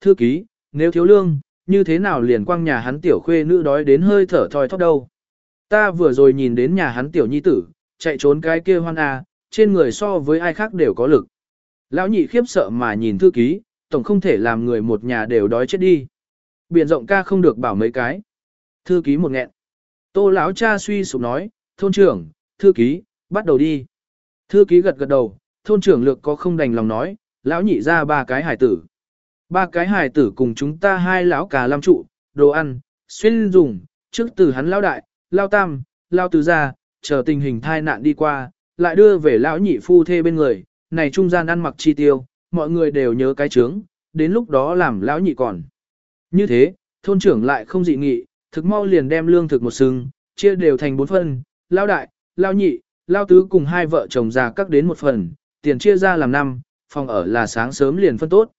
Thư ký, nếu thiếu lương, như thế nào liền quang nhà hắn tiểu khuê nữ đói đến hơi thở thoi thóp đâu. Ta vừa rồi nhìn đến nhà hắn tiểu nhi tử, chạy trốn cái kia hoan à, trên người so với ai khác đều có lực. Lão nhị khiếp sợ mà nhìn thư ký, tổng không thể làm người một nhà đều đói chết đi. Biển rộng ca không được bảo mấy cái. Thư ký một nghẹn. Tô lão cha suy sụp nói, thôn trưởng, thư ký, bắt đầu đi. Thư ký gật gật đầu, thôn trưởng lược có không đành lòng nói, lão nhị ra ba cái hải tử. Ba cái hài tử cùng chúng ta hai lão cả làm trụ, đồ ăn, xuyên dùng, trước từ hắn lão đại, lao tam, lao tứ ra, chờ tình hình thai nạn đi qua, lại đưa về lão nhị phu thê bên người, này trung gian ăn mặc chi tiêu, mọi người đều nhớ cái trướng, đến lúc đó làm lão nhị còn. Như thế, thôn trưởng lại không dị nghị, thực mau liền đem lương thực một sừng, chia đều thành bốn phần, lao đại, lao nhị, lao tứ cùng hai vợ chồng già cắt đến một phần, tiền chia ra làm năm, phòng ở là sáng sớm liền phân tốt.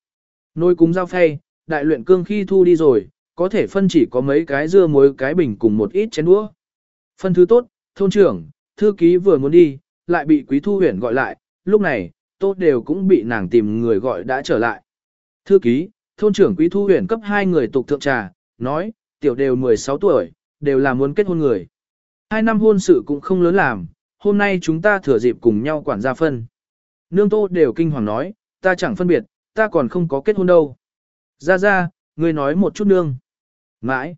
Nôi cúng giao phay, đại luyện cương khi thu đi rồi, có thể phân chỉ có mấy cái dưa muối cái bình cùng một ít chén đũa. Phân thứ tốt, thôn trưởng, thư ký vừa muốn đi, lại bị quý thu huyền gọi lại, lúc này, tốt đều cũng bị nàng tìm người gọi đã trở lại. Thư ký, thôn trưởng quý thu huyền cấp hai người tục thượng trà, nói, tiểu đều 16 tuổi, đều là muốn kết hôn người. Hai năm hôn sự cũng không lớn làm, hôm nay chúng ta thừa dịp cùng nhau quản gia phân. Nương tô đều kinh hoàng nói, ta chẳng phân biệt, ta còn không có kết hôn đâu. Ra ra, ngươi nói một chút nương. Mãi.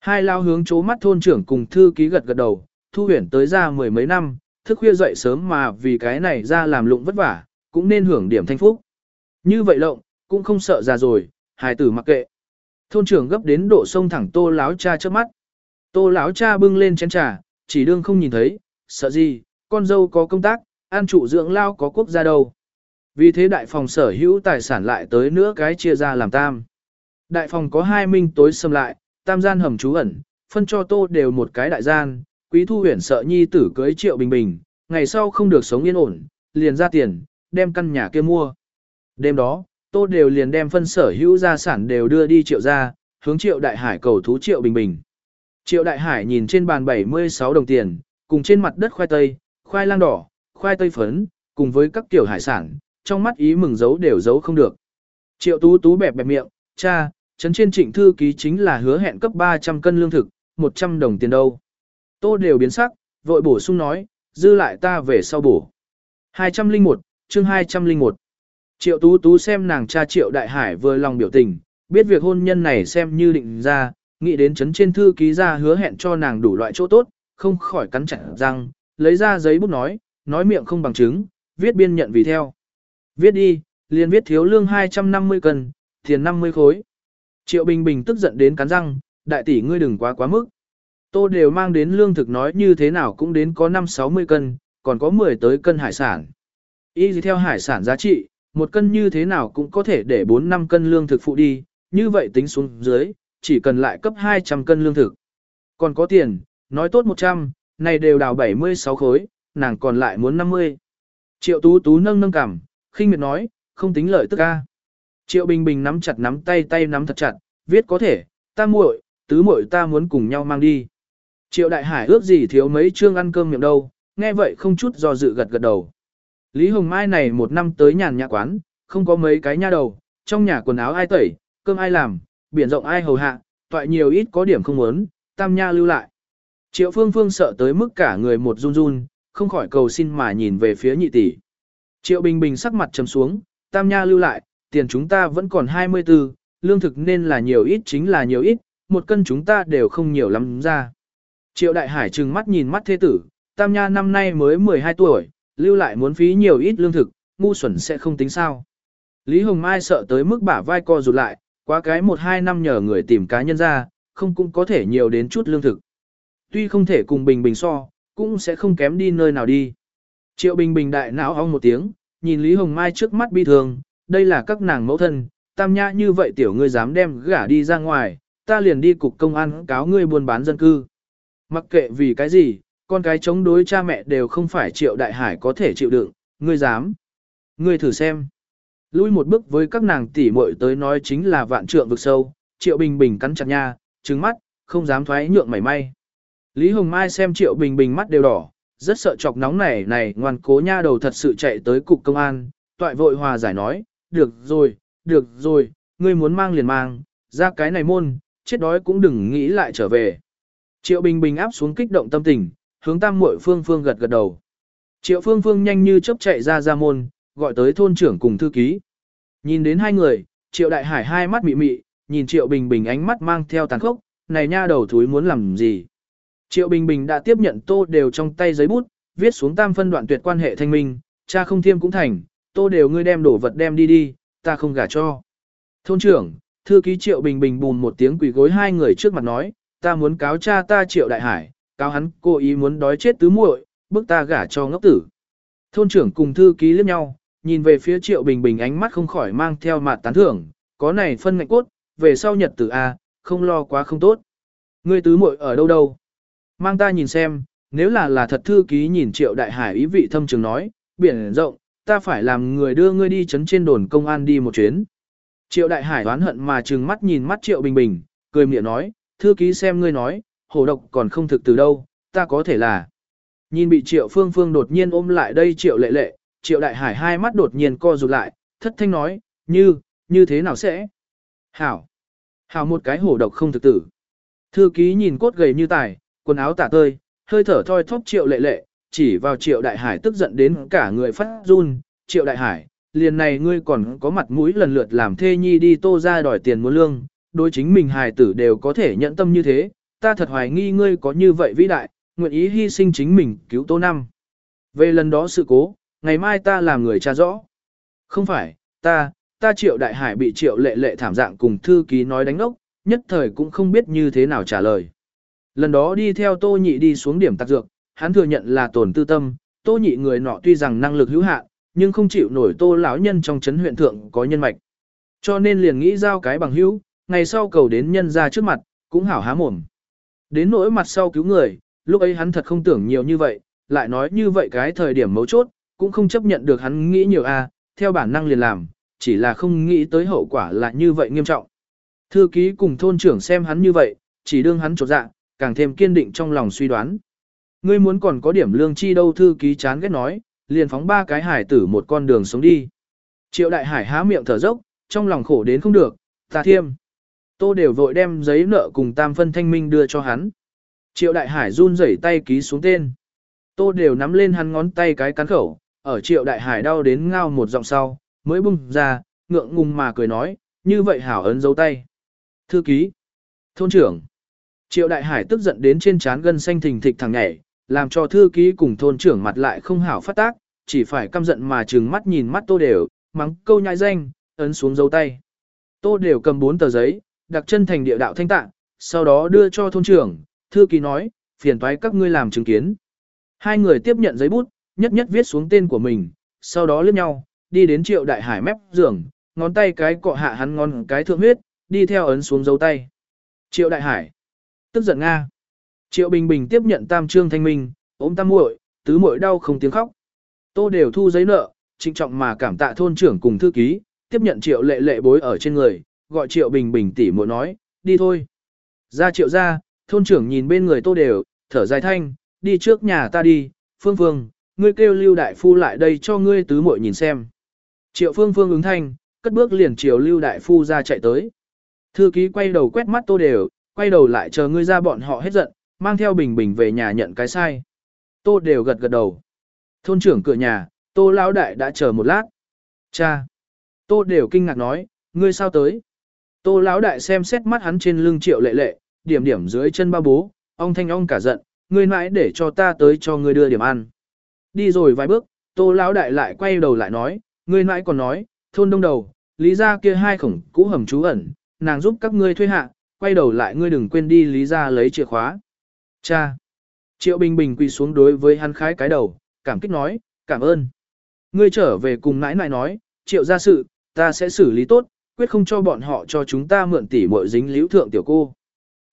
Hai lao hướng chố mắt thôn trưởng cùng thư ký gật gật đầu, thu huyển tới ra mười mấy năm, thức khuya dậy sớm mà vì cái này ra làm lụng vất vả, cũng nên hưởng điểm thanh phúc. Như vậy lộng, cũng không sợ già rồi, hài tử mặc kệ. Thôn trưởng gấp đến độ sông thẳng tô láo cha trước mắt. Tô láo cha bưng lên chén trà, chỉ đương không nhìn thấy, sợ gì, con dâu có công tác, an trụ dưỡng lao có quốc gia đâu. Vì thế đại phòng sở hữu tài sản lại tới nữa cái chia ra làm tam. Đại phòng có hai minh tối xâm lại, tam gian hầm trú ẩn, phân cho tô đều một cái đại gian, quý thu huyền sợ nhi tử cưới triệu bình bình, ngày sau không được sống yên ổn, liền ra tiền, đem căn nhà kia mua. Đêm đó, tô đều liền đem phân sở hữu gia sản đều đưa đi triệu ra, hướng triệu đại hải cầu thú triệu bình bình. Triệu đại hải nhìn trên bàn 76 đồng tiền, cùng trên mặt đất khoai tây, khoai lang đỏ, khoai tây phấn, cùng với các tiểu hải sản, trong mắt ý mừng giấu đều giấu không được. Triệu tú tú bẹp bẹp miệng, cha, chấn trên trịnh thư ký chính là hứa hẹn cấp 300 cân lương thực, 100 đồng tiền đâu. Tô đều biến sắc, vội bổ sung nói, dư lại ta về sau bổ. 201, chương 201. Triệu tú tú xem nàng cha triệu đại hải vừa lòng biểu tình, biết việc hôn nhân này xem như định ra, nghĩ đến chấn trên thư ký ra hứa hẹn cho nàng đủ loại chỗ tốt, không khỏi cắn chặt răng, lấy ra giấy bút nói, nói miệng không bằng chứng, viết biên nhận vì theo. Viết đi, liền viết thiếu lương 250 cân, tiền 50 khối. Triệu Bình Bình tức giận đến cắn răng, đại tỷ ngươi đừng quá quá mức. Tô đều mang đến lương thực nói như thế nào cũng đến có 5-60 cân, còn có 10 tới cân hải sản. Y theo hải sản giá trị, một cân như thế nào cũng có thể để 4-5 cân lương thực phụ đi, như vậy tính xuống dưới, chỉ cần lại cấp 200 cân lương thực. Còn có tiền, nói tốt 100, này đều đào 76 khối, nàng còn lại muốn 50. Triệu tú tú nâng nâng cảm, khinh miệt nói, không tính lợi tức ca. Triệu Bình Bình nắm chặt nắm tay tay nắm thật chặt, viết có thể, ta muội, tứ muội ta muốn cùng nhau mang đi. Triệu Đại Hải ước gì thiếu mấy chương ăn cơm miệng đâu, nghe vậy không chút do dự gật gật đầu. Lý Hồng Mai này một năm tới nhàn nhã quán, không có mấy cái nha đầu, trong nhà quần áo ai tẩy, cơm ai làm, biển rộng ai hầu hạ, toại nhiều ít có điểm không muốn, tam nha lưu lại. Triệu Phương Phương sợ tới mức cả người một run run, không khỏi cầu xin mà nhìn về phía nhị tỷ. Triệu Bình Bình sắc mặt trầm xuống, tam nha lưu lại, tiền chúng ta vẫn còn 24, lương thực nên là nhiều ít chính là nhiều ít, một cân chúng ta đều không nhiều lắm ra. Triệu Đại Hải trừng mắt nhìn mắt thế tử, tam nha năm nay mới 12 tuổi, lưu lại muốn phí nhiều ít lương thực, ngu xuẩn sẽ không tính sao. Lý Hồng Mai sợ tới mức bả vai co rụt lại, quá cái một hai năm nhờ người tìm cá nhân ra, không cũng có thể nhiều đến chút lương thực. Tuy không thể cùng Bình Bình so, cũng sẽ không kém đi nơi nào đi. Triệu Bình Bình đại não ong một tiếng, nhìn Lý Hồng Mai trước mắt bi thường, đây là các nàng mẫu thân, tam nhã như vậy tiểu ngươi dám đem gả đi ra ngoài, ta liền đi cục công an cáo ngươi buôn bán dân cư. Mặc kệ vì cái gì, con cái chống đối cha mẹ đều không phải triệu đại hải có thể chịu đựng, ngươi dám. Ngươi thử xem. Lui một bước với các nàng tỷ muội tới nói chính là vạn trượng vực sâu, triệu bình bình cắn chặt nha, trứng mắt, không dám thoái nhượng mảy may. Lý Hồng Mai xem triệu bình bình mắt đều đỏ, rất sợ chọc nóng này này ngoan cố nha đầu thật sự chạy tới cục công an, toại vội hòa giải nói, được rồi, được rồi, ngươi muốn mang liền mang, ra cái này môn, chết đói cũng đừng nghĩ lại trở về. Triệu Bình Bình áp xuống kích động tâm tình, hướng tam muội phương phương gật gật đầu. Triệu phương phương nhanh như chớp chạy ra ra môn, gọi tới thôn trưởng cùng thư ký. Nhìn đến hai người, Triệu Đại Hải hai mắt mị mị, nhìn Triệu Bình Bình ánh mắt mang theo tàn khốc, này nha đầu thúi muốn làm gì. Triệu Bình Bình đã tiếp nhận tô đều trong tay giấy bút, viết xuống tam phân đoạn tuyệt quan hệ thanh minh, cha không thiêm cũng thành, tô đều ngươi đem đổ vật đem đi đi, ta không gả cho. Thôn trưởng, thư ký Triệu Bình Bình bùn một tiếng quỳ gối hai người trước mặt nói, ta muốn cáo cha ta Triệu Đại Hải, cáo hắn cố ý muốn đói chết tứ muội, bức ta gả cho ngốc tử. Thôn trưởng cùng thư ký liếc nhau, nhìn về phía Triệu Bình Bình ánh mắt không khỏi mang theo mặt tán thưởng, có này phân ngạnh cốt, về sau nhật tử A, không lo quá không tốt. Ngươi tứ muội ở đâu đâu? Mang ta nhìn xem, nếu là là thật thư ký nhìn Triệu Đại Hải ý vị thâm trường nói, biển rộng, ta phải làm người đưa ngươi đi chấn trên đồn công an đi một chuyến. Triệu Đại Hải oán hận mà trừng mắt nhìn mắt Triệu Bình Bình, cười miệng nói, thư ký xem ngươi nói, hổ độc còn không thực từ đâu, ta có thể là. Nhìn bị Triệu Phương Phương đột nhiên ôm lại đây Triệu Lệ Lệ, Triệu Đại Hải hai mắt đột nhiên co rụt lại, thất thanh nói, như, như thế nào sẽ? Hảo. Hảo một cái hổ độc không thực tử. Thư ký nhìn cốt gầy như tài, quần áo tả tơi, hơi thở thoi thóp Triệu Lệ Lệ, chỉ vào Triệu Đại Hải tức giận đến cả người phát run, Triệu Đại Hải, liền này ngươi còn có mặt mũi lần lượt làm thê nhi đi tô ra đòi tiền mua lương, đối chính mình hài tử đều có thể nhận tâm như thế, ta thật hoài nghi ngươi có như vậy vĩ đại, nguyện ý hy sinh chính mình cứu tô năm. Về lần đó sự cố, ngày mai ta làm người tra rõ. Không phải, ta, ta triệu đại hải bị triệu lệ lệ thảm dạng cùng thư ký nói đánh ốc, nhất thời cũng không biết như thế nào trả lời. Lần đó đi theo tô nhị đi xuống điểm tạc dược, hắn thừa nhận là tổn tư tâm, tô nhị người nọ tuy rằng năng lực hữu hạn, nhưng không chịu nổi tô lão nhân trong chấn huyện thượng có nhân mạch. Cho nên liền nghĩ giao cái bằng hữu, ngày sau cầu đến nhân ra trước mặt, cũng hảo há mồm. Đến nỗi mặt sau cứu người, lúc ấy hắn thật không tưởng nhiều như vậy, lại nói như vậy cái thời điểm mấu chốt, cũng không chấp nhận được hắn nghĩ nhiều a, theo bản năng liền làm, chỉ là không nghĩ tới hậu quả là như vậy nghiêm trọng. Thư ký cùng thôn trưởng xem hắn như vậy, chỉ đương hắn trột dạ, càng thêm kiên định trong lòng suy đoán. Ngươi muốn còn có điểm lương chi đâu thư ký chán ghét nói, liền phóng ba cái hải tử một con đường sống đi. Triệu đại hải há miệng thở dốc, trong lòng khổ đến không được, ta thiêm. Tô đều vội đem giấy nợ cùng tam phân thanh minh đưa cho hắn. Triệu đại hải run rẩy tay ký xuống tên. Tô đều nắm lên hắn ngón tay cái cắn khẩu, ở triệu đại hải đau đến ngao một giọng sau, mới bung ra, ngượng ngùng mà cười nói, như vậy hảo ấn dấu tay. Thư ký. Thôn trưởng. Triệu đại hải tức giận đến trên trán gân xanh thình thịch thẳng nhảy, làm cho thư ký cùng thôn trưởng mặt lại không hảo phát tác, chỉ phải căm giận mà trừng mắt nhìn mắt tô đều, mắng câu nhại danh, ấn xuống dấu tay. Tô đều cầm bốn tờ giấy, đặt chân thành địa đạo thanh tạng, sau đó đưa cho thôn trưởng, thư ký nói, phiền toái các ngươi làm chứng kiến. Hai người tiếp nhận giấy bút, nhất nhất viết xuống tên của mình, sau đó liếc nhau, đi đến triệu đại hải mép giường, ngón tay cái cọ hạ hắn ngón cái thượng huyết, đi theo ấn xuống dấu tay. Triệu đại hải, tức giận Nga. Triệu Bình Bình tiếp nhận tam trương thanh minh, ôm tam muội, tứ muội đau không tiếng khóc. Tô đều thu giấy nợ, trịnh trọng mà cảm tạ thôn trưởng cùng thư ký, tiếp nhận triệu lệ lệ bối ở trên người, gọi triệu bình bình tỉ muội nói, đi thôi. Ra triệu ra, thôn trưởng nhìn bên người tô đều, thở dài thanh, đi trước nhà ta đi, phương phương, ngươi kêu lưu đại phu lại đây cho ngươi tứ muội nhìn xem. Triệu phương phương ứng thanh, cất bước liền chiều lưu đại phu ra chạy tới. Thư ký quay đầu quét mắt tô đều, quay đầu lại chờ ngươi ra bọn họ hết giận, mang theo bình bình về nhà nhận cái sai. Tô đều gật gật đầu. Thôn trưởng cửa nhà, tô lão đại đã chờ một lát. Cha! Tô đều kinh ngạc nói, ngươi sao tới? Tô lão đại xem xét mắt hắn trên lưng triệu lệ lệ, điểm điểm dưới chân ba bố, ông thanh ông cả giận, ngươi mãi để cho ta tới cho ngươi đưa điểm ăn. Đi rồi vài bước, tô lão đại lại quay đầu lại nói, ngươi mãi còn nói, thôn đông đầu, lý ra kia hai khổng cũ hầm trú ẩn, nàng giúp các ngươi thuê hạ, quay đầu lại ngươi đừng quên đi lý ra lấy chìa khóa. Cha! Triệu Bình Bình quỳ xuống đối với hắn khái cái đầu, cảm kích nói, cảm ơn. Ngươi trở về cùng nãi nãi nói, triệu ra sự, ta sẽ xử lý tốt, quyết không cho bọn họ cho chúng ta mượn tỷ muội dính liễu thượng tiểu cô.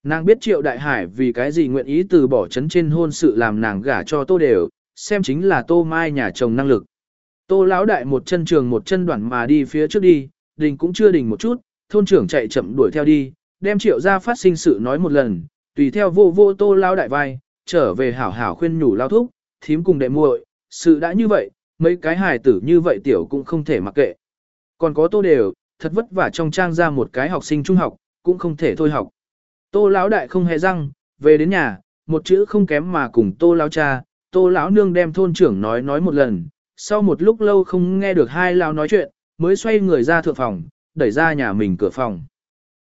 Nàng biết triệu đại hải vì cái gì nguyện ý từ bỏ chấn trên hôn sự làm nàng gả cho tô đều, xem chính là tô mai nhà chồng năng lực. Tô lão đại một chân trường một chân đoạn mà đi phía trước đi, đình cũng chưa đình một chút, thôn trưởng chạy chậm đuổi theo đi, đem triệu gia phát sinh sự nói một lần, tùy theo vô vô tô lão đại vai, trở về hảo hảo khuyên nhủ lao thúc, thím cùng đệ muội, sự đã như vậy, mấy cái hài tử như vậy tiểu cũng không thể mặc kệ. Còn có tô đều, thật vất vả trong trang ra một cái học sinh trung học, cũng không thể thôi học. Tô lão đại không hề răng, về đến nhà, một chữ không kém mà cùng tô lão cha, tô lão nương đem thôn trưởng nói nói một lần, sau một lúc lâu không nghe được hai lão nói chuyện, mới xoay người ra thượng phòng, đẩy ra nhà mình cửa phòng.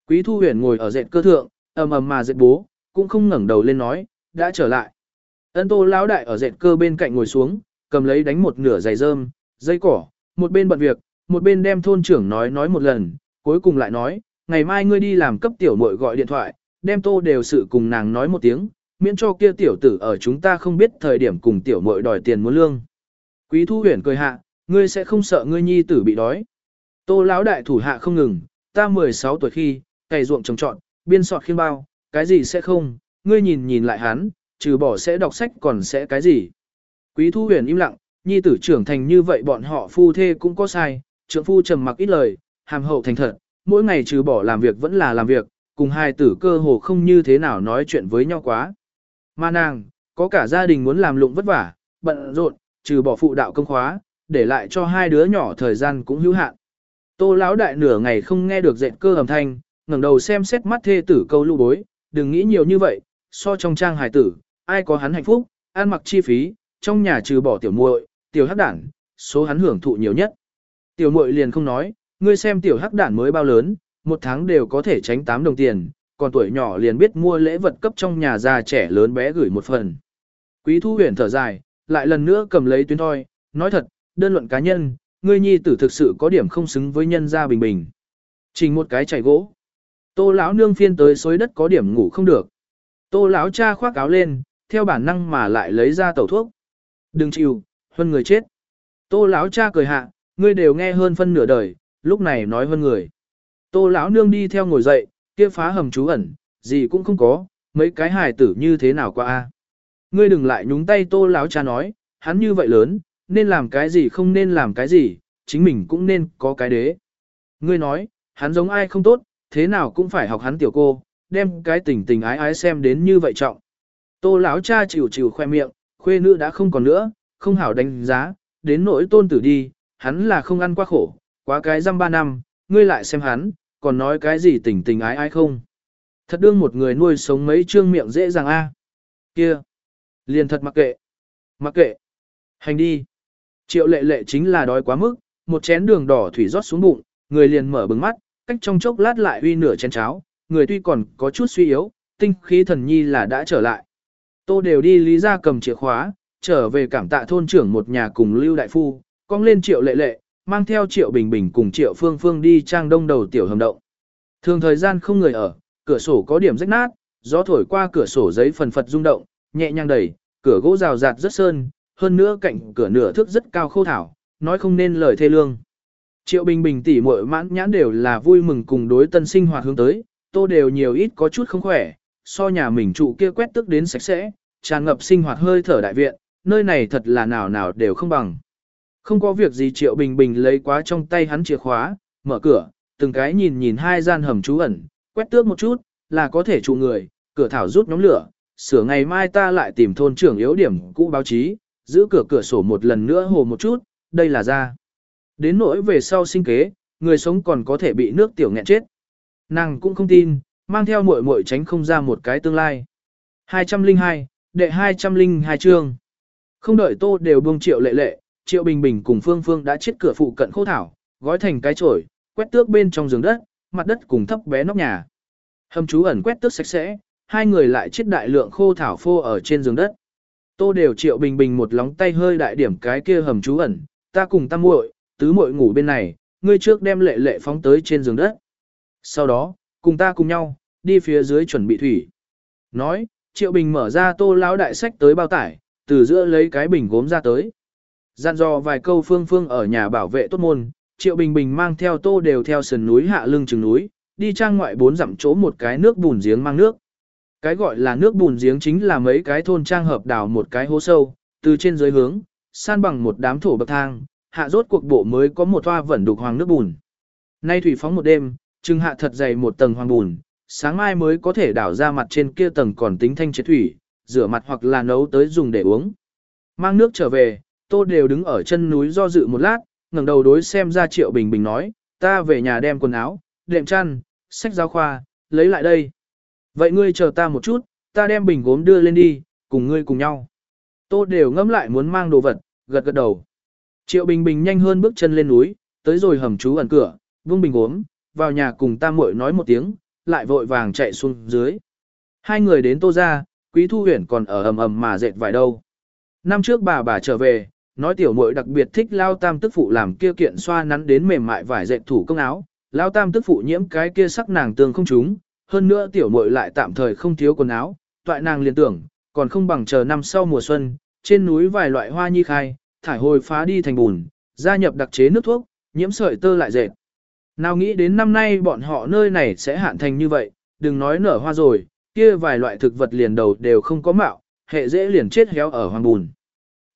Quý thu huyền ngồi ở dệt cơ thượng, ầm ầm mà dệt bố, cũng không ngẩng đầu lên nói, đã trở lại. Ân tô lão đại ở dệt cơ bên cạnh ngồi xuống, cầm lấy đánh một nửa giày rơm, dây cỏ, một bên bận việc, một bên đem thôn trưởng nói nói một lần, cuối cùng lại nói, ngày mai ngươi đi làm cấp tiểu muội gọi điện thoại, đem tô đều sự cùng nàng nói một tiếng, miễn cho kia tiểu tử ở chúng ta không biết thời điểm cùng tiểu muội đòi tiền muốn lương. Quý thu huyền cười hạ, ngươi sẽ không sợ ngươi nhi tử bị đói. Tô lão đại thủ hạ không ngừng, ta 16 tuổi khi, cày ruộng trồng trọt biên sọt khiêng bao, cái gì sẽ không, ngươi nhìn nhìn lại hắn, trừ bỏ sẽ đọc sách còn sẽ cái gì. Quý thu huyền im lặng, nhi tử trưởng thành như vậy bọn họ phu thê cũng có sai, trưởng phu trầm mặc ít lời, hàm hậu thành thật, mỗi ngày trừ bỏ làm việc vẫn là làm việc, cùng hai tử cơ hồ không như thế nào nói chuyện với nhau quá. Mà nàng, có cả gia đình muốn làm lụng vất vả, bận rộn, trừ bỏ phụ đạo công khóa, để lại cho hai đứa nhỏ thời gian cũng hữu hạn. Tô lão đại nửa ngày không nghe được dệt cơ âm thanh, ngẩng đầu xem xét mắt thê tử câu lưu bối, đừng nghĩ nhiều như vậy, so trong trang hài tử, ai có hắn hạnh phúc, ăn mặc chi phí, trong nhà trừ bỏ tiểu muội, tiểu hắc đản, số hắn hưởng thụ nhiều nhất. Tiểu muội liền không nói, ngươi xem tiểu hắc đản mới bao lớn, một tháng đều có thể tránh 8 đồng tiền, còn tuổi nhỏ liền biết mua lễ vật cấp trong nhà già trẻ lớn bé gửi một phần. Quý thu huyền thở dài, lại lần nữa cầm lấy tuyến thoi, nói thật, đơn luận cá nhân, ngươi nhi tử thực sự có điểm không xứng với nhân gia bình bình. Chỉ một cái chảy gỗ. Tô lão nương phiên tới xối đất có điểm ngủ không được. Tô lão cha khoác áo lên, theo bản năng mà lại lấy ra tẩu thuốc. Đừng chịu, hơn người chết. Tô lão cha cười hạ, ngươi đều nghe hơn phân nửa đời, lúc này nói hơn người. Tô lão nương đi theo ngồi dậy, kia phá hầm trú ẩn, gì cũng không có, mấy cái hài tử như thế nào qua a? Ngươi đừng lại nhúng tay Tô lão cha nói, hắn như vậy lớn, nên làm cái gì không nên làm cái gì, chính mình cũng nên có cái đế. Ngươi nói, hắn giống ai không tốt, thế nào cũng phải học hắn tiểu cô, đem cái tình tình ái ái xem đến như vậy trọng. Tô lão cha chịu chịu khoe miệng, khuê nữ đã không còn nữa, không hảo đánh giá, đến nỗi tôn tử đi, hắn là không ăn quá khổ, quá cái răm ba năm, ngươi lại xem hắn, còn nói cái gì tình tình ái ái không. Thật đương một người nuôi sống mấy trương miệng dễ dàng a. Kia, liền thật mặc kệ. Mặc kệ. Hành đi. Triệu lệ lệ chính là đói quá mức, một chén đường đỏ thủy rót xuống bụng, người liền mở bừng mắt, cách trong chốc lát lại uy nửa chén cháo, người tuy còn có chút suy yếu, tinh khí thần nhi là đã trở lại. Tô đều đi lý ra cầm chìa khóa, trở về cảm tạ thôn trưởng một nhà cùng Lưu Đại Phu, cong lên triệu lệ lệ, mang theo triệu bình bình cùng triệu phương phương đi trang đông đầu tiểu hầm động. Thường thời gian không người ở, cửa sổ có điểm rách nát, gió thổi qua cửa sổ giấy phần phật rung động, nhẹ nhàng đẩy, cửa gỗ rào rạt rất sơn, hơn nữa cạnh cửa nửa thước rất cao khô thảo, nói không nên lời thê lương. Triệu Bình Bình tỉ muội mãn nhãn đều là vui mừng cùng đối tân sinh hoạt hướng tới, tô đều nhiều ít có chút không khỏe, so nhà mình trụ kia quét tức đến sạch sẽ, tràn ngập sinh hoạt hơi thở đại viện, nơi này thật là nào nào đều không bằng. Không có việc gì Triệu Bình Bình lấy quá trong tay hắn chìa khóa, mở cửa, từng cái nhìn nhìn hai gian hầm trú ẩn, quét tước một chút, là có thể trụ người, cửa thảo rút nhóm lửa, sửa ngày mai ta lại tìm thôn trưởng yếu điểm cũ báo chí, giữ cửa cửa sổ một lần nữa hồ một chút, đây là ra. Đến nỗi về sau sinh kế, người sống còn có thể bị nước tiểu nghẹn chết. Nàng cũng không tin, mang theo muội muội tránh không ra một cái tương lai. 202, đệ 202 chương. Không đợi tô đều buông triệu lệ lệ, triệu bình bình cùng phương phương đã chết cửa phụ cận khô thảo, gói thành cái chổi, quét tước bên trong giường đất, mặt đất cùng thấp bé nóc nhà. Hầm chú ẩn quét tước sạch sẽ, hai người lại chết đại lượng khô thảo phô ở trên giường đất. Tô đều triệu bình bình một lóng tay hơi đại điểm cái kia hầm chú ẩn, ta cùng tam muội, tứ muội ngủ bên này, ngươi trước đem lệ lệ phóng tới trên giường đất. Sau đó, cùng ta cùng nhau, đi phía dưới chuẩn bị thủy. Nói, triệu bình mở ra tô lão đại sách tới bao tải, từ giữa lấy cái bình gốm ra tới. Gian dò vài câu phương phương ở nhà bảo vệ tốt môn, triệu bình bình mang theo tô đều theo sườn núi hạ lưng chừng núi, đi trang ngoại bốn dặm chỗ một cái nước bùn giếng mang nước. Cái gọi là nước bùn giếng chính là mấy cái thôn trang hợp đào một cái hố sâu, từ trên dưới hướng, san bằng một đám thổ bậc thang, hạ rốt cuộc bộ mới có một toa vẩn đục hoàng nước bùn. Nay thủy phóng một đêm, trưng hạ thật dày một tầng hoàng bùn, sáng mai mới có thể đảo ra mặt trên kia tầng còn tính thanh chế thủy, rửa mặt hoặc là nấu tới dùng để uống. Mang nước trở về, tô đều đứng ở chân núi do dự một lát, ngẩng đầu đối xem ra triệu bình bình nói, ta về nhà đem quần áo, đệm chăn, sách giáo khoa, lấy lại đây. Vậy ngươi chờ ta một chút, ta đem bình gốm đưa lên đi, cùng ngươi cùng nhau. Tô đều ngẫm lại muốn mang đồ vật, gật gật đầu. Triệu Bình Bình nhanh hơn bước chân lên núi, tới rồi hầm trú ẩn cửa, Vương bình uống, vào nhà cùng tam muội nói một tiếng, lại vội vàng chạy xuống dưới. Hai người đến tô ra, quý thu huyền còn ở ầm ầm mà dệt vải đâu. Năm trước bà bà trở về, nói tiểu muội đặc biệt thích lao tam tức phụ làm kia kiện xoa nắn đến mềm mại vải dệt thủ công áo, lao tam tức phụ nhiễm cái kia sắc nàng tương không trúng, hơn nữa tiểu muội lại tạm thời không thiếu quần áo, toại nàng liền tưởng, còn không bằng chờ năm sau mùa xuân, trên núi vài loại hoa nhi khai, thải hồi phá đi thành bùn, gia nhập đặc chế nước thuốc, nhiễm sợi tơ lại dệt. Nào nghĩ đến năm nay bọn họ nơi này sẽ hạn thành như vậy, đừng nói nở hoa rồi, kia vài loại thực vật liền đầu đều không có mạo, hệ dễ liền chết héo ở hoàng bùn.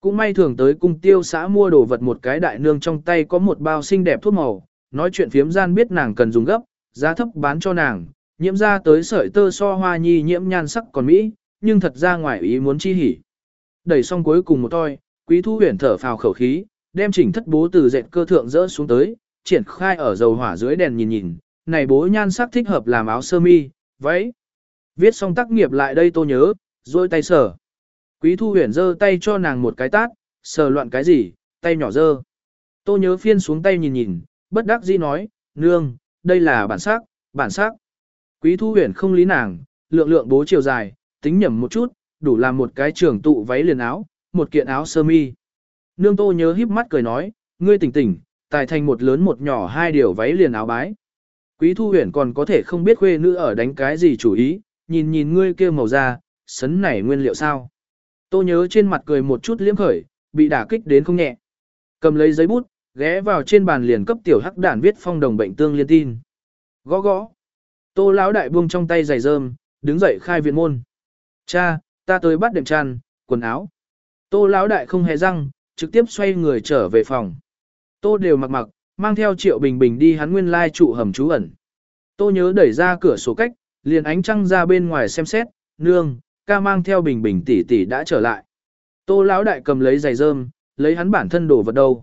Cũng may thường tới cung tiêu xã mua đồ vật một cái đại nương trong tay có một bao xinh đẹp thuốc màu, nói chuyện phiếm gian biết nàng cần dùng gấp, giá thấp bán cho nàng, nhiễm ra tới sợi tơ so hoa nhi nhiễm nhan sắc còn Mỹ, nhưng thật ra ngoài ý muốn chi hỉ. Đẩy xong cuối cùng một toi, quý thu huyền thở phào khẩu khí, đem chỉnh thất bố từ dệt cơ thượng rỡ xuống tới, triển khai ở dầu hỏa dưới đèn nhìn nhìn, này bố nhan sắc thích hợp làm áo sơ mi, váy. Viết xong tác nghiệp lại đây tôi nhớ, rồi tay sở. Quý thu huyền giơ tay cho nàng một cái tát, sờ loạn cái gì, tay nhỏ dơ. Tô nhớ phiên xuống tay nhìn nhìn, bất đắc dĩ nói, nương, đây là bản sắc, bản sắc. Quý thu huyền không lý nàng, lượng lượng bố chiều dài, tính nhẩm một chút, đủ làm một cái trường tụ váy liền áo, một kiện áo sơ mi. Nương tô nhớ híp mắt cười nói, ngươi tỉnh tỉnh, tài thành một lớn một nhỏ hai điều váy liền áo bái. Quý thu huyền còn có thể không biết khuê nữ ở đánh cái gì chủ ý, nhìn nhìn ngươi kia màu da, sấn này nguyên liệu sao. Tô nhớ trên mặt cười một chút liếm khởi, bị đả kích đến không nhẹ. Cầm lấy giấy bút, ghé vào trên bàn liền cấp tiểu hắc đản viết phong đồng bệnh tương liên tin. Gõ gõ. Tô lão đại buông trong tay giày rơm, đứng dậy khai viện môn. Cha, ta tới bắt đệm chăn, quần áo. Tô lão đại không hề răng, trực tiếp xoay người trở về phòng. Tô đều mặc mặc, mang theo triệu bình bình đi hắn nguyên lai trụ hầm trú ẩn. Tô nhớ đẩy ra cửa sổ cách, liền ánh trăng ra bên ngoài xem xét, nương, ca mang theo bình bình tỷ tỷ đã trở lại. Tô lão đại cầm lấy giày rơm, lấy hắn bản thân đồ vật đâu.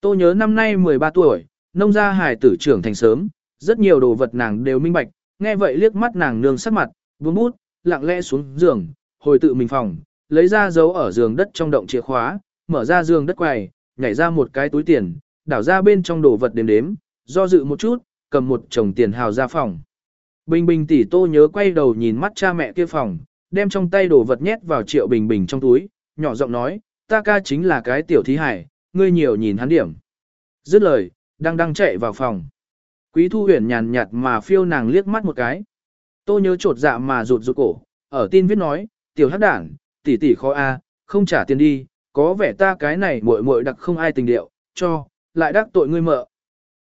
Tô nhớ năm nay 13 tuổi, nông gia hài tử trưởng thành sớm, rất nhiều đồ vật nàng đều minh bạch, nghe vậy liếc mắt nàng nương sắc mặt, buông bút, lặng lẽ xuống giường, hồi tự mình phòng, lấy ra dấu ở giường đất trong động chìa khóa, mở ra giường đất quầy, nhảy ra một cái túi tiền, đảo ra bên trong đồ vật đếm đếm, do dự một chút, cầm một chồng tiền hào ra phòng. Bình bình tỷ tô nhớ quay đầu nhìn mắt cha mẹ kia phòng, đem trong tay đồ vật nhét vào triệu bình bình trong túi, nhỏ giọng nói, ta ca chính là cái tiểu thí hải, ngươi nhiều nhìn hắn điểm. Dứt lời, đang đang chạy vào phòng. Quý thu huyền nhàn nhạt mà phiêu nàng liếc mắt một cái. Tô nhớ trột dạ mà rụt rụt cổ, ở tin viết nói, tiểu hắc đảng, tỷ tỷ khó a, không trả tiền đi, có vẻ ta cái này muội muội đặc không ai tình điệu, cho, lại đắc tội ngươi mợ.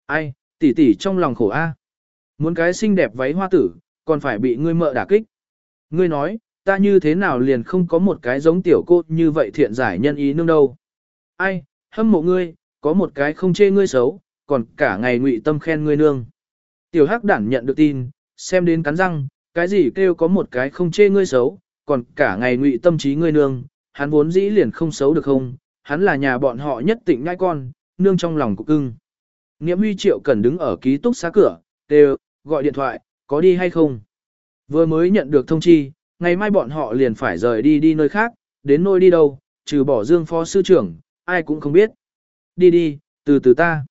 Ai, tỷ tỷ trong lòng khổ a. Muốn cái xinh đẹp váy hoa tử, còn phải bị ngươi mợ đả kích. Ngươi nói, ta như thế nào liền không có một cái giống tiểu cô như vậy thiện giải nhân ý nương đâu. Ai, hâm mộ ngươi, có một cái không chê ngươi xấu, còn cả ngày ngụy tâm khen ngươi nương. Tiểu hắc đản nhận được tin, xem đến cắn răng, cái gì kêu có một cái không chê ngươi xấu, còn cả ngày ngụy tâm trí ngươi nương, hắn vốn dĩ liền không xấu được không, hắn là nhà bọn họ nhất tịnh ngai con, nương trong lòng cục cưng. Nghiễm huy triệu cần đứng ở ký túc xá cửa, đều, gọi điện thoại, có đi hay không? Vừa mới nhận được thông chi, ngày mai bọn họ liền phải rời đi đi nơi khác, đến nơi đi đâu, trừ bỏ dương phó sư trưởng, ai cũng không biết. Đi đi, từ từ ta.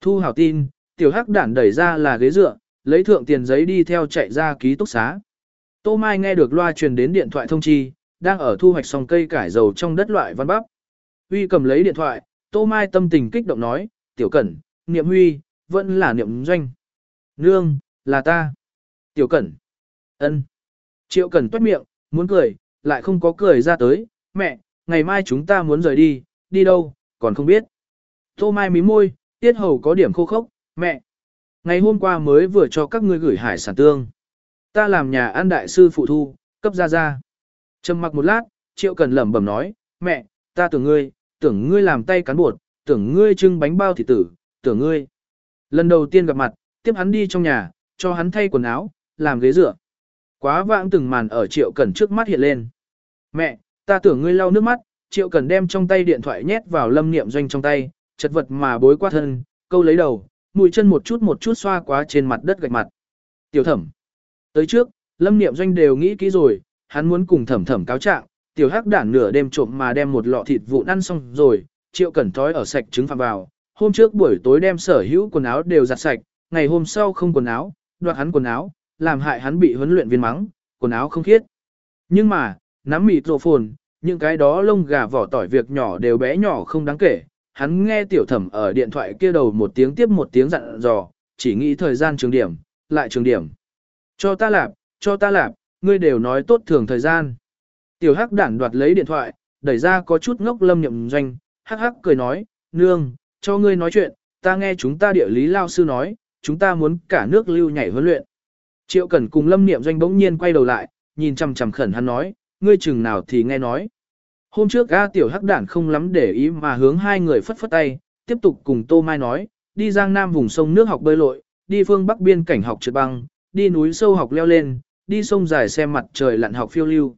Thu hảo tin, tiểu hắc đản đẩy ra là ghế dựa, lấy thượng tiền giấy đi theo chạy ra ký túc xá. Tô Mai nghe được loa truyền đến điện thoại thông chi, đang ở thu hoạch xong cây cải dầu trong đất loại văn bắp. Huy cầm lấy điện thoại, Tô Mai tâm tình kích động nói, tiểu cẩn, niệm huy, vẫn là niệm doanh. Nương, là ta. Tiểu cẩn. ân. Triệu cẩn toát miệng, muốn cười, lại không có cười ra tới, mẹ, ngày mai chúng ta muốn rời đi, đi đâu, còn không biết. Tô Mai mí môi, tiết hầu có điểm khô khốc, mẹ. Ngày hôm qua mới vừa cho các ngươi gửi hải sản tương. Ta làm nhà ăn đại sư phụ thu, cấp ra ra. Trầm mặc một lát, Triệu Cần lẩm bẩm nói, mẹ, ta tưởng ngươi, tưởng ngươi làm tay cán bột, tưởng ngươi trưng bánh bao thịt tử, tưởng ngươi. Lần đầu tiên gặp mặt, tiếp hắn đi trong nhà, cho hắn thay quần áo, làm ghế dựa. Quá vãng từng màn ở Triệu Cần trước mắt hiện lên. Mẹ, ta tưởng ngươi lau nước mắt, Triệu Cần đem trong tay điện thoại nhét vào lâm niệm doanh trong tay, chật vật mà bối qua thân, câu lấy đầu, mũi chân một chút một chút xoa quá trên mặt đất gạch mặt. Tiểu thẩm. Tới trước, lâm niệm doanh đều nghĩ kỹ rồi, hắn muốn cùng thẩm thẩm cáo trạng, tiểu hắc đản nửa đêm trộm mà đem một lọ thịt vụn ăn xong rồi, triệu cẩn thói ở sạch trứng phạm vào, hôm trước buổi tối đem sở hữu quần áo đều giặt sạch, ngày hôm sau không quần áo, đoạt hắn quần áo, làm hại hắn bị huấn luyện viên mắng, quần áo không khiết. Nhưng mà, nắm mịt rộ phồn, những cái đó lông gà vỏ tỏi việc nhỏ đều bé nhỏ không đáng kể. Hắn nghe tiểu thẩm ở điện thoại kia đầu một tiếng tiếp một tiếng dặn dò, chỉ nghĩ thời gian trường điểm, lại trường điểm. Cho ta lạp, cho ta lạp, ngươi đều nói tốt thường thời gian. Tiểu hắc đản đoạt lấy điện thoại, đẩy ra có chút ngốc lâm nhậm doanh, hắc hắc cười nói, nương, cho ngươi nói chuyện, ta nghe chúng ta địa lý lao sư nói, chúng ta muốn cả nước lưu nhảy huấn luyện. Triệu Cẩn cùng lâm niệm doanh bỗng nhiên quay đầu lại, nhìn chằm chằm khẩn hắn nói, ngươi chừng nào thì nghe nói. Hôm trước ga tiểu hắc đản không lắm để ý mà hướng hai người phất phất tay, tiếp tục cùng Tô Mai nói, đi giang nam vùng sông nước học bơi lội, đi phương bắc biên cảnh học trượt băng, đi núi sâu học leo lên, đi sông dài xem mặt trời lặn học phiêu lưu.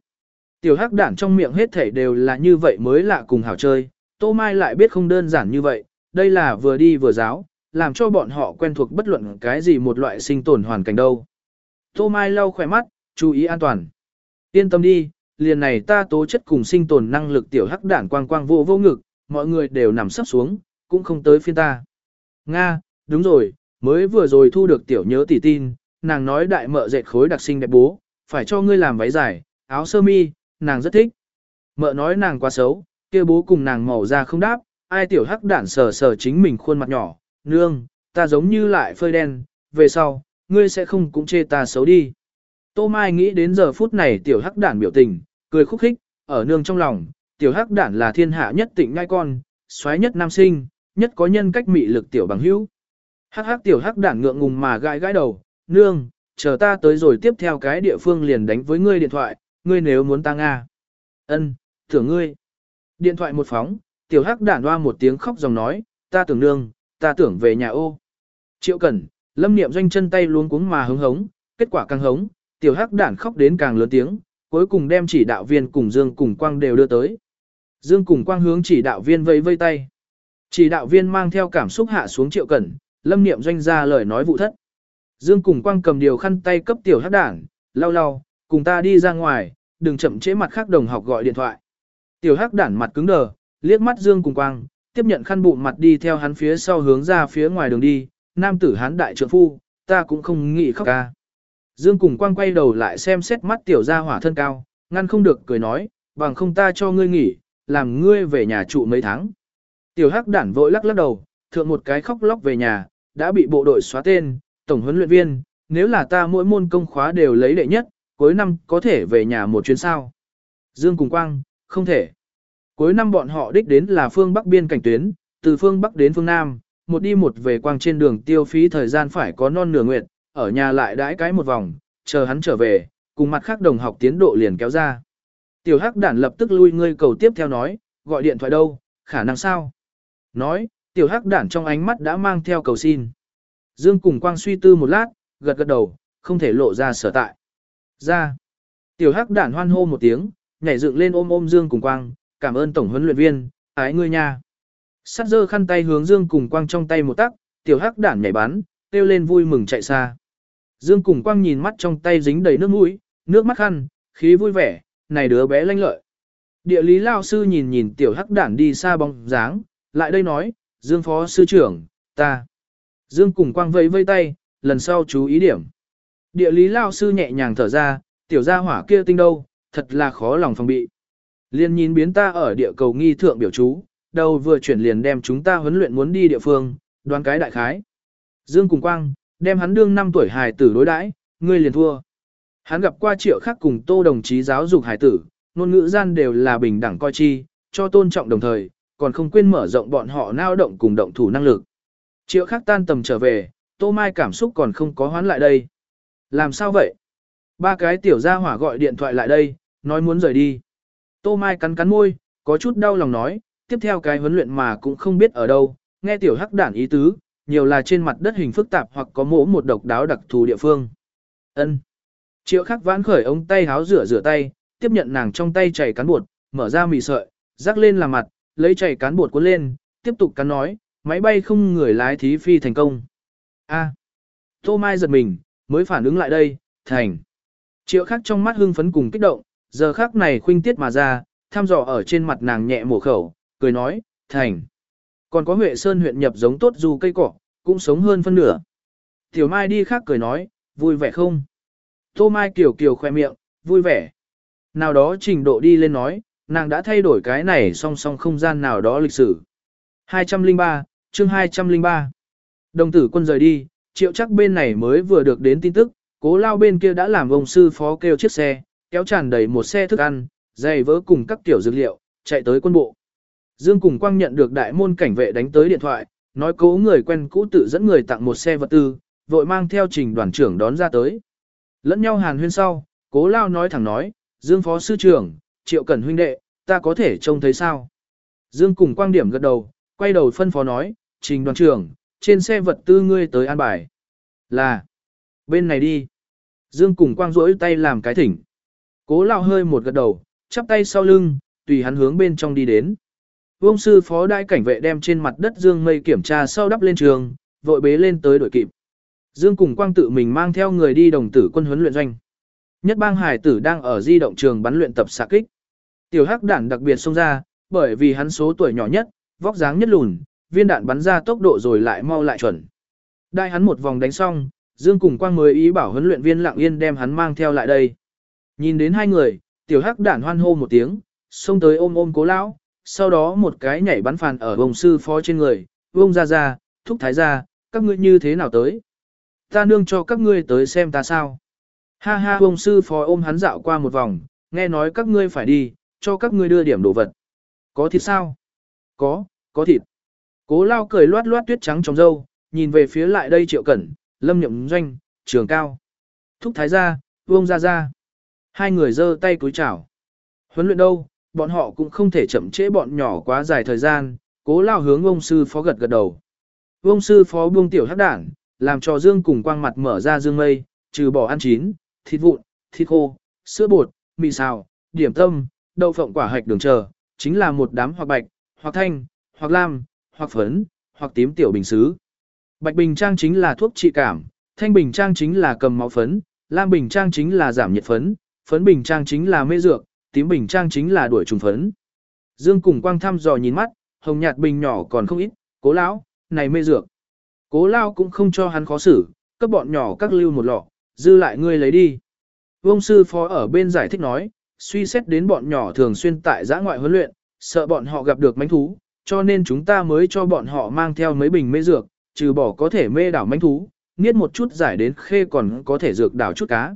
Tiểu hắc đản trong miệng hết thảy đều là như vậy mới lạ cùng hảo chơi, Tô Mai lại biết không đơn giản như vậy, đây là vừa đi vừa giáo, làm cho bọn họ quen thuộc bất luận cái gì một loại sinh tồn hoàn cảnh đâu. Tô Mai lau khỏe mắt, chú ý an toàn. Yên tâm đi, liền này ta tố chất cùng sinh tồn năng lực tiểu hắc đản quang quang vô vô ngực, mọi người đều nằm sắp xuống, cũng không tới phiên ta. Nga, đúng rồi, mới vừa rồi thu được tiểu nhớ tỷ tin, nàng nói đại mợ dệt khối đặc sinh đẹp bố, phải cho ngươi làm váy dài, áo sơ mi, nàng rất thích. Mợ nói nàng quá xấu, kia bố cùng nàng màu ra không đáp, ai tiểu hắc đản sờ sờ chính mình khuôn mặt nhỏ, nương, ta giống như lại phơi đen, về sau, ngươi sẽ không cũng chê ta xấu đi. Tô Mai nghĩ đến giờ phút này tiểu hắc đản biểu tình, cười khúc khích, ở nương trong lòng, tiểu hắc đản là thiên hạ nhất tịnh ngai con, xoáy nhất nam sinh, nhất có nhân cách mị lực tiểu bằng hữu. Hắc hắc tiểu hắc đản ngượng ngùng mà gãi gãi đầu, nương, chờ ta tới rồi tiếp theo cái địa phương liền đánh với ngươi điện thoại, ngươi nếu muốn ta Nga. Ân, tưởng ngươi. Điện thoại một phóng, tiểu hắc đản hoa một tiếng khóc dòng nói, ta tưởng nương, ta tưởng về nhà ô. Triệu Cẩn, lâm niệm doanh chân tay luống cuống mà hứng hống, kết quả càng hống, tiểu hắc đản khóc đến càng lớn tiếng, cuối cùng đem chỉ đạo viên cùng Dương cùng Quang đều đưa tới. Dương cùng Quang hướng chỉ đạo viên vây vây tay. Chỉ đạo viên mang theo cảm xúc hạ xuống Triệu Cẩn, lâm niệm doanh ra lời nói vụ thất. Dương cùng Quang cầm điều khăn tay cấp tiểu hắc đản, lau lau, cùng ta đi ra ngoài, đừng chậm trễ mặt khác đồng học gọi điện thoại. Tiểu hắc đản mặt cứng đờ, liếc mắt Dương cùng Quang, tiếp nhận khăn bụng mặt đi theo hắn phía sau hướng ra phía ngoài đường đi, nam tử hán đại trượng phu, ta cũng không nghĩ khóc ca. Dương cùng quang quay đầu lại xem xét mắt tiểu gia hỏa thân cao, ngăn không được cười nói, bằng không ta cho ngươi nghỉ, làm ngươi về nhà trụ mấy tháng. Tiểu hắc đản vội lắc lắc đầu, thượng một cái khóc lóc về nhà, đã bị bộ đội xóa tên, tổng huấn luyện viên, nếu là ta mỗi môn công khóa đều lấy đệ nhất, cuối năm có thể về nhà một chuyến sao. Dương cùng quang, không thể. Cuối năm bọn họ đích đến là phương Bắc biên cảnh tuyến, từ phương Bắc đến phương Nam, một đi một về quang trên đường tiêu phí thời gian phải có non nửa nguyệt, ở nhà lại đãi cái một vòng, chờ hắn trở về, cùng mặt khác đồng học tiến độ liền kéo ra. Tiểu Hắc đản lập tức lui ngươi cầu tiếp theo nói, gọi điện thoại đâu, khả năng sao? Nói, tiểu Hắc đản trong ánh mắt đã mang theo cầu xin. Dương cùng quang suy tư một lát, gật gật đầu, không thể lộ ra sở tại. Ra. Tiểu Hắc đản hoan hô một tiếng, nhảy dựng lên ôm ôm Dương cùng quang, cảm ơn tổng huấn luyện viên, ái ngươi nha. Sắt dơ khăn tay hướng Dương cùng quang trong tay một tắc, tiểu hắc đản nhảy bắn, kêu lên vui mừng chạy xa. Dương cùng quang nhìn mắt trong tay dính đầy nước mũi, nước mắt khăn, khí vui vẻ, này đứa bé lanh lợi. Địa lý lao sư nhìn nhìn tiểu hắc đản đi xa bóng dáng, lại đây nói, Dương phó sư trưởng, ta. Dương cùng quang vẫy vây tay, lần sau chú ý điểm. Địa lý lao sư nhẹ nhàng thở ra, tiểu gia hỏa kia tinh đâu, thật là khó lòng phòng bị. Liên nhìn biến ta ở địa cầu nghi thượng biểu chú, đầu vừa chuyển liền đem chúng ta huấn luyện muốn đi địa phương, đoán cái đại khái. Dương Cùng Quang, đem hắn đương 5 tuổi hài tử đối đãi, ngươi liền thua. Hắn gặp qua triệu khác cùng tô đồng chí giáo dục hài tử, ngôn ngữ gian đều là bình đẳng coi chi, cho tôn trọng đồng thời, còn không quên mở rộng bọn họ nao động cùng động thủ năng lực. Triệu Khắc tan tầm trở về, tô mai cảm xúc còn không có hoán lại đây. Làm sao vậy? Ba cái tiểu gia hỏa gọi điện thoại lại đây, nói muốn rời đi. Tô Mai cắn cắn môi, có chút đau lòng nói, tiếp theo cái huấn luyện mà cũng không biết ở đâu, nghe tiểu hắc đản ý tứ, nhiều là trên mặt đất hình phức tạp hoặc có mỗ một độc đáo đặc thù địa phương. Ân. Triệu khắc vãn khởi ống tay háo rửa rửa tay, tiếp nhận nàng trong tay chảy cán bột, mở ra mì sợi, rắc lên là mặt, lấy chảy cán bột cuốn lên, tiếp tục cắn nói, máy bay không người lái thí phi thành công. A. Tô Mai giật mình, mới phản ứng lại đây, thành. Triệu khắc trong mắt hưng phấn cùng kích động, giờ khắc này khuynh tiết mà ra, tham dò ở trên mặt nàng nhẹ mổ khẩu, cười nói, thành. Còn có Huệ Sơn huyện nhập giống tốt dù cây cỏ, cũng sống hơn phân nửa. Tiểu Mai đi khác cười nói, vui vẻ không? Tô Mai kiểu kiểu khoe miệng, vui vẻ. Nào đó trình độ đi lên nói, nàng đã thay đổi cái này song song không gian nào đó lịch sử. 203, chương 203. Đồng tử quân rời đi, triệu chắc bên này mới vừa được đến tin tức, cố lao bên kia đã làm ông sư phó kêu chiếc xe, kéo tràn đầy một xe thức ăn, dày vỡ cùng các tiểu dược liệu, chạy tới quân bộ. Dương cùng quang nhận được đại môn cảnh vệ đánh tới điện thoại, nói cố người quen cũ tự dẫn người tặng một xe vật tư, vội mang theo trình đoàn trưởng đón ra tới. Lẫn nhau hàn huyên sau, cố lao nói thẳng nói, Dương phó sư trưởng, triệu cẩn huynh đệ, ta có thể trông thấy sao? Dương cùng quang điểm gật đầu, quay đầu phân phó nói, trình đoàn trưởng, trên xe vật tư ngươi tới an bài. Là, bên này đi. Dương cùng quang rỗi tay làm cái thỉnh. Cố lao hơi một gật đầu, chắp tay sau lưng, tùy hắn hướng bên trong đi đến. Vương sư phó đại cảnh vệ đem trên mặt đất Dương mây kiểm tra sau đắp lên trường, vội bế lên tới đội kịp. Dương cùng quang tự mình mang theo người đi đồng tử quân huấn luyện doanh. Nhất bang hải tử đang ở di động trường bắn luyện tập xạ kích. Tiểu hắc đản đặc biệt xông ra, bởi vì hắn số tuổi nhỏ nhất, vóc dáng nhất lùn, viên đạn bắn ra tốc độ rồi lại mau lại chuẩn. Đại hắn một vòng đánh xong, Dương cùng quang mới ý bảo huấn luyện viên lặng yên đem hắn mang theo lại đây. Nhìn đến hai người, tiểu hắc đản hoan hô một tiếng, xông tới ôm ôm cố lão, sau đó một cái nhảy bắn phàn ở vòng sư phó trên người, vông ra ra, thúc thái ra, các ngươi như thế nào tới? Ta nương cho các ngươi tới xem ta sao? Ha ha vông sư phó ôm hắn dạo qua một vòng, nghe nói các ngươi phải đi, cho các ngươi đưa điểm đồ vật. Có thịt sao? Có, có thịt. Cố lao cười loát loát tuyết trắng trong dâu, nhìn về phía lại đây triệu cẩn, lâm nhậm doanh, trường cao. Thúc thái gia, vương gia gia, Hai người giơ tay cúi chào. Huấn luyện đâu, bọn họ cũng không thể chậm trễ bọn nhỏ quá dài thời gian, cố lao hướng ông sư phó gật gật đầu. Ông sư phó buông tiểu hắc đảng, làm cho dương cùng quang mặt mở ra dương mây, trừ bỏ ăn chín, thịt vụn, thịt khô, sữa bột, mì xào, điểm tâm, đậu phộng quả hạch đường chờ, chính là một đám hoặc bạch, hoặc thanh, hoặc lam, hoặc phấn, hoặc tím tiểu bình xứ. Bạch bình trang chính là thuốc trị cảm, thanh bình trang chính là cầm máu phấn, lam bình trang chính là giảm nhiệt phấn, phấn bình trang chính là mê dược, tím bình trang chính là đuổi trùng phấn. Dương cùng quang thăm dò nhìn mắt, hồng nhạt bình nhỏ còn không ít, cố lão, này mê dược. Cố lão cũng không cho hắn khó xử, các bọn nhỏ các lưu một lọ, dư lại ngươi lấy đi. Vông sư phó ở bên giải thích nói, suy xét đến bọn nhỏ thường xuyên tại giã ngoại huấn luyện, sợ bọn họ gặp được mánh thú, cho nên chúng ta mới cho bọn họ mang theo mấy bình mê dược, trừ bỏ có thể mê đảo mánh thú, niết một chút giải đến khê còn có thể dược đảo chút cá.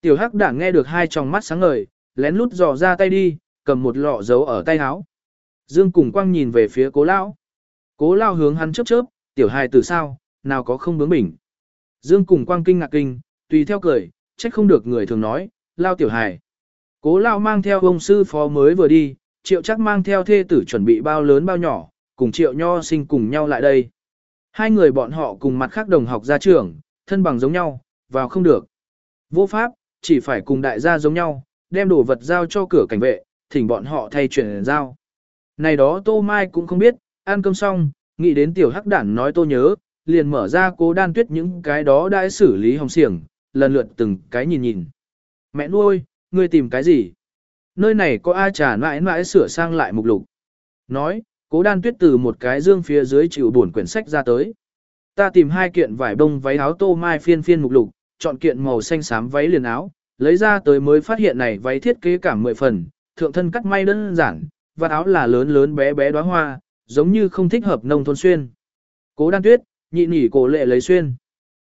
Tiểu hắc đảng nghe được hai tròng mắt sáng ngời, lén lút dò ra tay đi, cầm một lọ giấu ở tay áo. Dương cùng quang nhìn về phía cố lao. Cố lao hướng hắn chớp chớp, tiểu hài từ sao, nào có không bướng bỉnh. Dương cùng quang kinh ngạc kinh, tùy theo cười, trách không được người thường nói, lao tiểu hài. Cố lao mang theo ông sư phó mới vừa đi, triệu chắc mang theo thê tử chuẩn bị bao lớn bao nhỏ, cùng triệu nho sinh cùng nhau lại đây. Hai người bọn họ cùng mặt khác đồng học ra trường, thân bằng giống nhau, vào không được. Vô pháp, chỉ phải cùng đại gia giống nhau, đem đồ vật giao cho cửa cảnh vệ, thỉnh bọn họ thay chuyển giao. Này đó Tô Mai cũng không biết, ăn cơm xong, nghĩ đến tiểu hắc đản nói tô nhớ, liền mở ra cố đan tuyết những cái đó đã xử lý hồng xiềng, lần lượt từng cái nhìn nhìn. Mẹ nuôi, ngươi tìm cái gì? Nơi này có ai trà mãi mãi sửa sang lại mục lục. Nói, cố đan tuyết từ một cái dương phía dưới chịu buồn quyển sách ra tới. Ta tìm hai kiện vải bông váy áo tô mai phiên phiên mục lục, chọn kiện màu xanh xám váy liền áo, lấy ra tới mới phát hiện này váy thiết kế cả 10 phần, thượng thân cắt may đơn giản, và áo là lớn lớn bé bé đóa hoa, giống như không thích hợp nông thôn xuyên. Cố đan tuyết, nhị nỉ cổ lệ lấy xuyên.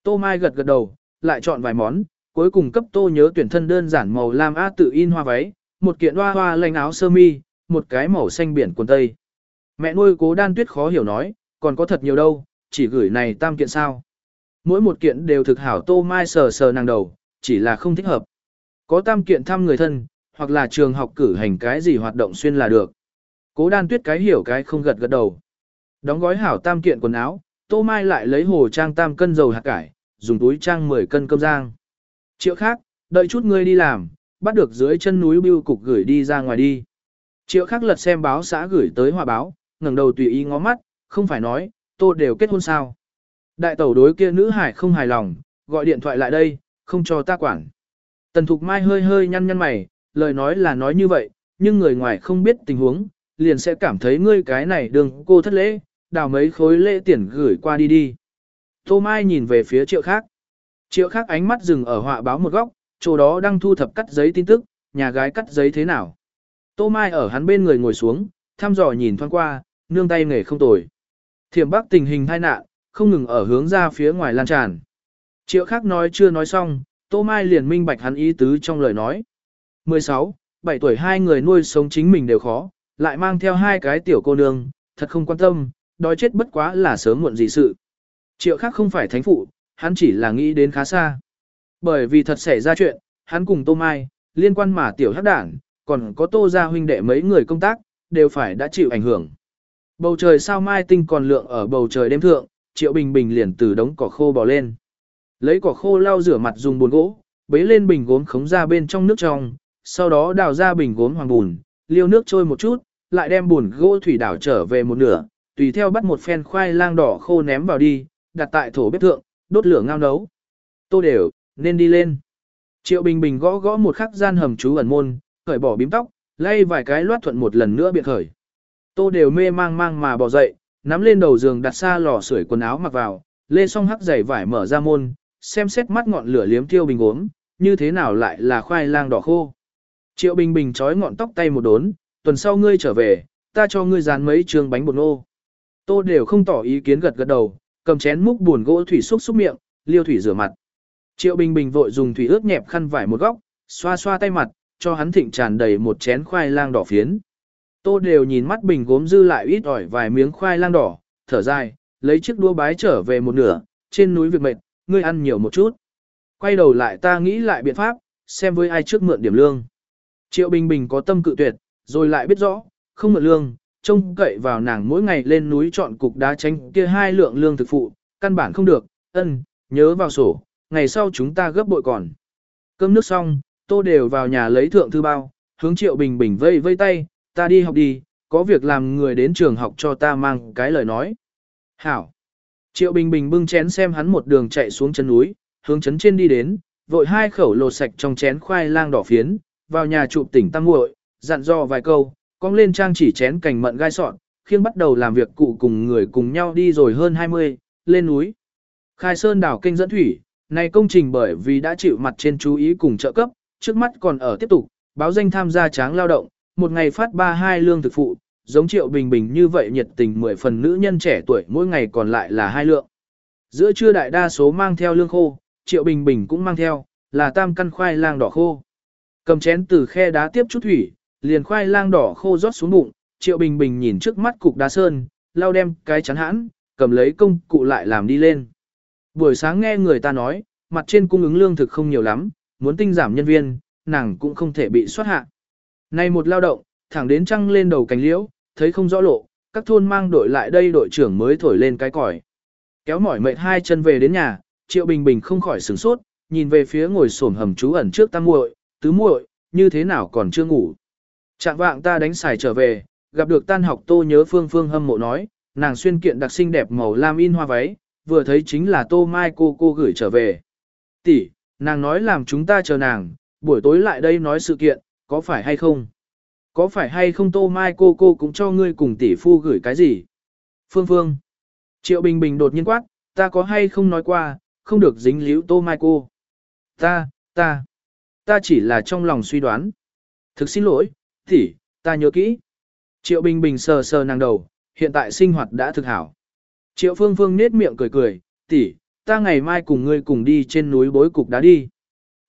Tô Mai gật gật đầu, lại chọn vài món, cuối cùng cấp tô nhớ tuyển thân đơn giản màu lam a tự in hoa váy, một kiện hoa hoa lành áo sơ mi, một cái màu xanh biển quần tây. Mẹ nuôi cố đan tuyết khó hiểu nói, còn có thật nhiều đâu, chỉ gửi này tam kiện sao. Mỗi một kiện đều thực hảo tô mai sờ sờ nàng đầu, chỉ là không thích hợp. Có tam kiện thăm người thân, hoặc là trường học cử hành cái gì hoạt động xuyên là được. Cố đan tuyết cái hiểu cái không gật gật đầu. Đóng gói hảo tam kiện quần áo, tô mai lại lấy hồ trang tam cân dầu hạt cải, dùng túi trang 10 cân cơm rang. Triệu khác, đợi chút ngươi đi làm, bắt được dưới chân núi bưu cục gửi đi ra ngoài đi. Triệu khác lật xem báo xã gửi tới hòa báo, ngẩng đầu tùy ý ngó mắt, không phải nói, tô đều kết hôn sao. Đại tẩu đối kia nữ hải không hài lòng, gọi điện thoại lại đây, không cho ta quản. Tần Thục Mai hơi hơi nhăn nhăn mày, lời nói là nói như vậy, nhưng người ngoài không biết tình huống, liền sẽ cảm thấy ngươi cái này đừng cô thất lễ, đào mấy khối lễ tiền gửi qua đi đi. Tô Mai nhìn về phía triệu khác. Triệu khác ánh mắt dừng ở họa báo một góc, chỗ đó đang thu thập cắt giấy tin tức, nhà gái cắt giấy thế nào. Tô Mai ở hắn bên người ngồi xuống, thăm dò nhìn thoáng qua, nương tay nghề không tồi. Thiểm bắc tình hình tai nạn, không ngừng ở hướng ra phía ngoài lan tràn. Triệu khác nói chưa nói xong, Tô Mai liền minh bạch hắn ý tứ trong lời nói. 16, 7 tuổi hai người nuôi sống chính mình đều khó, lại mang theo hai cái tiểu cô nương, thật không quan tâm, đói chết bất quá là sớm muộn gì sự. Triệu khác không phải thánh phụ, hắn chỉ là nghĩ đến khá xa. Bởi vì thật xảy ra chuyện, hắn cùng Tô Mai, liên quan mà tiểu hắc đảng, còn có Tô gia huynh đệ mấy người công tác, đều phải đã chịu ảnh hưởng. Bầu trời sao mai tinh còn lượng ở bầu trời đêm thượng, Triệu Bình Bình liền từ đống cỏ khô bò lên. Lấy cỏ khô lau rửa mặt dùng bồn gỗ, bế lên bình gốm khống ra bên trong nước trong, sau đó đào ra bình gốm hoàng bùn, liêu nước trôi một chút, lại đem bùn gỗ thủy đảo trở về một nửa, tùy theo bắt một phen khoai lang đỏ khô ném vào đi, đặt tại thổ bếp thượng, đốt lửa ngao nấu. Tô đều, nên đi lên. Triệu Bình Bình gõ gõ một khắc gian hầm chú ẩn môn, khởi bỏ bím tóc, lay vài cái loát thuận một lần nữa biện khởi. Tô đều mê mang mang mà bỏ dậy, nắm lên đầu giường đặt xa lò sưởi quần áo mặc vào, lê xong hắc giày vải mở ra môn, xem xét mắt ngọn lửa liếm tiêu bình uống, như thế nào lại là khoai lang đỏ khô. Triệu Bình Bình trói ngọn tóc tay một đốn, tuần sau ngươi trở về, ta cho ngươi dán mấy trường bánh bột nô. Tô đều không tỏ ý kiến gật gật đầu, cầm chén múc buồn gỗ thủy xúc xúc miệng, liêu thủy rửa mặt. Triệu Bình Bình vội dùng thủy ướt nhẹp khăn vải một góc, xoa xoa tay mặt, cho hắn thịnh tràn đầy một chén khoai lang đỏ phiến. Tô đều nhìn mắt bình gốm dư lại ít ỏi vài miếng khoai lang đỏ, thở dài, lấy chiếc đũa bái trở về một nửa, trên núi việc mệt, ngươi ăn nhiều một chút. Quay đầu lại ta nghĩ lại biện pháp, xem với ai trước mượn điểm lương. Triệu Bình Bình có tâm cự tuyệt, rồi lại biết rõ, không mượn lương, trông cậy vào nàng mỗi ngày lên núi chọn cục đá tránh kia hai lượng lương thực phụ, căn bản không được, ân, nhớ vào sổ, ngày sau chúng ta gấp bội còn. Cơm nước xong, tô đều vào nhà lấy thượng thư bao, hướng Triệu Bình Bình vây vây tay, ta đi học đi, có việc làm người đến trường học cho ta mang cái lời nói. Hảo. Triệu Bình Bình bưng chén xem hắn một đường chạy xuống chân núi, hướng chấn trên đi đến, vội hai khẩu lột sạch trong chén khoai lang đỏ phiến, vào nhà chụp tỉnh tăng muội, dặn dò vài câu, cong lên trang chỉ chén cành mận gai sọn, khiêng bắt đầu làm việc cụ cùng người cùng nhau đi rồi hơn 20, lên núi. Khai Sơn đảo kênh dẫn thủy, này công trình bởi vì đã chịu mặt trên chú ý cùng trợ cấp, trước mắt còn ở tiếp tục, báo danh tham gia tráng lao động, một ngày phát ba hai lương thực phụ, giống triệu bình bình như vậy nhiệt tình mười phần nữ nhân trẻ tuổi mỗi ngày còn lại là hai lượng. Giữa trưa đại đa số mang theo lương khô, triệu bình bình cũng mang theo, là tam căn khoai lang đỏ khô. Cầm chén từ khe đá tiếp chút thủy, liền khoai lang đỏ khô rót xuống bụng, triệu bình bình nhìn trước mắt cục đá sơn, lau đem cái chắn hãn, cầm lấy công cụ lại làm đi lên. Buổi sáng nghe người ta nói, mặt trên cung ứng lương thực không nhiều lắm, muốn tinh giảm nhân viên, nàng cũng không thể bị xuất hạ. Này một lao động, thẳng đến trăng lên đầu cánh liễu, thấy không rõ lộ, các thôn mang đội lại đây đội trưởng mới thổi lên cái còi. Kéo mỏi mệt hai chân về đến nhà, Triệu Bình Bình không khỏi sửng sốt, nhìn về phía ngồi xổm hầm trú ẩn trước tam muội, tứ muội, như thế nào còn chưa ngủ. Trạng vạng ta đánh xài trở về, gặp được tan học tô nhớ phương phương hâm mộ nói, nàng xuyên kiện đặc xinh đẹp màu lam in hoa váy, vừa thấy chính là tô mai cô cô gửi trở về. Tỷ, nàng nói làm chúng ta chờ nàng, buổi tối lại đây nói sự kiện, có phải hay không? Có phải hay không tô mai cô cô cũng cho ngươi cùng tỷ phu gửi cái gì? Phương Phương. Triệu Bình Bình đột nhiên quát, ta có hay không nói qua, không được dính líu tô mai cô. Ta, ta, ta chỉ là trong lòng suy đoán. Thực xin lỗi, tỷ, ta nhớ kỹ. Triệu Bình Bình sờ sờ nàng đầu, hiện tại sinh hoạt đã thực hảo. Triệu Phương Phương nết miệng cười cười, tỷ, ta ngày mai cùng ngươi cùng đi trên núi bối cục đá đi.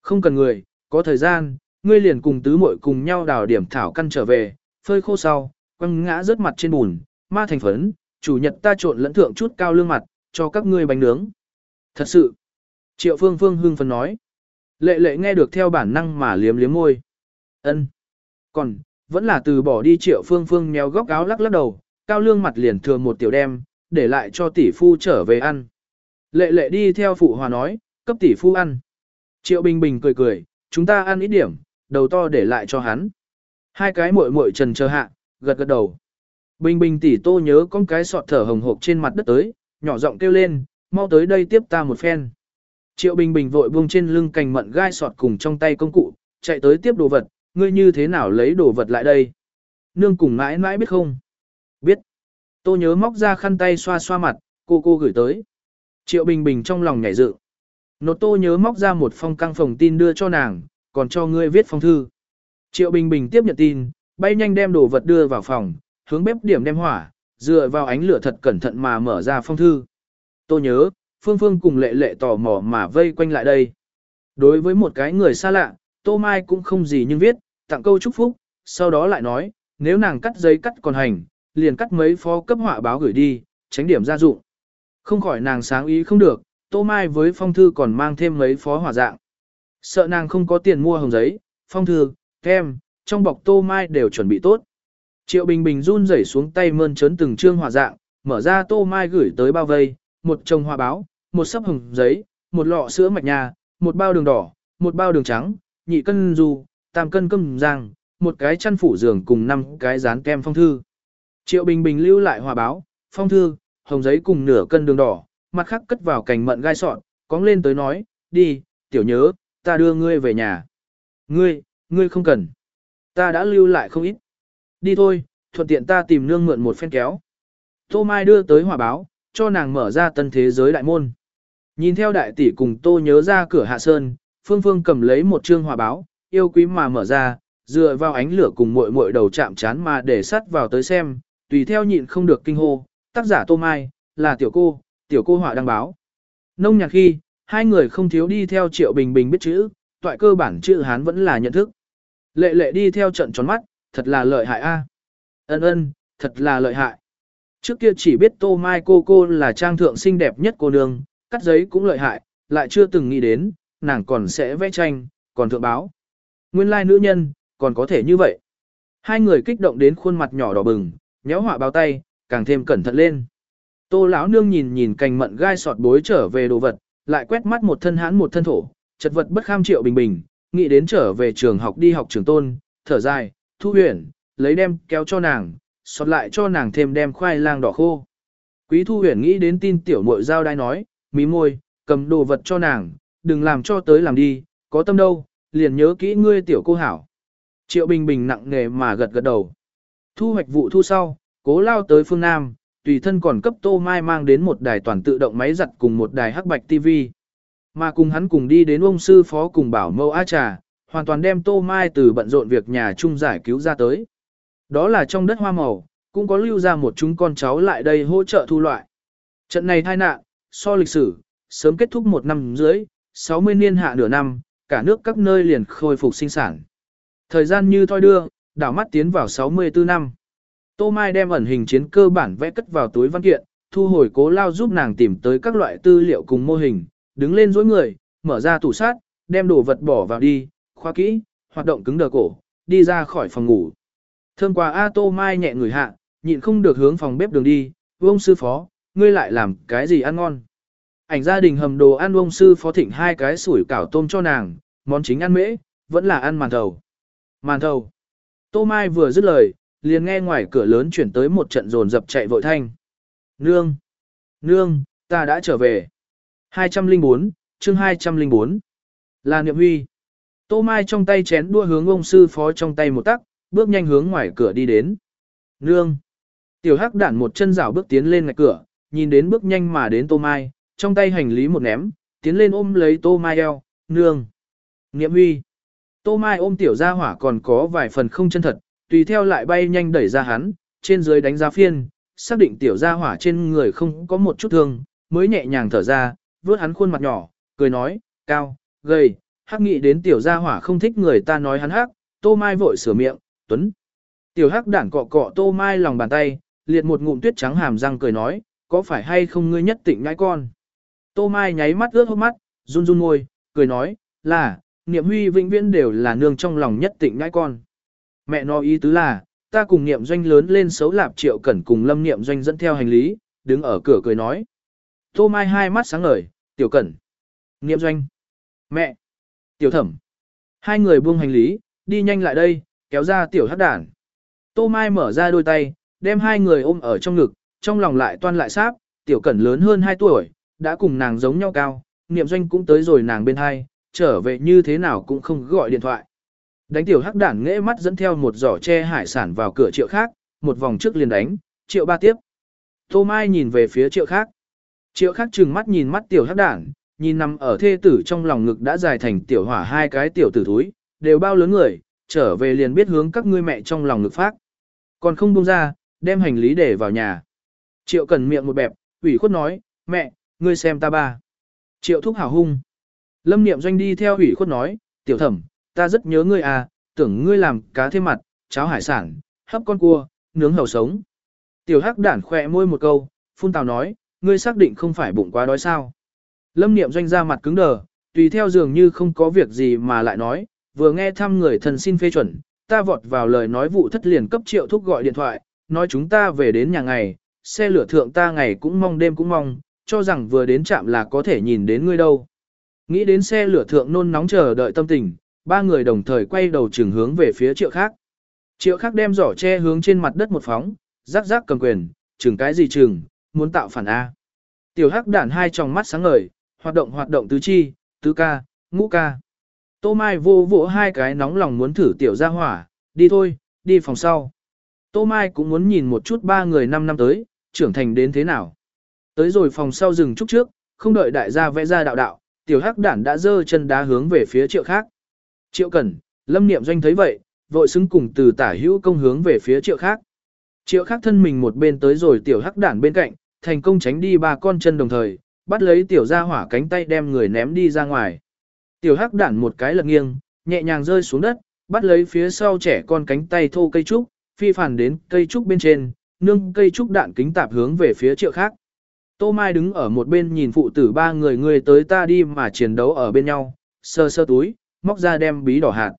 Không cần người, có thời gian, ngươi liền cùng tứ muội cùng nhau đào điểm thảo căn trở về, phơi khô sau, quăng ngã rớt mặt trên bùn, ma thành phấn, chủ nhật ta trộn lẫn thượng chút cao lương mặt, cho các ngươi bánh nướng. Thật sự, triệu phương phương hưng phấn nói. Lệ lệ nghe được theo bản năng mà liếm liếm môi. ân Còn, vẫn là từ bỏ đi triệu phương phương nheo góc áo lắc lắc đầu, cao lương mặt liền thừa một tiểu đem, để lại cho tỷ phu trở về ăn. Lệ lệ đi theo phụ hòa nói, cấp tỷ phu ăn. Triệu Bình Bình cười cười, chúng ta ăn ít điểm, đầu to để lại cho hắn. Hai cái muội muội trần chờ hạ, gật gật đầu. Bình Bình tỷ tô nhớ con cái sọt thở hồng hộc trên mặt đất tới, nhỏ giọng kêu lên, mau tới đây tiếp ta một phen. Triệu Bình Bình vội buông trên lưng cành mận gai sọt cùng trong tay công cụ, chạy tới tiếp đồ vật, ngươi như thế nào lấy đồ vật lại đây? Nương cùng mãi mãi biết không? Biết. Tô nhớ móc ra khăn tay xoa xoa mặt, cô cô gửi tới. Triệu Bình Bình trong lòng nhảy dự. Nột tô nhớ móc ra một phong căng phòng tin đưa cho nàng, còn cho ngươi viết phong thư. Triệu Bình Bình tiếp nhận tin, bay nhanh đem đồ vật đưa vào phòng, hướng bếp điểm đem hỏa, dựa vào ánh lửa thật cẩn thận mà mở ra phong thư. Tô nhớ, Phương Phương cùng lệ lệ tò mò mà vây quanh lại đây. Đối với một cái người xa lạ, Tô Mai cũng không gì nhưng viết, tặng câu chúc phúc, sau đó lại nói, nếu nàng cắt giấy cắt còn hành, liền cắt mấy phó cấp họa báo gửi đi, tránh điểm gia dụng. Không khỏi nàng sáng ý không được, Tô Mai với phong thư còn mang thêm mấy phó hỏa dạng. Sợ nàng không có tiền mua hồng giấy, phong thư, kem, trong bọc Tô Mai đều chuẩn bị tốt. Triệu Bình Bình run rẩy xuống tay mơn trớn từng trương hỏa dạng, mở ra Tô Mai gửi tới bao vây, một chồng hoa báo, một sấp hồng giấy, một lọ sữa mạch nhà, một bao đường đỏ, một bao đường trắng, nhị cân du, tam cân cơm rang, một cái chăn phủ giường cùng năm cái dán kem phong thư. Triệu Bình Bình lưu lại hòa báo, phong thư, hồng giấy cùng nửa cân đường đỏ, mặt khác cất vào cành mận gai sọn, cóng lên tới nói, đi, tiểu nhớ, ta đưa ngươi về nhà. Ngươi, ngươi không cần. Ta đã lưu lại không ít. Đi thôi, thuận tiện ta tìm nương mượn một phen kéo. Tô Mai đưa tới hòa báo, cho nàng mở ra tân thế giới đại môn. Nhìn theo đại tỷ cùng Tô nhớ ra cửa hạ sơn, Phương Phương cầm lấy một chương hòa báo, yêu quý mà mở ra, dựa vào ánh lửa cùng muội muội đầu chạm chán mà để sắt vào tới xem, tùy theo nhịn không được kinh hô, tác giả Tô Mai, là tiểu cô, tiểu cô họa đăng báo. Nông nhạc khi, hai người không thiếu đi theo Triệu Bình Bình biết chữ, toại cơ bản chữ Hán vẫn là nhận thức. Lệ lệ đi theo trận tròn mắt, thật là lợi hại a. Ân ân, thật là lợi hại. Trước kia chỉ biết Tô Mai cô cô là trang thượng xinh đẹp nhất cô nương, cắt giấy cũng lợi hại, lại chưa từng nghĩ đến, nàng còn sẽ vẽ tranh, còn thượng báo. Nguyên lai nữ nhân, còn có thể như vậy. Hai người kích động đến khuôn mặt nhỏ đỏ bừng, nhéo họa bao tay, càng thêm cẩn thận lên. Tô lão nương nhìn nhìn cành mận gai sọt bối trở về đồ vật, lại quét mắt một thân hãn một thân thổ, chật vật bất kham triệu bình bình, nghĩ đến trở về trường học đi học trường tôn, thở dài, thu huyền, lấy đem kéo cho nàng, sọt lại cho nàng thêm đem khoai lang đỏ khô. Quý thu huyền nghĩ đến tin tiểu muội giao đai nói, mí môi, cầm đồ vật cho nàng, đừng làm cho tới làm đi, có tâm đâu, liền nhớ kỹ ngươi tiểu cô hảo. Triệu Bình Bình nặng nề mà gật gật đầu. Thu hoạch vụ thu sau, cố lao tới phương Nam, tùy thân còn cấp Tô Mai mang đến một đài toàn tự động máy giặt cùng một đài hắc bạch TV. Mà cùng hắn cùng đi đến ông sư phó cùng bảo mâu A Trà, hoàn toàn đem Tô Mai từ bận rộn việc nhà chung giải cứu ra tới. Đó là trong đất hoa màu, cũng có lưu ra một chúng con cháu lại đây hỗ trợ thu loại. Trận này tai nạn, so lịch sử, sớm kết thúc một năm dưới, 60 niên hạ nửa năm, cả nước các nơi liền khôi phục sinh sản. Thời gian như thoi đưa, đảo mắt tiến vào 64 năm. Tô Mai đem ẩn hình chiến cơ bản vẽ cất vào túi văn kiện, thu hồi cố lao giúp nàng tìm tới các loại tư liệu cùng mô hình, đứng lên dối người, mở ra tủ sát, đem đồ vật bỏ vào đi, khoa kỹ, hoạt động cứng đờ cổ, đi ra khỏi phòng ngủ. Thơm qua A Tô Mai nhẹ người hạ, nhịn không được hướng phòng bếp đường đi, ông sư phó, ngươi lại làm cái gì ăn ngon. Ảnh gia đình hầm đồ ăn ông sư phó thỉnh hai cái sủi cảo tôm cho nàng, món chính ăn mễ, vẫn là ăn màn thầu. Màn thầu. Tô Mai vừa dứt lời, liền nghe ngoài cửa lớn chuyển tới một trận rồn dập chạy vội thanh. Nương! Nương, ta đã trở về. 204, chương 204. Là Niệm Huy. Tô Mai trong tay chén đua hướng ông sư phó trong tay một tắc, bước nhanh hướng ngoài cửa đi đến. Nương! Tiểu hắc đản một chân rảo bước tiến lên ngạch cửa, nhìn đến bước nhanh mà đến Tô Mai, trong tay hành lý một ném, tiến lên ôm lấy Tô Mai eo, nương. Niệm Huy. Tô Mai ôm tiểu gia hỏa còn có vài phần không chân thật, tùy theo lại bay nhanh đẩy ra hắn, trên dưới đánh giá phiên, xác định tiểu gia hỏa trên người không có một chút thương, mới nhẹ nhàng thở ra, vớt hắn khuôn mặt nhỏ, cười nói, cao, gầy, hắc nghĩ đến tiểu gia hỏa không thích người ta nói hắn hắc, Tô Mai vội sửa miệng, tuấn. Tiểu hắc đản cọ cọ Tô Mai lòng bàn tay, liệt một ngụm tuyết trắng hàm răng cười nói, có phải hay không ngươi nhất tịnh ngãi con. Tô Mai nháy mắt ướt hốc mắt, run run môi, cười nói, là, niệm huy vĩnh viễn đều là nương trong lòng nhất tịnh ngãi con. Mẹ nói ý tứ là, ta cùng niệm doanh lớn lên xấu lạp triệu cẩn cùng lâm niệm doanh dẫn theo hành lý, đứng ở cửa cười nói. Tô Mai hai mắt sáng ngời, tiểu cẩn, niệm doanh, mẹ, tiểu thẩm. Hai người buông hành lý, đi nhanh lại đây, kéo ra tiểu hắc đản. Tô Mai mở ra đôi tay, đem hai người ôm ở trong ngực, trong lòng lại toan lại sáp, tiểu cẩn lớn hơn 2 tuổi, đã cùng nàng giống nhau cao, niệm doanh cũng tới rồi nàng bên hai, trở về như thế nào cũng không gọi điện thoại. Đánh tiểu hắc đản nghễ mắt dẫn theo một giỏ tre hải sản vào cửa triệu khác, một vòng trước liền đánh, triệu ba tiếp. Tô Mai nhìn về phía triệu khác. Triệu khác trừng mắt nhìn mắt tiểu hắc đản, nhìn nằm ở thê tử trong lòng ngực đã dài thành tiểu hỏa hai cái tiểu tử thúi, đều bao lớn người, trở về liền biết hướng các ngươi mẹ trong lòng ngực phát. Còn không buông ra, đem hành lý để vào nhà. Triệu cần miệng một bẹp, ủy khuất nói, mẹ, ngươi xem ta ba. Triệu thúc hào hung. Lâm niệm doanh đi theo ủy khuất nói, tiểu thẩm, ta rất nhớ ngươi à, tưởng ngươi làm cá thêm mặt, cháo hải sản, hấp con cua, nướng hầu sống. Tiểu hắc đản khỏe môi một câu, phun tào nói, ngươi xác định không phải bụng quá đói sao. Lâm niệm doanh ra mặt cứng đờ, tùy theo dường như không có việc gì mà lại nói, vừa nghe thăm người thần xin phê chuẩn, ta vọt vào lời nói vụ thất liền cấp triệu thúc gọi điện thoại, nói chúng ta về đến nhà ngày, xe lửa thượng ta ngày cũng mong đêm cũng mong, cho rằng vừa đến trạm là có thể nhìn đến ngươi đâu. Nghĩ đến xe lửa thượng nôn nóng chờ đợi tâm tình, ba người đồng thời quay đầu trường hướng về phía triệu khác. Triệu khác đem giỏ che hướng trên mặt đất một phóng, rắc rắc cầm quyền, chừng cái gì chừng, muốn tạo phản A. Tiểu hắc đản hai tròng mắt sáng ngời, hoạt động hoạt động tứ chi, tứ ca, ngũ ca. Tô Mai vô vỗ hai cái nóng lòng muốn thử tiểu ra hỏa, đi thôi, đi phòng sau. Tô Mai cũng muốn nhìn một chút ba người năm năm tới, trưởng thành đến thế nào. Tới rồi phòng sau rừng chút trước, không đợi đại gia vẽ ra đạo đạo, tiểu hắc đản đã dơ chân đá hướng về phía triệu khác. Triệu cẩn, lâm niệm doanh thấy vậy, vội xứng cùng từ tả hữu công hướng về phía triệu khác. Triệu khác thân mình một bên tới rồi tiểu hắc đản bên cạnh, thành công tránh đi ba con chân đồng thời, bắt lấy tiểu ra hỏa cánh tay đem người ném đi ra ngoài. Tiểu hắc đản một cái lật nghiêng, nhẹ nhàng rơi xuống đất, bắt lấy phía sau trẻ con cánh tay thô cây trúc, phi phản đến cây trúc bên trên, nương cây trúc đạn kính tạp hướng về phía triệu khác. Tô Mai đứng ở một bên nhìn phụ tử ba người người tới ta đi mà chiến đấu ở bên nhau, sơ sơ túi, móc ra đem bí đỏ hạt.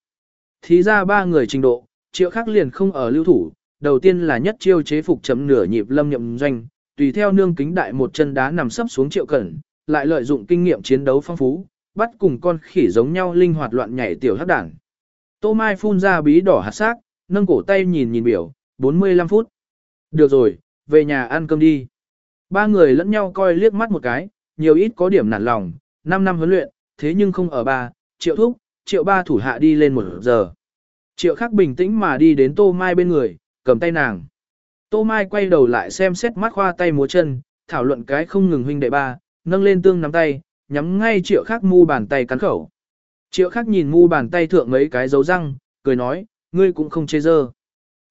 Thì ra ba người trình độ, triệu khắc liền không ở lưu thủ, đầu tiên là nhất chiêu chế phục chấm nửa nhịp lâm nhậm doanh, tùy theo nương kính đại một chân đá nằm sấp xuống triệu cẩn, lại lợi dụng kinh nghiệm chiến đấu phong phú, bắt cùng con khỉ giống nhau linh hoạt loạn nhảy tiểu hắc đảng. Tô Mai phun ra bí đỏ hạt xác, nâng cổ tay nhìn nhìn biểu, 45 phút. Được rồi, về nhà ăn cơm đi. Ba người lẫn nhau coi liếc mắt một cái, nhiều ít có điểm nản lòng, 5 năm huấn luyện, thế nhưng không ở ba, triệu thúc, triệu ba thủ hạ đi lên một giờ. Triệu khắc bình tĩnh mà đi đến Tô Mai bên người, cầm tay nàng. Tô Mai quay đầu lại xem xét mắt khoa tay múa chân, thảo luận cái không ngừng huynh đệ ba, nâng lên tương nắm tay, nhắm ngay triệu khắc mu bàn tay cắn khẩu. Triệu khắc nhìn mu bàn tay thượng mấy cái dấu răng, cười nói, ngươi cũng không chê dơ.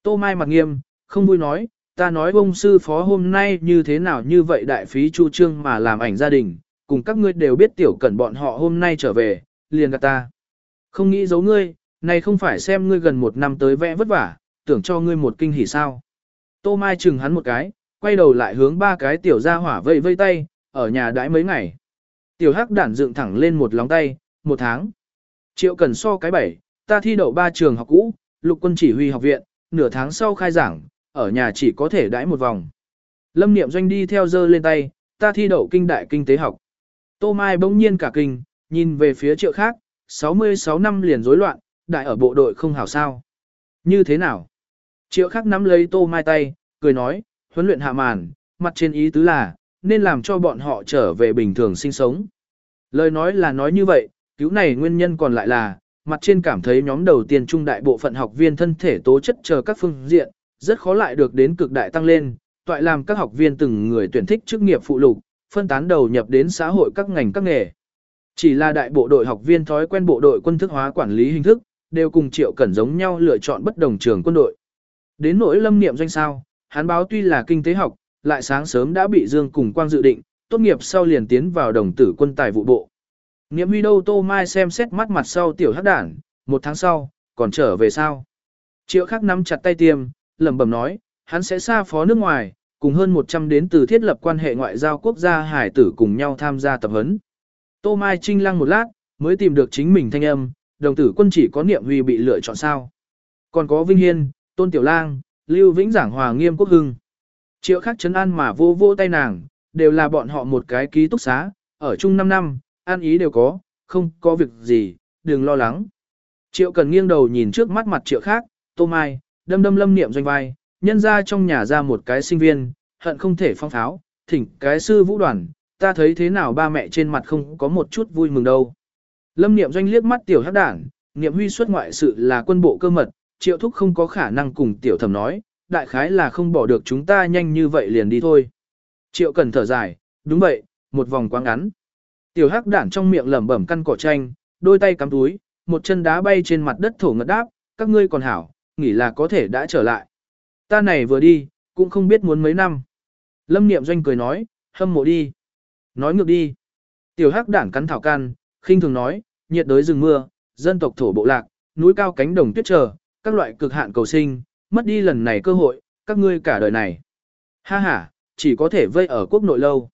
Tô Mai mặt nghiêm, không vui nói, ta nói ông sư phó hôm nay như thế nào như vậy đại phí chu trương mà làm ảnh gia đình, cùng các ngươi đều biết tiểu cẩn bọn họ hôm nay trở về, liền gạt ta. Không nghĩ giấu ngươi, này không phải xem ngươi gần một năm tới vẽ vất vả, tưởng cho ngươi một kinh hỉ sao. Tô Mai chừng hắn một cái, quay đầu lại hướng ba cái tiểu gia hỏa vây vây tay, ở nhà đãi mấy ngày. Tiểu hắc đản dựng thẳng lên một lóng tay, một tháng. Triệu cần so cái bảy, ta thi đậu ba trường học cũ, lục quân chỉ huy học viện, nửa tháng sau khai giảng, ở nhà chỉ có thể đãi một vòng. Lâm niệm doanh đi theo dơ lên tay, ta thi đậu kinh đại kinh tế học. Tô Mai bỗng nhiên cả kinh, nhìn về phía triệu khác, 66 năm liền rối loạn, đại ở bộ đội không hảo sao. Như thế nào? Triệu khắc nắm lấy tô mai tay, cười nói, huấn luyện hạ màn, mặt trên ý tứ là, nên làm cho bọn họ trở về bình thường sinh sống. Lời nói là nói như vậy, cứu này nguyên nhân còn lại là, mặt trên cảm thấy nhóm đầu tiên trung đại bộ phận học viên thân thể tố chất chờ các phương diện, rất khó lại được đến cực đại tăng lên, toại làm các học viên từng người tuyển thích chức nghiệp phụ lục, phân tán đầu nhập đến xã hội các ngành các nghề. Chỉ là đại bộ đội học viên thói quen bộ đội quân thức hóa quản lý hình thức, đều cùng triệu cẩn giống nhau lựa chọn bất đồng trường quân đội. Đến nỗi lâm niệm doanh sao, hắn báo tuy là kinh tế học, lại sáng sớm đã bị Dương cùng Quang dự định, tốt nghiệp sau liền tiến vào đồng tử quân tài vụ bộ. Niệm huy đâu tô mai xem xét mắt mặt sau tiểu hắc đản, một tháng sau, còn trở về sao. Triệu khắc nắm chặt tay tiêm, lẩm bẩm nói, hắn sẽ xa phó nước ngoài, cùng hơn 100 đến từ thiết lập quan hệ ngoại giao quốc gia hải tử cùng nhau tham gia tập huấn. Tô Mai trinh lăng một lát, mới tìm được chính mình thanh âm, đồng tử quân chỉ có niệm huy bị lựa chọn sao. Còn có Vinh Hiên, Tôn Tiểu Lang, Lưu Vĩnh Giảng Hòa Nghiêm Quốc Hưng. Triệu khắc chấn an mà vô vô tay nàng, đều là bọn họ một cái ký túc xá, ở chung 5 năm, an ý đều có, không có việc gì, đừng lo lắng. Triệu cần nghiêng đầu nhìn trước mắt mặt triệu khác, Tô Mai, đâm đâm lâm niệm doanh vai, nhân ra trong nhà ra một cái sinh viên, hận không thể phong pháo, thỉnh cái sư vũ đoàn, ta thấy thế nào ba mẹ trên mặt không có một chút vui mừng đâu. Lâm Niệm Doanh liếc mắt tiểu hắc đảng, Niệm Huy xuất ngoại sự là quân bộ cơ mật, triệu thúc không có khả năng cùng tiểu thẩm nói, đại khái là không bỏ được chúng ta nhanh như vậy liền đi thôi. Triệu cần thở dài, đúng vậy, một vòng quá ngắn. Tiểu hắc đản trong miệng lẩm bẩm căn cỏ tranh đôi tay cắm túi, một chân đá bay trên mặt đất thổ ngất đáp, các ngươi còn hảo, nghĩ là có thể đã trở lại. Ta này vừa đi, cũng không biết muốn mấy năm. Lâm Niệm Doanh cười nói, hâm mộ đi. Nói ngược đi. Tiểu hắc đản cắn thảo can, khinh thường nói, nhiệt đới rừng mưa, dân tộc thổ bộ lạc, núi cao cánh đồng tuyết trở, các loại cực hạn cầu sinh, mất đi lần này cơ hội, các ngươi cả đời này. Ha ha, chỉ có thể vây ở quốc nội lâu.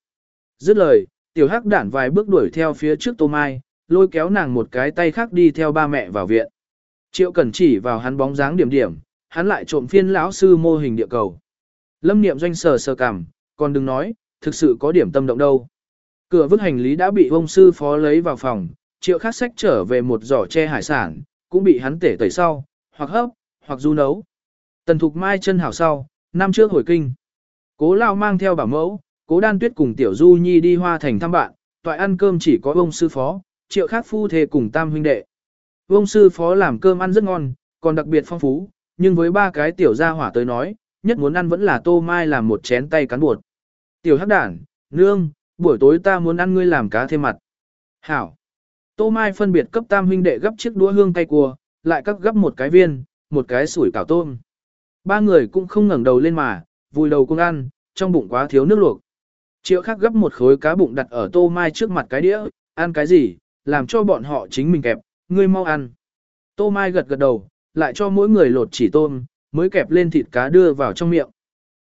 Dứt lời, tiểu hắc đản vài bước đuổi theo phía trước Tô Mai, lôi kéo nàng một cái tay khác đi theo ba mẹ vào viện. Triệu Cẩn chỉ vào hắn bóng dáng điểm điểm, hắn lại trộm phiên lão sư mô hình địa cầu. Lâm Niệm doanh sờ sờ cảm, còn đừng nói, thực sự có điểm tâm động đâu. Cửa vứt hành lý đã bị ông sư phó lấy vào phòng, triệu khắc sách trở về một giỏ che hải sản, cũng bị hắn tể tẩy sau, hoặc hấp, hoặc du nấu. Tần Thục Mai chân hảo sau, năm trước hồi kinh. Cố Lao mang theo bảo mẫu, cố đan tuyết cùng Tiểu Du Nhi đi hoa thành thăm bạn, toại ăn cơm chỉ có ông sư phó, triệu khắc phu thề cùng tam huynh đệ. Ông sư phó làm cơm ăn rất ngon, còn đặc biệt phong phú, nhưng với ba cái tiểu gia hỏa tới nói, nhất muốn ăn vẫn là tô mai làm một chén tay cán bột. Tiểu hắc đản, nương, buổi tối ta muốn ăn ngươi làm cá thêm mặt. Hảo. Tô mai phân biệt cấp tam huynh đệ gấp chiếc đũa hương cay cua, lại cắt gấp một cái viên, một cái sủi cảo tôm. Ba người cũng không ngẩng đầu lên mà, vùi đầu cùng ăn, trong bụng quá thiếu nước luộc. Triệu khắc gấp một khối cá bụng đặt ở tô mai trước mặt cái đĩa, ăn cái gì, làm cho bọn họ chính mình kẹp, ngươi mau ăn. Tô mai gật gật đầu, lại cho mỗi người lột chỉ tôm, mới kẹp lên thịt cá đưa vào trong miệng.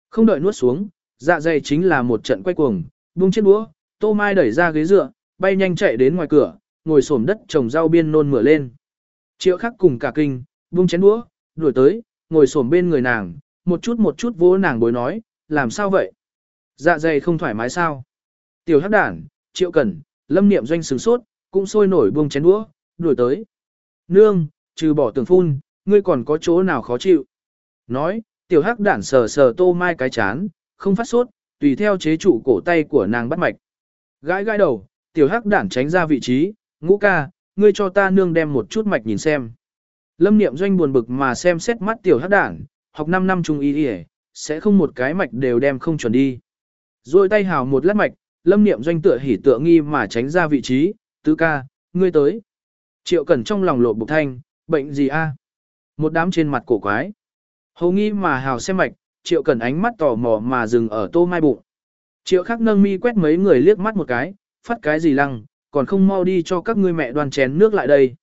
Không đợi nuốt xuống, dạ dày chính là một trận quay cuồng, buông chiếc đũa, tô mai đẩy ra ghế dựa, bay nhanh chạy đến ngoài cửa, ngồi xổm đất trồng rau biên nôn mửa lên. Triệu khắc cùng cả kinh, buông chén đũa, đuổi tới, ngồi xổm bên người nàng, một chút một chút vỗ nàng bối nói, làm sao vậy? Dạ dày không thoải mái sao? Tiểu hắc đản, triệu cẩn, lâm niệm doanh sừng sốt, cũng sôi nổi buông chén đũa, đuổi tới. Nương, trừ bỏ tường phun, ngươi còn có chỗ nào khó chịu? Nói, tiểu hắc đản sờ sờ tô mai cái chán, không phát sốt, tùy theo chế trụ cổ tay của nàng bắt mạch. Gãi gãi đầu, tiểu hắc đản tránh ra vị trí, ngũ ca, ngươi cho ta nương đem một chút mạch nhìn xem. Lâm niệm doanh buồn bực mà xem xét mắt tiểu hắc đản, học 5 năm trung y y sẽ không một cái mạch đều đem không chuẩn đi. Rồi tay hào một lát mạch, lâm niệm doanh tựa hỉ tựa nghi mà tránh ra vị trí, tứ ca, ngươi tới. Triệu cẩn trong lòng lộ bục thanh, bệnh gì a? Một đám trên mặt cổ quái. Hầu nghi mà hào xem mạch, triệu cẩn ánh mắt tò mò mà dừng ở tô mai bụng. Triệu khắc nâng mi quét mấy người liếc mắt một cái, phát cái gì lăng, còn không mau đi cho các ngươi mẹ đoàn chén nước lại đây.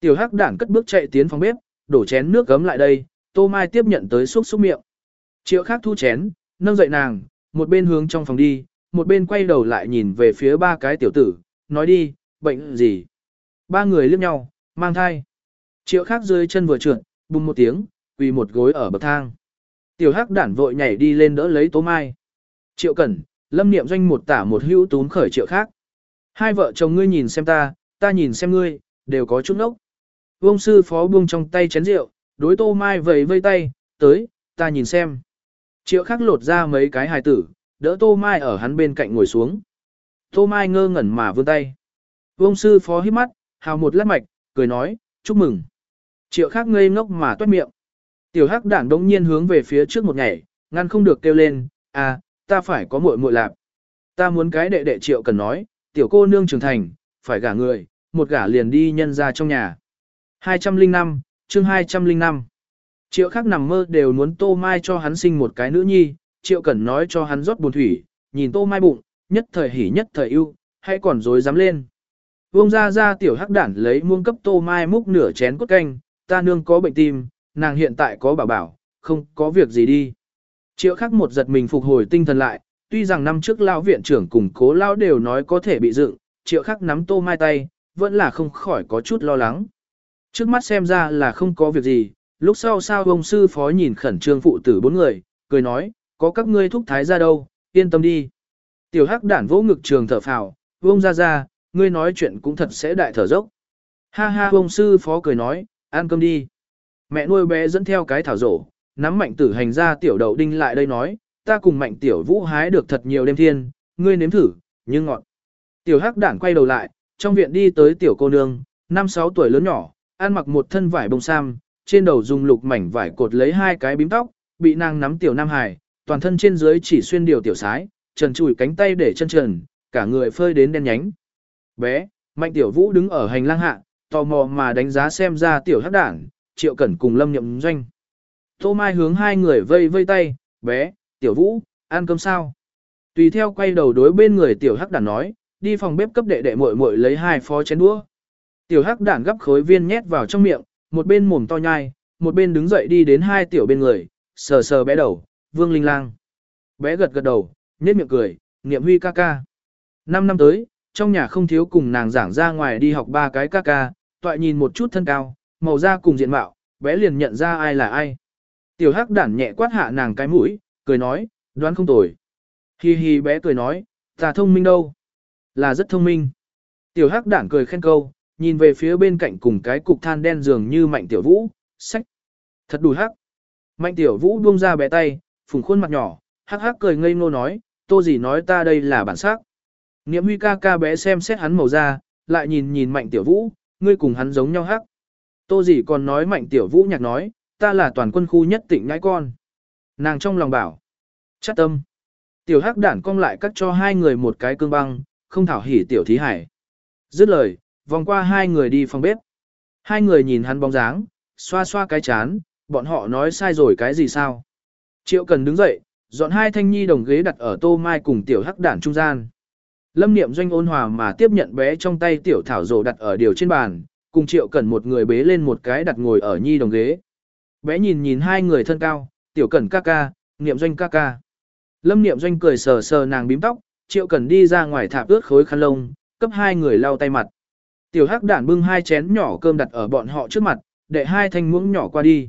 Tiểu hắc đảng cất bước chạy tiến phòng bếp, đổ chén nước gấm lại đây, tô mai tiếp nhận tới xúc xúc miệng. Triệu khắc thu chén, nâng dậy nàng, một bên hướng trong phòng đi, một bên quay đầu lại nhìn về phía ba cái tiểu tử, nói đi, bệnh gì? Ba người liếc nhau, mang thai. Triệu khác dưới chân vừa trượt, bùng một tiếng, quỳ một gối ở bậc thang. Tiểu hắc đản vội nhảy đi lên đỡ lấy tố mai. Triệu cẩn, lâm niệm doanh một tả một hữu tún khởi triệu khác. Hai vợ chồng ngươi nhìn xem ta, ta nhìn xem ngươi, đều có chút nốc. Vương sư phó buông trong tay chén rượu, đối tô mai vầy vây tay, tới, ta nhìn xem. Triệu khắc lột ra mấy cái hài tử, đỡ tô mai ở hắn bên cạnh ngồi xuống. Tô mai ngơ ngẩn mà vươn tay. Vương sư phó hít mắt, hào một lát mạch, cười nói, chúc mừng. Triệu khác ngây ngốc mà toát miệng. Tiểu hắc đảng đống nhiên hướng về phía trước một ngày, ngăn không được kêu lên, à, ta phải có muội muội lạp. Ta muốn cái đệ đệ triệu cần nói, tiểu cô nương trưởng thành, phải gả người, một gả liền đi nhân ra trong nhà. 205, chương 205. Triệu khác nằm mơ đều muốn tô mai cho hắn sinh một cái nữ nhi, triệu cần nói cho hắn rót buồn thủy, nhìn tô mai bụng, nhất thời hỉ nhất thời ưu, hay còn dối dám lên. Vương ra ra tiểu hắc đản lấy muông cấp tô mai múc nửa chén cốt canh, ta nương có bệnh tim, nàng hiện tại có bảo bảo, không có việc gì đi. Triệu khắc một giật mình phục hồi tinh thần lại, tuy rằng năm trước lão viện trưởng cùng cố lão đều nói có thể bị dựng, triệu khắc nắm tô mai tay, vẫn là không khỏi có chút lo lắng. Trước mắt xem ra là không có việc gì, lúc sau sao ông sư phó nhìn khẩn trương phụ tử bốn người, cười nói, có các ngươi thúc thái ra đâu, yên tâm đi. Tiểu hắc đản vỗ ngực trường thở phào, vông ra ra, ngươi nói chuyện cũng thật sẽ đại thở dốc. Ha ha ông sư phó cười nói, ăn cơm đi. Mẹ nuôi bé dẫn theo cái thảo rổ, nắm mạnh tử hành ra tiểu đậu đinh lại đây nói, ta cùng mạnh tiểu vũ hái được thật nhiều đêm thiên, ngươi nếm thử, nhưng ngọt. Tiểu hắc đản quay đầu lại, trong viện đi tới tiểu cô nương, năm sáu tuổi lớn nhỏ, ăn mặc một thân vải bông sam, trên đầu dùng lục mảnh vải cột lấy hai cái bím tóc, bị nàng nắm tiểu nam hải, toàn thân trên dưới chỉ xuyên điều tiểu sái, trần chùi cánh tay để chân trần, cả người phơi đến đen nhánh. Bé, mạnh tiểu vũ đứng ở hành lang hạ, tò mò mà đánh giá xem ra tiểu hắc đản triệu cẩn cùng lâm nhậm doanh. Tô Mai hướng hai người vây vây tay, bé, tiểu vũ, ăn cơm sao? Tùy theo quay đầu đối bên người tiểu hắc đản nói, đi phòng bếp cấp đệ đệ muội muội lấy hai phó chén đũa. Tiểu hắc đản gấp khối viên nhét vào trong miệng, một bên mồm to nhai, một bên đứng dậy đi đến hai tiểu bên người, sờ sờ bé đầu, vương linh lang. Bé gật gật đầu, nhếch miệng cười, niệm huy ca ca. Năm năm tới, trong nhà không thiếu cùng nàng giảng ra ngoài đi học ba cái ca ca, toại nhìn một chút thân cao, màu da cùng diện mạo, bé liền nhận ra ai là ai. Tiểu hắc đản nhẹ quát hạ nàng cái mũi, cười nói, đoán không tồi. Hi hi bé cười nói, ta thông minh đâu? Là rất thông minh. Tiểu hắc đản cười khen câu, nhìn về phía bên cạnh cùng cái cục than đen dường như mạnh tiểu vũ, sách. Thật đủ hắc. Mạnh tiểu vũ buông ra bé tay, phùng khuôn mặt nhỏ, hắc hắc cười ngây ngô nói, tô gì nói ta đây là bản sắc. Niệm huy ca ca bé xem xét hắn màu da, lại nhìn nhìn mạnh tiểu vũ, ngươi cùng hắn giống nhau hắc. Tô gì còn nói mạnh tiểu vũ nhạc nói, ta là toàn quân khu nhất tỉnh ngãi con. Nàng trong lòng bảo, chắc tâm. Tiểu hắc đản cong lại cắt cho hai người một cái cương băng, không thảo hỉ tiểu thí hải. Dứt lời, vòng qua hai người đi phòng bếp. Hai người nhìn hắn bóng dáng, xoa xoa cái chán, bọn họ nói sai rồi cái gì sao? Triệu cần đứng dậy, dọn hai thanh nhi đồng ghế đặt ở tô mai cùng tiểu hắc đản trung gian. Lâm niệm doanh ôn hòa mà tiếp nhận bé trong tay tiểu thảo rổ đặt ở điều trên bàn, cùng triệu Cẩn một người bế lên một cái đặt ngồi ở nhi đồng ghế. Bé nhìn nhìn hai người thân cao, tiểu cẩn ca ca, niệm doanh ca ca. Lâm niệm doanh cười sờ sờ nàng bím tóc, triệu Cẩn đi ra ngoài thạp ướt khối khăn lông, cấp hai người lau tay mặt. Tiểu hắc đản bưng hai chén nhỏ cơm đặt ở bọn họ trước mặt, để hai thanh muỗng nhỏ qua đi.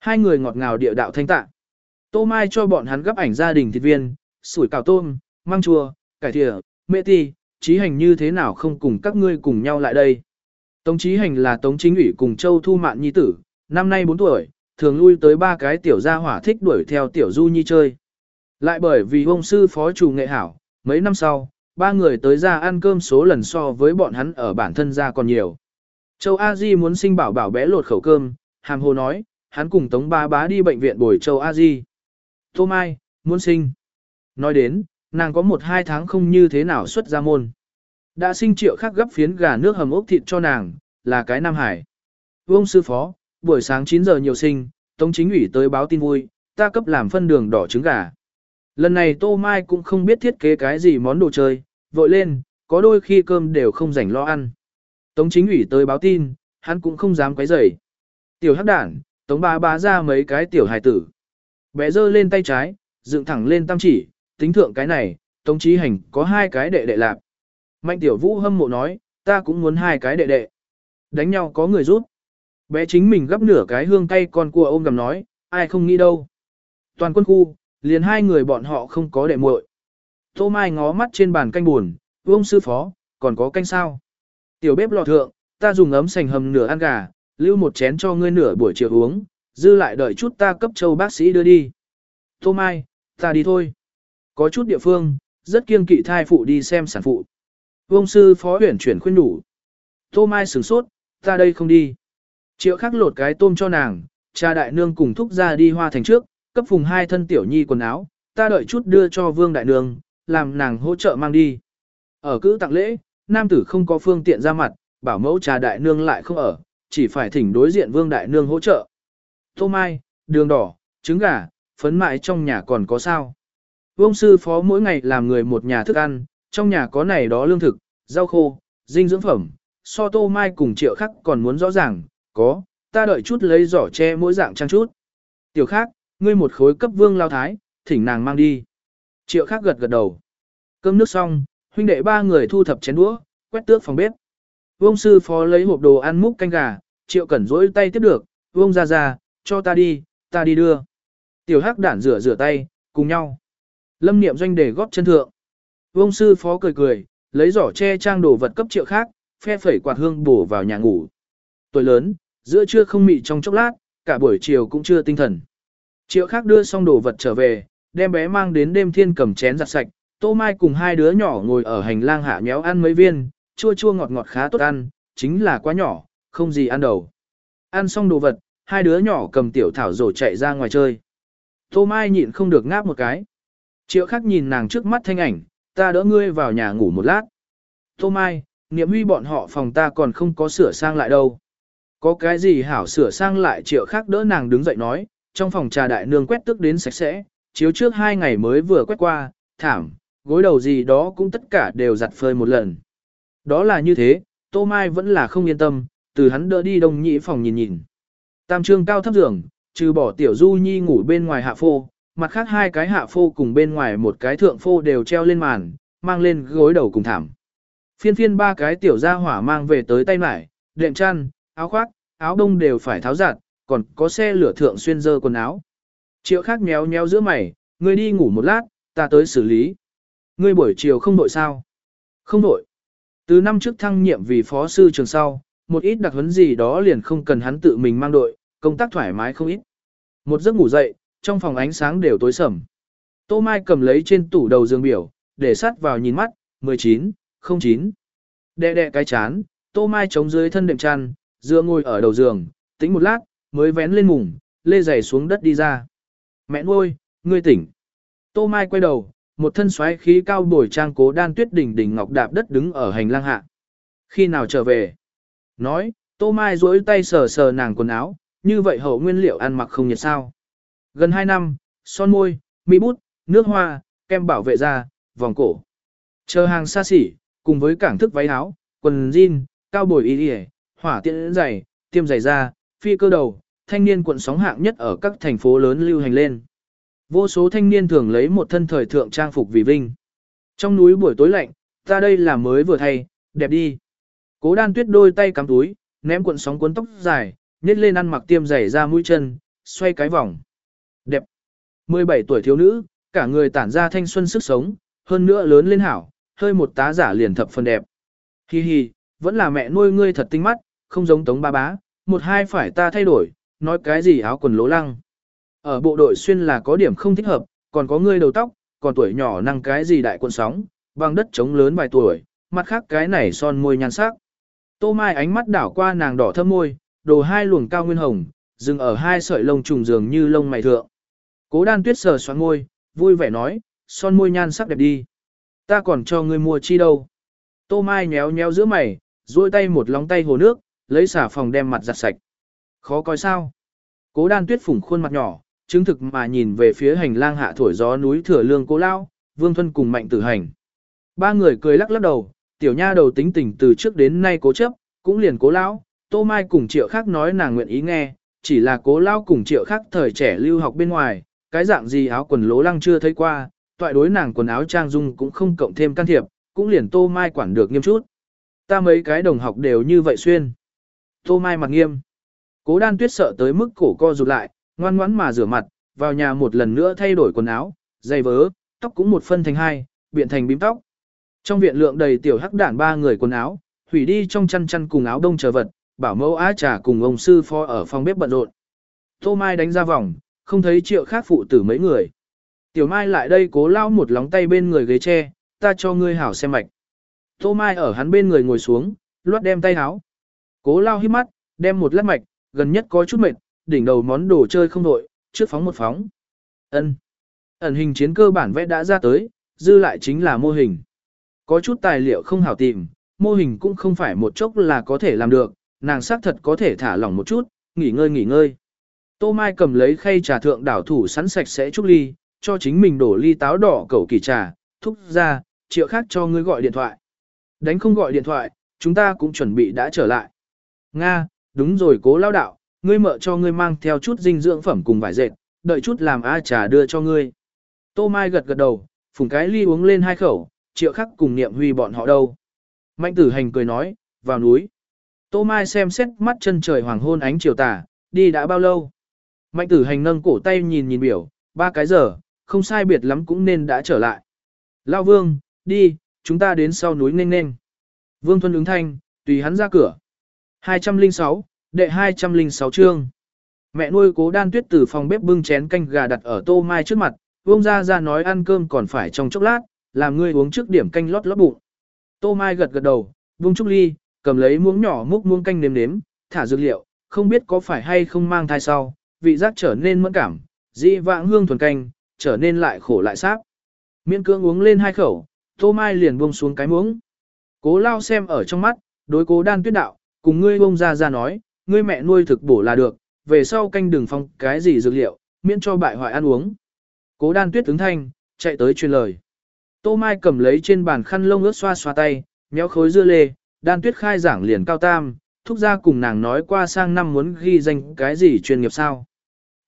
Hai người ngọt ngào địa đạo thanh tạ. Tô Mai cho bọn hắn gấp ảnh gia đình thịt viên, sủi cảo tôm, măng chua, cải thìa, mẹ ti, trí hành như thế nào không cùng các ngươi cùng nhau lại đây. Tống trí hành là tống chính ủy cùng châu thu mạn nhi tử, năm nay 4 tuổi, thường lui tới ba cái tiểu gia hỏa thích đuổi theo tiểu du nhi chơi. Lại bởi vì ông sư phó chủ nghệ hảo, mấy năm sau, ba người tới ra ăn cơm số lần so với bọn hắn ở bản thân ra còn nhiều. Châu A Di muốn sinh bảo bảo bé lột khẩu cơm, hàm hồ nói, hắn cùng Tống Ba Bá đi bệnh viện bồi Châu A Di. Tô Mai, muốn sinh. Nói đến, nàng có một hai tháng không như thế nào xuất ra môn. Đã sinh triệu khắc gấp phiến gà nước hầm ốc thịt cho nàng, là cái Nam Hải. Vương sư phó, buổi sáng 9 giờ nhiều sinh, Tống chính ủy tới báo tin vui, ta cấp làm phân đường đỏ trứng gà. Lần này Tô Mai cũng không biết thiết kế cái gì món đồ chơi, vội lên, có đôi khi cơm đều không rảnh lo ăn. Tống chính ủy tới báo tin, hắn cũng không dám quấy rầy. Tiểu hắc đản, Tống ba bá ra mấy cái tiểu hài tử. Bé giơ lên tay trái, dựng thẳng lên tam chỉ, tính thượng cái này, Tống Chí Hành có hai cái đệ đệ lạc. Mạnh Tiểu Vũ hâm mộ nói, ta cũng muốn hai cái đệ đệ. Đánh nhau có người rút. Bé chính mình gấp nửa cái hương cay con cua ôm gầm nói, ai không nghĩ đâu. Toàn quân khu, liền hai người bọn họ không có đệ muội. Tô Mai ngó mắt trên bàn canh buồn, ông sư phó, còn có canh sao. Tiểu bếp lò thượng, ta dùng ấm sành hầm nửa ăn gà, lưu một chén cho ngươi nửa buổi chiều uống, dư lại đợi chút ta cấp châu bác sĩ đưa đi. Tô Mai, ta đi thôi. Có chút địa phương, rất kiêng kỵ thai phụ đi xem sản phụ. Vương sư phó huyển chuyển khuyên đủ. Tô Mai sửng sốt, ta đây không đi. Triệu khắc lột cái tôm cho nàng, cha đại nương cùng thúc ra đi hoa thành trước, cấp phùng hai thân tiểu nhi quần áo, ta đợi chút đưa cho vương đại nương, làm nàng hỗ trợ mang đi. Ở cữ tặng lễ, nam tử không có phương tiện ra mặt, bảo mẫu trà đại nương lại không ở, chỉ phải thỉnh đối diện vương đại nương hỗ trợ. Tô mai, đường đỏ, trứng gà, phấn mại trong nhà còn có sao. Vương sư phó mỗi ngày làm người một nhà thức ăn, trong nhà có này đó lương thực, rau khô, dinh dưỡng phẩm, so tô mai cùng triệu khắc còn muốn rõ ràng, có, ta đợi chút lấy giỏ che mỗi dạng trang chút. Tiểu khác, ngươi một khối cấp vương lao thái, thỉnh nàng mang đi. Triệu khác gật gật đầu. Cơm nước xong, huynh đệ ba người thu thập chén đũa, quét tước phòng bếp. Vương sư phó lấy hộp đồ ăn múc canh gà, triệu cẩn rỗi tay tiếp được, vương ra ra, cho ta đi, ta đi đưa. Tiểu hắc đản rửa rửa tay, cùng nhau. Lâm niệm doanh để góp chân thượng. Vông sư phó cười cười, lấy giỏ che trang đồ vật cấp triệu khác, phe phẩy quạt hương bổ vào nhà ngủ. Tuổi lớn, giữa trưa không mị trong chốc lát, cả buổi chiều cũng chưa tinh thần. Triệu khác đưa xong đồ vật trở về, đem bé mang đến đêm thiên cầm chén giặt sạch, Tô Mai cùng hai đứa nhỏ ngồi ở hành lang hạ nhéo ăn mấy viên, chua chua ngọt ngọt khá tốt ăn, chính là quá nhỏ, không gì ăn đầu. Ăn xong đồ vật, hai đứa nhỏ cầm tiểu thảo rổ chạy ra ngoài chơi. Tô Mai nhịn không được ngáp một cái. Triệu khắc nhìn nàng trước mắt thanh ảnh, ta đỡ ngươi vào nhà ngủ một lát. Tô Mai, niệm huy bọn họ phòng ta còn không có sửa sang lại đâu. Có cái gì hảo sửa sang lại triệu khắc đỡ nàng đứng dậy nói, trong phòng trà đại nương quét tức đến sạch sẽ, chiếu trước hai ngày mới vừa quét qua, thảm, gối đầu gì đó cũng tất cả đều giặt phơi một lần. Đó là như thế, Tô Mai vẫn là không yên tâm, từ hắn đỡ đi đông nhị phòng nhìn nhìn. Tam trương cao thấp giường, trừ bỏ tiểu du nhi ngủ bên ngoài hạ phô, mặt khác hai cái hạ phô cùng bên ngoài một cái thượng phô đều treo lên màn, mang lên gối đầu cùng thảm. Phiên phiên ba cái tiểu gia hỏa mang về tới tay mải, đệm chăn, áo khoác, áo đông đều phải tháo giặt, còn có xe lửa thượng xuyên dơ quần áo. Triệu khác nhéo nhéo giữa mày, ngươi đi ngủ một lát, ta tới xử lý. Ngươi buổi chiều không đội sao? Không đội. Từ năm trước thăng nhiệm vì phó sư trường sau, một ít đặc huấn gì đó liền không cần hắn tự mình mang đội, công tác thoải mái không ít. Một giấc ngủ dậy, trong phòng ánh sáng đều tối sầm. Tô Mai cầm lấy trên tủ đầu giường biểu, để sát vào nhìn mắt, 19, 09. Đẹ đẹ cái chán, Tô Mai chống dưới thân đệm chăn, dựa ngồi ở đầu giường, tính một lát, mới vén lên mùng, lê giày xuống đất đi ra. Mẹ nuôi, ngươi tỉnh. Tô Mai quay đầu, một thân xoáy khí cao bồi trang cố đan tuyết đỉnh đỉnh ngọc đạp đất đứng ở hành lang hạ. Khi nào trở về? Nói, Tô Mai duỗi tay sờ sờ nàng quần áo, như vậy hậu nguyên liệu ăn mặc không nhiệt sao. Gần 2 năm, son môi, mỹ bút, nước hoa, kem bảo vệ da, vòng cổ. Chờ hàng xa xỉ, cùng với cảng thức váy áo, quần jean, cao bồi y đi hỏa tiện giày, tiêm giày da, phi cơ đầu, thanh niên quận sóng hạng nhất ở các thành phố lớn lưu hành lên. Vô số thanh niên thường lấy một thân thời thượng trang phục vì vinh. Trong núi buổi tối lạnh, ta đây là mới vừa thay, đẹp đi. Cố đan tuyết đôi tay cắm túi, ném cuộn sóng cuốn tóc dài, nhét lên ăn mặc tiêm giày ra mũi chân, xoay cái vòng. 17 tuổi thiếu nữ, cả người tản ra thanh xuân sức sống, hơn nữa lớn lên hảo, hơi một tá giả liền thập phần đẹp. Hi hi, vẫn là mẹ nuôi ngươi thật tinh mắt, không giống tống ba bá, một hai phải ta thay đổi, nói cái gì áo quần lố lăng. Ở bộ đội xuyên là có điểm không thích hợp, còn có ngươi đầu tóc, còn tuổi nhỏ năng cái gì đại quân sóng, bằng đất trống lớn vài tuổi, mặt khác cái này son môi nhan sắc. Tô Mai ánh mắt đảo qua nàng đỏ thơm môi, đồ hai luồng cao nguyên hồng, dừng ở hai sợi lông trùng dường như lông mày thượng. Cố đan tuyết sờ xoắn môi, vui vẻ nói, son môi nhan sắc đẹp đi. Ta còn cho ngươi mua chi đâu. Tô Mai nhéo nhéo giữa mày, duỗi tay một lóng tay hồ nước, lấy xả phòng đem mặt giặt sạch. Khó coi sao. Cố đan tuyết phủng khuôn mặt nhỏ, chứng thực mà nhìn về phía hành lang hạ thổi gió núi thừa lương cố lao, vương thuân cùng mạnh tử hành. Ba người cười lắc lắc đầu, tiểu nha đầu tính tình từ trước đến nay cố chấp, cũng liền cố lão, tô mai cùng triệu khác nói nàng nguyện ý nghe, chỉ là cố lao cùng triệu khác thời trẻ lưu học bên ngoài, cái dạng gì áo quần lố lăng chưa thấy qua, toại đối nàng quần áo trang dung cũng không cộng thêm can thiệp, cũng liền tô mai quản được nghiêm chút. Ta mấy cái đồng học đều như vậy xuyên. Tô mai mặt nghiêm. Cố đan tuyết sợ tới mức cổ co rụt lại, ngoan ngoãn mà rửa mặt, vào nhà một lần nữa thay đổi quần áo, giày vớ, tóc cũng một phân thành hai, biện thành bím tóc. Trong viện lượng đầy tiểu hắc đản ba người quần áo, hủy đi trong chăn chăn cùng áo đông chờ vật, bảo mẫu á trà cùng ông sư phó ở phòng bếp bận rộn. Tô Mai đánh ra vòng, không thấy triệu khác phụ tử mấy người. Tiểu Mai lại đây cố lao một lóng tay bên người ghế tre, ta cho ngươi hảo xem mạch. Tô Mai ở hắn bên người ngồi xuống, loát đem tay háo. Cố lao hít mắt, đem một lát mạch, gần nhất có chút mệt, đỉnh đầu món đồ chơi không đội, trước phóng một phóng. Ân. Ẩn hình chiến cơ bản vẽ đã ra tới, dư lại chính là mô hình. Có chút tài liệu không hảo tìm, mô hình cũng không phải một chốc là có thể làm được, nàng xác thật có thể thả lỏng một chút, nghỉ ngơi nghỉ ngơi. Tô Mai cầm lấy khay trà thượng đảo thủ sẵn sạch sẽ chút ly, cho chính mình đổ ly táo đỏ cầu kỳ trà, thúc ra, triệu khác cho ngươi gọi điện thoại. Đánh không gọi điện thoại, chúng ta cũng chuẩn bị đã trở lại. Nga, đúng rồi cố lao đạo, ngươi mợ cho ngươi mang theo chút dinh dưỡng phẩm cùng vải dệt, đợi chút làm A trà đưa cho ngươi. Tô Mai gật gật đầu, phùng cái ly uống lên hai khẩu, triệu khắc cùng niệm huy bọn họ đâu. Mạnh tử hành cười nói, vào núi. Tô Mai xem xét mắt chân trời hoàng hôn ánh chiều tà, đi đã bao lâu. Mạnh tử hành nâng cổ tay nhìn nhìn biểu, ba cái giờ, không sai biệt lắm cũng nên đã trở lại. Lao vương, đi, chúng ta đến sau núi nên nên. Vương Thuân ứng thanh, tùy hắn ra cửa. 206, đệ 206 chương. Mẹ nuôi cố đan tuyết từ phòng bếp bưng chén canh gà đặt ở tô mai trước mặt, vương ra ra nói ăn cơm còn phải trong chốc lát, làm ngươi uống trước điểm canh lót lót bụng. Tô Mai gật gật đầu, Vương Trúc ly, cầm lấy muỗng nhỏ múc muỗng canh nếm nếm, thả dược liệu, không biết có phải hay không mang thai sau, vị giác trở nên mẫn cảm, dị vãng hương thuần canh, trở nên lại khổ lại sáp. Miễn cưỡng uống lên hai khẩu, Tô Mai liền buông xuống cái muỗng. Cố lao xem ở trong mắt, đối cố đan tuyết đạo, cùng ngươi bông ra ra nói, ngươi mẹ nuôi thực bổ là được, về sau canh đừng phong cái gì dược liệu, miễn cho bại hoại ăn uống. Cố đan tuyết ứng thanh, chạy tới truyền lời. Tô Mai cầm lấy trên bàn khăn lông ướt xoa xoa tay, méo khối dưa lê, đan tuyết khai giảng liền cao tam, thúc gia cùng nàng nói qua sang năm muốn ghi danh cái gì chuyên nghiệp sao.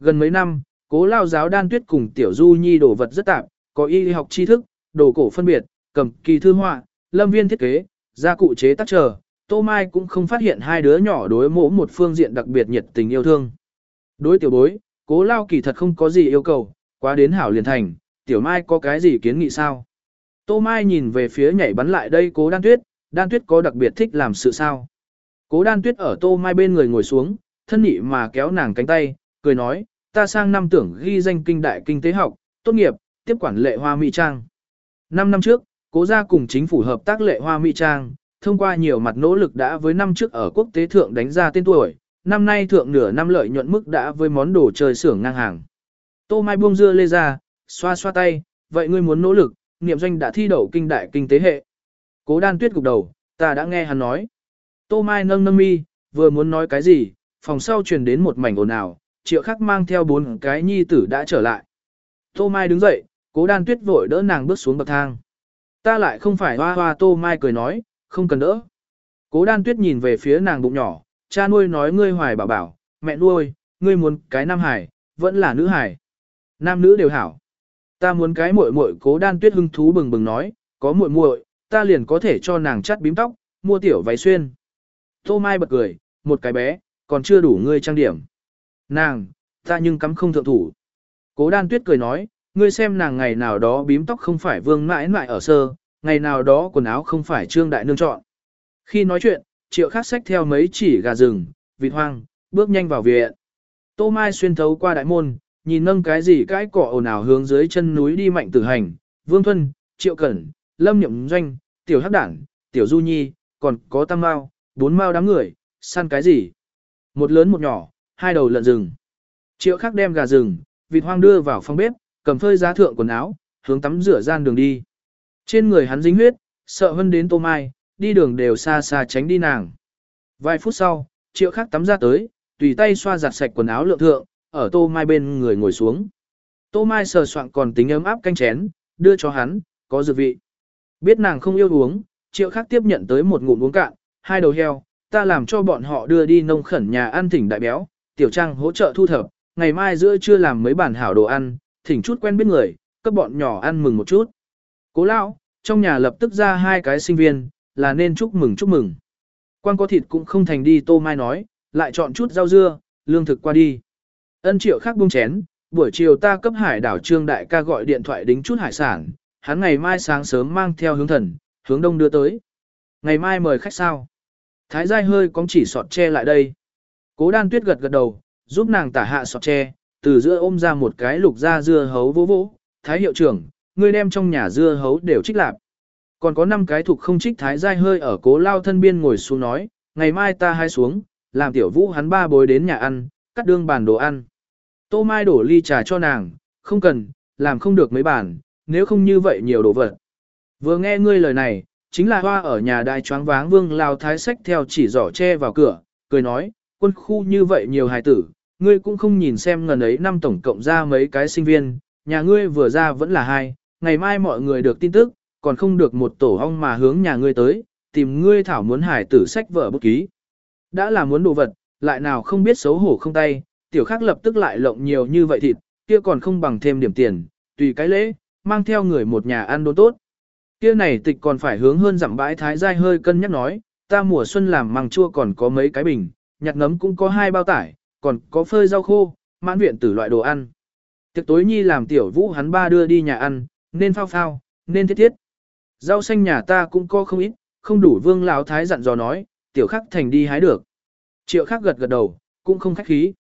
Gần mấy năm, cố lao giáo đan tuyết cùng tiểu du nhi đồ vật rất tạp, có y học tri thức, đồ cổ phân biệt, cầm kỳ thư họa, lâm viên thiết kế, gia cụ chế tác trở, Tô Mai cũng không phát hiện hai đứa nhỏ đối mỗ một phương diện đặc biệt nhiệt tình yêu thương. Đối tiểu bối, cố lao kỳ thật không có gì yêu cầu, quá đến hảo liền thành, tiểu Mai có cái gì kiến nghị sao? Tô Mai nhìn về phía nhảy bắn lại đây cố đan tuyết, đan tuyết có đặc biệt thích làm sự sao? Cố đan tuyết ở Tô Mai bên người ngồi xuống, thân nhị mà kéo nàng cánh tay, cười nói, ta sang năm tưởng ghi danh kinh đại kinh tế học, tốt nghiệp, tiếp quản lệ hoa mỹ trang. Năm năm trước, cố gia cùng chính phủ hợp tác lệ hoa mỹ trang, thông qua nhiều mặt nỗ lực đã với năm trước ở quốc tế thượng đánh ra tên tuổi, năm nay thượng nửa năm lợi nhuận mức đã với món đồ chơi xưởng ngang hàng. Tô Mai buông dưa lê ra, xoa xoa tay, vậy ngươi muốn nỗ lực, niệm doanh đã thi đậu kinh đại kinh tế hệ. Cố đan tuyết gục đầu, ta đã nghe hắn nói. Tô Mai nâng nâng mi, vừa muốn nói cái gì, phòng sau truyền đến một mảnh ồn ào, triệu khắc mang theo bốn cái nhi tử đã trở lại. Tô Mai đứng dậy, cố đan tuyết vội đỡ nàng bước xuống bậc thang. Ta lại không phải hoa hoa Tô Mai cười nói, không cần đỡ. Cố đan tuyết nhìn về phía nàng bụng nhỏ, cha nuôi nói ngươi hoài bảo bảo, mẹ nuôi, ngươi muốn cái nam hải, vẫn là nữ hải. Nam nữ đều hảo. Ta muốn cái muội muội cố đan tuyết hưng thú bừng bừng nói, có muội muội, ta liền có thể cho nàng chắt bím tóc, mua tiểu váy xuyên. Tô Mai bật cười, một cái bé, còn chưa đủ ngươi trang điểm. Nàng, ta nhưng cắm không thượng thủ. Cố đan tuyết cười nói, ngươi xem nàng ngày nào đó bím tóc không phải vương mãi mãi ở sơ, ngày nào đó quần áo không phải trương đại nương chọn. Khi nói chuyện, triệu khắc sách theo mấy chỉ gà rừng, vịt hoang, bước nhanh vào viện. Tô Mai xuyên thấu qua đại môn, nhìn nâng cái gì cái cỏ ồn ào hướng dưới chân núi đi mạnh tử hành, vương thuân, triệu cẩn, lâm nhậm doanh, tiểu hắc đảng, tiểu du nhi, còn có tam mao, bốn mao đám người, săn cái gì? Một lớn một nhỏ, hai đầu lợn rừng. Triệu khắc đem gà rừng, vịt hoang đưa vào phòng bếp, cầm phơi giá thượng quần áo, hướng tắm rửa gian đường đi. Trên người hắn dính huyết, sợ hơn đến tô mai, đi đường đều xa xa tránh đi nàng. Vài phút sau, triệu khắc tắm ra tới, tùy tay xoa giặt sạch quần áo lượng thượng, ở tô mai bên người ngồi xuống. Tô mai sờ soạn còn tính ấm áp canh chén, đưa cho hắn, có dược vị. Biết nàng không yêu uống, triệu khắc tiếp nhận tới một ngụm uống cạn, hai đầu heo, ta làm cho bọn họ đưa đi nông khẩn nhà ăn thỉnh đại béo, tiểu trang hỗ trợ thu thập, ngày mai giữa trưa làm mấy bản hảo đồ ăn, thỉnh chút quen biết người, cấp bọn nhỏ ăn mừng một chút. Cố lão, trong nhà lập tức ra hai cái sinh viên, là nên chúc mừng chúc mừng. Quan có thịt cũng không thành đi tô mai nói, lại chọn chút rau dưa, lương thực qua đi. Ân triệu khác buông chén, buổi chiều ta cấp hải đảo trương đại ca gọi điện thoại đính chút hải sản, hắn ngày mai sáng sớm mang theo hướng thần, hướng đông đưa tới. Ngày mai mời khách sao? Thái giai hơi có chỉ sọt che lại đây. Cố đan tuyết gật gật đầu, giúp nàng tả hạ sọt tre, từ giữa ôm ra một cái lục da dưa hấu vỗ vỗ. Thái hiệu trưởng, ngươi đem trong nhà dưa hấu đều trích lạp. Còn có 5 cái thuộc không trích thái giai hơi ở cố lao thân biên ngồi xuống nói, ngày mai ta hai xuống, làm tiểu vũ hắn ba bối đến nhà ăn, cắt đương bàn đồ ăn. Tô Mai đổ ly trà cho nàng, không cần, làm không được mấy bàn, nếu không như vậy nhiều đồ vật. Vừa nghe ngươi lời này, chính là hoa ở nhà đại choáng váng vương lao thái sách theo chỉ giỏ che vào cửa, cười nói, quân khu như vậy nhiều hài tử, ngươi cũng không nhìn xem ngần ấy năm tổng cộng ra mấy cái sinh viên, nhà ngươi vừa ra vẫn là hai, ngày mai mọi người được tin tức, còn không được một tổ ong mà hướng nhà ngươi tới, tìm ngươi thảo muốn hài tử sách vợ bút ký. Đã là muốn đồ vật, lại nào không biết xấu hổ không tay, tiểu khắc lập tức lại lộng nhiều như vậy thịt, kia còn không bằng thêm điểm tiền, tùy cái lễ, mang theo người một nhà ăn đồ tốt. Kia này tịch còn phải hướng hơn dặm bãi thái giai hơi cân nhắc nói, ta mùa xuân làm măng chua còn có mấy cái bình, nhặt nấm cũng có hai bao tải, còn có phơi rau khô, mãn viện tử loại đồ ăn. Tiệc tối nhi làm tiểu vũ hắn ba đưa đi nhà ăn, nên phao phao, nên thiết thiết. Rau xanh nhà ta cũng có không ít, không đủ vương lão thái dặn dò nói, tiểu khắc thành đi hái được. Triệu khắc gật gật đầu, cũng không khách khí.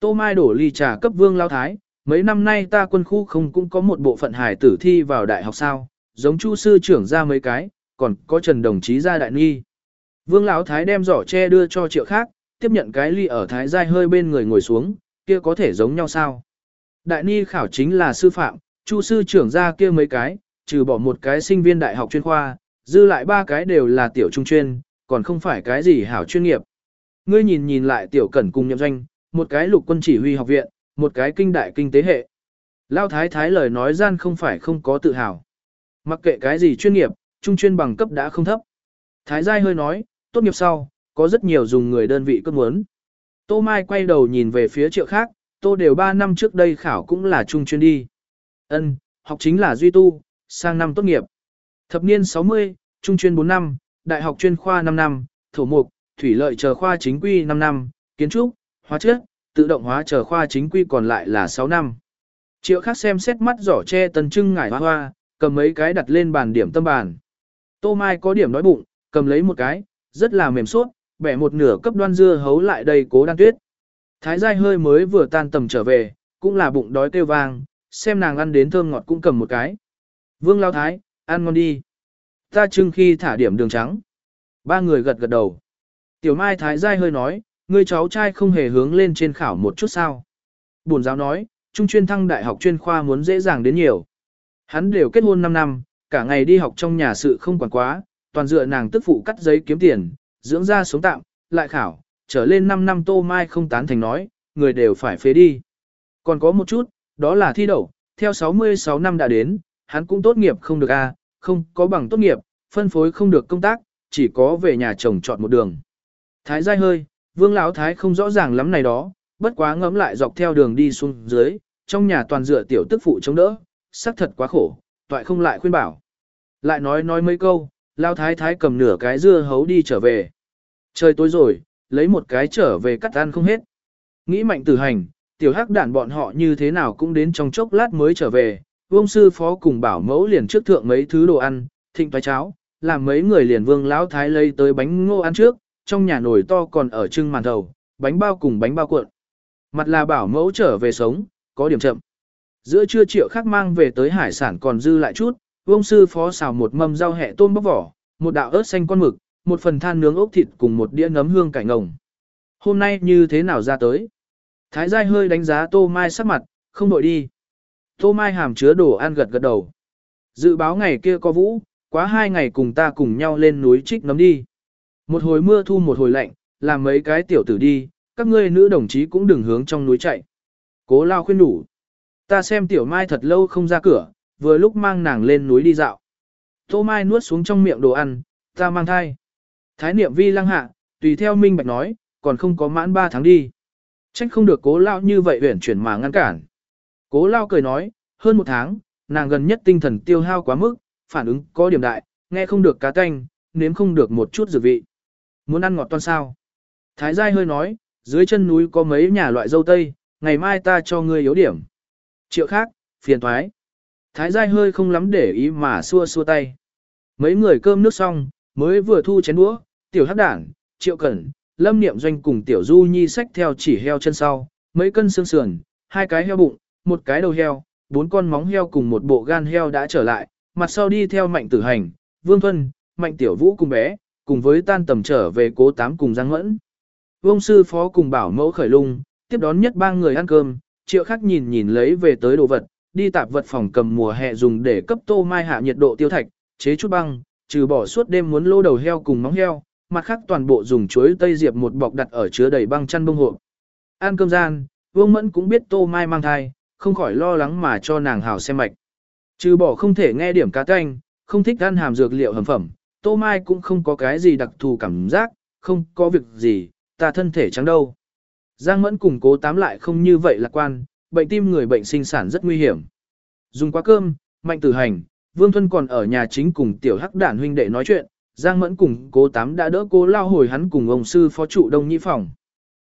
Tô Mai đổ ly trà cấp vương lão thái, mấy năm nay ta quân khu không cũng có một bộ phận hải tử thi vào đại học sao, giống chu sư trưởng ra mấy cái, còn có Trần đồng chí ra đại nghi. Vương Lão Thái đem giỏ tre đưa cho triệu khác, tiếp nhận cái ly ở Thái Giai hơi bên người ngồi xuống, kia có thể giống nhau sao? Đại ni khảo chính là sư phạm, chu sư trưởng ra kia mấy cái, trừ bỏ một cái sinh viên đại học chuyên khoa, dư lại ba cái đều là tiểu trung chuyên, còn không phải cái gì hảo chuyên nghiệp. Ngươi nhìn nhìn lại tiểu cẩn cùng nhậm doanh, một cái lục quân chỉ huy học viện, một cái kinh đại kinh tế hệ. Lao thái thái lời nói gian không phải không có tự hào. Mặc kệ cái gì chuyên nghiệp, trung chuyên bằng cấp đã không thấp. Thái giai hơi nói, tốt nghiệp sau, có rất nhiều dùng người đơn vị cấp muốn. Tô Mai quay đầu nhìn về phía triệu khác, tô đều 3 năm trước đây khảo cũng là trung chuyên đi. Ân, học chính là duy tu, sang năm tốt nghiệp. Thập niên 60, trung chuyên 4 năm, đại học chuyên khoa 5 năm, thổ mục, thủy lợi chờ khoa chính quy 5 năm, kiến trúc, hóa chất, tự động hóa chờ khoa chính quy còn lại là 6 năm. Triệu khác xem xét mắt giỏ che tần trưng ngải hoa hoa, cầm mấy cái đặt lên bàn điểm tâm bàn. Tô Mai có điểm nói bụng, cầm lấy một cái, rất là mềm suốt, bẻ một nửa cấp đoan dưa hấu lại đây cố đan tuyết. Thái giai hơi mới vừa tan tầm trở về, cũng là bụng đói kêu vang, xem nàng ăn đến thơm ngọt cũng cầm một cái. Vương Lao Thái, ăn ngon đi. Ta trưng khi thả điểm đường trắng. Ba người gật gật đầu. Tiểu Mai Thái giai hơi nói, người cháu trai không hề hướng lên trên khảo một chút sao. Bổn giáo nói, trung chuyên thăng đại học chuyên khoa muốn dễ dàng đến nhiều. Hắn đều kết hôn 5 năm, cả ngày đi học trong nhà sự không quản quá, toàn dựa nàng tức phụ cắt giấy kiếm tiền, dưỡng ra sống tạm, lại khảo, trở lên 5 năm tô mai không tán thành nói, người đều phải phế đi. Còn có một chút, đó là thi đậu, theo 66 năm đã đến, hắn cũng tốt nghiệp không được a, không có bằng tốt nghiệp, phân phối không được công tác, chỉ có về nhà chồng chọn một đường. Thái dai hơi, vương lão thái không rõ ràng lắm này đó, bất quá ngẫm lại dọc theo đường đi xuống dưới, trong nhà toàn dựa tiểu tức phụ chống đỡ, xác thật quá khổ, toại không lại khuyên bảo. Lại nói nói mấy câu, lao thái thái cầm nửa cái dưa hấu đi trở về. Trời tối rồi, lấy một cái trở về cắt ăn không hết. Nghĩ mạnh tử hành, tiểu hắc đản bọn họ như thế nào cũng đến trong chốc lát mới trở về. Vương sư phó cùng bảo mẫu liền trước thượng mấy thứ đồ ăn, thịnh toái cháo, làm mấy người liền vương lão thái lấy tới bánh ngô ăn trước, trong nhà nồi to còn ở trưng màn thầu, bánh bao cùng bánh bao cuộn. Mặt là bảo mẫu trở về sống, có điểm chậm. Giữa trưa triệu khắc mang về tới hải sản còn dư lại chút, vông sư phó xào một mâm rau hẹ tôm bóc vỏ, một đạo ớt xanh con mực, một phần than nướng ốc thịt cùng một đĩa nấm hương cải ngồng. Hôm nay như thế nào ra tới? Thái giai hơi đánh giá tô mai sắc mặt, không đội đi. Tô mai hàm chứa đồ ăn gật gật đầu. Dự báo ngày kia có vũ, quá hai ngày cùng ta cùng nhau lên núi trích nấm đi. Một hồi mưa thu một hồi lạnh, làm mấy cái tiểu tử đi, các ngươi nữ đồng chí cũng đừng hướng trong núi chạy. Cố lao khuyên đủ. Ta xem tiểu mai thật lâu không ra cửa, vừa lúc mang nàng lên núi đi dạo. Tô mai nuốt xuống trong miệng đồ ăn, ta mang thai. Thái niệm vi lăng hạ, tùy theo minh bạch nói, còn không có mãn 3 tháng đi. Trách không được cố lao như vậy huyển chuyển mà ngăn cản. Cố lao cười nói, hơn một tháng, nàng gần nhất tinh thần tiêu hao quá mức, phản ứng có điểm đại, nghe không được cá canh, nếm không được một chút dược vị. Muốn ăn ngọt toan sao? Thái giai hơi nói, dưới chân núi có mấy nhà loại dâu tây, ngày mai ta cho ngươi yếu điểm. Triệu khác, phiền thoái. Thái giai hơi không lắm để ý mà xua xua tay. Mấy người cơm nước xong, mới vừa thu chén đũa, tiểu hắc đảng, triệu cẩn, lâm niệm doanh cùng tiểu du nhi sách theo chỉ heo chân sau, mấy cân xương sườn, hai cái heo bụng, một cái đầu heo, bốn con móng heo cùng một bộ gan heo đã trở lại, mặt sau đi theo mạnh tử hành, vương thuân, mạnh tiểu vũ cùng bé, cùng với tan tầm trở về cố tám cùng giang mẫn. Vương sư phó cùng bảo mẫu khởi lung, tiếp đón nhất ba người ăn cơm, triệu khắc nhìn nhìn lấy về tới đồ vật, đi tạp vật phòng cầm mùa hè dùng để cấp tô mai hạ nhiệt độ tiêu thạch, chế chút băng, trừ bỏ suốt đêm muốn lô đầu heo cùng móng heo, mặt khác toàn bộ dùng chuối tây diệp một bọc đặt ở chứa đầy băng chăn bông hộp. Ăn cơm gian, Vương Mẫn cũng biết Tô Mai mang thai, không khỏi lo lắng mà cho nàng hào xem mạch. Trừ bỏ không thể nghe điểm cá canh, không thích ăn hàm dược liệu hầm phẩm, Tô Mai cũng không có cái gì đặc thù cảm giác, không có việc gì, ta thân thể trắng đâu. Giang Mẫn cùng cố tám lại không như vậy lạc quan, bệnh tim người bệnh sinh sản rất nguy hiểm. Dùng quá cơm, mạnh tử hành, Vương Thuân còn ở nhà chính cùng tiểu hắc đản huynh đệ nói chuyện, Giang Mẫn cùng cố tám đã đỡ cố lao hồi hắn cùng ông sư phó trụ đông nhĩ phòng.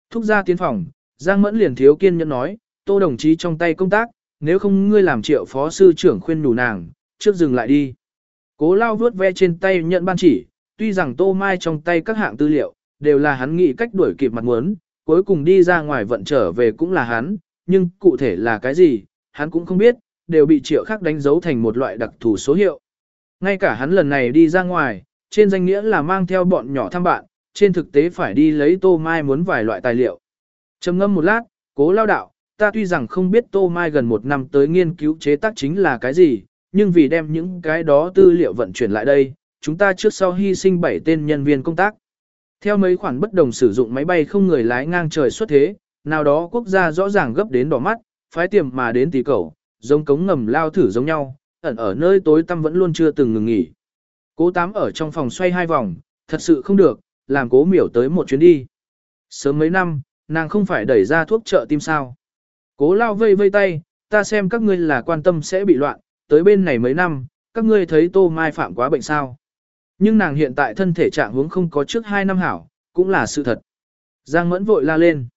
Thúc ra tiến phòng, Giang Mẫn liền thiếu kiên nhẫn nói, tô đồng chí trong tay công tác, nếu không ngươi làm triệu phó sư trưởng khuyên đủ nàng, trước dừng lại đi. Cố lao vuốt ve trên tay nhận ban chỉ, tuy rằng tô mai trong tay các hạng tư liệu, đều là hắn nghĩ cách đuổi kịp mặt muốn, cuối cùng đi ra ngoài vận trở về cũng là hắn, nhưng cụ thể là cái gì, hắn cũng không biết, đều bị triệu khác đánh dấu thành một loại đặc thù số hiệu. Ngay cả hắn lần này đi ra ngoài, trên danh nghĩa là mang theo bọn nhỏ thăm bạn, trên thực tế phải đi lấy tô mai muốn vài loại tài liệu. trầm ngâm một lát, cố lao đạo, ta tuy rằng không biết tô mai gần một năm tới nghiên cứu chế tác chính là cái gì, nhưng vì đem những cái đó tư liệu vận chuyển lại đây, chúng ta trước sau hy sinh 7 tên nhân viên công tác. Theo mấy khoản bất đồng sử dụng máy bay không người lái ngang trời xuất thế, nào đó quốc gia rõ ràng gấp đến đỏ mắt, phái tiềm mà đến tỷ cầu, giống cống ngầm lao thử giống nhau, ẩn ở nơi tối tăm vẫn luôn chưa từng ngừng nghỉ. Cố tám ở trong phòng xoay hai vòng, thật sự không được, làm cố miểu tới một chuyến đi. Sớm mấy năm, nàng không phải đẩy ra thuốc trợ tim sao. Cố lao vây vây tay, ta xem các ngươi là quan tâm sẽ bị loạn, tới bên này mấy năm, các ngươi thấy tô mai phạm quá bệnh sao. Nhưng nàng hiện tại thân thể trạng huống không có trước hai năm hảo, cũng là sự thật. Giang mẫn vội la lên.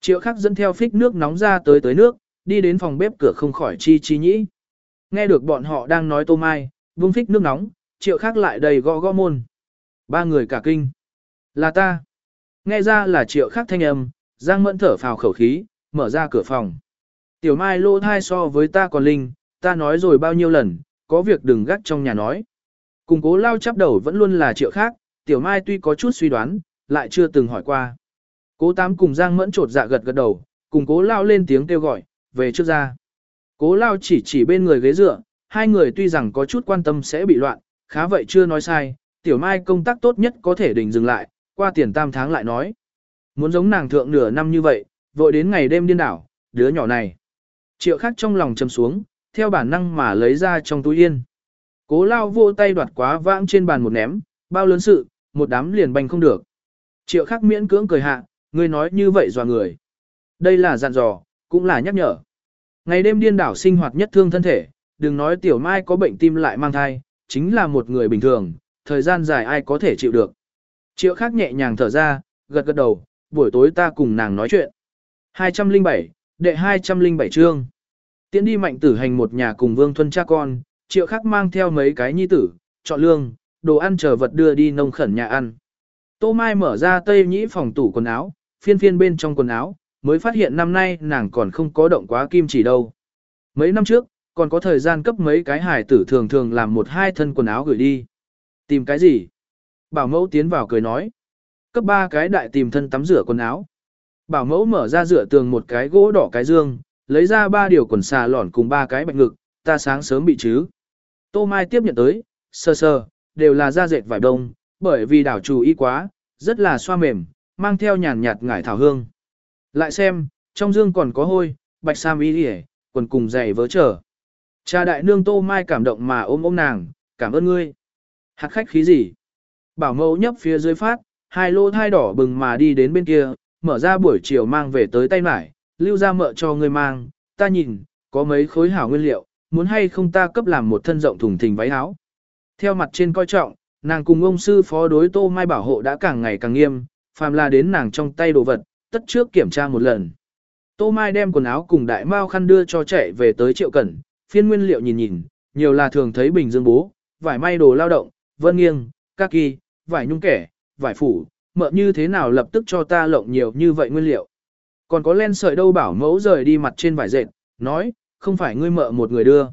Triệu khắc dẫn theo phích nước nóng ra tới tới nước, đi đến phòng bếp cửa không khỏi chi chi nhĩ. Nghe được bọn họ đang nói tô mai, vung phích nước nóng, triệu khắc lại đầy gõ gõ môn. Ba người cả kinh. Là ta. Nghe ra là triệu khắc thanh âm, Giang mẫn thở phào khẩu khí, mở ra cửa phòng. Tiểu mai lô thai so với ta còn linh, ta nói rồi bao nhiêu lần, có việc đừng gắt trong nhà nói. Cùng cố lao chắp đầu vẫn luôn là triệu khác, tiểu mai tuy có chút suy đoán, lại chưa từng hỏi qua. Cố tám cùng Giang mẫn trột dạ gật gật đầu, cùng cố lao lên tiếng kêu gọi, về trước ra. Cố lao chỉ chỉ bên người ghế dựa, hai người tuy rằng có chút quan tâm sẽ bị loạn, khá vậy chưa nói sai, tiểu mai công tác tốt nhất có thể đình dừng lại, qua tiền tam tháng lại nói. Muốn giống nàng thượng nửa năm như vậy, vội đến ngày đêm điên đảo, đứa nhỏ này. Triệu khác trong lòng chầm xuống, theo bản năng mà lấy ra trong túi yên. Cố lao vô tay đoạt quá vãng trên bàn một ném, bao lớn sự, một đám liền banh không được. Triệu khắc miễn cưỡng cười hạ, ngươi nói như vậy dò người. Đây là dặn dò, cũng là nhắc nhở. Ngày đêm điên đảo sinh hoạt nhất thương thân thể, đừng nói tiểu mai có bệnh tim lại mang thai, chính là một người bình thường, thời gian dài ai có thể chịu được. Triệu khắc nhẹ nhàng thở ra, gật gật đầu, buổi tối ta cùng nàng nói chuyện. 207, đệ 207 chương. Tiến đi mạnh tử hành một nhà cùng vương thuân cha con, triệu khắc mang theo mấy cái nhi tử, chọn lương, đồ ăn chờ vật đưa đi nông khẩn nhà ăn. Tô Mai mở ra tây nhĩ phòng tủ quần áo, phiên phiên bên trong quần áo, mới phát hiện năm nay nàng còn không có động quá kim chỉ đâu. Mấy năm trước, còn có thời gian cấp mấy cái hải tử thường thường làm một hai thân quần áo gửi đi. Tìm cái gì? Bảo mẫu tiến vào cười nói. Cấp ba cái đại tìm thân tắm rửa quần áo. Bảo mẫu mở ra rửa tường một cái gỗ đỏ cái dương, lấy ra ba điều quần xà lỏn cùng ba cái bạch ngực, ta sáng sớm bị chứ. Tô Mai tiếp nhận tới, sơ sơ, đều là da dệt vải đông, bởi vì đảo chủ y quá, rất là xoa mềm, mang theo nhàn nhạt ngải thảo hương. Lại xem, trong dương còn có hôi, bạch sam y đi quần cùng giày vớ trở. Cha đại nương Tô Mai cảm động mà ôm ôm nàng, cảm ơn ngươi. Hạt khách khí gì? Bảo mẫu nhấp phía dưới phát, hai lô thai đỏ bừng mà đi đến bên kia, mở ra buổi chiều mang về tới tay mải, lưu ra mợ cho ngươi mang, ta nhìn, có mấy khối hảo nguyên liệu, muốn hay không ta cấp làm một thân rộng thùng thình váy áo. Theo mặt trên coi trọng, nàng cùng ông sư phó đối tô mai bảo hộ đã càng ngày càng nghiêm, phàm là đến nàng trong tay đồ vật, tất trước kiểm tra một lần. Tô mai đem quần áo cùng đại mao khăn đưa cho chạy về tới triệu cẩn, phiên nguyên liệu nhìn nhìn, nhiều là thường thấy bình dương bố, vải may đồ lao động, vân nghiêng, kaki, vải nhung kẻ, vải phủ, mợ như thế nào lập tức cho ta lộng nhiều như vậy nguyên liệu. Còn có len sợi đâu bảo mẫu rời đi mặt trên vải dệt, nói, không phải ngươi mợ một người đưa.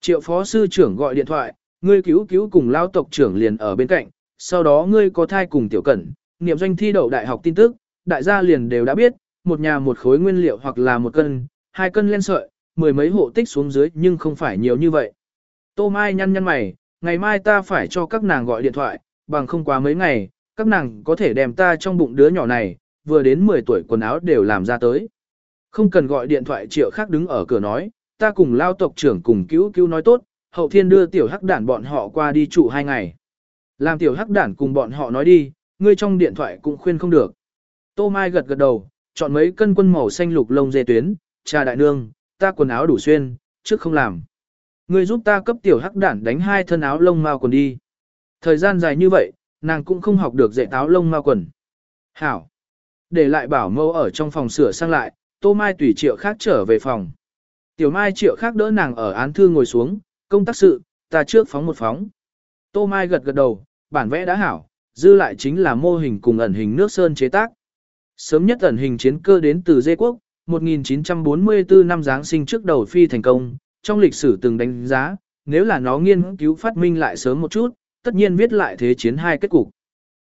Triệu phó sư trưởng gọi điện thoại, ngươi cứu cứu cùng lao tộc trưởng liền ở bên cạnh, sau đó ngươi có thai cùng tiểu cẩn, niệm doanh thi đậu đại học tin tức, đại gia liền đều đã biết, một nhà một khối nguyên liệu hoặc là một cân, hai cân len sợi, mười mấy hộ tích xuống dưới nhưng không phải nhiều như vậy. Tô Mai nhăn nhăn mày, ngày mai ta phải cho các nàng gọi điện thoại, bằng không quá mấy ngày, các nàng có thể đem ta trong bụng đứa nhỏ này, vừa đến 10 tuổi quần áo đều làm ra tới. Không cần gọi điện thoại triệu khác đứng ở cửa nói, ta cùng lao tộc trưởng cùng cứu cứu nói tốt, hậu thiên đưa tiểu hắc đản bọn họ qua đi trụ hai ngày. Làm tiểu hắc đản cùng bọn họ nói đi, ngươi trong điện thoại cũng khuyên không được. Tô Mai gật gật đầu, chọn mấy cân quân màu xanh lục lông dê tuyến, trà đại nương, ta quần áo đủ xuyên, trước không làm. Ngươi giúp ta cấp tiểu hắc đản đánh hai thân áo lông mao quần đi. Thời gian dài như vậy, nàng cũng không học được dạy áo lông mao quần. Hảo. Để lại bảo mâu ở trong phòng sửa sang lại, Tô Mai tùy triệu khác trở về phòng. Tiểu Mai triệu khác đỡ nàng ở án thư ngồi xuống, công tác sự, ta trước phóng một phóng. Tô Mai gật gật đầu, bản vẽ đã hảo, dư lại chính là mô hình cùng ẩn hình nước sơn chế tác. Sớm nhất ẩn hình chiến cơ đến từ Dê Quốc, 1944 năm Giáng sinh trước đầu phi thành công, trong lịch sử từng đánh giá, nếu là nó nghiên cứu phát minh lại sớm một chút, tất nhiên viết lại thế chiến hai kết cục.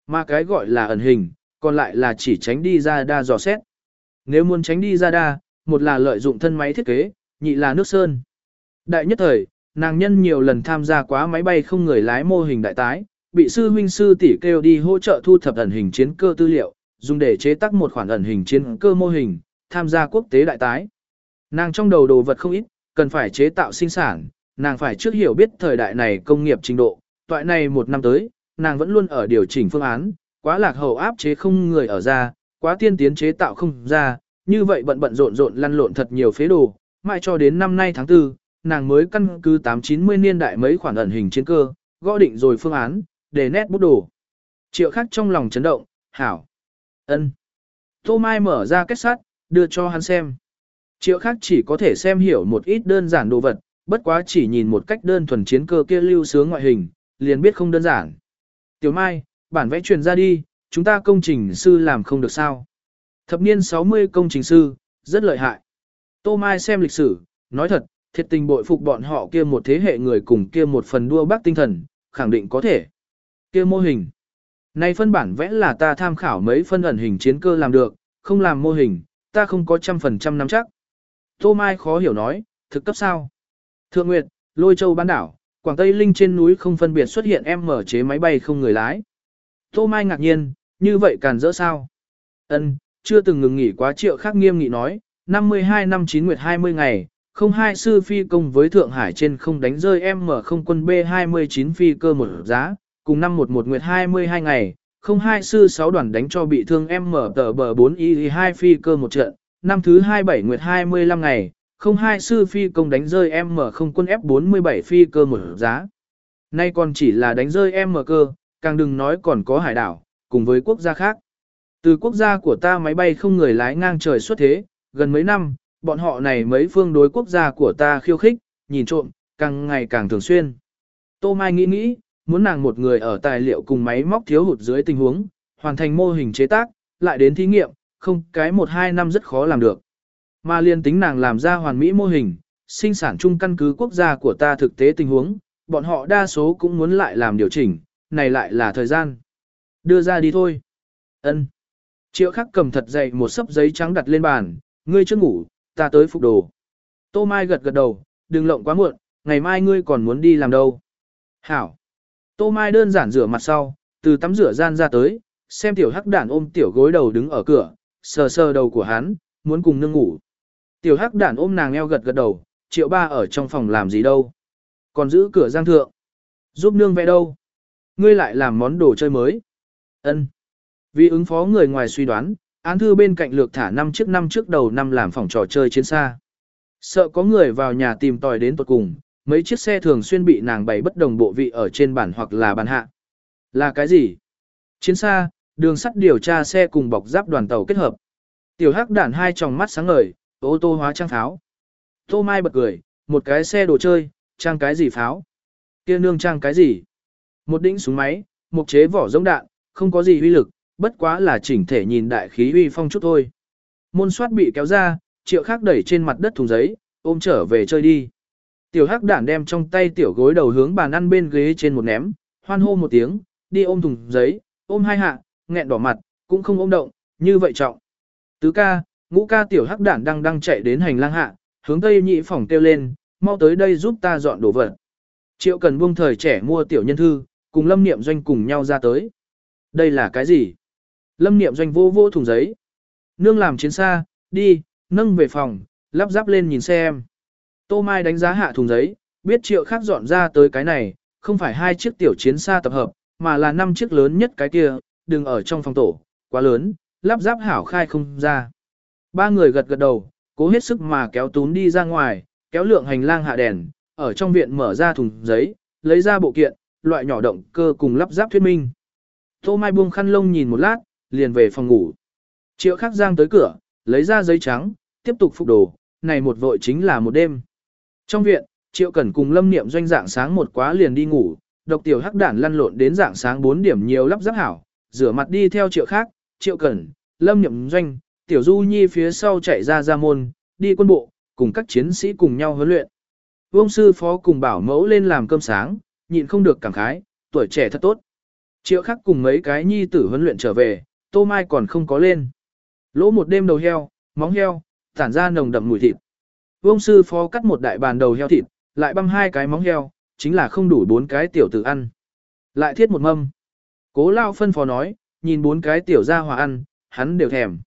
Mà cái gọi là ẩn hình, còn lại là chỉ tránh đi ra đa dò xét. Nếu muốn tránh đi ra đa, một là lợi dụng thân máy thiết kế, nhị là nước sơn. Đại nhất thời, nàng nhân nhiều lần tham gia quá máy bay không người lái mô hình đại tái, bị sư huynh sư tỷ kêu đi hỗ trợ thu thập ẩn hình chiến cơ tư liệu, dùng để chế tác một khoản ẩn hình chiến cơ mô hình, tham gia quốc tế đại tái. Nàng trong đầu đồ vật không ít, cần phải chế tạo sinh sản, nàng phải trước hiểu biết thời đại này công nghiệp trình độ, toại này một năm tới, nàng vẫn luôn ở điều chỉnh phương án, quá lạc hậu áp chế không người ở ra, quá tiên tiến chế tạo không ra, như vậy bận bận rộn rộn lăn lộn thật nhiều phế đồ, mãi cho đến năm nay tháng 4, nàng mới căn cứ 890 niên đại mấy khoản ẩn hình chiến cơ, gõ định rồi phương án, để nét bút đồ. Triệu khắc trong lòng chấn động, hảo. ân. Tô Mai mở ra kết sắt, đưa cho hắn xem. Triệu khắc chỉ có thể xem hiểu một ít đơn giản đồ vật, bất quá chỉ nhìn một cách đơn thuần chiến cơ kia lưu sướng ngoại hình, liền biết không đơn giản. Tiểu Mai, bản vẽ truyền ra đi, chúng ta công trình sư làm không được sao. Thập niên 60 công trình sư, rất lợi hại. Tô Mai xem lịch sử, nói thật, thiệt tình bội phục bọn họ kia một thế hệ người cùng kia một phần đua bác tinh thần, khẳng định có thể. Kia mô hình. Này phân bản vẽ là ta tham khảo mấy phân ẩn hình chiến cơ làm được, không làm mô hình, ta không có trăm phần trăm nắm chắc. Tô Mai khó hiểu nói, thực cấp sao? Thượng Nguyệt, Lôi Châu bán đảo, Quảng Tây Linh trên núi không phân biệt xuất hiện em mở chế máy bay không người lái. Tô Mai ngạc nhiên, như vậy càn rỡ sao? Ân, chưa từng ngừng nghỉ quá triệu khác nghiêm nghị nói, 52 năm 9 nguyệt 20 ngày, không hai sư phi công với Thượng Hải trên không đánh rơi M0 quân B-29 phi cơ một giá, cùng năm 11 nguyệt 22 ngày, không hai sư 6 đoàn đánh cho bị thương M tờ bờ 4 y 2 phi cơ một trận, năm thứ 27 nguyệt 25 ngày, không hai sư phi công đánh rơi M0 quân F-47 phi cơ một giá. Nay còn chỉ là đánh rơi M cơ, càng đừng nói còn có hải đảo, cùng với quốc gia khác. Từ quốc gia của ta máy bay không người lái ngang trời xuất thế, gần mấy năm, bọn họ này mấy phương đối quốc gia của ta khiêu khích, nhìn trộm, càng ngày càng thường xuyên. Tô Mai nghĩ nghĩ, muốn nàng một người ở tài liệu cùng máy móc thiếu hụt dưới tình huống, hoàn thành mô hình chế tác, lại đến thí nghiệm, không cái một hai năm rất khó làm được. Mà liên tính nàng làm ra hoàn mỹ mô hình, sinh sản chung căn cứ quốc gia của ta thực tế tình huống, bọn họ đa số cũng muốn lại làm điều chỉnh, này lại là thời gian. Đưa ra đi thôi. Ân. Triệu khắc cầm thật dậy một sấp giấy trắng đặt lên bàn, ngươi chưa ngủ, ta tới phục đồ. Tô Mai gật gật đầu, đừng lộng quá muộn, ngày mai ngươi còn muốn đi làm đâu. Hảo. Tô Mai đơn giản rửa mặt sau, từ tắm rửa gian ra tới, xem tiểu hắc đản ôm tiểu gối đầu đứng ở cửa, sờ sờ đầu của hắn, muốn cùng nương ngủ. Tiểu hắc đản ôm nàng eo gật gật đầu, triệu ba ở trong phòng làm gì đâu. Còn giữ cửa giang thượng. Giúp nương vẽ đâu. Ngươi lại làm món đồ chơi mới. ân Vì ứng phó người ngoài suy đoán, án thư bên cạnh lược thả năm trước năm trước đầu năm làm phòng trò chơi chiến xa. Sợ có người vào nhà tìm tòi đến tuột cùng, mấy chiếc xe thường xuyên bị nàng bày bất đồng bộ vị ở trên bản hoặc là bàn hạ. Là cái gì? Chiến xa, đường sắt điều tra xe cùng bọc giáp đoàn tàu kết hợp. Tiểu hắc đản hai tròng mắt sáng ngời, ô tô hóa trang pháo. Tô Mai bật cười, một cái xe đồ chơi, trang cái gì pháo? Kia nương trang cái gì? Một đĩnh súng máy, một chế vỏ giống đạn, không có gì uy lực, bất quá là chỉnh thể nhìn đại khí uy phong chút thôi. Môn soát bị kéo ra, triệu khác đẩy trên mặt đất thùng giấy, ôm trở về chơi đi. Tiểu hắc đản đem trong tay tiểu gối đầu hướng bàn ăn bên ghế trên một ném, hoan hô một tiếng, đi ôm thùng giấy, ôm hai hạ, nghẹn đỏ mặt, cũng không ôm động, như vậy trọng. Tứ ca, ngũ ca tiểu hắc đản đang đang chạy đến hành lang hạ, hướng tây nhị phòng kêu lên, mau tới đây giúp ta dọn đồ vật. Triệu cần buông thời trẻ mua tiểu nhân thư, cùng lâm niệm doanh cùng nhau ra tới. Đây là cái gì? Lâm niệm doanh vô vô thùng giấy. Nương làm chiến xa, đi, nâng về phòng, lắp ráp lên nhìn xem. Tô Mai đánh giá hạ thùng giấy, biết triệu khác dọn ra tới cái này, không phải hai chiếc tiểu chiến xa tập hợp, mà là năm chiếc lớn nhất cái kia, đừng ở trong phòng tổ, quá lớn, lắp ráp hảo khai không ra. Ba người gật gật đầu, cố hết sức mà kéo tún đi ra ngoài, kéo lượng hành lang hạ đèn, ở trong viện mở ra thùng giấy, lấy ra bộ kiện, loại nhỏ động cơ cùng lắp ráp thuyết minh. Tô Mai buông khăn lông nhìn một lát, liền về phòng ngủ. Triệu khắc giang tới cửa, lấy ra giấy trắng, tiếp tục phục đồ, này một vội chính là một đêm. Trong viện, Triệu Cẩn cùng Lâm Niệm doanh dạng sáng một quá liền đi ngủ, độc tiểu hắc đản lăn lộn đến dạng sáng 4 điểm nhiều lắp ráp hảo, rửa mặt đi theo Triệu khác, Triệu Cẩn, Lâm Niệm doanh, Tiểu Du Nhi phía sau chạy ra ra môn, đi quân bộ, cùng các chiến sĩ cùng nhau huấn luyện. Vương sư phó cùng bảo mẫu lên làm cơm sáng, nhịn không được cảm khái, tuổi trẻ thật tốt. Triệu khắc cùng mấy cái nhi tử huấn luyện trở về, tô mai còn không có lên. Lỗ một đêm đầu heo, móng heo, tản ra nồng đậm mùi thịt. Vương sư phó cắt một đại bàn đầu heo thịt, lại băm hai cái móng heo, chính là không đủ bốn cái tiểu tử ăn. Lại thiết một mâm. Cố lao phân phó nói, nhìn bốn cái tiểu ra hòa ăn, hắn đều thèm.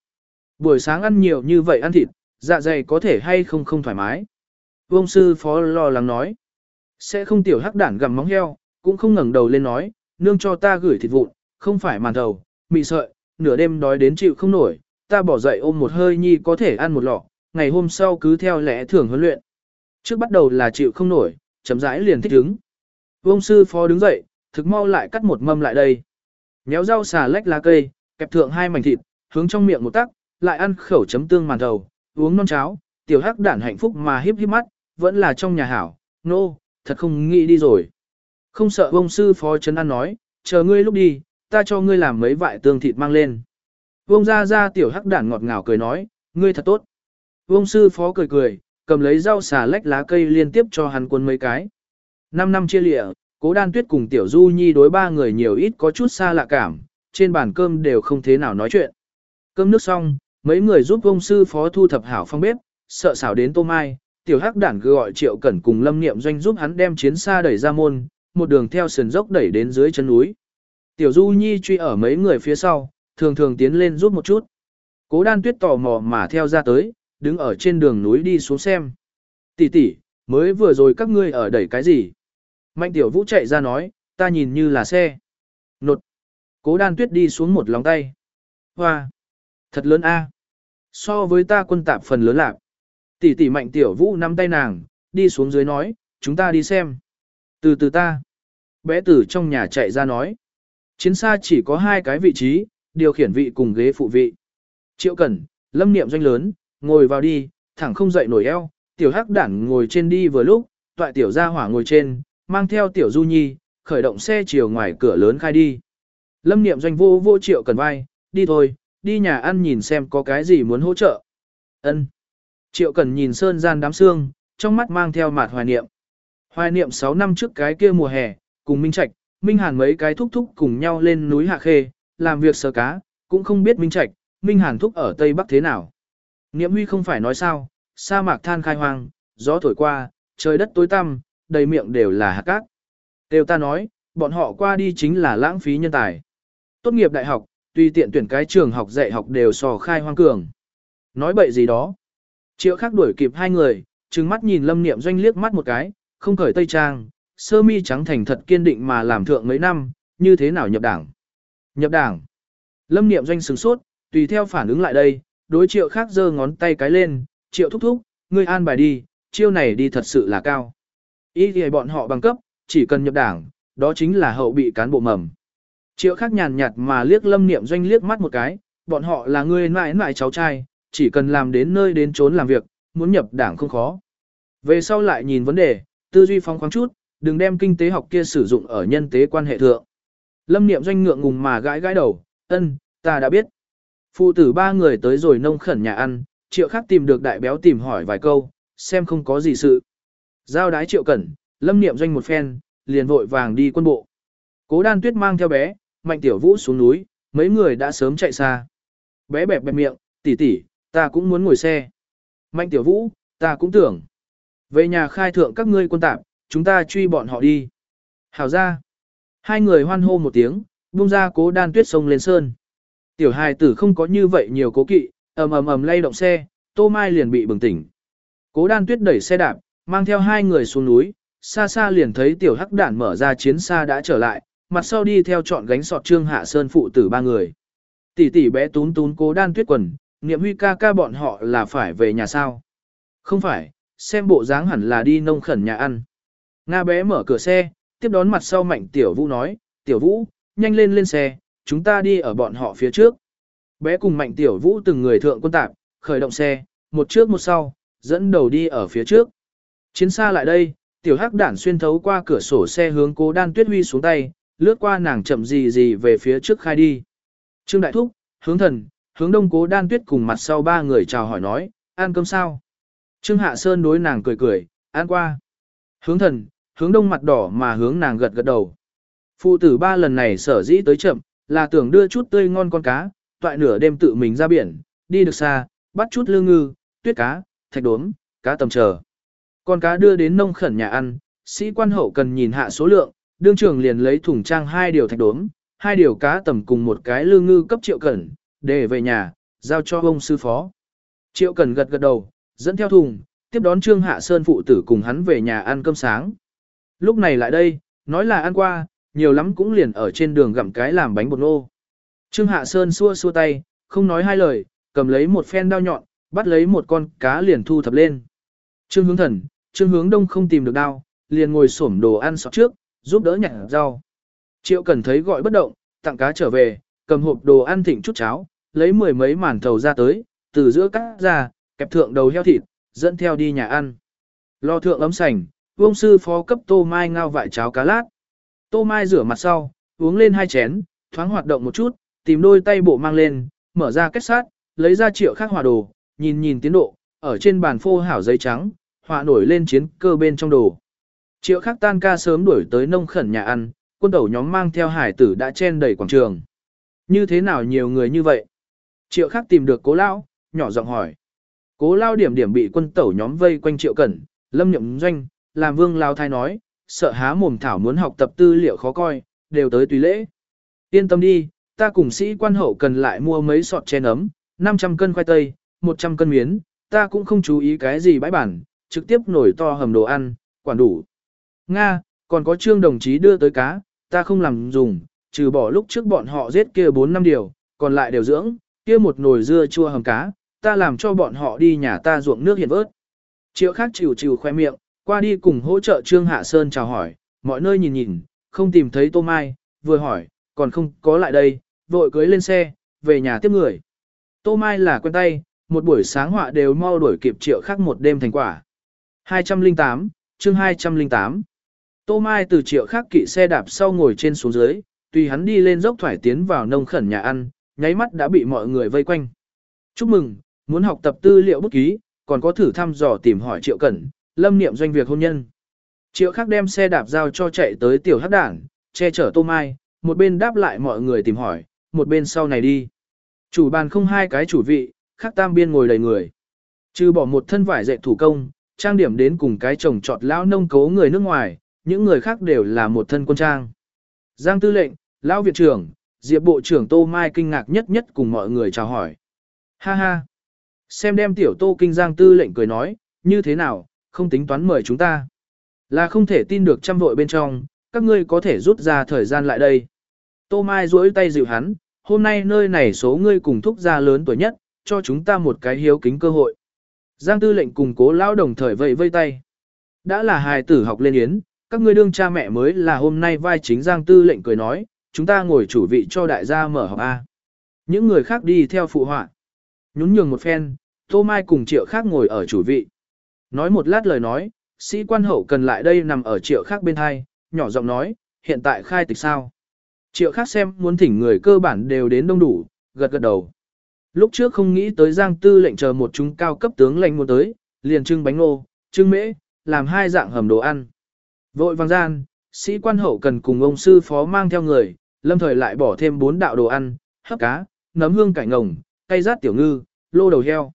Buổi sáng ăn nhiều như vậy ăn thịt, dạ dày có thể hay không không thoải mái. Vương sư phó lo lắng nói. Sẽ không tiểu hắc đản gặm móng heo, cũng không ngẩng đầu lên nói, nương cho ta gửi thịt vụn, không phải màn thầu, mì sợi, nửa đêm đói đến chịu không nổi, ta bỏ dậy ôm một hơi nhi có thể ăn một lọ, ngày hôm sau cứ theo lẽ thường huấn luyện. Trước bắt đầu là chịu không nổi, chấm rãi liền thích ứng. Vương sư phó đứng dậy, thực mau lại cắt một mâm lại đây. Méo rau xà lách lá cây, kẹp thượng hai mảnh thịt, hướng trong miệng một tắc, lại ăn khẩu chấm tương màn đầu, uống non cháo, tiểu hắc đản hạnh phúc mà hiếp hiếp mắt, vẫn là trong nhà hảo, nô, no, thật không nghĩ đi rồi. Không sợ ông sư phó chấn ăn nói, chờ ngươi lúc đi, ta cho ngươi làm mấy vại tương thịt mang lên. Vông ra ra tiểu hắc đản ngọt ngào cười nói, ngươi thật tốt. Vông sư phó cười cười, cầm lấy rau xà lách lá cây liên tiếp cho hắn cuốn mấy cái. Năm năm chia lịa, cố đan tuyết cùng tiểu du nhi đối ba người nhiều ít có chút xa lạ cảm, trên bàn cơm đều không thế nào nói chuyện. Cơm nước xong, mấy người giúp vông sư phó thu thập hảo phong bếp, sợ xảo đến tô mai, tiểu hắc đản gọi triệu cẩn cùng lâm niệm doanh giúp hắn đem chiến xa đẩy ra môn, một đường theo sườn dốc đẩy đến dưới chân núi. Tiểu du nhi truy ở mấy người phía sau, thường thường tiến lên giúp một chút. Cố đan tuyết tò mò mà theo ra tới, đứng ở trên đường núi đi xuống xem. Tỷ tỷ, mới vừa rồi các ngươi ở đẩy cái gì? Mạnh tiểu vũ chạy ra nói, ta nhìn như là xe. Nột. Cố đan tuyết đi xuống một lòng tay. Hoa. Thật lớn a. So với ta quân tạp phần lớn lạc. Tỷ tỷ mạnh tiểu vũ nắm tay nàng, đi xuống dưới nói, chúng ta đi xem. Từ từ ta. Bé tử trong nhà chạy ra nói. Chiến xa chỉ có hai cái vị trí, điều khiển vị cùng ghế phụ vị. Triệu Cẩn, lâm niệm doanh lớn, ngồi vào đi, thẳng không dậy nổi eo, tiểu hắc đản ngồi trên đi vừa lúc, toại tiểu gia hỏa ngồi trên, mang theo tiểu du nhi, khởi động xe chiều ngoài cửa lớn khai đi. Lâm niệm doanh vô vô triệu cần vai, đi thôi, đi nhà ăn nhìn xem có cái gì muốn hỗ trợ. Ân. Triệu cần nhìn sơn gian đám xương, trong mắt mang theo mạt hoài niệm. Hoài niệm 6 năm trước cái kia mùa hè, cùng Minh Trạch, Minh Hàn mấy cái thúc thúc cùng nhau lên núi Hạ Khê, làm việc sờ cá, cũng không biết Minh Trạch, Minh Hàn thúc ở Tây Bắc thế nào. Niệm huy không phải nói sao, sa mạc than khai hoang, gió thổi qua, trời đất tối tăm, đầy miệng đều là hạt cát. Đều ta nói, bọn họ qua đi chính là lãng phí nhân tài. Tốt nghiệp đại học, tùy tiện tuyển cái trường học dạy học đều sò khai hoang cường. Nói bậy gì đó. Triệu khắc đuổi kịp hai người, trừng mắt nhìn lâm niệm doanh liếc mắt một cái, không cởi tây trang, sơ mi trắng thành thật kiên định mà làm thượng mấy năm, như thế nào nhập đảng. Nhập đảng. Lâm niệm doanh sừng sốt, tùy theo phản ứng lại đây, đối triệu khác giơ ngón tay cái lên, triệu thúc thúc, ngươi an bài đi, chiêu này đi thật sự là cao. Ý thì bọn họ bằng cấp, chỉ cần nhập đảng, đó chính là hậu bị cán bộ mầm. Triệu khác nhàn nhạt mà liếc lâm niệm doanh liếc mắt một cái, bọn họ là người mãi mãi cháu trai, chỉ cần làm đến nơi đến trốn làm việc, muốn nhập đảng không khó. Về sau lại nhìn vấn đề, tư duy phong khoáng chút, đừng đem kinh tế học kia sử dụng ở nhân tế quan hệ thượng. Lâm niệm doanh ngượng ngùng mà gãi gãi đầu, ân, ta đã biết. Phụ tử ba người tới rồi nông khẩn nhà ăn, triệu khác tìm được đại béo tìm hỏi vài câu, xem không có gì sự. Giao đái triệu cẩn, lâm niệm doanh một phen, liền vội vàng đi quân bộ. Cố đan tuyết mang theo bé, mạnh tiểu vũ xuống núi, mấy người đã sớm chạy xa. Bé bẹp bẹp miệng, tỷ tỷ, ta cũng muốn ngồi xe. Mạnh tiểu vũ, ta cũng tưởng. Về nhà khai thượng các ngươi quân tạp, chúng ta truy bọn họ đi. Hảo ra. Hai người hoan hô một tiếng, buông ra cố đan tuyết sông lên sơn. Tiểu hài tử không có như vậy nhiều cố kỵ, ầm ầm ầm lay động xe, tô mai liền bị bừng tỉnh. Cố đan tuyết đẩy xe đạp, mang theo hai người xuống núi, xa xa liền thấy tiểu hắc đản mở ra chiến xa đã trở lại, mặt sau đi theo chọn gánh sọt trương hạ sơn phụ tử ba người. Tỷ tỷ bé tún tún cố đan tuyết quần, niệm huy ca ca bọn họ là phải về nhà sao. Không phải, xem bộ dáng hẳn là đi nông khẩn nhà ăn. Nga bé mở cửa xe, tiếp đón mặt sau mạnh tiểu vũ nói, tiểu vũ, nhanh lên lên xe, chúng ta đi ở bọn họ phía trước. Bé cùng mạnh tiểu vũ từng người thượng quân tạp, khởi động xe, một trước một sau, dẫn đầu đi ở phía trước. Chiến xa lại đây, tiểu hắc đản xuyên thấu qua cửa sổ xe hướng cố đan tuyết huy xuống tay, lướt qua nàng chậm gì gì về phía trước khai đi. Trương Đại Thúc, hướng thần, hướng đông cố đan tuyết cùng mặt sau ba người chào hỏi nói, ăn cơm sao? Trương Hạ Sơn đối nàng cười cười, ăn qua. Hướng thần, hướng đông mặt đỏ mà hướng nàng gật gật đầu. Phụ tử ba lần này sở dĩ tới chậm, là tưởng đưa chút tươi ngon con cá, toại nửa đêm tự mình ra biển, đi được xa, bắt chút lương ngư, tuyết cá, thạch đốm, cá tầm chờ. Con cá đưa đến nông khẩn nhà ăn, sĩ quan hậu cần nhìn hạ số lượng, đương trưởng liền lấy thùng trang hai điều thạch đốm, hai điều cá tầm cùng một cái lương ngư cấp triệu cẩn, để về nhà, giao cho ông sư phó. Triệu cẩn gật gật đầu, dẫn theo thùng, tiếp đón Trương Hạ Sơn phụ tử cùng hắn về nhà ăn cơm sáng. Lúc này lại đây, nói là ăn qua, nhiều lắm cũng liền ở trên đường gặm cái làm bánh bột nô. Trương Hạ Sơn xua xua tay, không nói hai lời, cầm lấy một phen đao nhọn, bắt lấy một con cá liền thu thập lên. Trương hướng thần, trương hướng đông không tìm được đao, liền ngồi xổm đồ ăn sọt trước, giúp đỡ nhặt rau. Triệu cần thấy gọi bất động, tặng cá trở về, cầm hộp đồ ăn thịnh chút cháo, lấy mười mấy màn thầu ra tới, từ giữa cắt ra, kẹp thượng đầu heo thịt, dẫn theo đi nhà ăn. Lo thượng ấm sành, vương sư phó cấp tô mai ngao vại cháo cá lát. Tô mai rửa mặt sau, uống lên hai chén, thoáng hoạt động một chút, tìm đôi tay bộ mang lên, mở ra kết sát, lấy ra triệu khác hòa đồ, nhìn nhìn tiến độ, ở trên bàn phô hảo giấy trắng, họa nổi lên chiến cơ bên trong đồ. Triệu khắc tan ca sớm đuổi tới nông khẩn nhà ăn, quân tẩu nhóm mang theo hải tử đã chen đầy quảng trường. Như thế nào nhiều người như vậy? Triệu khắc tìm được cố lao, nhỏ giọng hỏi. Cố lao điểm điểm bị quân tẩu nhóm vây quanh triệu cẩn, lâm nhậm doanh, làm vương lao thai nói, sợ há mồm thảo muốn học tập tư liệu khó coi, đều tới tùy lễ. Yên tâm đi, ta cùng sĩ quan hậu cần lại mua mấy sọt chén ấm, 500 cân khoai tây, 100 cân miến, ta cũng không chú ý cái gì bãi bản, trực tiếp nổi to hầm đồ ăn, quản đủ. Nga, còn có trương đồng chí đưa tới cá, ta không làm dùng, trừ bỏ lúc trước bọn họ giết kia 4 năm điều, còn lại đều dưỡng, kia một nồi dưa chua hầm cá, ta làm cho bọn họ đi nhà ta ruộng nước hiện vớt. Triệu khác chịu chịu khoe miệng, qua đi cùng hỗ trợ Trương Hạ Sơn chào hỏi, mọi nơi nhìn nhìn, không tìm thấy Tô Mai, vừa hỏi, còn không có lại đây, vội cưới lên xe, về nhà tiếp người. Tô Mai là quen tay, một buổi sáng họa đều mau đuổi kịp triệu khác một đêm thành quả. 208, chương 208. Tô Mai từ triệu khác kỵ xe đạp sau ngồi trên xuống dưới, tùy hắn đi lên dốc thoải tiến vào nông khẩn nhà ăn, nháy mắt đã bị mọi người vây quanh. Chúc mừng, muốn học tập tư liệu bút ký, còn có thử thăm dò tìm hỏi triệu cẩn, lâm niệm doanh việc hôn nhân. Triệu khắc đem xe đạp giao cho chạy tới tiểu hắc đảng, che chở Tô Mai, một bên đáp lại mọi người tìm hỏi, một bên sau này đi. Chủ bàn không hai cái chủ vị, khắc tam biên ngồi đầy người. Trừ bỏ một thân vải dệt thủ công, trang điểm đến cùng cái chồng trọt lão nông cấu người nước ngoài, những người khác đều là một thân quân trang. Giang tư lệnh, lão viện trưởng, diệp bộ trưởng Tô Mai kinh ngạc nhất nhất cùng mọi người chào hỏi. Ha ha! Xem đem tiểu Tô Kinh Giang tư lệnh cười nói, như thế nào, không tính toán mời chúng ta. Là không thể tin được trăm vội bên trong, các ngươi có thể rút ra thời gian lại đây. Tô Mai duỗi tay dịu hắn, hôm nay nơi này số ngươi cùng thúc gia lớn tuổi nhất, cho chúng ta một cái hiếu kính cơ hội. Giang tư lệnh cùng cố lão đồng thời vẫy vây tay. Đã là hài tử học lên yến, các ngươi đương cha mẹ mới là hôm nay vai chính Giang tư lệnh cười nói, chúng ta ngồi chủ vị cho đại gia mở học A. Những người khác đi theo phụ họa. Nhún nhường một phen, Tô Mai cùng triệu khác ngồi ở chủ vị. Nói một lát lời nói, sĩ quan hậu cần lại đây nằm ở triệu khác bên hai, nhỏ giọng nói, hiện tại khai tịch sao. Triệu khác xem muốn thỉnh người cơ bản đều đến đông đủ, gật gật đầu. Lúc trước không nghĩ tới Giang Tư lệnh chờ một chúng cao cấp tướng lệnh muốn tới, liền trưng bánh ngô, trưng mễ, làm hai dạng hầm đồ ăn. Vội vàng gian, sĩ quan hậu cần cùng ông sư phó mang theo người, lâm thời lại bỏ thêm bốn đạo đồ ăn, hấp cá, nấm hương cải ngồng, cây rát tiểu ngư, lô đầu heo.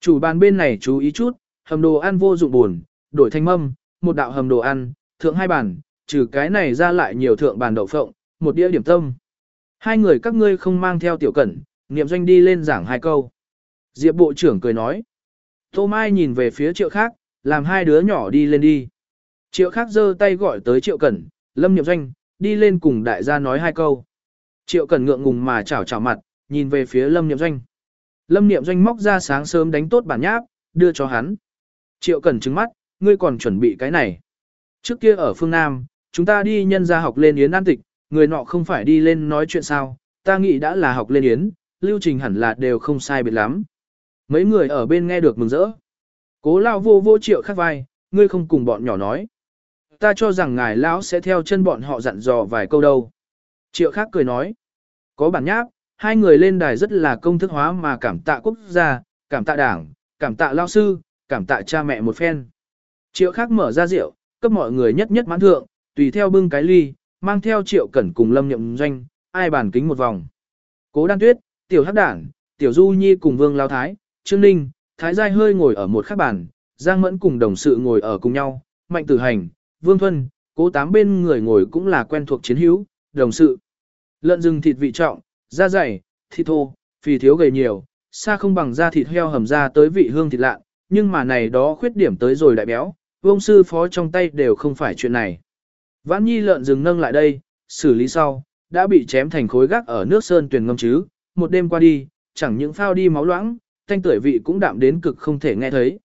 Chủ bàn bên này chú ý chút, hầm đồ ăn vô dụng buồn, đổi thành mâm, một đạo hầm đồ ăn, thượng hai bàn, trừ cái này ra lại nhiều thượng bàn đậu phộng, một đĩa điểm tâm. Hai người các ngươi không mang theo tiểu cẩn, niệm doanh đi lên giảng hai câu. Diệp bộ trưởng cười nói. Tô Mai nhìn về phía triệu khác, làm hai đứa nhỏ đi lên đi. Triệu khác giơ tay gọi tới triệu cẩn, lâm niệm doanh, đi lên cùng đại gia nói hai câu. Triệu cẩn ngượng ngùng mà chảo chảo mặt, nhìn về phía lâm niệm doanh. Lâm niệm doanh móc ra sáng sớm đánh tốt bản nháp, đưa cho hắn. Triệu cẩn trứng mắt, ngươi còn chuẩn bị cái này. Trước kia ở phương Nam, chúng ta đi nhân gia học lên yến an tịch, người nọ không phải đi lên nói chuyện sao, ta nghĩ đã là học lên yến, lưu trình hẳn là đều không sai biệt lắm. Mấy người ở bên nghe được mừng rỡ. Cố lao vô vô triệu khắc vai, ngươi không cùng bọn nhỏ nói. Ta cho rằng ngài lão sẽ theo chân bọn họ dặn dò vài câu đâu. Triệu khắc cười nói. Có bản nháp, hai người lên đài rất là công thức hóa mà cảm tạ quốc gia, cảm tạ đảng, cảm tạ lao sư, cảm tạ cha mẹ một phen. Triệu khác mở ra rượu, cấp mọi người nhất nhất mãn thượng, tùy theo bưng cái ly, mang theo triệu cẩn cùng lâm nhậm doanh, ai bàn kính một vòng. Cố đan tuyết, tiểu hắc đảng, tiểu du nhi cùng vương lao thái, trương ninh, thái giai hơi ngồi ở một khắc bàn, giang mẫn cùng đồng sự ngồi ở cùng nhau, mạnh tử hành, vương thuân, cố tám bên người ngồi cũng là quen thuộc chiến hữu, đồng sự. Lợn rừng thịt vị trọng, da dày, thịt thô, phì thiếu gầy nhiều, xa không bằng da thịt heo hầm ra tới vị hương thịt lạ, nhưng mà này đó khuyết điểm tới rồi đại béo, vông sư phó trong tay đều không phải chuyện này. Vãn nhi lợn rừng nâng lại đây, xử lý sau, đã bị chém thành khối gác ở nước sơn tuyền ngâm chứ, một đêm qua đi, chẳng những phao đi máu loãng, thanh tuổi vị cũng đạm đến cực không thể nghe thấy.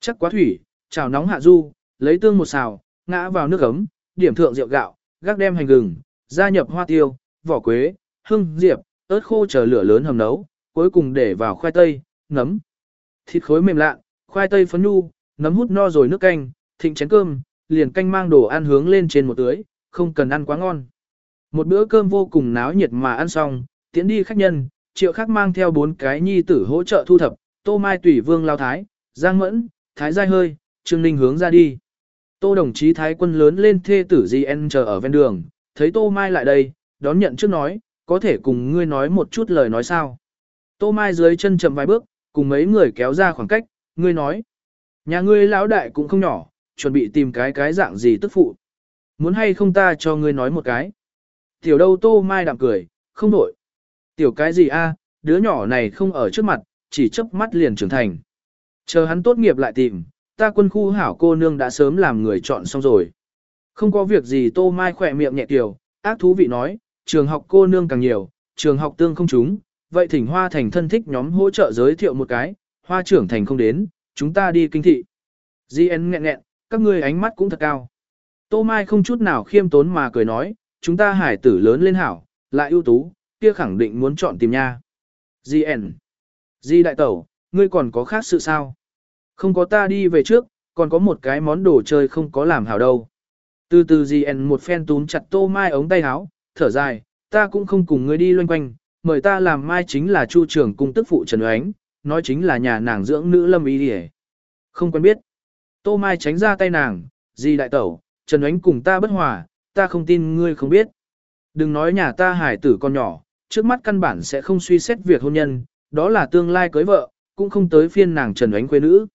Chắc quá thủy, chảo nóng hạ du, lấy tương một xào, ngã vào nước ấm, điểm thượng rượu gạo, gác đem hành gừng, gia nhập hoa tiêu, vỏ quế, hương, diệp, ớt khô chờ lửa lớn hầm nấu, cuối cùng để vào khoai tây, nấm. Thịt khối mềm lạ, khoai tây phấn nhu, nấm hút no rồi nước canh, thịnh chén cơm, liền canh mang đồ ăn hướng lên trên một tưới, không cần ăn quá ngon. Một bữa cơm vô cùng náo nhiệt mà ăn xong, tiễn đi khách nhân, triệu khắc mang theo bốn cái nhi tử hỗ trợ thu thập, tô mai tùy vương lao thái, giang mẫn, thái giai hơi, trương ninh hướng ra đi. Tô đồng chí thái quân lớn lên thê tử GN chờ ở ven đường, thấy tô mai lại đây, đón nhận trước nói, có thể cùng ngươi nói một chút lời nói sao. Tô mai dưới chân chậm vài bước, cùng mấy người kéo ra khoảng cách, ngươi nói. Nhà ngươi lão đại cũng không nhỏ, chuẩn bị tìm cái cái dạng gì tức phụ. Muốn hay không ta cho ngươi nói một cái. Tiểu đâu tô mai đạm cười, không đổi. Tiểu cái gì a, đứa nhỏ này không ở trước mặt, chỉ chớp mắt liền trưởng thành. Chờ hắn tốt nghiệp lại tìm, ta quân khu hảo cô nương đã sớm làm người chọn xong rồi. Không có việc gì tô mai khỏe miệng nhẹ tiểu, ác thú vị nói, trường học cô nương càng nhiều, trường học tương không chúng, vậy thỉnh hoa thành thân thích nhóm hỗ trợ giới thiệu một cái, hoa trưởng thành không đến, chúng ta đi kinh thị. Di-en nghẹn nghẹn, các ngươi ánh mắt cũng thật cao. Tô Mai không chút nào khiêm tốn mà cười nói, chúng ta hải tử lớn lên hảo, lại ưu tú, kia khẳng định muốn chọn tìm nha. Di-en. Di đại tẩu, ngươi còn có khác sự sao? Không có ta đi về trước, còn có một cái món đồ chơi không có làm hảo đâu. Từ từ Di-en một phen túm chặt Tô Mai ống tay áo, thở dài, ta cũng không cùng ngươi đi loanh quanh, mời ta làm mai chính là chu trưởng cung tức phụ Trần Oánh, nói chính là nhà nàng dưỡng nữ lâm Y đi Không quen biết. Tô Mai tránh ra tay nàng, gì đại tẩu, Trần Ánh cùng ta bất hòa, ta không tin ngươi không biết. Đừng nói nhà ta hải tử con nhỏ, trước mắt căn bản sẽ không suy xét việc hôn nhân, đó là tương lai cưới vợ, cũng không tới phiên nàng Trần Ánh quê nữ.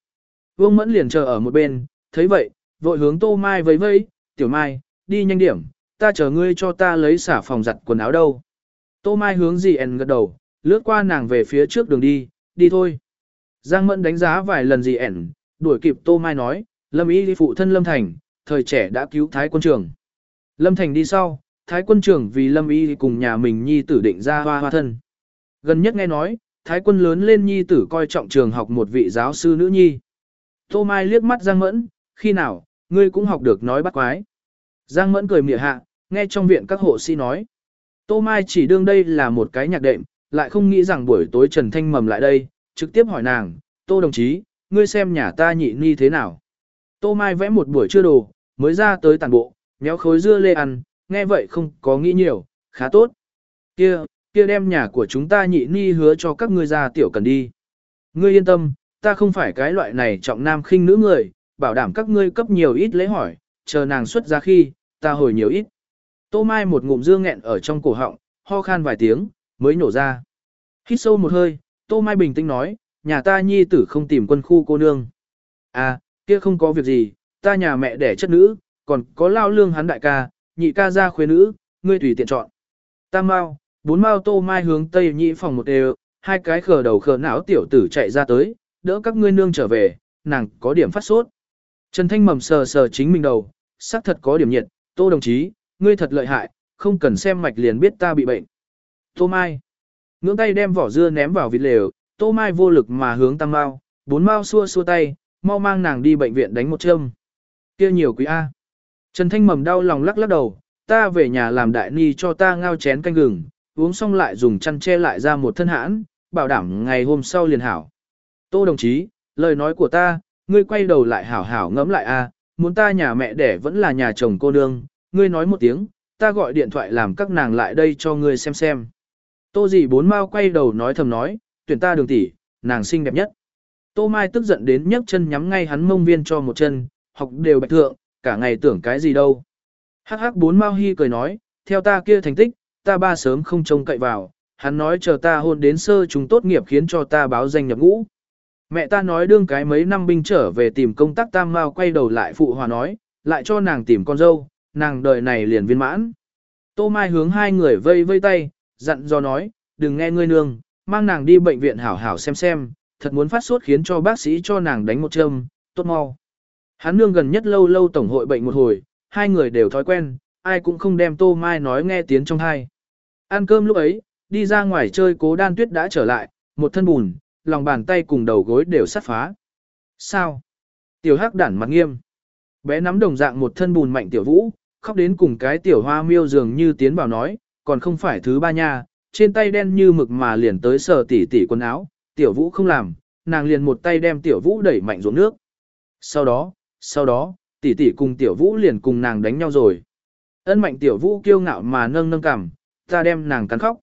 Vương Mẫn liền chờ ở một bên, thấy vậy, vội hướng Tô Mai vẫy vẫy, tiểu Mai, đi nhanh điểm, ta chờ ngươi cho ta lấy xả phòng giặt quần áo đâu. Tô Mai hướng gì ẻn gật đầu, lướt qua nàng về phía trước đường đi, đi thôi. Giang Mẫn đánh giá vài lần gì ẻn, đuổi kịp Tô Mai nói, Lâm Y phụ thân Lâm Thành, thời trẻ đã cứu Thái quân trường. Lâm Thành đi sau, Thái quân trưởng vì Lâm Y cùng nhà mình nhi tử định ra hoa hoa thân. Gần nhất nghe nói, Thái quân lớn lên nhi tử coi trọng trường học một vị giáo sư nữ nhi. Tô Mai liếc mắt Giang Mẫn, khi nào, ngươi cũng học được nói bắt quái. Giang Mẫn cười mỉa hạ, nghe trong viện các hộ sĩ nói. Tô Mai chỉ đương đây là một cái nhạc đệm, lại không nghĩ rằng buổi tối Trần Thanh mầm lại đây, trực tiếp hỏi nàng, Tô đồng chí, ngươi xem nhà ta nhị ni thế nào. Tô Mai vẽ một buổi trưa đồ, mới ra tới tàn bộ, nhéo khối dưa lê ăn, nghe vậy không có nghĩ nhiều, khá tốt. Kia, kia đem nhà của chúng ta nhị ni hứa cho các ngươi ra tiểu cần đi. Ngươi yên tâm, ta không phải cái loại này trọng nam khinh nữ người, bảo đảm các ngươi cấp nhiều ít lễ hỏi, chờ nàng xuất ra khi, ta hồi nhiều ít. Tô Mai một ngụm dương nghẹn ở trong cổ họng, ho khan vài tiếng, mới nổ ra. Hít sâu một hơi, Tô Mai bình tĩnh nói, nhà ta nhi tử không tìm quân khu cô nương. À, kia không có việc gì, ta nhà mẹ đẻ chất nữ, còn có lao lương hắn đại ca, nhị ca ra khuê nữ, ngươi tùy tiện chọn. Tam mau, bốn mau Tô Mai hướng tây nhị phòng một đều, hai cái khờ đầu khờ não tiểu tử chạy ra tới, đỡ các ngươi nương trở về, nàng có điểm phát sốt. Trần Thanh mầm sờ sờ chính mình đầu, xác thật có điểm nhiệt, Tô đồng chí, ngươi thật lợi hại, không cần xem mạch liền biết ta bị bệnh. Tô Mai. Ngưỡng tay đem vỏ dưa ném vào vịt lều, Tô Mai vô lực mà hướng tăng mau, bốn mau xua xua tay, mau mang nàng đi bệnh viện đánh một châm. Kia nhiều quý A. Trần Thanh mầm đau lòng lắc lắc đầu, ta về nhà làm đại ni cho ta ngao chén canh gừng, uống xong lại dùng chăn che lại ra một thân hãn, bảo đảm ngày hôm sau liền hảo. Tô đồng chí, lời nói của ta, ngươi quay đầu lại hảo hảo ngẫm lại a, muốn ta nhà mẹ đẻ vẫn là nhà chồng cô nương, ngươi nói một tiếng, ta gọi điện thoại làm các nàng lại đây cho ngươi xem xem. Tô dì bốn mau quay đầu nói thầm nói, tuyển ta đường tỷ, nàng xinh đẹp nhất. Tô Mai tức giận đến nhấc chân nhắm ngay hắn mông viên cho một chân, học đều bạch thượng, cả ngày tưởng cái gì đâu. Hắc hắc bốn Mao Hi cười nói, theo ta kia thành tích, ta ba sớm không trông cậy vào, hắn nói chờ ta hôn đến sơ chúng tốt nghiệp khiến cho ta báo danh nhập ngũ. Mẹ ta nói đương cái mấy năm binh trở về tìm công tác tam mao quay đầu lại phụ hòa nói, lại cho nàng tìm con dâu, nàng đời này liền viên mãn. Tô Mai hướng hai người vây vây tay, dặn do nói, đừng nghe ngươi nương, mang nàng đi bệnh viện hảo hảo xem xem, thật muốn phát sốt khiến cho bác sĩ cho nàng đánh một châm, tốt mau. Hắn nương gần nhất lâu lâu tổng hội bệnh một hồi, hai người đều thói quen, ai cũng không đem Tô Mai nói nghe tiếng trong hai. Ăn cơm lúc ấy, đi ra ngoài chơi cố đan tuyết đã trở lại, một thân bùn, lòng bàn tay cùng đầu gối đều sắt phá. Sao? Tiểu hắc đản mặt nghiêm. Bé nắm đồng dạng một thân bùn mạnh tiểu vũ, khóc đến cùng cái tiểu hoa miêu dường như tiến bảo nói, còn không phải thứ ba nha, trên tay đen như mực mà liền tới sờ tỉ tỉ quần áo, tiểu vũ không làm, nàng liền một tay đem tiểu vũ đẩy mạnh ruộng nước. Sau đó, sau đó, tỷ tỷ cùng tiểu vũ liền cùng nàng đánh nhau rồi. Ân mạnh tiểu vũ kiêu ngạo mà nâng nâng cằm, ta đem nàng cắn khóc.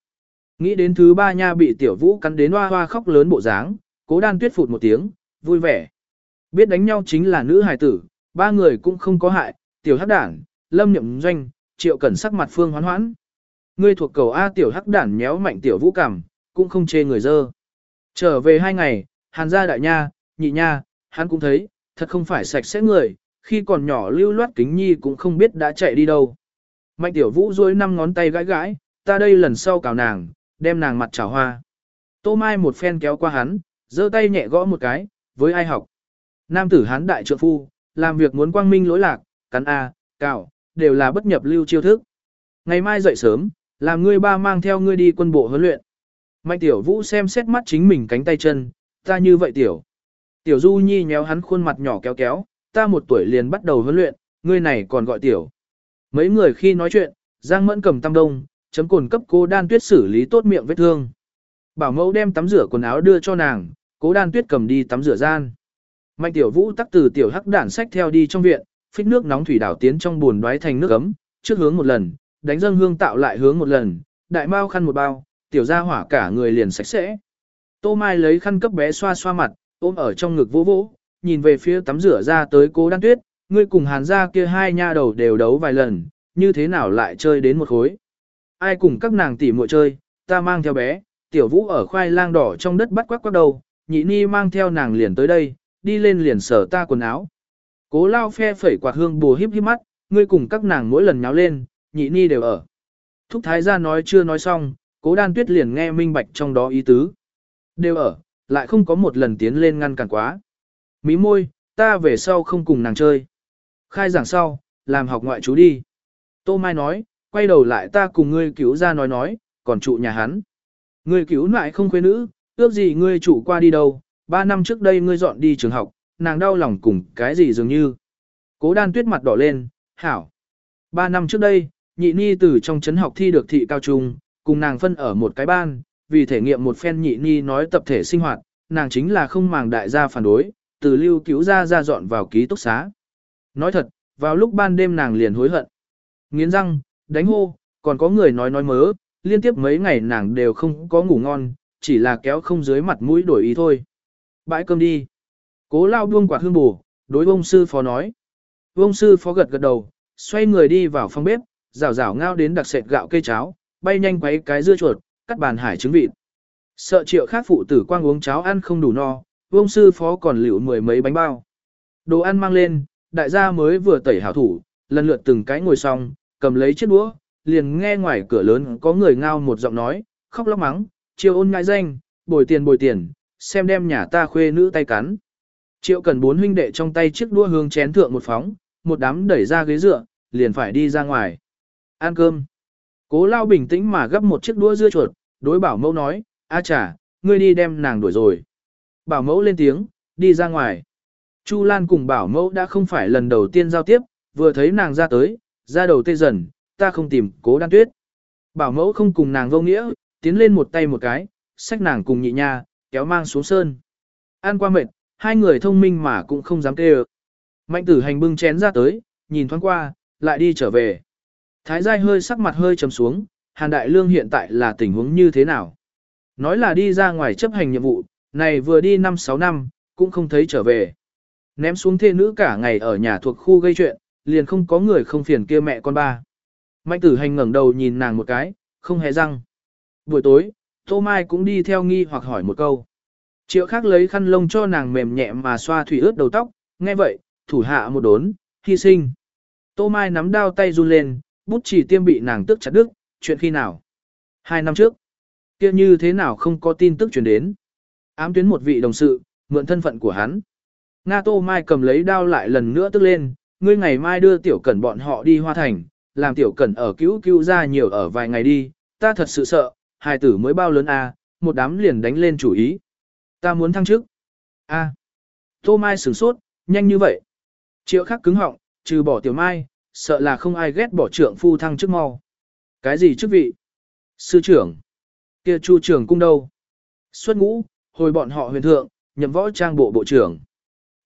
Nghĩ đến thứ ba nha bị tiểu vũ cắn đến hoa hoa khóc lớn bộ dáng, cố đan tuyết phụt một tiếng, vui vẻ. Biết đánh nhau chính là nữ hài tử, ba người cũng không có hại, tiểu hắc đảng, lâm nhậm doanh, triệu cẩn sắc mặt phương hoán hoãn. Ngươi thuộc cầu A tiểu hắc đản méo mạnh tiểu vũ cảm cũng không chê người dơ. Trở về hai ngày, hàn gia đại nha, nhị nha, hắn cũng thấy, thật không phải sạch sẽ người, khi còn nhỏ lưu loát kính nhi cũng không biết đã chạy đi đâu. Mạnh tiểu vũ duỗi năm ngón tay gãi gãi, ta đây lần sau cào nàng, đem nàng mặt chảo hoa. Tô Mai một phen kéo qua hắn, giơ tay nhẹ gõ một cái, với ai học. Nam tử hán đại trượng phu, làm việc muốn quang minh lỗi lạc, cắn A, cào, đều là bất nhập lưu chiêu thức. Ngày mai dậy sớm, làm ngươi ba mang theo ngươi đi quân bộ huấn luyện. Mạnh tiểu vũ xem xét mắt chính mình cánh tay chân, ta như vậy tiểu. Tiểu du nhi nhéo hắn khuôn mặt nhỏ kéo kéo, ta một tuổi liền bắt đầu huấn luyện, ngươi này còn gọi tiểu. Mấy người khi nói chuyện, Giang Mẫn cầm tam đông, chấm cồn cấp cô đan tuyết xử lý tốt miệng vết thương. Bảo mẫu đem tắm rửa quần áo đưa cho nàng, cố đan tuyết cầm đi tắm rửa gian. Mạnh tiểu vũ tắc từ tiểu hắc đản sách theo đi trong viện, phích nước nóng thủy đảo tiến trong buồn đoái thành nước ấm, trước hướng một lần, đánh dâng hương tạo lại hướng một lần, đại mao khăn một bao, tiểu ra hỏa cả người liền sạch sẽ. Tô Mai lấy khăn cấp bé xoa xoa mặt, ôm ở trong ngực vỗ vỗ, nhìn về phía tắm rửa ra tới cố đan tuyết, ngươi cùng hàn ra kia hai nha đầu đều đấu vài lần, như thế nào lại chơi đến một khối. Ai cùng các nàng tỉ muội chơi, ta mang theo bé, tiểu vũ ở khoai lang đỏ trong đất bắt quắc quắc đầu, nhị ni mang theo nàng liền tới đây, đi lên liền sở ta quần áo. Cố lao phe phẩy quạt hương bù híp híp mắt, ngươi cùng các nàng mỗi lần nháo lên, nhị ni đều ở. Thúc thái gia nói chưa nói xong, cố đan tuyết liền nghe minh bạch trong đó ý tứ. Đều ở, lại không có một lần tiến lên ngăn cản quá. Mí môi, ta về sau không cùng nàng chơi. Khai giảng sau, làm học ngoại chú đi. Tô Mai nói, quay đầu lại ta cùng ngươi cứu ra nói nói, còn trụ nhà hắn. Ngươi cứu lại không quê nữ, ước gì ngươi trụ qua đi đâu, ba năm trước đây ngươi dọn đi trường học, nàng đau lòng cùng cái gì dường như. Cố đan tuyết mặt đỏ lên, hảo. Ba năm trước đây, nhị ni từ trong chấn học thi được thị cao trung, cùng nàng phân ở một cái ban, vì thể nghiệm một phen nhị ni nói tập thể sinh hoạt, nàng chính là không màng đại gia phản đối, từ lưu cứu ra ra dọn vào ký túc xá. Nói thật, vào lúc ban đêm nàng liền hối hận. Nghiến răng, đánh hô, còn có người nói nói mớ, liên tiếp mấy ngày nàng đều không có ngủ ngon, chỉ là kéo không dưới mặt mũi đổi ý thôi. Bãi cơm đi. Cố lao buông quả hương bù, đối ông sư phó nói. Ông sư phó gật gật đầu, xoay người đi vào phòng bếp, rào rào ngao đến đặc sệt gạo cây cháo, bay nhanh quấy cái dưa chuột, cắt bàn hải trứng vịt. Sợ triệu khác phụ tử quang uống cháo ăn không đủ no, vương sư phó còn liệu mười mấy bánh bao. Đồ ăn mang lên, đại gia mới vừa tẩy hảo thủ, lần lượt từng cái ngồi xong, cầm lấy chiếc đũa, liền nghe ngoài cửa lớn có người ngao một giọng nói, khóc lóc mắng, chiêu ôn ngại danh, bồi tiền bồi tiền, xem đem nhà ta khuê nữ tay cắn. Triệu cần bốn huynh đệ trong tay chiếc đũa hương chén thượng một phóng, một đám đẩy ra ghế dựa, liền phải đi ra ngoài. Ăn cơm. Cố lao bình tĩnh mà gấp một chiếc đũa dưa chuột, đối bảo mẫu nói, a chà, ngươi đi đem nàng đuổi rồi. Bảo mẫu lên tiếng, đi ra ngoài. Chu Lan cùng bảo mẫu đã không phải lần đầu tiên giao tiếp, vừa thấy nàng ra tới, ra đầu tê dần, ta không tìm cố đan tuyết. Bảo mẫu không cùng nàng vô nghĩa, tiến lên một tay một cái, xách nàng cùng nhị nha, kéo mang xuống sơn. An qua mệt, hai người thông minh mà cũng không dám kêu. Mạnh tử hành bưng chén ra tới, nhìn thoáng qua, lại đi trở về. Thái giai hơi sắc mặt hơi trầm xuống, Hàn Đại Lương hiện tại là tình huống như thế nào? Nói là đi ra ngoài chấp hành nhiệm vụ, này vừa đi 5-6 năm, cũng không thấy trở về. Ném xuống thê nữ cả ngày ở nhà thuộc khu gây chuyện, liền không có người không phiền kia mẹ con ba. Mạnh tử hành ngẩng đầu nhìn nàng một cái, không hề răng. Buổi tối, Tô Mai cũng đi theo nghi hoặc hỏi một câu. Triệu khác lấy khăn lông cho nàng mềm nhẹ mà xoa thủy ướt đầu tóc, nghe vậy, thủ hạ một đốn, hy sinh. Tô Mai nắm đao tay run lên, bút chỉ tiêm bị nàng tức chặt đứt, chuyện khi nào? Hai năm trước. kia như thế nào không có tin tức truyền đến? Ám tuyến một vị đồng sự, mượn thân phận của hắn. Nga Tô Mai cầm lấy đao lại lần nữa tức lên, ngươi ngày mai đưa tiểu cẩn bọn họ đi hoa thành, làm tiểu cẩn ở cứu cứu ra nhiều ở vài ngày đi, ta thật sự sợ, hài tử mới bao lớn à, một đám liền đánh lên chủ ý. Ta muốn thăng chức. A. Tô Mai sửng sốt, nhanh như vậy. Triệu khắc cứng họng, trừ bỏ tiểu mai, sợ là không ai ghét bỏ trưởng phu thăng chức mau. Cái gì chức vị? Sư trưởng. kia chu trưởng cung đâu? Xuất ngũ, hồi bọn họ huyền thượng, nhậm võ trang bộ bộ trưởng.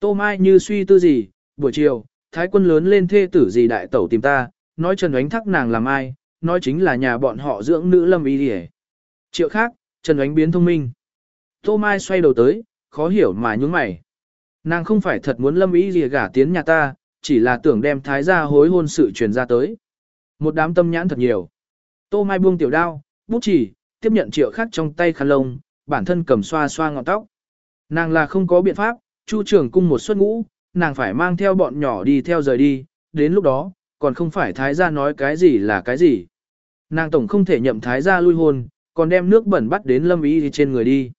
Tô Mai như suy tư gì, buổi chiều, thái quân lớn lên thê tử gì đại tẩu tìm ta, nói Trần Ánh thắc nàng làm ai, nói chính là nhà bọn họ dưỡng nữ lâm y đi Triệu khác, Trần Ánh biến thông minh. Tô Mai xoay đầu tới, khó hiểu mà nhúng mày. Nàng không phải thật muốn lâm ý gì gả tiến nhà ta, chỉ là tưởng đem thái gia hối hôn sự truyền ra tới. Một đám tâm nhãn thật nhiều. Tô Mai buông tiểu đao, bút chỉ, tiếp nhận triệu khắc trong tay khăn lông, bản thân cầm xoa xoa ngọn tóc. Nàng là không có biện pháp, chu trưởng cung một suất ngũ, nàng phải mang theo bọn nhỏ đi theo rời đi, đến lúc đó, còn không phải thái gia nói cái gì là cái gì. Nàng tổng không thể nhậm thái gia lui hôn, còn đem nước bẩn bắt đến lâm ý trên người đi.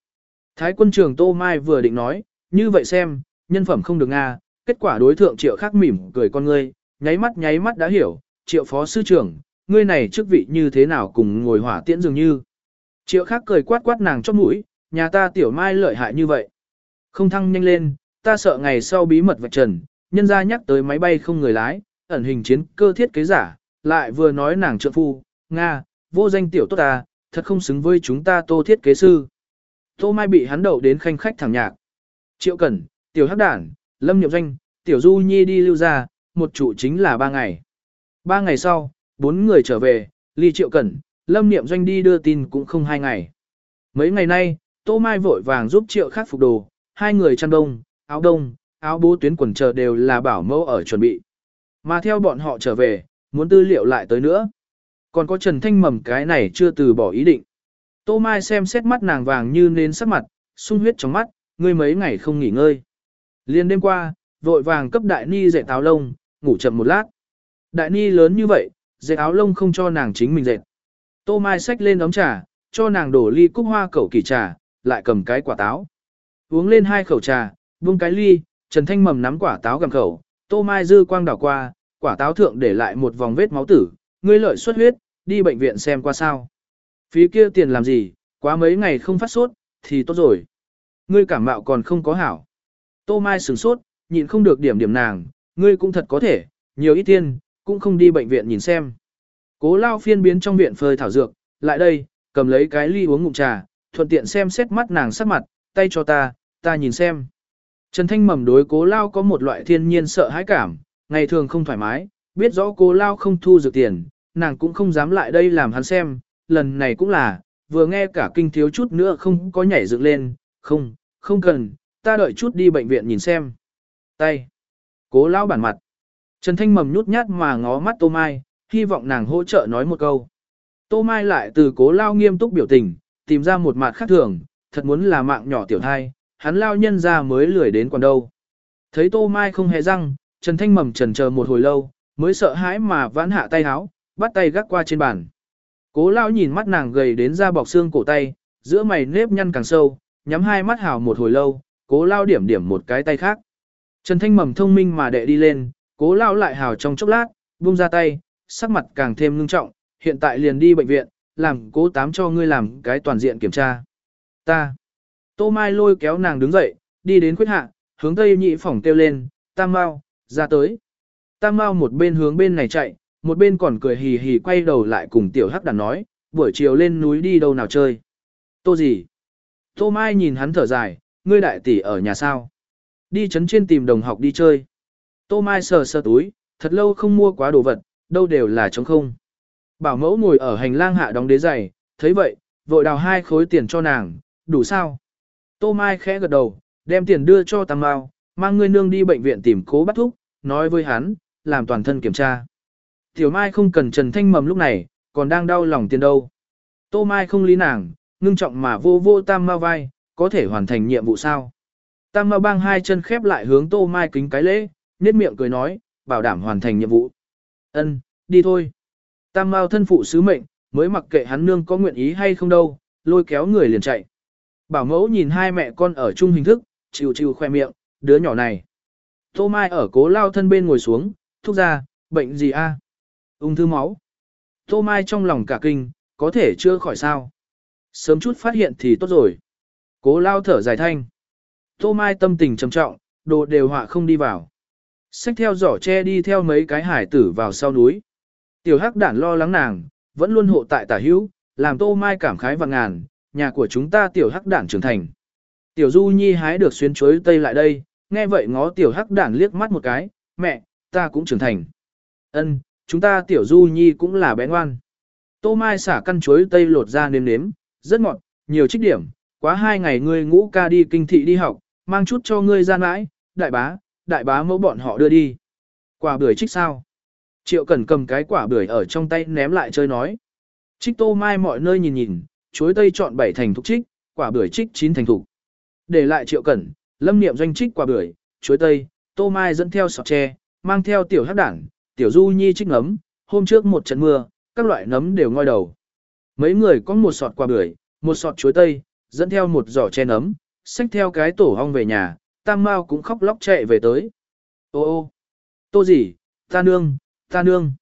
Thái quân trưởng Tô Mai vừa định nói, như vậy xem, nhân phẩm không được nga, kết quả đối thượng triệu khác mỉm cười con ngươi, nháy mắt nháy mắt đã hiểu, triệu phó sư trưởng, ngươi này chức vị như thế nào cùng ngồi hỏa tiễn dường như. Triệu khác cười quát quát nàng chót mũi, nhà ta tiểu mai lợi hại như vậy. Không thăng nhanh lên, ta sợ ngày sau bí mật vạch trần, nhân ra nhắc tới máy bay không người lái, ẩn hình chiến cơ thiết kế giả, lại vừa nói nàng trợ phu, Nga, vô danh tiểu tốt ta, thật không xứng với chúng ta tô thiết kế sư. Tô Mai bị hắn đậu đến khanh khách thẳng nhạc. Triệu Cẩn, Tiểu Hắc Đản, Lâm Niệm Doanh, Tiểu Du Nhi đi lưu ra, một trụ chính là ba ngày. Ba ngày sau, bốn người trở về, Ly Triệu Cẩn, Lâm Niệm Doanh đi đưa tin cũng không hai ngày. Mấy ngày nay, Tô Mai vội vàng giúp Triệu khắc phục đồ, hai người chăn đông, áo đông, áo bố tuyến quần chờ đều là bảo mẫu ở chuẩn bị. Mà theo bọn họ trở về, muốn tư liệu lại tới nữa. Còn có Trần Thanh Mầm cái này chưa từ bỏ ý định. Tô Mai xem xét mắt nàng vàng như nến sắc mặt, sung huyết trong mắt, ngươi mấy ngày không nghỉ ngơi. Liên đêm qua, vội vàng cấp đại ni dệt áo lông, ngủ chậm một lát. Đại ni lớn như vậy, dệt áo lông không cho nàng chính mình dệt. Tô Mai xách lên ấm trà, cho nàng đổ ly cúc hoa cẩu kỳ trà, lại cầm cái quả táo. Uống lên hai khẩu trà, buông cái ly, Trần Thanh mầm nắm quả táo gầm khẩu, Tô Mai dư quang đảo qua, quả táo thượng để lại một vòng vết máu tử, ngươi lợi xuất huyết, đi bệnh viện xem qua sao. Phí kia tiền làm gì, quá mấy ngày không phát sốt, thì tốt rồi. Ngươi cảm mạo còn không có hảo. Tô Mai sửng sốt, nhịn không được điểm điểm nàng, ngươi cũng thật có thể, nhiều ít tiền, cũng không đi bệnh viện nhìn xem. Cố lao phiên biến trong viện phơi thảo dược, lại đây, cầm lấy cái ly uống ngụm trà, thuận tiện xem xét mắt nàng sắc mặt, tay cho ta, ta nhìn xem. Trần Thanh mầm đối cố lao có một loại thiên nhiên sợ hãi cảm, ngày thường không thoải mái, biết rõ cố lao không thu dược tiền, nàng cũng không dám lại đây làm hắn xem, lần này cũng là, vừa nghe cả kinh thiếu chút nữa không có nhảy dựng lên, không, không cần, ta đợi chút đi bệnh viện nhìn xem. Tay. Cố lao bản mặt. Trần Thanh mầm nhút nhát mà ngó mắt Tô Mai, hy vọng nàng hỗ trợ nói một câu. Tô Mai lại từ cố lao nghiêm túc biểu tình, tìm ra một mặt khác thường, thật muốn là mạng nhỏ tiểu thai, hắn lao nhân ra mới lười đến còn đâu. Thấy Tô Mai không hề răng, Trần Thanh mầm trần chờ một hồi lâu, mới sợ hãi mà vãn hạ tay háo, bắt tay gác qua trên bàn. Cố lao nhìn mắt nàng gầy đến da bọc xương cổ tay, giữa mày nếp nhăn càng sâu, nhắm hai mắt hào một hồi lâu, cố lao điểm điểm một cái tay khác. Trần Thanh mầm thông minh mà đệ đi lên, cố lao lại hào trong chốc lát, buông ra tay, sắc mặt càng thêm ngưng trọng, hiện tại liền đi bệnh viện, làm cố tám cho ngươi làm cái toàn diện kiểm tra. Ta. Tô Mai lôi kéo nàng đứng dậy, đi đến khuyết hạ, hướng tây nhị phòng kêu lên, tam mau, ra tới. Tam mau một bên hướng bên này chạy, một bên còn cười hì hì quay đầu lại cùng tiểu hắc đàn nói, buổi chiều lên núi đi đâu nào chơi. Tô gì? Tô Mai nhìn hắn thở dài, ngươi đại tỷ ở nhà sao? Đi chấn trên tìm đồng học đi chơi. Tô Mai sờ sờ túi, thật lâu không mua quá đồ vật, đâu đều là trống không. Bảo mẫu ngồi ở hành lang hạ đóng đế giày, thấy vậy, vội đào hai khối tiền cho nàng, đủ sao? Tô Mai khẽ gật đầu, đem tiền đưa cho Tam Mao, mang ngươi nương đi bệnh viện tìm cố bắt thúc, nói với hắn, làm toàn thân kiểm tra. Tiểu Mai không cần Trần Thanh Mầm lúc này, còn đang đau lòng tiền đâu. Tô Mai không lý nàng, ngưng trọng mà vô vô tam Mao vai, có thể hoàn thành nhiệm vụ sao. Tam Mao bang hai chân khép lại hướng Tô Mai kính cái lễ, nét miệng cười nói, bảo đảm hoàn thành nhiệm vụ. Ân, đi thôi. Tam Mao thân phụ sứ mệnh, mới mặc kệ hắn nương có nguyện ý hay không đâu, lôi kéo người liền chạy. Bảo mẫu nhìn hai mẹ con ở chung hình thức, chịu chịu khoe miệng, đứa nhỏ này. Tô Mai ở cố lao thân bên ngồi xuống, thúc ra, bệnh gì a? Ung thư máu. Tô Mai trong lòng cả kinh, có thể chưa khỏi sao. Sớm chút phát hiện thì tốt rồi. Cố lao thở dài thanh. Tô Mai tâm tình trầm trọng, đồ đều họa không đi vào. Xách theo giỏ che đi theo mấy cái hải tử vào sau núi. Tiểu hắc đản lo lắng nàng, vẫn luôn hộ tại tả hữu, làm Tô Mai cảm khái và ngàn, nhà của chúng ta tiểu hắc đản trưởng thành. Tiểu Du Nhi hái được xuyên chuối tây lại đây, nghe vậy ngó tiểu hắc đản liếc mắt một cái, mẹ, ta cũng trưởng thành. Ân, chúng ta tiểu Du Nhi cũng là bé ngoan. Tô Mai xả căn chuối tây lột ra nếm nếm, rất ngọt, nhiều trích điểm, quá hai ngày ngươi ngũ ca đi kinh thị đi học, mang chút cho ngươi ra mãi, đại bá, đại bá mẫu bọn họ đưa đi. Quả bưởi trích sao? Triệu Cẩn cầm cái quả bưởi ở trong tay ném lại chơi nói. Trích tô mai mọi nơi nhìn nhìn, chuối tây chọn bảy thành thục trích, quả bưởi trích chín thành thục. Để lại Triệu Cẩn, lâm niệm doanh trích quả bưởi, chuối tây, tô mai dẫn theo sọt tre, mang theo tiểu hát đảng, tiểu du nhi trích nấm, hôm trước một trận mưa, các loại nấm đều ngoi đầu. Mấy người có một sọt quả bưởi, một sọt chuối tây, dẫn theo một giỏ che nấm, xách theo cái tổ hong về nhà, tam mao cũng khóc lóc chạy về tới. Ô ô, tô gì, ta nương, ta nương.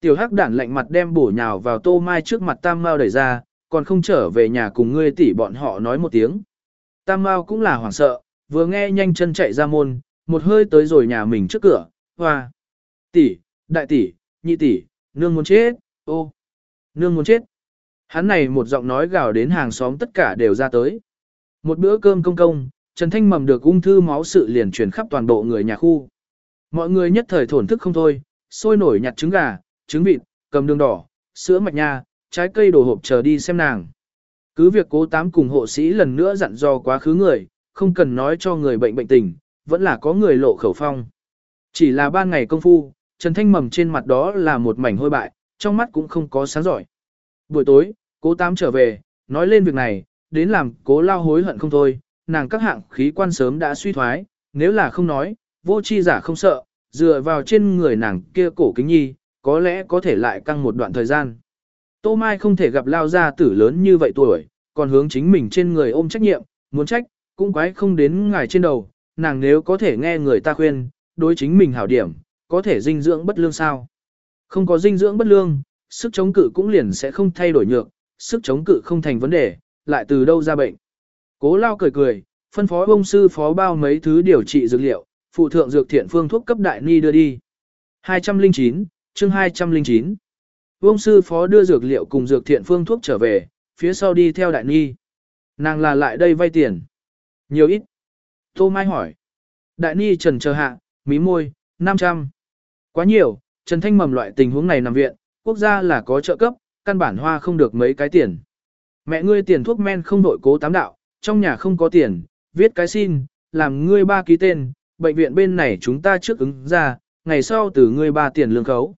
Tiểu hắc đản lạnh mặt đem bổ nhào vào tô mai trước mặt tam mao đẩy ra, còn không trở về nhà cùng ngươi tỷ bọn họ nói một tiếng. Tam mao cũng là hoảng sợ, vừa nghe nhanh chân chạy ra môn, một hơi tới rồi nhà mình trước cửa, hoa. Tỷ, đại tỷ, nhị tỷ, nương muốn chết, ô, nương muốn chết. Hắn này một giọng nói gào đến hàng xóm tất cả đều ra tới. Một bữa cơm công công, Trần Thanh mầm được ung thư máu sự liền truyền khắp toàn bộ người nhà khu. Mọi người nhất thời thổn thức không thôi, sôi nổi nhặt trứng gà, trứng vịt, cầm đường đỏ, sữa mạch nha, trái cây đồ hộp chờ đi xem nàng. Cứ việc cố tám cùng hộ sĩ lần nữa dặn dò quá khứ người, không cần nói cho người bệnh bệnh tình, vẫn là có người lộ khẩu phong. Chỉ là ba ngày công phu, Trần Thanh mầm trên mặt đó là một mảnh hôi bại, trong mắt cũng không có sáng giỏi. Buổi tối, cố tám trở về, nói lên việc này, đến làm cố lao hối hận không thôi, nàng các hạng khí quan sớm đã suy thoái, nếu là không nói, vô chi giả không sợ, dựa vào trên người nàng kia cổ kính nhi, có lẽ có thể lại căng một đoạn thời gian. Tô Mai không thể gặp lao gia tử lớn như vậy tuổi, còn hướng chính mình trên người ôm trách nhiệm, muốn trách, cũng quái không đến ngài trên đầu, nàng nếu có thể nghe người ta khuyên, đối chính mình hảo điểm, có thể dinh dưỡng bất lương sao. Không có dinh dưỡng bất lương, sức chống cự cũng liền sẽ không thay đổi nhược, sức chống cự không thành vấn đề, lại từ đâu ra bệnh. Cố lao cười cười, phân phó ông sư phó bao mấy thứ điều trị dược liệu, phụ thượng dược thiện phương thuốc cấp đại ni đưa đi. 209, chương 209. Ông sư phó đưa dược liệu cùng dược thiện phương thuốc trở về, phía sau đi theo đại ni. Nàng là lại đây vay tiền. Nhiều ít. Tô Mai hỏi. Đại ni trần chờ hạ, mí môi, 500. Quá nhiều, Trần Thanh mầm loại tình huống này nằm viện, quốc gia là có trợ cấp, căn bản hoa không được mấy cái tiền. Mẹ ngươi tiền thuốc men không đội cố tám đạo, trong nhà không có tiền, viết cái xin, làm ngươi ba ký tên, bệnh viện bên này chúng ta trước ứng ra, ngày sau từ ngươi ba tiền lương khấu.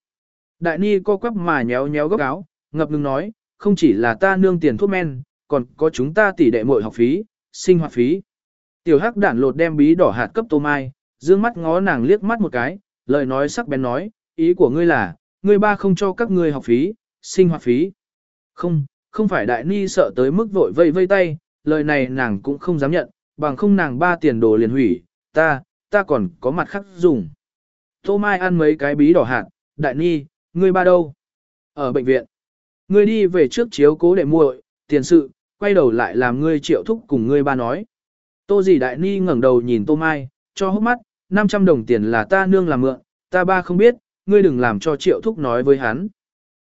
Đại Ni co quắp mà nhéo nhéo góc áo, ngập ngừng nói, không chỉ là ta nương tiền thuốc men, còn có chúng ta tỷ đệ mội học phí, sinh hoạt phí. Tiểu hắc đản lột đem bí đỏ hạt cấp tô mai, dương mắt ngó nàng liếc mắt một cái, lời nói sắc bén nói, ý của ngươi là, ngươi ba không cho các ngươi học phí, sinh hoạt phí. Không, không phải đại ni sợ tới mức vội vây vây tay, lời này nàng cũng không dám nhận, bằng không nàng ba tiền đồ liền hủy, ta, ta còn có mặt khác dùng. Tô Mai ăn mấy cái bí đỏ hạt, đại ni, ngươi ba đâu? Ở bệnh viện. Ngươi đi về trước chiếu cố để muội, tiền sự, quay đầu lại làm ngươi triệu thúc cùng ngươi ba nói. Tô gì đại ni ngẩng đầu nhìn Tô Mai, cho hốc mắt, 500 đồng tiền là ta nương làm mượn, ta ba không biết, ngươi đừng làm cho triệu thúc nói với hắn.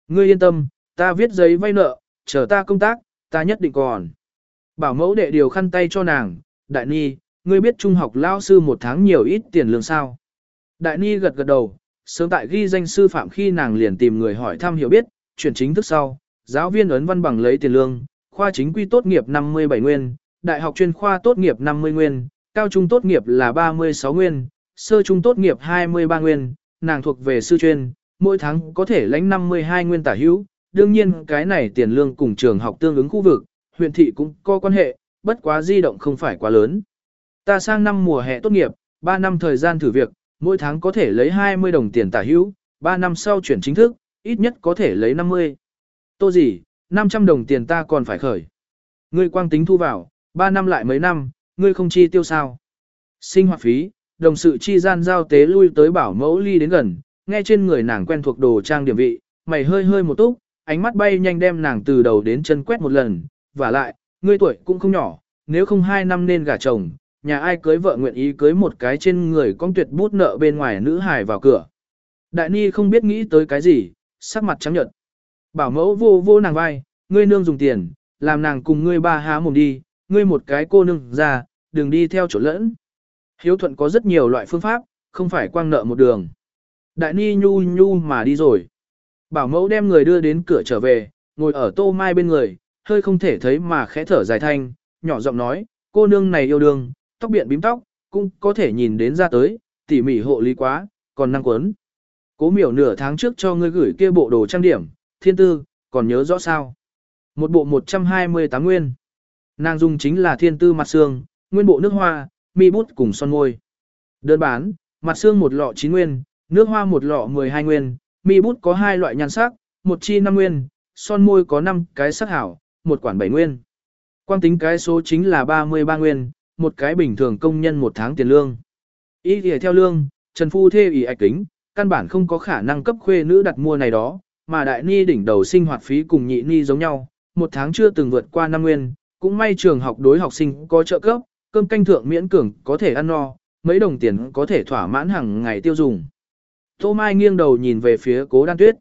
Ngươi yên tâm, ta viết giấy vay nợ, chờ ta công tác, ta nhất định còn. Bảo mẫu đệ điều khăn tay cho nàng, đại ni, ngươi biết trung học lao sư một tháng nhiều ít tiền lương sao. Đại ni gật gật đầu, sớm tại ghi danh sư phạm khi nàng liền tìm người hỏi thăm hiểu biết, chuyển chính thức sau, giáo viên ấn văn bằng lấy tiền lương, khoa chính quy tốt nghiệp 57 nguyên, đại học chuyên khoa tốt nghiệp 50 nguyên, cao trung tốt nghiệp là 36 nguyên, sơ trung tốt nghiệp 23 nguyên, nàng thuộc về sư chuyên, mỗi tháng có thể lãnh 52 nguyên tả hữu, đương nhiên cái này tiền lương cùng trường học tương ứng khu vực, huyện thị cũng có quan hệ, bất quá di động không phải quá lớn. Ta sang năm mùa hè tốt nghiệp, 3 năm thời gian thử việc, mỗi tháng có thể lấy 20 đồng tiền tả hữu, 3 năm sau chuyển chính thức, ít nhất có thể lấy 50. Tô gì, 500 đồng tiền ta còn phải khởi. Ngươi quang tính thu vào, 3 năm lại mấy năm, ngươi không chi tiêu sao. Sinh hoạt phí, đồng sự chi gian giao tế lui tới bảo mẫu ly đến gần, nghe trên người nàng quen thuộc đồ trang điểm vị, mày hơi hơi một túc, ánh mắt bay nhanh đem nàng từ đầu đến chân quét một lần, và lại, ngươi tuổi cũng không nhỏ, nếu không hai năm nên gả chồng, nhà ai cưới vợ nguyện ý cưới một cái trên người con tuyệt bút nợ bên ngoài nữ hài vào cửa. Đại Ni không biết nghĩ tới cái gì, sắc mặt trắng nhợt. Bảo mẫu vô vô nàng vai, ngươi nương dùng tiền, làm nàng cùng ngươi ba há mồm đi, ngươi một cái cô nương ra, đừng đi theo chỗ lẫn. Hiếu thuận có rất nhiều loại phương pháp, không phải quang nợ một đường. Đại Ni nhu nhu mà đi rồi. Bảo mẫu đem người đưa đến cửa trở về, ngồi ở tô mai bên người, hơi không thể thấy mà khẽ thở dài thanh, nhỏ giọng nói, cô nương này yêu đương, tóc biện bím tóc, cũng có thể nhìn đến ra tới, tỉ mỉ hộ lý quá, còn năng quấn. Cố miểu nửa tháng trước cho ngươi gửi kia bộ đồ trang điểm, thiên tư, còn nhớ rõ sao. Một bộ 128 nguyên. Nàng dùng chính là thiên tư mặt xương, nguyên bộ nước hoa, mi bút cùng son môi. Đơn bán, mặt xương một lọ chín nguyên, nước hoa một lọ 12 nguyên, mi bút có hai loại nhan sắc, một chi 5 nguyên, son môi có 5 cái sắc hảo, một quản 7 nguyên. Quang tính cái số chính là 33 nguyên, một cái bình thường công nhân một tháng tiền lương. Ý thì theo lương, Trần Phu thê ý ạch kính, căn bản không có khả năng cấp khuê nữ đặt mua này đó, mà đại ni đỉnh đầu sinh hoạt phí cùng nhị ni giống nhau, một tháng chưa từng vượt qua năm nguyên, cũng may trường học đối học sinh có trợ cấp, cơm canh thượng miễn cường có thể ăn no, mấy đồng tiền có thể thỏa mãn hàng ngày tiêu dùng. Tô Mai nghiêng đầu nhìn về phía cố đan tuyết.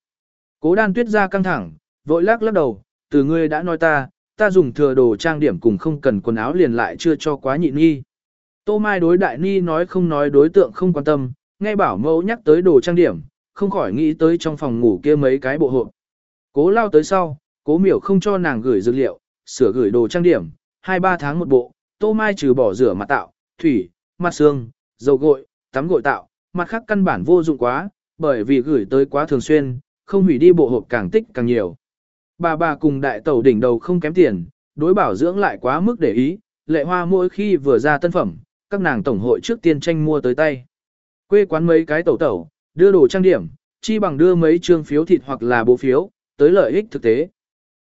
Cố đan tuyết ra căng thẳng, vội lắc lắc đầu, từ ngươi đã nói ta, ta dùng thừa đồ trang điểm cùng không cần quần áo liền lại chưa cho quá nhịn nghi. Tô Mai đối đại ni nói không nói đối tượng không quan tâm, nghe bảo mẫu nhắc tới đồ trang điểm, không khỏi nghĩ tới trong phòng ngủ kia mấy cái bộ hộp. Cố lao tới sau, cố miểu không cho nàng gửi dữ liệu, sửa gửi đồ trang điểm, 2-3 tháng một bộ, tô mai trừ bỏ rửa mặt tạo, thủy, mặt xương, dầu gội, tắm gội tạo, mặt khác căn bản vô dụng quá, bởi vì gửi tới quá thường xuyên, không hủy đi bộ hộp càng tích càng nhiều. Bà bà cùng đại tẩu đỉnh đầu không kém tiền, đối bảo dưỡng lại quá mức để ý, lệ hoa mỗi khi vừa ra tân phẩm, các nàng tổng hội trước tiên tranh mua tới tay. Quê quán mấy cái tẩu tẩu, đưa đồ trang điểm, chi bằng đưa mấy trương phiếu thịt hoặc là bố phiếu, tới lợi ích thực tế.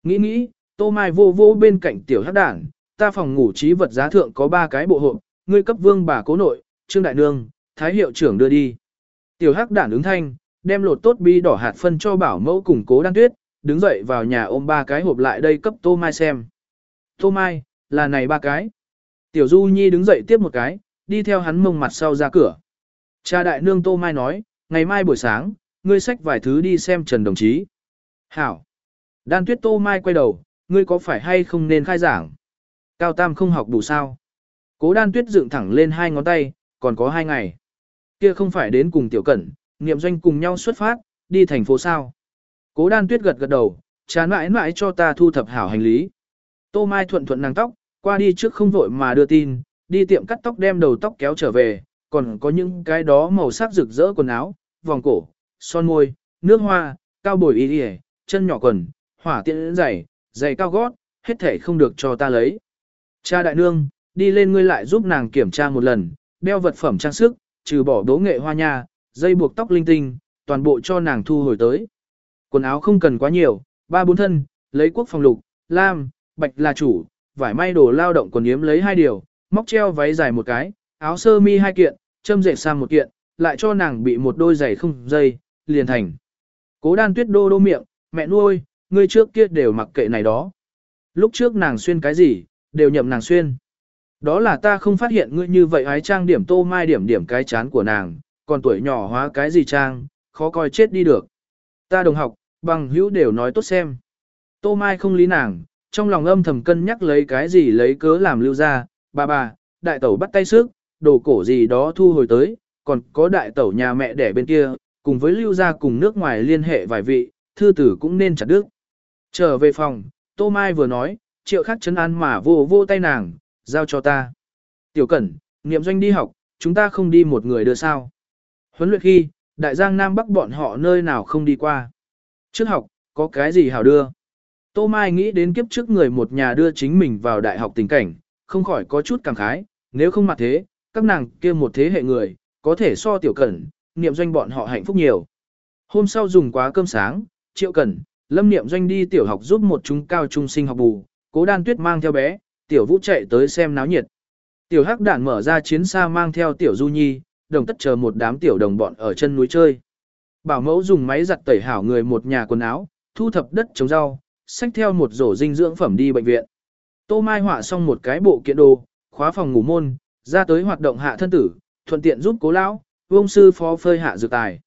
Nghĩ nghĩ, tô mai vô vô bên cạnh tiểu hắc đảng, ta phòng ngủ trí vật giá thượng có ba cái bộ hộp, ngươi cấp vương bà cố nội, trương đại nương, thái hiệu trưởng đưa đi. Tiểu hắc đản ứng thanh, đem lột tốt bi đỏ hạt phân cho bảo mẫu cùng cố đan tuyết, đứng dậy vào nhà ôm ba cái hộp lại đây cấp tô mai xem. Tô mai, là này ba cái. Tiểu du nhi đứng dậy tiếp một cái, đi theo hắn mông mặt sau ra cửa. Cha đại nương Tô Mai nói, ngày mai buổi sáng, ngươi xách vài thứ đi xem Trần đồng chí. Hảo. Đan tuyết Tô Mai quay đầu, ngươi có phải hay không nên khai giảng? Cao Tam không học đủ sao? Cố đan tuyết dựng thẳng lên hai ngón tay, còn có hai ngày. Kia không phải đến cùng tiểu cẩn, niệm doanh cùng nhau xuất phát, đi thành phố sao? Cố đan tuyết gật gật đầu, chán mãi mãi cho ta thu thập hảo hành lý. Tô Mai thuận thuận nàng tóc, qua đi trước không vội mà đưa tin, đi tiệm cắt tóc đem đầu tóc kéo trở về, còn có những cái đó màu sắc rực rỡ quần áo, vòng cổ, son môi, nước hoa, cao bồi y y, chân nhỏ quần, hỏa tiện giày, giày cao gót, hết thể không được cho ta lấy. Cha đại nương, đi lên ngươi lại giúp nàng kiểm tra một lần, đeo vật phẩm trang sức, trừ bỏ đố nghệ hoa nha, dây buộc tóc linh tinh, toàn bộ cho nàng thu hồi tới. Quần áo không cần quá nhiều, ba bốn thân, lấy quốc phòng lục, lam, bạch là chủ, vải may đồ lao động quần yếm lấy hai điều, móc treo váy dài một cái, áo sơ mi hai kiện, châm dệt sang một kiện, lại cho nàng bị một đôi giày không dây, liền thành. Cố đan tuyết đô đô miệng, mẹ nuôi, ngươi trước kia đều mặc kệ này đó. Lúc trước nàng xuyên cái gì, đều nhậm nàng xuyên. Đó là ta không phát hiện ngươi như vậy ái trang điểm tô mai điểm điểm cái chán của nàng, còn tuổi nhỏ hóa cái gì trang, khó coi chết đi được. Ta đồng học, bằng hữu đều nói tốt xem. Tô mai không lý nàng, trong lòng âm thầm cân nhắc lấy cái gì lấy cớ làm lưu ra, bà bà, đại tẩu bắt tay sức, đồ cổ gì đó thu hồi tới, còn có đại tẩu nhà mẹ đẻ bên kia, cùng với lưu gia cùng nước ngoài liên hệ vài vị, thư tử cũng nên chặt đứt. Trở về phòng, Tô Mai vừa nói, triệu khắc chân an mà vô vô tay nàng, giao cho ta. Tiểu Cẩn, niệm doanh đi học, chúng ta không đi một người đưa sao. Huấn luyện khi, đại giang Nam Bắc bọn họ nơi nào không đi qua. Trước học, có cái gì hảo đưa. Tô Mai nghĩ đến kiếp trước người một nhà đưa chính mình vào đại học tình cảnh, không khỏi có chút cảm khái, nếu không mặt thế, các nàng kia một thế hệ người, có thể so tiểu cẩn, niệm doanh bọn họ hạnh phúc nhiều. Hôm sau dùng quá cơm sáng, triệu cẩn, lâm niệm doanh đi tiểu học giúp một chúng cao trung sinh học bù, cố đan tuyết mang theo bé, tiểu vũ chạy tới xem náo nhiệt. Tiểu hắc đản mở ra chiến xa mang theo tiểu du nhi, đồng tất chờ một đám tiểu đồng bọn ở chân núi chơi. Bảo mẫu dùng máy giặt tẩy hảo người một nhà quần áo, thu thập đất trồng rau, xách theo một rổ dinh dưỡng phẩm đi bệnh viện. Tô Mai họa xong một cái bộ kiện đồ, khóa phòng ngủ môn, ra tới hoạt động hạ thân tử, thuận tiện giúp cố lão, vông sư phó phơi hạ dược tài.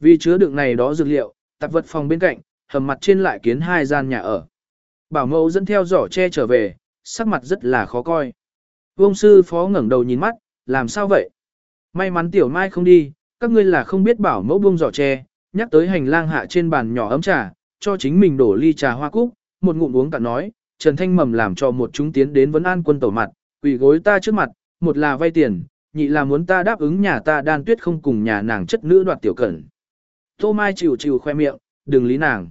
Vì chứa đựng này đó dược liệu, tạp vật phòng bên cạnh, hầm mặt trên lại kiến hai gian nhà ở. Bảo mẫu dẫn theo giỏ che trở về, sắc mặt rất là khó coi. Vông sư phó ngẩng đầu nhìn mắt, làm sao vậy? May mắn tiểu mai không đi, các ngươi là không biết bảo mẫu buông giỏ che, nhắc tới hành lang hạ trên bàn nhỏ ấm trà, cho chính mình đổ ly trà hoa cúc, một ngụm uống cả nói, Trần Thanh Mầm làm cho một chúng tiến đến vấn an quân tổ mặt, quỷ gối ta trước mặt, một là vay tiền, nhị là muốn ta đáp ứng nhà ta đan tuyết không cùng nhà nàng chất nữ đoạt tiểu cẩn. Tô Mai chịu chịu khoe miệng, đừng lý nàng.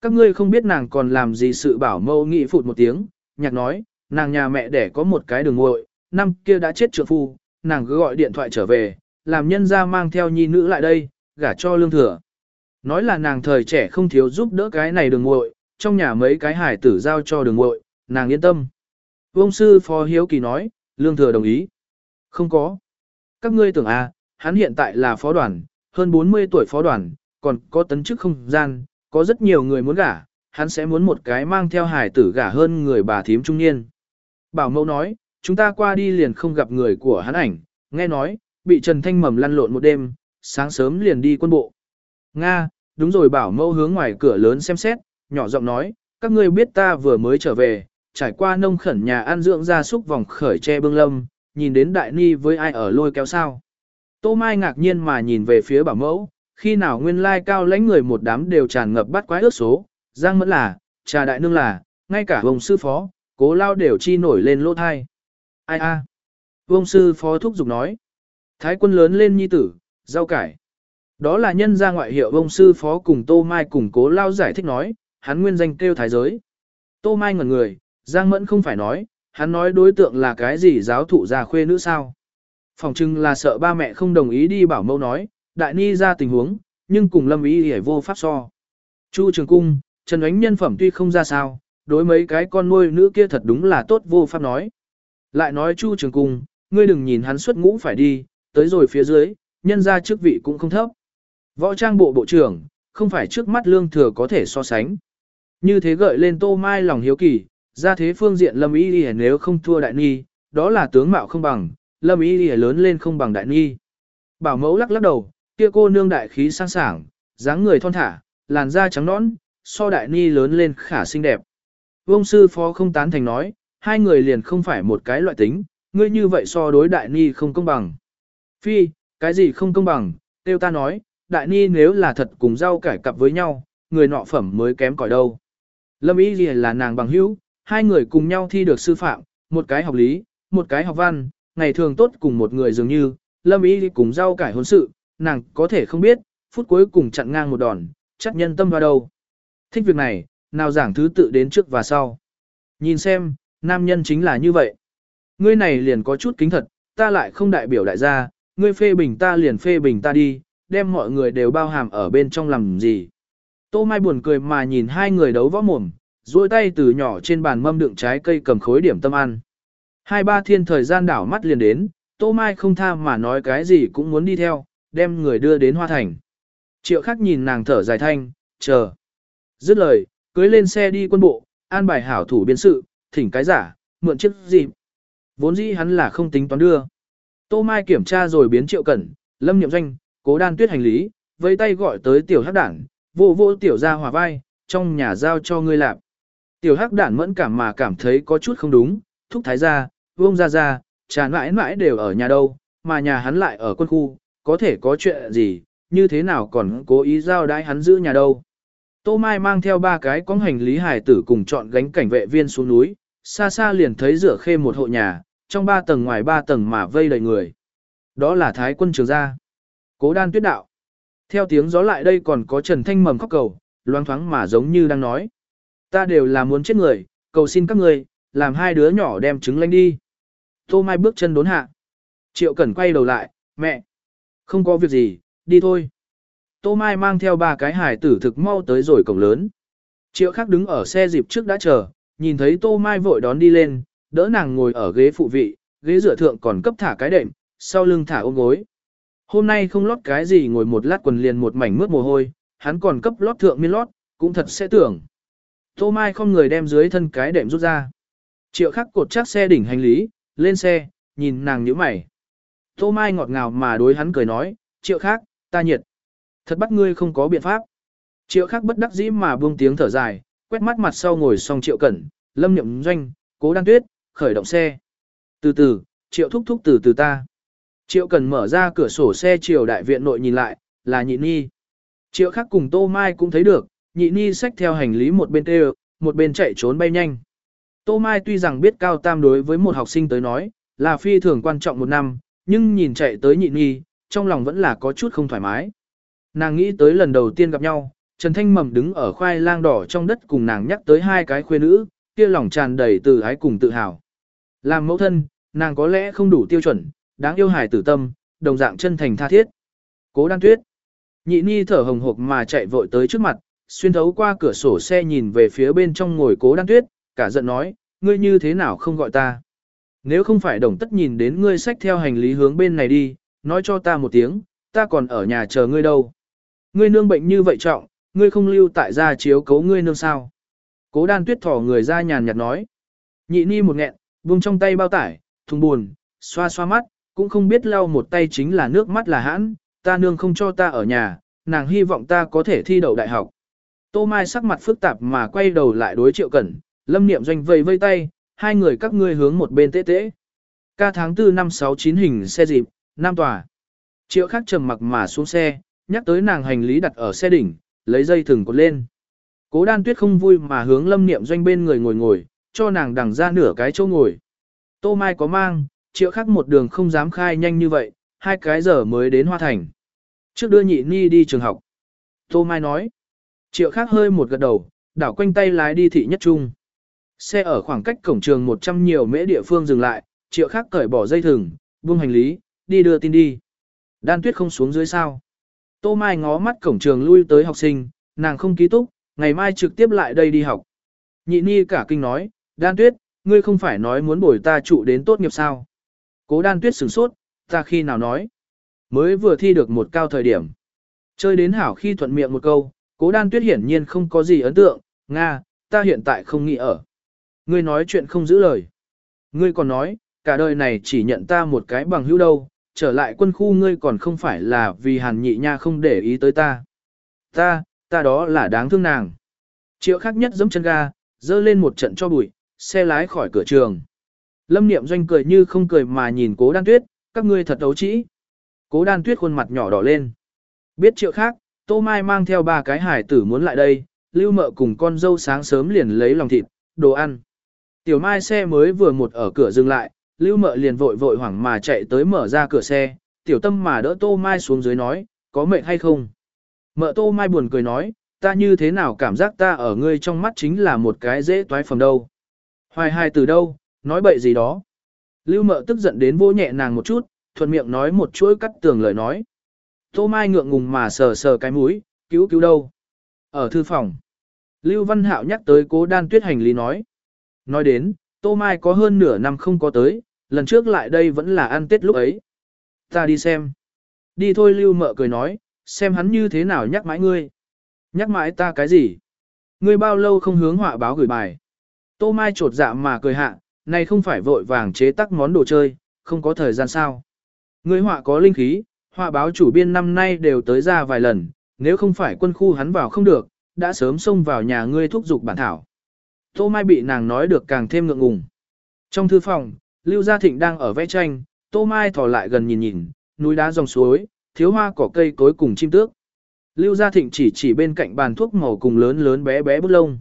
Các ngươi không biết nàng còn làm gì sự bảo mâu nghị phụt một tiếng, nhạc nói, nàng nhà mẹ đẻ có một cái đường ngội, năm kia đã chết trượng phu, nàng cứ gọi điện thoại trở về, làm nhân ra mang theo nhi nữ lại đây, gả cho lương thừa. Nói là nàng thời trẻ không thiếu giúp đỡ cái này đường ngội, trong nhà mấy cái hải tử giao cho đường ngội, nàng yên tâm. Vương sư phó hiếu kỳ nói, lương thừa đồng ý. Không có. Các ngươi tưởng à, hắn hiện tại là phó đoàn, hơn 40 tuổi phó đoàn, còn có tấn chức không gian, có rất nhiều người muốn gả, hắn sẽ muốn một cái mang theo hải tử gả hơn người bà thím trung niên. Bảo mẫu nói, chúng ta qua đi liền không gặp người của hắn ảnh, nghe nói, bị Trần Thanh Mầm lăn lộn một đêm, sáng sớm liền đi quân bộ. Nga, đúng rồi bảo mẫu hướng ngoài cửa lớn xem xét, nhỏ giọng nói, các ngươi biết ta vừa mới trở về, trải qua nông khẩn nhà ăn dưỡng gia súc vòng khởi che bưng lâm, nhìn đến đại ni với ai ở lôi kéo sao. Tô Mai ngạc nhiên mà nhìn về phía bảo mẫu, khi nào nguyên lai cao lãnh người một đám đều tràn ngập bắt quái ước số, giang mẫn là, trà đại nương là, ngay cả vông sư phó, cố lao đều chi nổi lên lỗ thai. Ai a? Vông sư phó thúc giục nói. Thái quân lớn lên nhi tử, rau cải. Đó là nhân gia ngoại hiệu vông sư phó cùng Tô Mai cùng cố lao giải thích nói, hắn nguyên danh kêu thái giới. Tô Mai ngẩn người, Giang Mẫn không phải nói, hắn nói đối tượng là cái gì giáo thụ già khuê nữ sao. Phòng trưng là sợ ba mẹ không đồng ý đi bảo mâu nói, đại ni ra tình huống, nhưng cùng lâm ý hề vô pháp so. Chu Trường Cung, Trần Ánh nhân phẩm tuy không ra sao, đối mấy cái con nuôi nữ kia thật đúng là tốt vô pháp nói. Lại nói Chu Trường Cung, ngươi đừng nhìn hắn xuất ngũ phải đi, tới rồi phía dưới, nhân ra chức vị cũng không thấp. Võ trang bộ bộ trưởng, không phải trước mắt lương thừa có thể so sánh. Như thế gợi lên tô mai lòng hiếu kỳ, ra thế phương diện lâm y đi nếu không thua đại Nhi, đó là tướng mạo không bằng, lâm y đi lớn lên không bằng đại Nhi. Bảo mẫu lắc lắc đầu, kia cô nương đại khí sang sảng, dáng người thon thả, làn da trắng nõn, so đại ni lớn lên khả xinh đẹp. Vông sư phó không tán thành nói, hai người liền không phải một cái loại tính, ngươi như vậy so đối đại ni không công bằng. Phi, cái gì không công bằng, tiêu ta nói, đại ni nếu là thật cùng rau cải cặp với nhau, người nọ phẩm mới kém cỏi đâu. Lâm ý gì là nàng bằng hữu, hai người cùng nhau thi được sư phạm, một cái học lý, một cái học văn, ngày thường tốt cùng một người dường như, lâm ý cùng rau cải hôn sự, nàng có thể không biết, phút cuối cùng chặn ngang một đòn, chắc nhân tâm vào đầu. Thích việc này, nào giảng thứ tự đến trước và sau. Nhìn xem, nam nhân chính là như vậy. Ngươi này liền có chút kính thật, ta lại không đại biểu đại gia, ngươi phê bình ta liền phê bình ta đi, đem mọi người đều bao hàm ở bên trong làm gì. Tô Mai buồn cười mà nhìn hai người đấu võ mồm, duỗi tay từ nhỏ trên bàn mâm đựng trái cây cầm khối điểm tâm ăn. Hai ba thiên thời gian đảo mắt liền đến, Tô Mai không tha mà nói cái gì cũng muốn đi theo, đem người đưa đến Hoa Thành. Triệu khắc nhìn nàng thở dài thanh, chờ. Dứt lời, cưới lên xe đi quân bộ, an bài hảo thủ biên sự, thỉnh cái giả, mượn chiếc gì. Vốn dĩ hắn là không tính toán đưa. Tô Mai kiểm tra rồi biến triệu cẩn, lâm nhậm doanh, cố đan tuyết hành lý, với tay gọi tới tiểu hắc đảng, vô vô tiểu ra hòa vai, trong nhà giao cho ngươi lạp. Tiểu hắc đản mẫn cảm mà cảm thấy có chút không đúng, thúc thái gia, vương gia gia, trà mãi mãi đều ở nhà đâu, mà nhà hắn lại ở quân khu, có thể có chuyện gì, như thế nào còn cố ý giao đái hắn giữ nhà đâu. Tô Mai mang theo ba cái con hành lý hải tử cùng chọn gánh cảnh vệ viên xuống núi, xa xa liền thấy rửa khê một hộ nhà, trong ba tầng ngoài ba tầng mà vây đầy người. Đó là thái quân trường gia. Cố đan tuyết đạo. Theo tiếng gió lại đây còn có Trần Thanh mầm khóc cầu, loang thoáng mà giống như đang nói. Ta đều là muốn chết người, cầu xin các người, làm hai đứa nhỏ đem trứng lanh đi. Tô Mai bước chân đốn hạ. Triệu Cẩn quay đầu lại, mẹ. Không có việc gì, đi thôi. Tô Mai mang theo ba cái hải tử thực mau tới rồi cổng lớn. Triệu Khắc đứng ở xe dịp trước đã chờ, nhìn thấy Tô Mai vội đón đi lên, đỡ nàng ngồi ở ghế phụ vị, ghế dựa thượng còn cấp thả cái đệm, sau lưng thả ôm gối. Hôm nay không lót cái gì ngồi một lát quần liền một mảnh mướt mồ hôi, hắn còn cấp lót thượng miên lót, cũng thật sẽ tưởng. Tô Mai không người đem dưới thân cái đệm rút ra. Triệu khắc cột chắc xe đỉnh hành lý, lên xe, nhìn nàng nhíu mày. Tô Mai ngọt ngào mà đối hắn cười nói, triệu Khắc, ta nhiệt. Thật bắt ngươi không có biện pháp. Triệu khắc bất đắc dĩ mà buông tiếng thở dài, quét mắt mặt sau ngồi xong triệu cẩn, lâm nhậm doanh, cố đăng tuyết, khởi động xe. Từ từ, triệu thúc thúc từ từ ta. Triệu Cẩn mở ra cửa sổ xe triều đại viện nội nhìn lại, là nhị ni. Triệu khắc cùng tô mai cũng thấy được, nhị ni xách theo hành lý một bên tê một bên chạy trốn bay nhanh. Tô Mai tuy rằng biết cao tam đối với một học sinh tới nói, là phi thường quan trọng một năm, nhưng nhìn chạy tới nhị ni, trong lòng vẫn là có chút không thoải mái. Nàng nghĩ tới lần đầu tiên gặp nhau, Trần Thanh Mầm đứng ở khoai lang đỏ trong đất cùng nàng nhắc tới hai cái khuê nữ, kia lòng tràn đầy từ ái cùng tự hào. Làm mẫu thân, nàng có lẽ không đủ tiêu chuẩn, đáng yêu hài tử tâm, đồng dạng chân thành tha thiết. Cố đan tuyết. Nhị ni thở hồng hộc mà chạy vội tới trước mặt, xuyên thấu qua cửa sổ xe nhìn về phía bên trong ngồi cố đan tuyết, cả giận nói, ngươi như thế nào không gọi ta. Nếu không phải đồng tất nhìn đến ngươi xách theo hành lý hướng bên này đi, nói cho ta một tiếng, ta còn ở nhà chờ ngươi đâu. Ngươi nương bệnh như vậy trọng, ngươi không lưu tại gia chiếu cấu ngươi nương sao. Cố đan tuyết thỏ người ra nhàn nhạt nói. Nhị ni một nghẹn, buông trong tay bao tải, thùng buồn, xoa xoa mắt, cũng không biết lau một tay chính là nước mắt là hãn, ta nương không cho ta ở nhà, nàng hy vọng ta có thể thi đậu đại học. Tô Mai sắc mặt phức tạp mà quay đầu lại đối triệu cẩn, lâm niệm doanh vây vây tay, hai người các ngươi hướng một bên tế tế. Ca tháng 4 năm 69 hình xe dịp, nam tòa. Triệu khắc trầm mặc mà xuống xe, nhắc tới nàng hành lý đặt ở xe đỉnh, lấy dây thừng cột lên. Cố đan tuyết không vui mà hướng lâm niệm doanh bên người ngồi ngồi, cho nàng đằng ra nửa cái chỗ ngồi. Tô Mai có mang, triệu khắc một đường không dám khai nhanh như vậy, hai cái giờ mới đến Hoa Thành. Trước đưa nhị ni đi trường học. Tô Mai nói. Triệu khắc hơi một gật đầu, đảo quanh tay lái đi thị nhất trung. Xe ở khoảng cách cổng trường 100 nhiều mễ địa phương dừng lại, triệu khắc cởi bỏ dây thừng, buông hành lý, đi đưa tin đi. Đan tuyết không xuống dưới sao. Tô Mai ngó mắt cổng trường lui tới học sinh, nàng không ký túc, ngày mai trực tiếp lại đây đi học. Nhị ni cả kinh nói, đan tuyết, ngươi không phải nói muốn bồi ta trụ đến tốt nghiệp sao. Cố đan tuyết sửng sốt, ta khi nào nói. Mới vừa thi được một cao thời điểm. Chơi đến hảo khi thuận miệng một câu, cố đan tuyết hiển nhiên không có gì ấn tượng, Nga, ta hiện tại không nghĩ ở. Ngươi nói chuyện không giữ lời. Ngươi còn nói, cả đời này chỉ nhận ta một cái bằng hữu đâu, trở lại quân khu ngươi còn không phải là vì hàn nhị nha không để ý tới ta. Ta, ta đó là đáng thương nàng. Triệu khác nhất giẫm chân ga, dơ lên một trận cho bụi, xe lái khỏi cửa trường. Lâm niệm doanh cười như không cười mà nhìn cố đan tuyết, các ngươi thật ấu trĩ. Cố đan tuyết khuôn mặt nhỏ đỏ lên. Biết triệu khác, tô mai mang theo ba cái hải tử muốn lại đây, lưu mợ cùng con dâu sáng sớm liền lấy lòng thịt, đồ ăn. Tiểu mai xe mới vừa một ở cửa dừng lại, lưu mợ liền vội vội hoảng mà chạy tới mở ra cửa xe, tiểu tâm mà đỡ tô mai xuống dưới nói, có mệnh hay không? Mợ tô mai buồn cười nói, ta như thế nào cảm giác ta ở ngươi trong mắt chính là một cái dễ toái phẩm đâu. Hoài hai từ đâu, nói bậy gì đó. Lưu mợ tức giận đến vô nhẹ nàng một chút, thuận miệng nói một chuỗi cắt tường lời nói. Tô mai ngượng ngùng mà sờ sờ cái mũi, cứu cứu đâu? Ở thư phòng. Lưu Văn Hạo nhắc tới cố đan tuyết hành lý nói. Nói đến, Tô Mai có hơn nửa năm không có tới, lần trước lại đây vẫn là ăn tết lúc ấy. Ta đi xem. Đi thôi Lưu Mợ cười nói, xem hắn như thế nào nhắc mãi ngươi. Nhắc mãi ta cái gì? Ngươi bao lâu không hướng họa báo gửi bài. Tô Mai trột dạ mà cười hạ, này không phải vội vàng chế tác món đồ chơi, không có thời gian sao. Ngươi họa có linh khí, họa báo chủ biên năm nay đều tới ra vài lần, nếu không phải quân khu hắn vào không được, đã sớm xông vào nhà ngươi thúc giục bản thảo. Tô Mai bị nàng nói được càng thêm ngượng ngùng. Trong thư phòng, Lưu Gia Thịnh đang ở vẽ tranh, Tô Mai thò lại gần nhìn nhìn, núi đá dòng suối, thiếu hoa cỏ cây cối cùng chim tước. Lưu Gia Thịnh chỉ chỉ bên cạnh bàn thuốc màu cùng lớn lớn bé bé bút lông.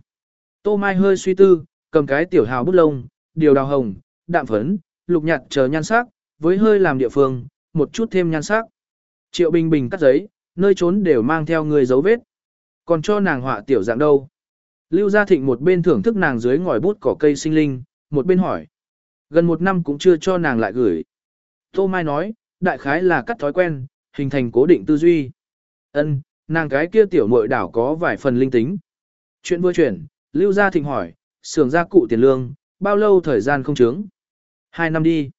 Tô Mai hơi suy tư, cầm cái tiểu hào bút lông, điều đào hồng, đạm phấn, lục nhạt chờ nhan sắc, với hơi làm địa phương, một chút thêm nhan sắc. Triệu Bình Bình cắt giấy, nơi trốn đều mang theo người dấu vết. Còn cho nàng họa tiểu dạng đâu. Lưu Gia Thịnh một bên thưởng thức nàng dưới ngòi bút cỏ cây sinh linh, một bên hỏi. Gần một năm cũng chưa cho nàng lại gửi. Tô Mai nói, đại khái là cắt thói quen, hình thành cố định tư duy. Ân, nàng cái kia tiểu muội đảo có vài phần linh tính. Chuyện vừa chuyển, Lưu Gia Thịnh hỏi, xưởng gia cụ tiền lương, bao lâu thời gian không chứng? Hai năm đi.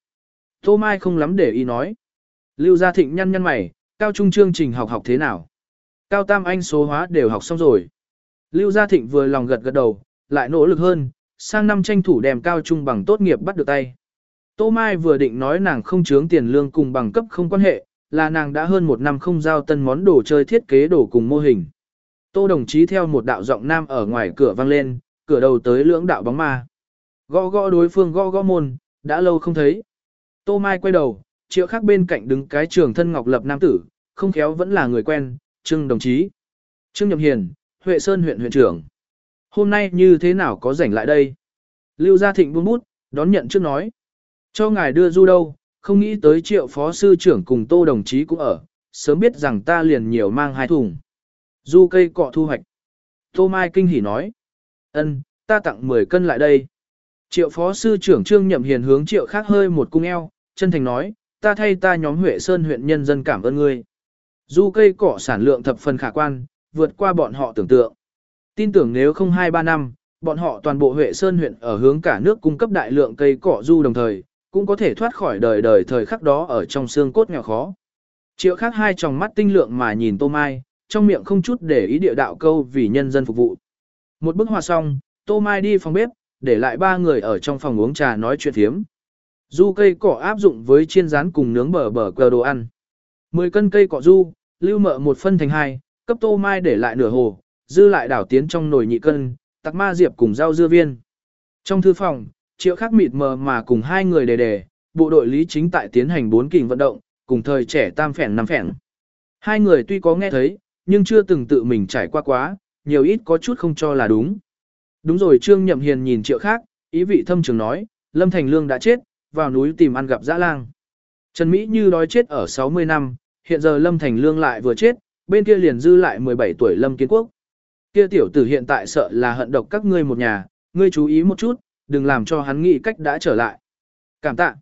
Tô Mai không lắm để ý nói. Lưu Gia Thịnh nhăn nhăn mày, cao trung chương trình học học thế nào? Cao tam anh số hóa đều học xong rồi. Lưu Gia Thịnh vừa lòng gật gật đầu, lại nỗ lực hơn, sang năm tranh thủ đem cao trung bằng tốt nghiệp bắt được tay. Tô Mai vừa định nói nàng không chướng tiền lương cùng bằng cấp không quan hệ, là nàng đã hơn một năm không giao tân món đồ chơi thiết kế đồ cùng mô hình. Tô đồng chí theo một đạo giọng nam ở ngoài cửa vang lên, cửa đầu tới lưỡng đạo bóng ma. Gõ gõ đối phương gõ gõ môn, đã lâu không thấy. Tô Mai quay đầu, triệu khác bên cạnh đứng cái trường thân ngọc lập nam tử, không khéo vẫn là người quen, Trương đồng chí. Trương Nhậm Hiền, Huệ Sơn huyện huyện trưởng. Hôm nay như thế nào có rảnh lại đây? Lưu Gia Thịnh buông bút, đón nhận trước nói. Cho ngài đưa du đâu, không nghĩ tới triệu phó sư trưởng cùng tô đồng chí cũng ở, sớm biết rằng ta liền nhiều mang hai thùng. Du cây cọ thu hoạch. Tô Mai kinh hỉ nói. ân, ta tặng 10 cân lại đây. Triệu phó sư trưởng trương nhậm hiền hướng triệu khác hơi một cung eo, chân thành nói, ta thay ta nhóm Huệ Sơn huyện nhân dân cảm ơn ngươi. Du cây cỏ sản lượng thập phần khả quan, vượt qua bọn họ tưởng tượng. Tin tưởng nếu không 2-3 năm, bọn họ toàn bộ Huệ Sơn huyện ở hướng cả nước cung cấp đại lượng cây cỏ du đồng thời, cũng có thể thoát khỏi đời đời thời khắc đó ở trong xương cốt nghèo khó. Triệu khác hai tròng mắt tinh lượng mà nhìn Tô Mai, trong miệng không chút để ý địa đạo câu vì nhân dân phục vụ. Một bức họa xong, Tô Mai đi phòng bếp, để lại ba người ở trong phòng uống trà nói chuyện thiếm. Du cây cỏ áp dụng với chiên rán cùng nướng bờ bờ cờ đồ ăn. 10 cân cây cỏ du, lưu mợ một phân thành hai, cấp Tô Mai để lại nửa hồ, dư lại đảo tiến trong nồi nhị cân, tắc ma diệp cùng rau dưa viên. Trong thư phòng, triệu khắc mịt mờ mà cùng hai người đề đề, bộ đội lý chính tại tiến hành bốn kình vận động, cùng thời trẻ tam phèn năm phèn. Hai người tuy có nghe thấy, nhưng chưa từng tự mình trải qua quá, nhiều ít có chút không cho là đúng. Đúng rồi Trương Nhậm Hiền nhìn triệu khác, ý vị thâm trường nói, Lâm Thành Lương đã chết, vào núi tìm ăn gặp dã lang. Trần Mỹ Như đói chết ở 60 năm, hiện giờ Lâm Thành Lương lại vừa chết, bên kia liền dư lại 17 tuổi Lâm Kiến Quốc. Kia tiểu tử hiện tại sợ là hận độc các ngươi một nhà, ngươi chú ý một chút, đừng làm cho hắn nghĩ cách đã trở lại. Cảm tạ.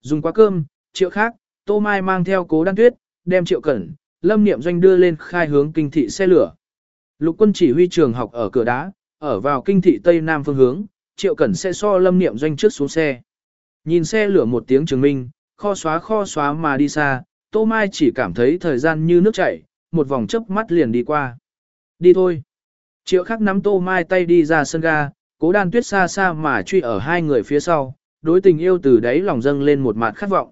Dùng quá cơm, triệu khác, Tô Mai mang theo cố đan tuyết, đem triệu cẩn, lâm niệm doanh đưa lên khai hướng kinh thị xe lửa. Lục quân chỉ huy trường học ở cửa đá, ở vào kinh thị tây nam phương hướng, triệu cẩn sẽ so lâm niệm doanh trước xuống xe. Nhìn xe lửa một tiếng chứng minh, kho xóa kho xóa mà đi xa, Tô Mai chỉ cảm thấy thời gian như nước chảy, một vòng chớp mắt liền đi qua. Đi thôi. Triệu khắc nắm Tô Mai tay đi ra sân ga, cố đan tuyết xa xa mà truy ở hai người phía sau, đối tình yêu từ đáy lòng dâng lên một mặt khát vọng.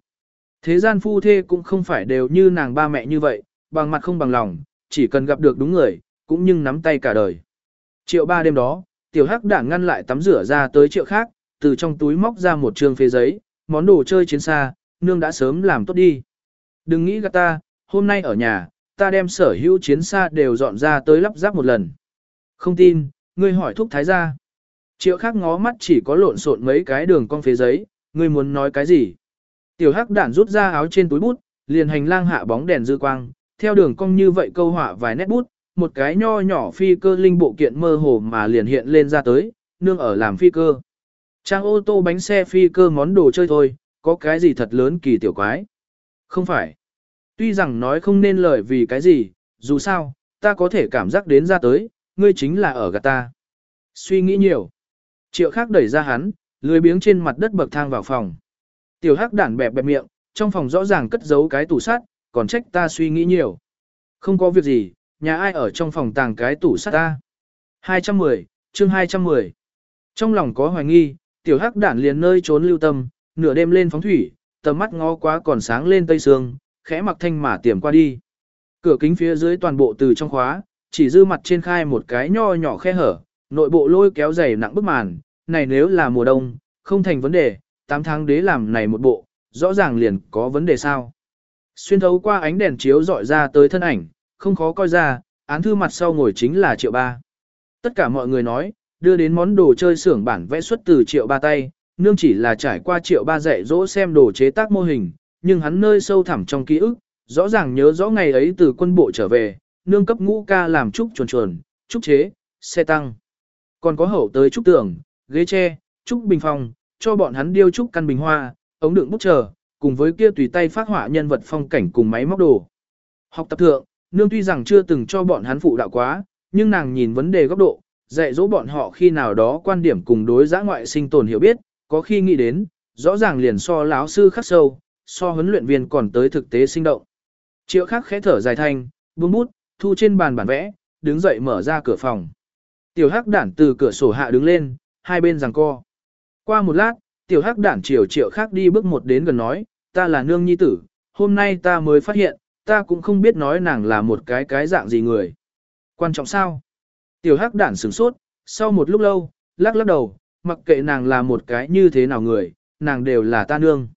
Thế gian phu thê cũng không phải đều như nàng ba mẹ như vậy, bằng mặt không bằng lòng, chỉ cần gặp được đúng người, cũng nhưng nắm tay cả đời. Triệu ba đêm đó, tiểu hắc đã ngăn lại tắm rửa ra tới triệu khác, từ trong túi móc ra một trường phê giấy, món đồ chơi chiến xa, nương đã sớm làm tốt đi. Đừng nghĩ gạt ta, hôm nay ở nhà, ta đem sở hữu chiến xa đều dọn ra tới lắp ráp một lần. Không tin, ngươi hỏi thúc thái gia. Triệu khác ngó mắt chỉ có lộn xộn mấy cái đường con phế giấy, ngươi muốn nói cái gì? Tiểu hắc đản rút ra áo trên túi bút, liền hành lang hạ bóng đèn dư quang, theo đường cong như vậy câu họa vài nét bút, một cái nho nhỏ phi cơ linh bộ kiện mơ hồ mà liền hiện lên ra tới, nương ở làm phi cơ. Trang ô tô bánh xe phi cơ món đồ chơi thôi, có cái gì thật lớn kỳ tiểu quái. Không phải. Tuy rằng nói không nên lời vì cái gì, dù sao, ta có thể cảm giác đến ra tới, ngươi chính là ở gạt ta. Suy nghĩ nhiều. Triệu khác đẩy ra hắn, lười biếng trên mặt đất bậc thang vào phòng. Tiểu hắc đản bẹp bẹp miệng, trong phòng rõ ràng cất giấu cái tủ sắt, còn trách ta suy nghĩ nhiều. Không có việc gì, nhà ai ở trong phòng tàng cái tủ sắt ta. 210, chương 210. Trong lòng có hoài nghi, tiểu hắc đản liền nơi trốn lưu tâm, nửa đêm lên phóng thủy, tầm mắt ngó quá còn sáng lên tây sương, khẽ mặc thanh mà tiềm qua đi. Cửa kính phía dưới toàn bộ từ trong khóa, chỉ dư mặt trên khai một cái nho nhỏ khe hở, nội bộ lôi kéo dày nặng bức màn, này nếu là mùa đông, không thành vấn đề, 8 tháng đế làm này một bộ, rõ ràng liền có vấn đề sao. Xuyên thấu qua ánh đèn chiếu dọi ra tới thân ảnh, không khó coi ra, án thư mặt sau ngồi chính là triệu ba. Tất cả mọi người nói, đưa đến món đồ chơi xưởng bản vẽ xuất từ triệu ba tay, nương chỉ là trải qua triệu ba dạy dỗ xem đồ chế tác mô hình, nhưng hắn nơi sâu thẳm trong ký ức, rõ ràng nhớ rõ ngày ấy từ quân bộ trở về, nương cấp ngũ ca làm trúc chuồn chuồn, trúc chế, xe tăng. Còn có hậu tới trúc tường, ghế tre, trúc bình phòng, cho bọn hắn điêu trúc căn bình hoa, ống đựng bút chờ, cùng với kia tùy tay phát họa nhân vật phong cảnh cùng máy móc đồ. Học tập thượng, nương tuy rằng chưa từng cho bọn hắn phụ đạo quá, nhưng nàng nhìn vấn đề góc độ, dạy dỗ bọn họ khi nào đó quan điểm cùng đối giã ngoại sinh tồn hiểu biết, có khi nghĩ đến, rõ ràng liền so láo sư khắc sâu, so huấn luyện viên còn tới thực tế sinh động. Triệu khắc khẽ thở dài thanh, buông bút, thu trên bàn bản vẽ, đứng dậy mở ra cửa phòng. Tiểu hắc đản từ cửa sổ hạ đứng lên, hai bên giằng co. Qua một lát, tiểu hắc đản chiều triệu khác đi bước một đến gần nói, ta là nương nhi tử, hôm nay ta mới phát hiện, ta cũng không biết nói nàng là một cái cái dạng gì người. Quan trọng sao? Tiểu hắc đản sửng sốt, sau một lúc lâu, lắc lắc đầu, mặc kệ nàng là một cái như thế nào người, nàng đều là ta nương.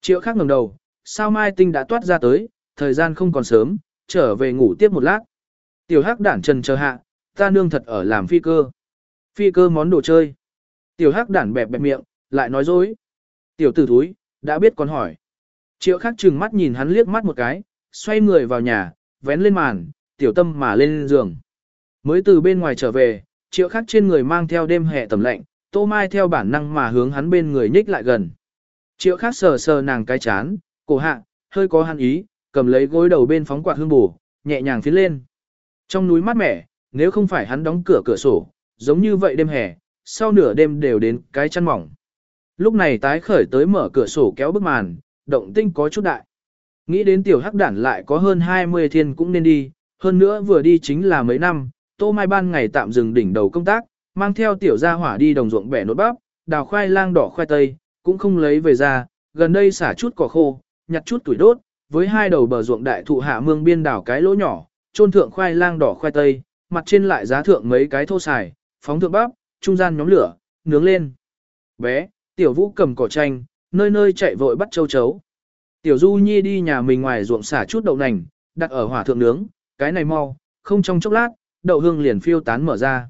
Triệu khác ngẩng đầu, sao mai tinh đã toát ra tới, thời gian không còn sớm, trở về ngủ tiếp một lát. Tiểu hắc đản trần chờ hạ, ta nương thật ở làm phi cơ. Phi cơ món đồ chơi. Tiểu hắc đản bẹp bẹp miệng, lại nói dối. Tiểu tử thúi, đã biết còn hỏi. Triệu khắc trừng mắt nhìn hắn liếc mắt một cái, xoay người vào nhà, vén lên màn, tiểu tâm mà lên giường. Mới từ bên ngoài trở về, triệu khắc trên người mang theo đêm hè tầm lạnh, tô mai theo bản năng mà hướng hắn bên người nhích lại gần. Triệu khắc sờ sờ nàng cái chán, cổ hạ, hơi có hắn ý, cầm lấy gối đầu bên phóng quạt hương bù, nhẹ nhàng phiến lên. Trong núi mát mẻ, nếu không phải hắn đóng cửa cửa sổ, giống như vậy đêm hè, sau nửa đêm đều đến cái chăn mỏng. Lúc này tái khởi tới mở cửa sổ kéo bức màn, động tinh có chút đại. Nghĩ đến tiểu hắc đản lại có hơn 20 thiên cũng nên đi, hơn nữa vừa đi chính là mấy năm, tô mai ban ngày tạm dừng đỉnh đầu công tác, mang theo tiểu gia hỏa đi đồng ruộng bẻ nốt bắp, đào khoai lang đỏ khoai tây, cũng không lấy về ra, gần đây xả chút cỏ khô, nhặt chút tuổi đốt, với hai đầu bờ ruộng đại thụ hạ mương biên đảo cái lỗ nhỏ, trôn thượng khoai lang đỏ khoai tây, mặt trên lại giá thượng mấy cái thô xài, phóng thượng bắp, trung gian nhóm lửa, nướng lên. Bé, tiểu vũ cầm cỏ chanh, nơi nơi chạy vội bắt châu chấu. Tiểu du nhi đi nhà mình ngoài ruộng xả chút đậu nành, đặt ở hỏa thượng nướng, cái này mau, không trong chốc lát, đậu hương liền phiêu tán mở ra.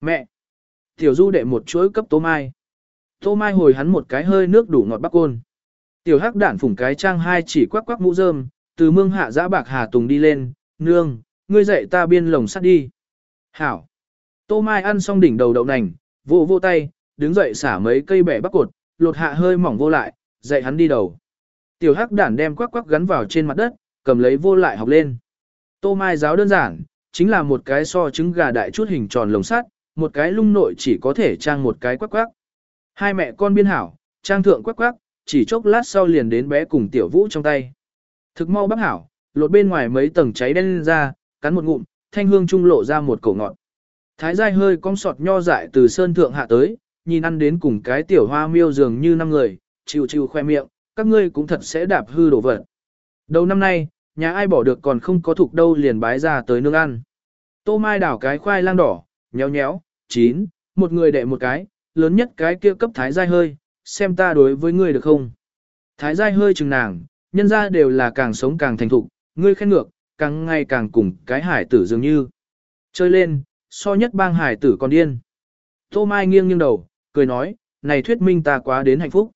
Mẹ! Tiểu du đệ một chuỗi cấp tố mai. Tô mai hồi hắn một cái hơi nước đủ ngọt bắc côn. Tiểu hắc đản phủng cái trang hai chỉ quắc quắc mũ rơm, từ mương hạ giã bạc hà tùng đi lên, nương, ngươi dậy ta biên lồng sắt đi. Hảo! Tô mai ăn xong đỉnh đầu đậu nành, vô vô tay, đứng dậy xả mấy cây bẻ bắc cột, lột hạ hơi mỏng vô lại, dậy hắn đi đầu. Tiểu hắc đản đem quắc quắc gắn vào trên mặt đất, cầm lấy vô lại học lên. Tô mai giáo đơn giản, chính là một cái so trứng gà đại chút hình tròn lồng sắt, một cái lung nội chỉ có thể trang một cái quắc quắc. Hai mẹ con biên hảo, trang thượng quắc quắc, chỉ chốc lát sau liền đến bé cùng tiểu vũ trong tay. Thực mau bác hảo, lột bên ngoài mấy tầng cháy đen lên ra, cắn một ngụm, thanh hương trung lộ ra một cổ ngọt. Thái dai hơi cong sọt nho dại từ sơn thượng hạ tới, nhìn ăn đến cùng cái tiểu hoa miêu dường như năm người, chịu chịu khoe miệng, các ngươi cũng thật sẽ đạp hư đổ vật. Đầu năm nay, nhà ai bỏ được còn không có thuộc đâu liền bái ra tới nương ăn. Tô mai đảo cái khoai lang đỏ, nhéo nhéo, chín, một người đệ một cái, lớn nhất cái kia cấp thái dai hơi, xem ta đối với ngươi được không. Thái giai hơi chừng nàng, nhân ra đều là càng sống càng thành thục, ngươi khen ngược, càng ngày càng cùng cái hải tử dường như. Chơi lên, so nhất bang hải tử còn điên. Tô Mai nghiêng nghiêng đầu, cười nói, này thuyết minh ta quá đến hạnh phúc.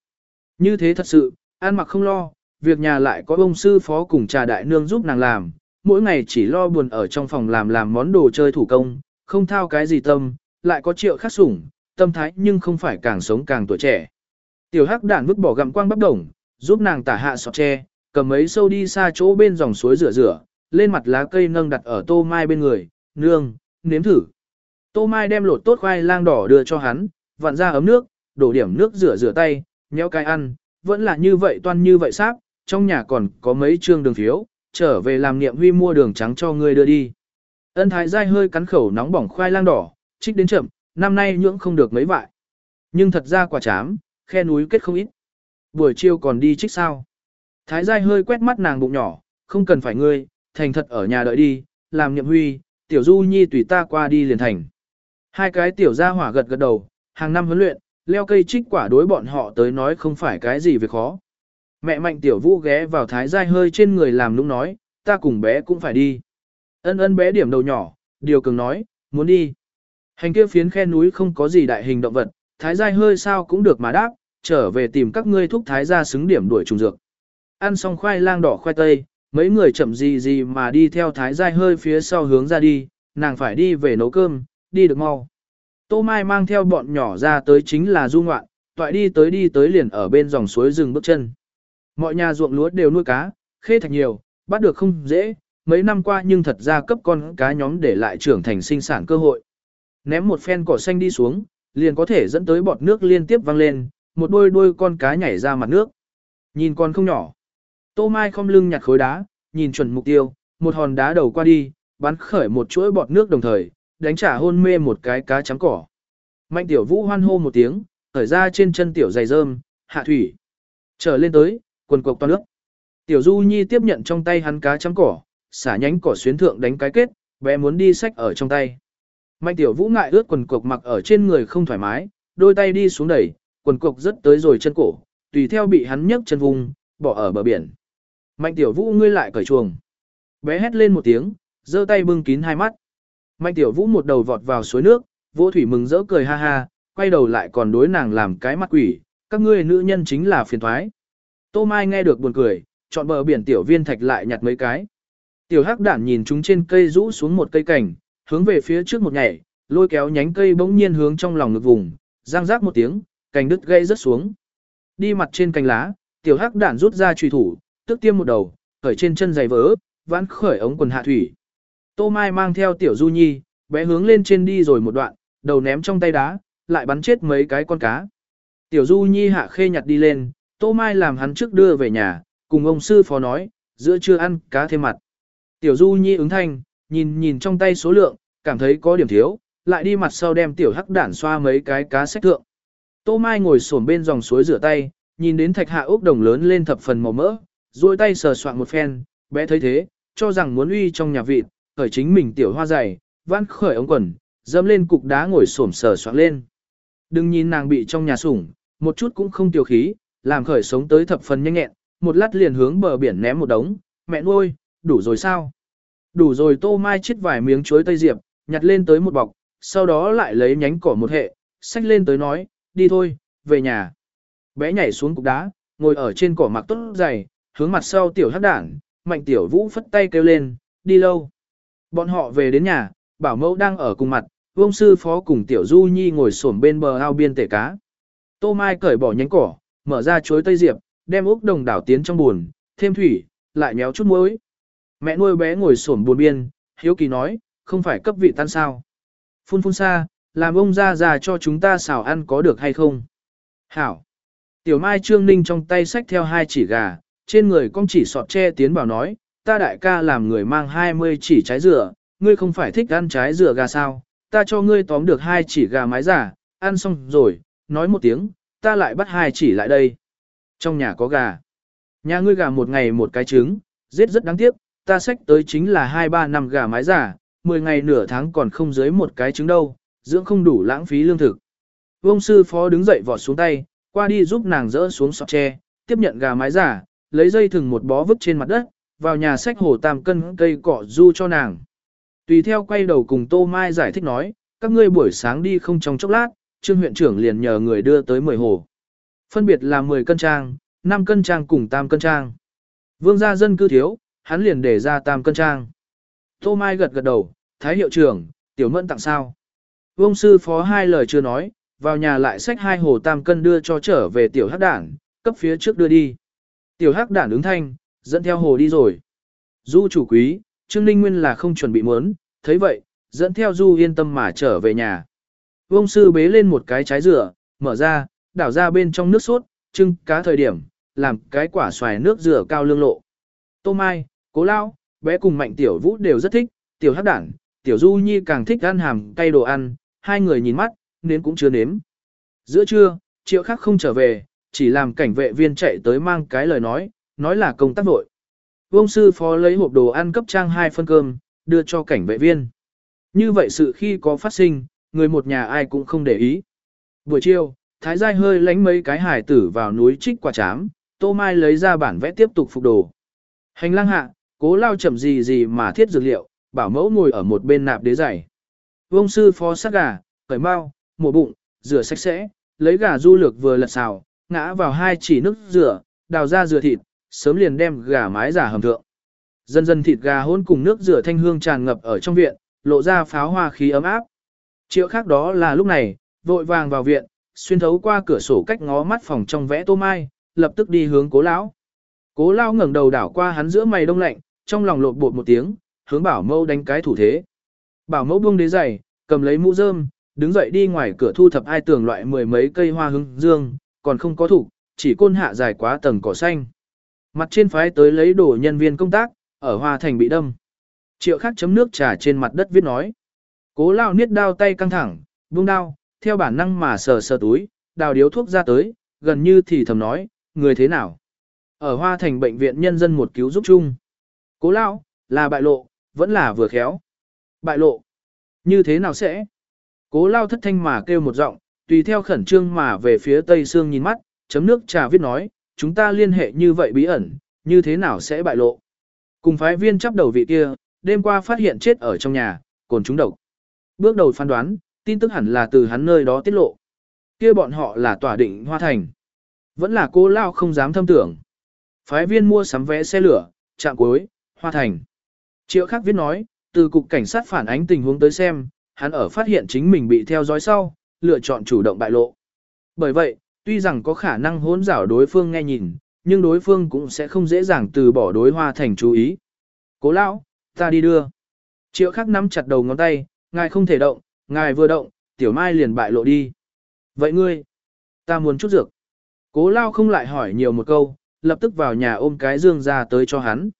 Như thế thật sự, an mặc không lo, việc nhà lại có ông sư phó cùng trà đại nương giúp nàng làm, mỗi ngày chỉ lo buồn ở trong phòng làm làm món đồ chơi thủ công, không thao cái gì tâm, lại có triệu khắc sủng, tâm thái nhưng không phải càng sống càng tuổi trẻ. Tiểu hắc đản vứt bỏ gặm quang bắp đồng, giúp nàng tả hạ sọt tre, cầm mấy sâu đi xa chỗ bên dòng suối rửa rửa, lên mặt lá cây nâng đặt ở tô mai bên người, nương, nếm thử. Tô mai đem lột tốt khoai lang đỏ đưa cho hắn, vặn ra ấm nước, đổ điểm nước rửa rửa tay, nhéo cái ăn, vẫn là như vậy toan như vậy sáp, trong nhà còn có mấy trương đường phiếu, trở về làm niệm huy mua đường trắng cho ngươi đưa đi. Ân thái dai hơi cắn khẩu nóng bỏng khoai lang đỏ, trích đến chậm, năm nay nhưỡng không được mấy vại. Nhưng thật ra quả chám, khe núi kết không ít. Buổi chiều còn đi trích sao. Thái giai hơi quét mắt nàng bụng nhỏ, không cần phải ngươi, thành thật ở nhà đợi đi, làm niệm huy, tiểu du nhi tùy ta qua đi liền thành. Hai cái tiểu gia hỏa gật gật đầu, hàng năm huấn luyện, leo cây trích quả đối bọn họ tới nói không phải cái gì việc khó. Mẹ mạnh tiểu vũ ghé vào thái giai hơi trên người làm lúc nói, ta cùng bé cũng phải đi. Ân ân bé điểm đầu nhỏ, điều cường nói, muốn đi. Hành kia phiến khe núi không có gì đại hình động vật, thái giai hơi sao cũng được mà đáp, trở về tìm các ngươi thúc thái gia xứng điểm đuổi trùng dược. Ăn xong khoai lang đỏ khoai tây, Mấy người chậm gì gì mà đi theo thái giai hơi phía sau hướng ra đi, nàng phải đi về nấu cơm, đi được mau. Tô Mai mang theo bọn nhỏ ra tới chính là du ngoạn, toại đi tới đi tới liền ở bên dòng suối rừng bước chân. Mọi nhà ruộng lúa đều nuôi cá, khê thạch nhiều, bắt được không dễ, mấy năm qua nhưng thật ra cấp con cá nhóm để lại trưởng thành sinh sản cơ hội. Ném một phen cỏ xanh đi xuống, liền có thể dẫn tới bọt nước liên tiếp văng lên, một đôi đôi con cá nhảy ra mặt nước. Nhìn con không nhỏ. Tô Mai không lưng nhặt khối đá, nhìn chuẩn mục tiêu, một hòn đá đầu qua đi, bắn khởi một chuỗi bọt nước đồng thời, đánh trả hôn mê một cái cá trắng cỏ. Mạnh tiểu vũ hoan hô một tiếng, thở ra trên chân tiểu dày rơm, hạ thủy. Trở lên tới, quần cục toàn nước. Tiểu du nhi tiếp nhận trong tay hắn cá trắng cỏ, xả nhánh cỏ xuyến thượng đánh cái kết, bé muốn đi sách ở trong tay. Mạnh tiểu vũ ngại ướt quần cục mặc ở trên người không thoải mái, đôi tay đi xuống đẩy, quần cục rất tới rồi chân cổ, tùy theo bị hắn nhấc chân vùng, bỏ ở bờ biển. Mạnh tiểu vũ ngươi lại cởi chuồng. Bé hét lên một tiếng, giơ tay bưng kín hai mắt. Mạnh tiểu vũ một đầu vọt vào suối nước, vô thủy mừng rỡ cười ha ha, quay đầu lại còn đối nàng làm cái mặt quỷ, các ngươi nữ nhân chính là phiền thoái. Tô Mai nghe được buồn cười, chọn bờ biển tiểu viên thạch lại nhặt mấy cái. Tiểu hắc đản nhìn chúng trên cây rũ xuống một cây cảnh, hướng về phía trước một nhảy, lôi kéo nhánh cây bỗng nhiên hướng trong lòng ngực vùng, giang rác một tiếng, cành đứt gãy rớt xuống. Đi mặt trên cành lá, tiểu hắc đản rút ra truy thủ, tức tiêm một đầu, khởi trên chân giày vỡ, vãn khởi ống quần hạ thủy. Tô Mai mang theo tiểu Du Nhi, bé hướng lên trên đi rồi một đoạn, đầu ném trong tay đá, lại bắn chết mấy cái con cá. Tiểu Du Nhi hạ khê nhặt đi lên, Tô Mai làm hắn trước đưa về nhà, cùng ông sư phó nói, giữa chưa ăn cá thêm mặt. Tiểu Du Nhi ứng thanh, nhìn nhìn trong tay số lượng, cảm thấy có điểm thiếu, lại đi mặt sau đem tiểu hắc đản xoa mấy cái cá sách thượng. Tô Mai ngồi xổm bên dòng suối rửa tay, nhìn đến thạch hạ ốc đồng lớn lên thập phần màu mỡ, duỗi tay sờ soạn một phen, bé thấy thế, cho rằng muốn uy trong nhà vịt, khởi chính mình tiểu hoa dày, vãn khởi ống quần, dẫm lên cục đá ngồi xổm sờ soạn lên. Đừng nhìn nàng bị trong nhà sủng, một chút cũng không tiểu khí, làm khởi sống tới thập phần nhanh nhẹn, một lát liền hướng bờ biển ném một đống, mẹ nuôi, đủ rồi sao? Đủ rồi tô mai chết vài miếng chuối tây diệp, nhặt lên tới một bọc, sau đó lại lấy nhánh cỏ một hệ, xách lên tới nói, đi thôi, về nhà. Bé nhảy xuống cục đá, ngồi ở trên cỏ mặc tốt dày, hướng mặt sau tiểu hắc đảng, mạnh tiểu vũ phất tay kêu lên, đi lâu. Bọn họ về đến nhà, bảo mẫu đang ở cùng mặt, vông sư phó cùng tiểu du nhi ngồi xổm bên bờ ao biên tể cá. Tô Mai cởi bỏ nhánh cỏ, mở ra chuối tây diệp, đem úc đồng đảo tiến trong buồn, thêm thủy, lại nhéo chút muối. Mẹ nuôi bé ngồi xổm buồn biên, hiếu kỳ nói, không phải cấp vị tan sao. Phun phun xa, làm ông ra già cho chúng ta xào ăn có được hay không? Hảo. Tiểu Mai Trương Ninh trong tay xách theo hai chỉ gà, trên người con chỉ sọt che tiến bảo nói, ta đại ca làm người mang 20 chỉ trái dừa, ngươi không phải thích ăn trái dừa gà sao, ta cho ngươi tóm được hai chỉ gà mái giả, ăn xong rồi, nói một tiếng, ta lại bắt hai chỉ lại đây. Trong nhà có gà. Nhà ngươi gà một ngày một cái trứng, giết rất đáng tiếc, ta sách tới chính là 2-3 năm gà mái giả, 10 ngày nửa tháng còn không dưới một cái trứng đâu, dưỡng không đủ lãng phí lương thực. Vông sư phó đứng dậy vọt xuống tay, qua đi giúp nàng dỡ xuống sọt tre, tiếp nhận gà mái giả, lấy dây thừng một bó vứt trên mặt đất, vào nhà sách hồ tam cân cây cỏ du cho nàng. Tùy theo quay đầu cùng Tô Mai giải thích nói, các ngươi buổi sáng đi không trong chốc lát, trương huyện trưởng liền nhờ người đưa tới 10 hồ. Phân biệt là 10 cân trang, 5 cân trang cùng tam cân trang. Vương gia dân cư thiếu, hắn liền để ra tam cân trang. Tô Mai gật gật đầu, thái hiệu trưởng, tiểu mẫn tặng sao. Vương sư phó hai lời chưa nói, vào nhà lại xách hai hồ tam cân đưa cho trở về tiểu hắc đản cấp phía trước đưa đi. Tiểu hắc đản ứng thanh, dẫn theo hồ đi rồi. Du chủ quý, Trương Ninh Nguyên là không chuẩn bị muốn, thấy vậy, dẫn theo Du yên tâm mà trở về nhà. Vông sư bế lên một cái trái dừa, mở ra, đảo ra bên trong nước sốt, trưng cá thời điểm, làm cái quả xoài nước dừa cao lương lộ. Tô Mai, Cố Lao, bé cùng Mạnh Tiểu Vũ đều rất thích, Tiểu Hắc Đản, Tiểu Du Nhi càng thích ăn hàm cay đồ ăn, hai người nhìn mắt, nên cũng chưa nếm. Giữa trưa, triệu Khắc không trở về, chỉ làm cảnh vệ viên chạy tới mang cái lời nói, nói là công tác vội. Vông sư phó lấy hộp đồ ăn cấp trang hai phân cơm, đưa cho cảnh vệ viên. Như vậy sự khi có phát sinh, người một nhà ai cũng không để ý. Buổi chiều, Thái Giai hơi lánh mấy cái hải tử vào núi trích quả chám, Tô Mai lấy ra bản vẽ tiếp tục phục đồ. Hành lang hạ, cố lao chậm gì gì mà thiết dược liệu, bảo mẫu ngồi ở một bên nạp đế giày. Vông sư phó sát gà, cởi mau, mổ bụng, rửa sạch sẽ, lấy gà du lược vừa lật xào, ngã vào hai chỉ nước rửa, đào ra rửa thịt, sớm liền đem gà mái giả hầm thượng. Dần dần thịt gà hôn cùng nước rửa thanh hương tràn ngập ở trong viện, lộ ra pháo hoa khí ấm áp. Triệu khác đó là lúc này, vội vàng vào viện, xuyên thấu qua cửa sổ cách ngó mắt phòng trong vẽ tô mai, lập tức đi hướng cố lão. Cố lão ngẩng đầu đảo qua hắn giữa mày đông lạnh, trong lòng lột bột một tiếng, hướng bảo mẫu đánh cái thủ thế. Bảo mẫu buông đế giày, cầm lấy mũ rơm, đứng dậy đi ngoài cửa thu thập ai tường loại mười mấy cây hoa hướng dương, còn không có thủ, chỉ côn hạ dài quá tầng cỏ xanh. Mặt trên phái tới lấy đồ nhân viên công tác, ở hoa thành bị đâm. Triệu khắc chấm nước trà trên mặt đất viết nói. Cố lao niết đao tay căng thẳng, buông đao, theo bản năng mà sờ sờ túi, đào điếu thuốc ra tới, gần như thì thầm nói, người thế nào? Ở hoa thành bệnh viện nhân dân một cứu giúp chung. Cố lao, là bại lộ, vẫn là vừa khéo. Bại lộ. Như thế nào sẽ? Cố lao thất thanh mà kêu một giọng, tùy theo khẩn trương mà về phía tây xương nhìn mắt, chấm nước trà viết nói, chúng ta liên hệ như vậy bí ẩn, như thế nào sẽ bại lộ? Cùng phái viên chấp đầu vị kia, đêm qua phát hiện chết ở trong nhà, còn trúng độc. Bước đầu phán đoán, tin tức hẳn là từ hắn nơi đó tiết lộ. Kia bọn họ là tỏa định hoa thành. Vẫn là cô lao không dám thâm tưởng. Phái viên mua sắm vé xe lửa, chạm cuối, hoa thành. Triệu khắc viết nói, từ cục cảnh sát phản ánh tình huống tới xem, hắn ở phát hiện chính mình bị theo dõi sau, lựa chọn chủ động bại lộ. Bởi vậy, tuy rằng có khả năng hỗn rảo đối phương nghe nhìn, nhưng đối phương cũng sẽ không dễ dàng từ bỏ đối hoa thành chú ý. Cố lão, ta đi đưa. Triệu khắc nắm chặt đầu ngón tay, ngài không thể động, ngài vừa động, tiểu mai liền bại lộ đi. Vậy ngươi, ta muốn chút dược. Cố lao không lại hỏi nhiều một câu, lập tức vào nhà ôm cái dương ra tới cho hắn.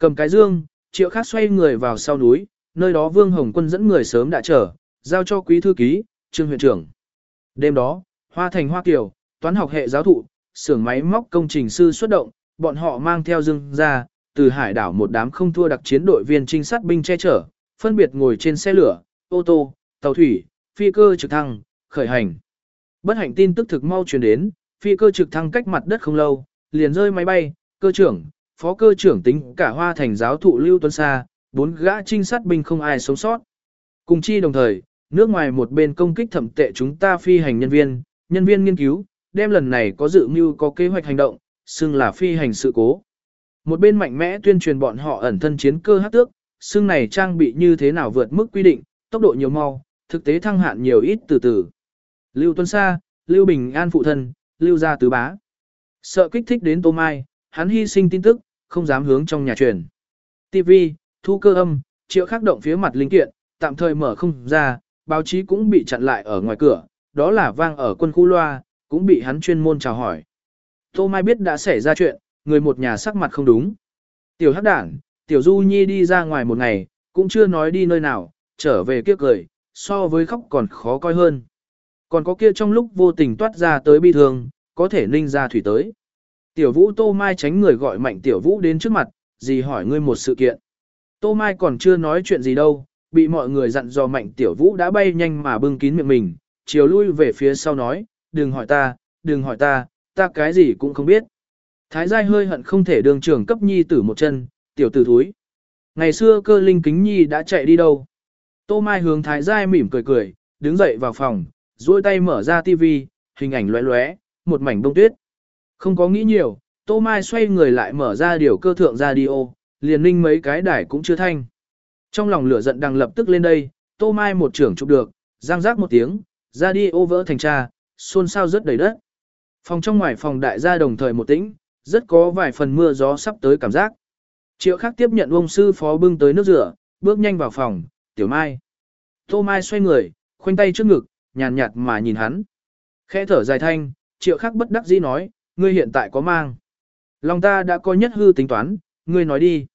Cầm cái dương, triệu khác xoay người vào sau núi, nơi đó Vương Hồng Quân dẫn người sớm đã chờ, giao cho quý thư ký, trương huyện trưởng. Đêm đó, Hoa Thành Hoa Kiều, toán học hệ giáo thụ, xưởng máy móc công trình sư xuất động, bọn họ mang theo dương ra, từ hải đảo một đám không thua đặc chiến đội viên trinh sát binh che chở, phân biệt ngồi trên xe lửa, ô tô, tàu thủy, phi cơ trực thăng, khởi hành. Bất hạnh tin tức thực mau truyền đến, phi cơ trực thăng cách mặt đất không lâu, liền rơi máy bay, cơ trưởng, phó cơ trưởng tính cả hoa thành giáo thụ Lưu Tuấn Sa, bốn gã trinh sát binh không ai sống sót. Cùng chi đồng thời, nước ngoài một bên công kích thẩm tệ chúng ta phi hành nhân viên, nhân viên nghiên cứu, đem lần này có dự mưu có kế hoạch hành động, xưng là phi hành sự cố. Một bên mạnh mẽ tuyên truyền bọn họ ẩn thân chiến cơ hát tước, xưng này trang bị như thế nào vượt mức quy định, tốc độ nhiều mau, thực tế thăng hạn nhiều ít từ từ. Lưu Tuấn Sa, Lưu Bình An phụ thân, Lưu gia tứ bá. Sợ kích thích đến Tô Mai, hắn hy sinh tin tức, không dám hướng trong nhà truyền. TV, thu cơ âm, triệu khắc động phía mặt linh kiện, tạm thời mở không ra, báo chí cũng bị chặn lại ở ngoài cửa, đó là vang ở quân khu loa, cũng bị hắn chuyên môn chào hỏi. Tô Mai biết đã xảy ra chuyện, người một nhà sắc mặt không đúng. Tiểu hắc đảng, tiểu du nhi đi ra ngoài một ngày, cũng chưa nói đi nơi nào, trở về kia cười, so với khóc còn khó coi hơn. Còn có kia trong lúc vô tình toát ra tới bi thương, có thể ninh ra thủy tới. Tiểu vũ tô mai tránh người gọi mạnh tiểu vũ đến trước mặt, gì hỏi ngươi một sự kiện. Tô mai còn chưa nói chuyện gì đâu, bị mọi người dặn dò mạnh tiểu vũ đã bay nhanh mà bưng kín miệng mình, chiều lui về phía sau nói, đừng hỏi ta, đừng hỏi ta, ta cái gì cũng không biết. Thái giai hơi hận không thể đường trưởng cấp nhi tử một chân, tiểu tử thúi. Ngày xưa cơ linh kính nhi đã chạy đi đâu. Tô Mai hướng Thái giai mỉm cười cười, đứng dậy vào phòng, duỗi tay mở ra tivi, hình ảnh lóe lóe, một mảnh bông tuyết. Không có nghĩ nhiều, Tô Mai xoay người lại mở ra điều cơ thượng radio, liền ninh mấy cái đài cũng chưa thanh. Trong lòng lửa giận đang lập tức lên đây, Tô Mai một trưởng chụp được, giang rác một tiếng, radio vỡ thành cha, xôn xao rất đầy đất. Phòng trong ngoài phòng đại gia đồng thời một tĩnh, rất có vài phần mưa gió sắp tới cảm giác. Triệu khắc tiếp nhận ông sư phó bưng tới nước rửa, bước nhanh vào phòng, tiểu mai. Tô mai xoay người, khoanh tay trước ngực, nhàn nhạt mà nhìn hắn. Khẽ thở dài thanh, triệu khắc bất đắc dĩ nói, ngươi hiện tại có mang. Lòng ta đã có nhất hư tính toán, ngươi nói đi.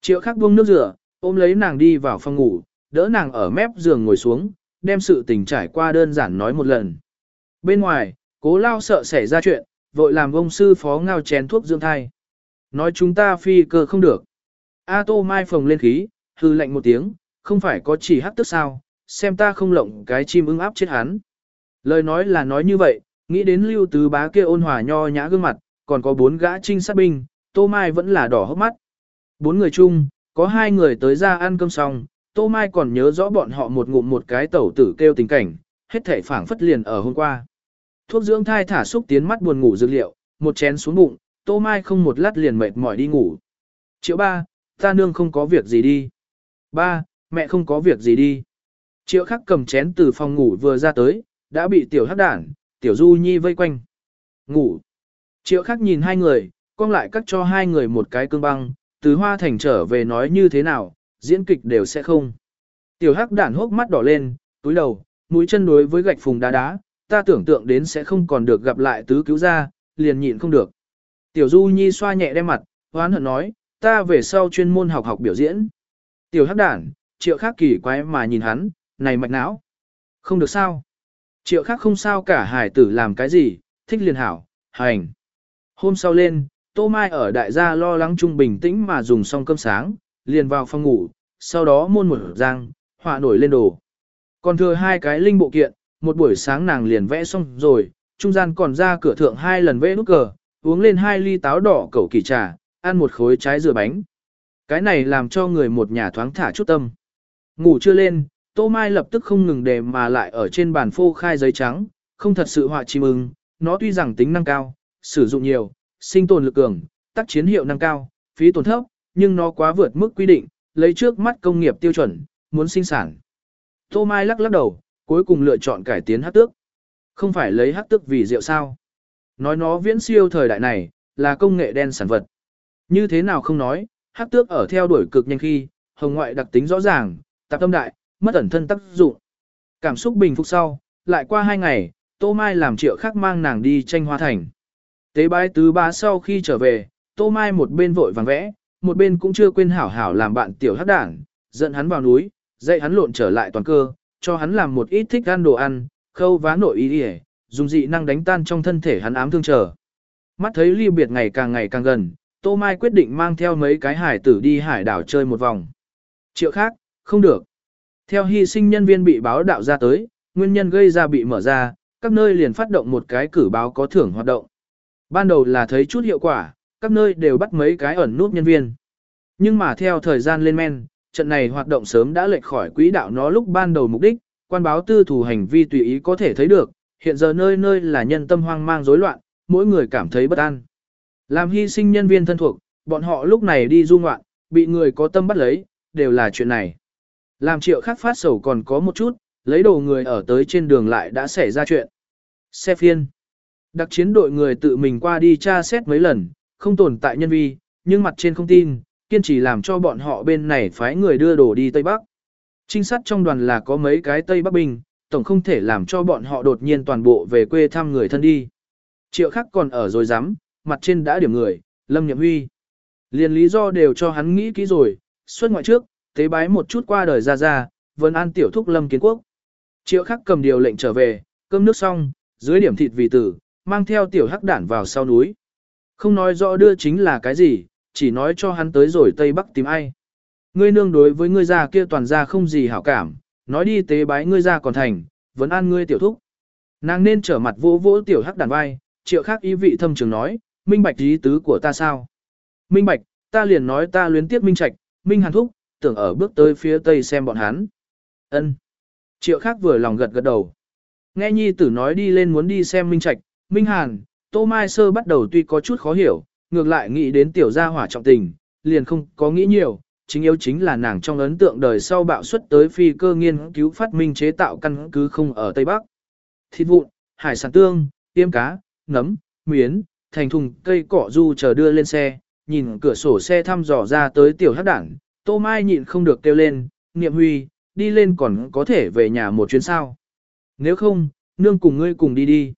Triệu khắc buông nước rửa, ôm lấy nàng đi vào phòng ngủ, đỡ nàng ở mép giường ngồi xuống, đem sự tình trải qua đơn giản nói một lần. Bên ngoài, cố lao sợ xảy ra chuyện, vội làm ông sư phó ngao chén thuốc dưỡng thai. Nói chúng ta phi cơ không được. A tô mai phồng lên khí, hư lạnh một tiếng, không phải có chỉ hát tức sao, xem ta không lộng cái chim ưng áp chết hắn. Lời nói là nói như vậy, nghĩ đến lưu tứ bá kia ôn hòa nho nhã gương mặt, còn có bốn gã trinh sát binh, tô mai vẫn là đỏ hốc mắt. Bốn người chung, có hai người tới ra ăn cơm xong, tô mai còn nhớ rõ bọn họ một ngụm một cái tẩu tử kêu tình cảnh, hết thể phảng phất liền ở hôm qua. Thuốc dưỡng thai thả xúc tiến mắt buồn ngủ dược liệu, một chén xuống bụng, tô mai không một lát liền mệt mỏi đi ngủ. Triệu ba, ta nương không có việc gì đi. Ba, mẹ không có việc gì đi. Triệu khắc cầm chén từ phòng ngủ vừa ra tới, đã bị tiểu hắc đản, tiểu du nhi vây quanh. Ngủ. Triệu khắc nhìn hai người, con lại cắt cho hai người một cái cương băng, từ hoa thành trở về nói như thế nào, diễn kịch đều sẽ không. Tiểu hắc đản hốc mắt đỏ lên, túi đầu, mũi chân đối với gạch phùng đá đá, ta tưởng tượng đến sẽ không còn được gặp lại tứ cứu ra, liền nhịn không được. Tiểu Du Nhi xoa nhẹ đem mặt, hoán hận nói, ta về sau chuyên môn học học biểu diễn. Tiểu hắc đản, triệu Khắc kỳ quái mà nhìn hắn, này mạch não. Không được sao. Triệu khác không sao cả hải tử làm cái gì, thích liền hảo, hành. Hôm sau lên, Tô Mai ở đại gia lo lắng trung bình tĩnh mà dùng xong cơm sáng, liền vào phòng ngủ, sau đó môn một giang, họa nổi lên đồ. Còn thừa hai cái linh bộ kiện, một buổi sáng nàng liền vẽ xong rồi, trung gian còn ra cửa thượng hai lần vẽ nút cờ, uống lên hai ly táo đỏ cẩu kỳ trà, ăn một khối trái dừa bánh. Cái này làm cho người một nhà thoáng thả chút tâm. Ngủ chưa lên, Tô Mai lập tức không ngừng đề mà lại ở trên bàn phô khai giấy trắng, không thật sự họa chim ưng, nó tuy rằng tính năng cao, sử dụng nhiều, sinh tồn lực cường, tác chiến hiệu năng cao, phí tổn thấp, nhưng nó quá vượt mức quy định, lấy trước mắt công nghiệp tiêu chuẩn, muốn sinh sản. Tô Mai lắc lắc đầu, cuối cùng lựa chọn cải tiến hát tước. Không phải lấy hát tước vì rượu sao. Nói nó viễn siêu thời đại này, là công nghệ đen sản vật. Như thế nào không nói, hát tước ở theo đuổi cực nhanh khi, hồng ngoại đặc tính rõ ràng, tạp tâm đại, mất ẩn thân tác dụng. Cảm xúc bình phục sau, lại qua hai ngày, Tô Mai làm triệu khác mang nàng đi tranh hoa thành. Tế bái tứ bá sau khi trở về, Tô Mai một bên vội vàng vẽ, một bên cũng chưa quên hảo hảo làm bạn tiểu hắc đảng, dẫn hắn vào núi, dạy hắn lộn trở lại toàn cơ, cho hắn làm một ít thích ăn đồ ăn, khâu vá nội ý đi dùng dị năng đánh tan trong thân thể hắn ám thương trở. Mắt thấy ly biệt ngày càng ngày càng gần, Tô Mai quyết định mang theo mấy cái hải tử đi hải đảo chơi một vòng. Triệu khác, không được. Theo hy sinh nhân viên bị báo đạo ra tới, nguyên nhân gây ra bị mở ra, các nơi liền phát động một cái cử báo có thưởng hoạt động. Ban đầu là thấy chút hiệu quả, các nơi đều bắt mấy cái ẩn nút nhân viên. Nhưng mà theo thời gian lên men, trận này hoạt động sớm đã lệch khỏi quỹ đạo nó lúc ban đầu mục đích, quan báo tư thủ hành vi tùy ý có thể thấy được, hiện giờ nơi nơi là nhân tâm hoang mang rối loạn, mỗi người cảm thấy bất an. Làm hy sinh nhân viên thân thuộc, bọn họ lúc này đi du ngoạn, bị người có tâm bắt lấy, đều là chuyện này. Làm triệu khác phát sầu còn có một chút, lấy đồ người ở tới trên đường lại đã xảy ra chuyện. Xe phiên. Đặc chiến đội người tự mình qua đi tra xét mấy lần, không tồn tại nhân vi, nhưng mặt trên không tin, kiên trì làm cho bọn họ bên này phái người đưa đồ đi Tây Bắc. Trinh sát trong đoàn là có mấy cái Tây Bắc bình, tổng không thể làm cho bọn họ đột nhiên toàn bộ về quê thăm người thân đi. Triệu khắc còn ở rồi dám, mặt trên đã điểm người, Lâm Nhậm Huy. Liền lý do đều cho hắn nghĩ kỹ rồi, xuất ngoại trước, tế bái một chút qua đời ra ra, vẫn an tiểu thúc Lâm Kiến Quốc. Triệu khắc cầm điều lệnh trở về, cơm nước xong, dưới điểm thịt vì tử, mang theo tiểu hắc đản vào sau núi. Không nói rõ đưa chính là cái gì, chỉ nói cho hắn tới rồi Tây Bắc tìm ai. Ngươi nương đối với ngươi già kia toàn ra không gì hảo cảm, nói đi tế bái ngươi ra còn thành, vẫn an ngươi tiểu thúc. Nàng nên trở mặt vỗ vỗ tiểu hắc đàn vai, triệu khác ý vị thâm trường nói, minh bạch ý tứ của ta sao? Minh bạch, ta liền nói ta luyến tiếp minh trạch, minh hàn thúc, tưởng ở bước tới phía tây xem bọn hắn. Ân. Triệu khác vừa lòng gật gật đầu. Nghe nhi tử nói đi lên muốn đi xem minh trạch, minh hàn, tô mai sơ bắt đầu tuy có chút khó hiểu, ngược lại nghĩ đến tiểu gia hỏa trọng tình, liền không có nghĩ nhiều, chính yếu chính là nàng trong ấn tượng đời sau bạo xuất tới phi cơ nghiên cứu phát minh chế tạo căn cứ không ở Tây Bắc. Thịt vụn, hải sản tương, tiêm cá, nấm, miến, thành thùng cây cỏ du chờ đưa lên xe, nhìn cửa sổ xe thăm dò ra tới tiểu hắc đảng, Tô Mai nhịn không được kêu lên, niệm huy, đi lên còn có thể về nhà một chuyến sao. Nếu không, nương cùng ngươi cùng đi đi.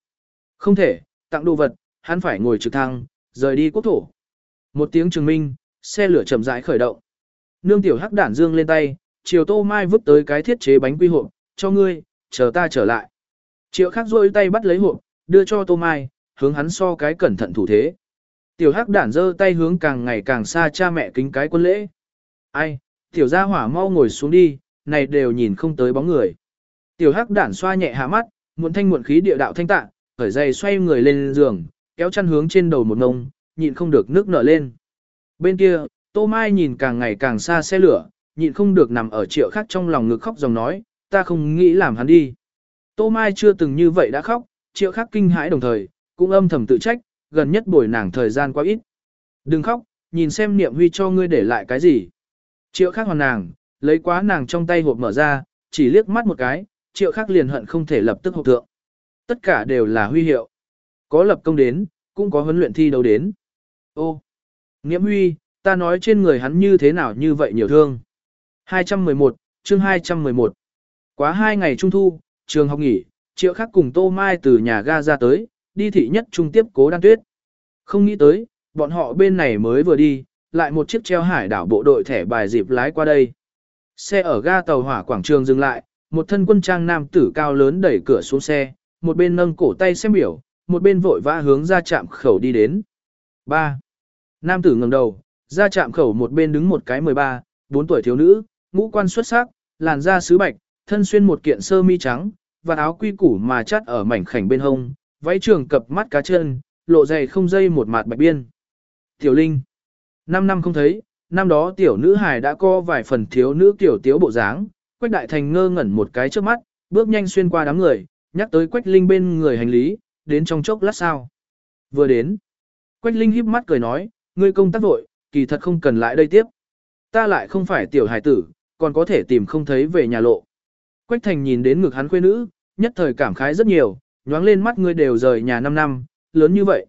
Không thể, tặng đồ vật, hắn phải ngồi trực thăng, rời đi quốc thổ. Một tiếng chứng minh, xe lửa chậm rãi khởi động. Nương tiểu hắc đản dương lên tay, chiều tô mai vứt tới cái thiết chế bánh quy hộp, cho ngươi, chờ ta trở lại. Triệu khắc rôi tay bắt lấy hộp, đưa cho tô mai, hướng hắn so cái cẩn thận thủ thế. Tiểu hắc đản giơ tay hướng càng ngày càng xa cha mẹ kính cái quân lễ. Ai, tiểu gia hỏa mau ngồi xuống đi, này đều nhìn không tới bóng người. Tiểu hắc đản xoa nhẹ hạ mắt, muộn thanh muộn khí địa đạo thanh tạ, khởi dây xoay người lên giường, kéo chăn hướng trên đầu một ngông, nhịn không được nước nở lên. Bên kia, Tô Mai nhìn càng ngày càng xa xe lửa, nhịn không được nằm ở triệu khác trong lòng ngực khóc dòng nói, ta không nghĩ làm hắn đi. Tô Mai chưa từng như vậy đã khóc, triệu khác kinh hãi đồng thời, cũng âm thầm tự trách, gần nhất buổi nàng thời gian quá ít. Đừng khóc, nhìn xem niệm huy cho ngươi để lại cái gì. Triệu Khắc hoàn nàng, lấy quá nàng trong tay hộp mở ra, chỉ liếc mắt một cái, triệu Khắc liền hận không thể lập tức hộp thượng. Tất cả đều là huy hiệu. Có lập công đến, cũng có huấn luyện thi đấu đến. Ô, Nghiễm huy, ta nói trên người hắn như thế nào như vậy nhiều thương. 211, chương 211. Quá hai ngày trung thu, trường học nghỉ, triệu khắc cùng Tô Mai từ nhà ga ra tới, đi thị nhất trung tiếp cố đan tuyết. Không nghĩ tới, bọn họ bên này mới vừa đi, lại một chiếc treo hải đảo bộ đội thẻ bài dịp lái qua đây. Xe ở ga tàu hỏa quảng trường dừng lại, một thân quân trang nam tử cao lớn đẩy cửa xuống xe, một bên nâng cổ tay xem biểu, một bên vội vã hướng ra chạm khẩu đi đến. 3. Nam tử ngẩng đầu, ra chạm khẩu một bên đứng một cái 13, 4 tuổi thiếu nữ, ngũ quan xuất sắc, làn da sứ bạch, thân xuyên một kiện sơ mi trắng, và áo quy củ mà chắt ở mảnh khảnh bên hông, váy trường cập mắt cá chân, lộ dày không dây một mạt bạch biên. Tiểu Linh. Năm năm không thấy, năm đó tiểu nữ hài đã co vài phần thiếu nữ tiểu tiếu bộ dáng, Quách Đại Thành ngơ ngẩn một cái trước mắt, bước nhanh xuyên qua đám người, nhắc tới Quách Linh bên người hành lý, đến trong chốc lát sao. Vừa đến. Quách Linh híp mắt cười nói, ngươi công tác vội, kỳ thật không cần lại đây tiếp. Ta lại không phải tiểu hài tử, còn có thể tìm không thấy về nhà lộ. Quách Thành nhìn đến ngực hắn quê nữ, nhất thời cảm khái rất nhiều, nhoáng lên mắt ngươi đều rời nhà 5 năm, lớn như vậy.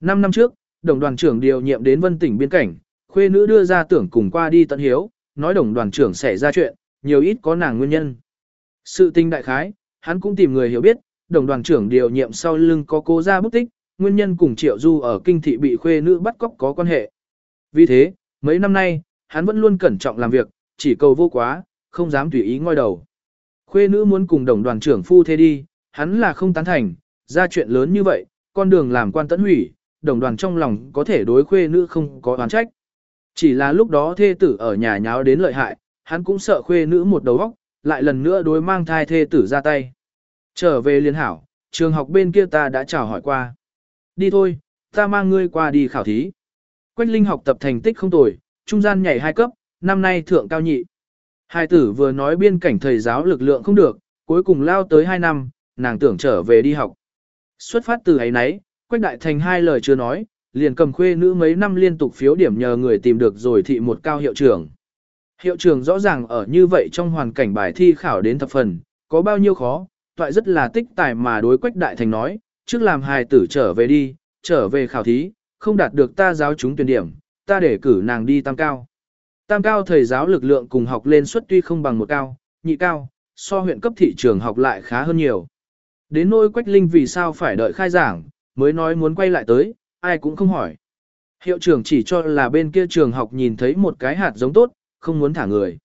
5 năm trước, đồng đoàn trưởng điều nhiệm đến vân tỉnh biên cảnh, khuê nữ đưa ra tưởng cùng qua đi tận hiếu, nói đồng đoàn trưởng sẽ ra chuyện, nhiều ít có nàng nguyên nhân. Sự tình đại khái, hắn cũng tìm người hiểu biết, đồng đoàn trưởng điều nhiệm sau lưng có cố ra bút tích, nguyên nhân cùng triệu du ở kinh thị bị khuê nữ bắt cóc có quan hệ. Vì thế, mấy năm nay, hắn vẫn luôn cẩn trọng làm việc, chỉ cầu vô quá, không dám tùy ý ngoi đầu. Khuê nữ muốn cùng đồng đoàn trưởng phu thế đi, hắn là không tán thành, ra chuyện lớn như vậy, con đường làm quan tẫn hủy, đồng đoàn trong lòng có thể đối khuê nữ không có oán trách. Chỉ là lúc đó thê tử ở nhà nháo đến lợi hại, hắn cũng sợ khuê nữ một đầu óc, lại lần nữa đối mang thai thê tử ra tay. Trở về liên hảo, trường học bên kia ta đã chào hỏi qua. Đi thôi, ta mang ngươi qua đi khảo thí. Quách Linh học tập thành tích không tồi, trung gian nhảy hai cấp, năm nay thượng cao nhị. Hai tử vừa nói biên cảnh thầy giáo lực lượng không được, cuối cùng lao tới hai năm, nàng tưởng trở về đi học. Xuất phát từ ấy nấy, Quách Đại Thành hai lời chưa nói, liền cầm khuê nữ mấy năm liên tục phiếu điểm nhờ người tìm được rồi thị một cao hiệu trưởng. Hiệu trưởng rõ ràng ở như vậy trong hoàn cảnh bài thi khảo đến thập phần, có bao nhiêu khó, toại rất là tích tài mà đối Quách Đại Thành nói, trước làm hài tử trở về đi, trở về khảo thí, không đạt được ta giáo chúng tuyển điểm, ta để cử nàng đi tam cao. Tam cao thầy giáo lực lượng cùng học lên suất tuy không bằng một cao, nhị cao, so huyện cấp thị trường học lại khá hơn nhiều. Đến nỗi Quách Linh vì sao phải đợi khai giảng, mới nói muốn quay lại tới, ai cũng không hỏi. Hiệu trưởng chỉ cho là bên kia trường học nhìn thấy một cái hạt giống tốt, không muốn thả người.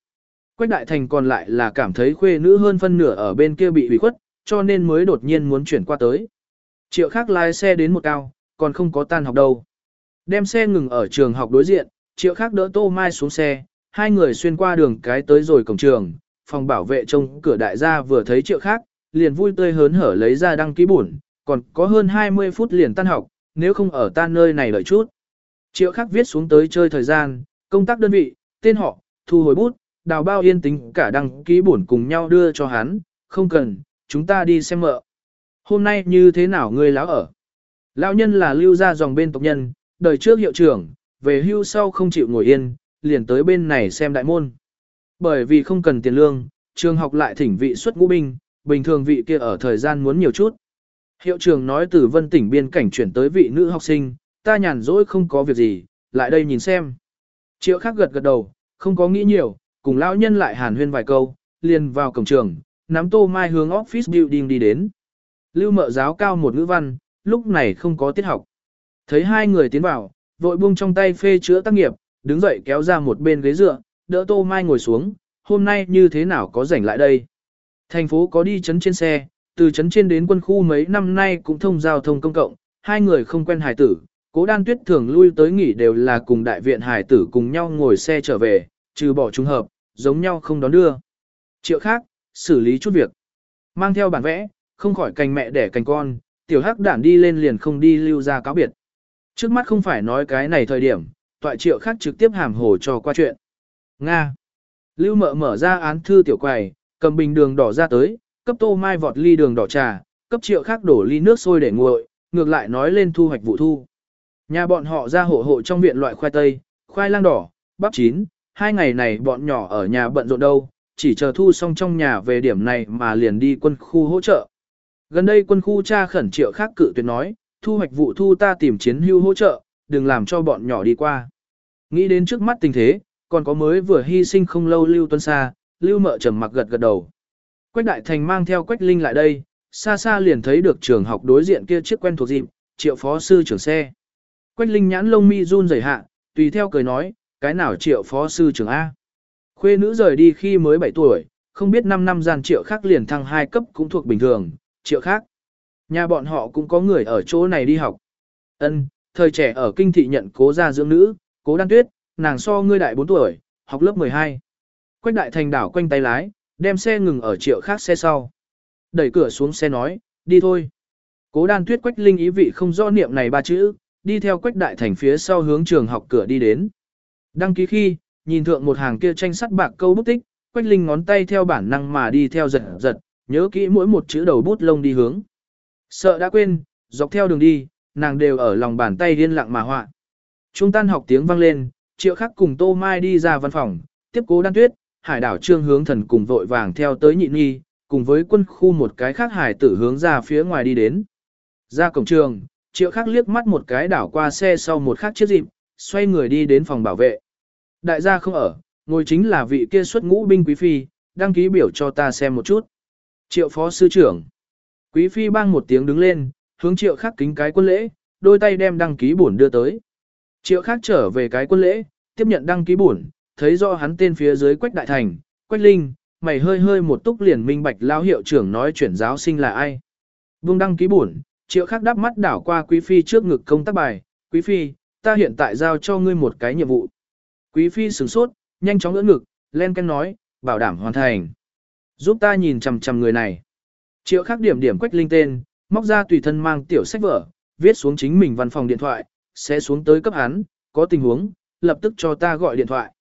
Quách Đại Thành còn lại là cảm thấy khuê nữ hơn phân nửa ở bên kia bị hủy khuất, cho nên mới đột nhiên muốn chuyển qua tới. Triệu khác lái xe đến một cao, còn không có tan học đâu. Đem xe ngừng ở trường học đối diện, triệu khác đỡ Tô Mai xuống xe, hai người xuyên qua đường cái tới rồi cổng trường, phòng bảo vệ trông cửa đại gia vừa thấy triệu khác, liền vui tươi hớn hở lấy ra đăng ký bổn, còn có hơn 20 phút liền tan học, nếu không ở tan nơi này đợi chút. Triệu khắc viết xuống tới chơi thời gian, công tác đơn vị, tên họ, thu hồi bút, đào bao yên tính cả đăng ký bổn cùng nhau đưa cho hắn, không cần, chúng ta đi xem mợ. Hôm nay như thế nào ngươi láo ở? Lão nhân là lưu ra dòng bên tộc nhân, đời trước hiệu trưởng, về hưu sau không chịu ngồi yên, liền tới bên này xem đại môn. Bởi vì không cần tiền lương, trường học lại thỉnh vị xuất ngũ binh, bình thường vị kia ở thời gian muốn nhiều chút. Hiệu trưởng nói từ vân tỉnh biên cảnh chuyển tới vị nữ học sinh, ta nhàn rỗi không có việc gì, lại đây nhìn xem. Triệu Khắc gật gật đầu, không có nghĩ nhiều, cùng lão nhân lại hàn huyên vài câu, liền vào cổng trường, nắm tô mai hướng office building đi đến. Lưu mợ giáo cao một ngữ văn, lúc này không có tiết học. Thấy hai người tiến vào, vội buông trong tay phê chữa tác nghiệp, đứng dậy kéo ra một bên ghế dựa, đỡ tô mai ngồi xuống, hôm nay như thế nào có rảnh lại đây. Thành phố có đi chấn trên xe, từ chấn trên đến quân khu mấy năm nay cũng thông giao thông công cộng, hai người không quen hải tử, cố đan tuyết thường lui tới nghỉ đều là cùng đại viện hải tử cùng nhau ngồi xe trở về, trừ bỏ trung hợp, giống nhau không đón đưa. Triệu khác, xử lý chút việc. Mang theo bản vẽ, không khỏi cành mẹ đẻ cành con, tiểu hắc đản đi lên liền không đi lưu ra cáo biệt. Trước mắt không phải nói cái này thời điểm, toại triệu khác trực tiếp hàm hồ cho qua chuyện. Nga. Lưu mợ mở ra án thư tiểu quầy, cầm bình đường đỏ ra tới, cấp tô mai vọt ly đường đỏ trà, cấp triệu khác đổ ly nước sôi để nguội, ngược lại nói lên thu hoạch vụ thu. Nhà bọn họ ra hộ hộ trong viện loại khoai tây, khoai lang đỏ, bắp chín, hai ngày này bọn nhỏ ở nhà bận rộn đâu, chỉ chờ thu xong trong nhà về điểm này mà liền đi quân khu hỗ trợ. Gần đây quân khu cha khẩn triệu khác cự tuyệt nói, thu hoạch vụ thu ta tìm chiến hưu hỗ trợ, đừng làm cho bọn nhỏ đi qua. Nghĩ đến trước mắt tình thế, còn có mới vừa hy sinh không lâu Lưu Tuân Sa, Lưu Mợ trầm mặc gật gật đầu. Quách Đại Thành mang theo Quách Linh lại đây, xa xa liền thấy được trường học đối diện kia chiếc quen thuộc dịp, triệu phó sư trưởng xe. Quách Linh nhãn lông mi run rẩy hạ, tùy theo cười nói, cái nào triệu phó sư trưởng A. Khuê nữ rời đi khi mới 7 tuổi, không biết 5 năm gian triệu khác liền thăng 2 cấp cũng thuộc bình thường, triệu khác. Nhà bọn họ cũng có người ở chỗ này đi học. Ân, thời trẻ ở kinh thị nhận cố gia dưỡng nữ, cố đan tuyết, nàng so ngươi đại 4 tuổi, học lớp 12. Quách đại thành đảo quanh tay lái, đem xe ngừng ở triệu khác xe sau. Đẩy cửa xuống xe nói, đi thôi. Cố đan tuyết quách linh ý vị không rõ niệm này ba chữ, đi theo quách đại thành phía sau hướng trường học cửa đi đến. Đăng ký khi, nhìn thượng một hàng kia tranh sắt bạc câu bút tích, quách linh ngón tay theo bản năng mà đi theo giật giật, nhớ kỹ mỗi một chữ đầu bút lông đi hướng. Sợ đã quên, dọc theo đường đi, nàng đều ở lòng bàn tay điên lặng mà họa. Trung tan học tiếng vang lên, triệu khắc cùng Tô Mai đi ra văn phòng, tiếp cố đan tuyết, hải đảo trương hướng thần cùng vội vàng theo tới nhị nhi, cùng với quân khu một cái khác hải tử hướng ra phía ngoài đi đến. Ra cổng trường, triệu khắc liếc mắt một cái đảo qua xe sau một khắc chiếc dịp, xoay người đi đến phòng bảo vệ. Đại gia không ở, ngồi chính là vị kia xuất ngũ binh quý phi, đăng ký biểu cho ta xem một chút. Triệu phó sư trưởng. Quý phi bang một tiếng đứng lên, hướng triệu khắc kính cái quân lễ, đôi tay đem đăng ký bổn đưa tới. Triệu khắc trở về cái quân lễ, tiếp nhận đăng ký bổn, thấy rõ hắn tên phía dưới Quách Đại Thành, Quách Linh, mày hơi hơi một túc liền minh bạch lao hiệu trưởng nói chuyển giáo sinh là ai. Vương đăng ký bổn, triệu khắc đắp mắt đảo qua Quý Phi trước ngực công tác bài, Quý Phi, ta hiện tại giao cho ngươi một cái nhiệm vụ. Quý Phi sửng sốt, nhanh chóng ngỡ ngực, len ken nói, bảo đảm hoàn thành. Giúp ta nhìn chằm chằm người này. Triệu khắc điểm điểm Quách Linh tên, móc ra tùy thân mang tiểu sách vở, viết xuống chính mình văn phòng điện thoại, sẽ xuống tới cấp hắn, có tình huống, lập tức cho ta gọi điện thoại.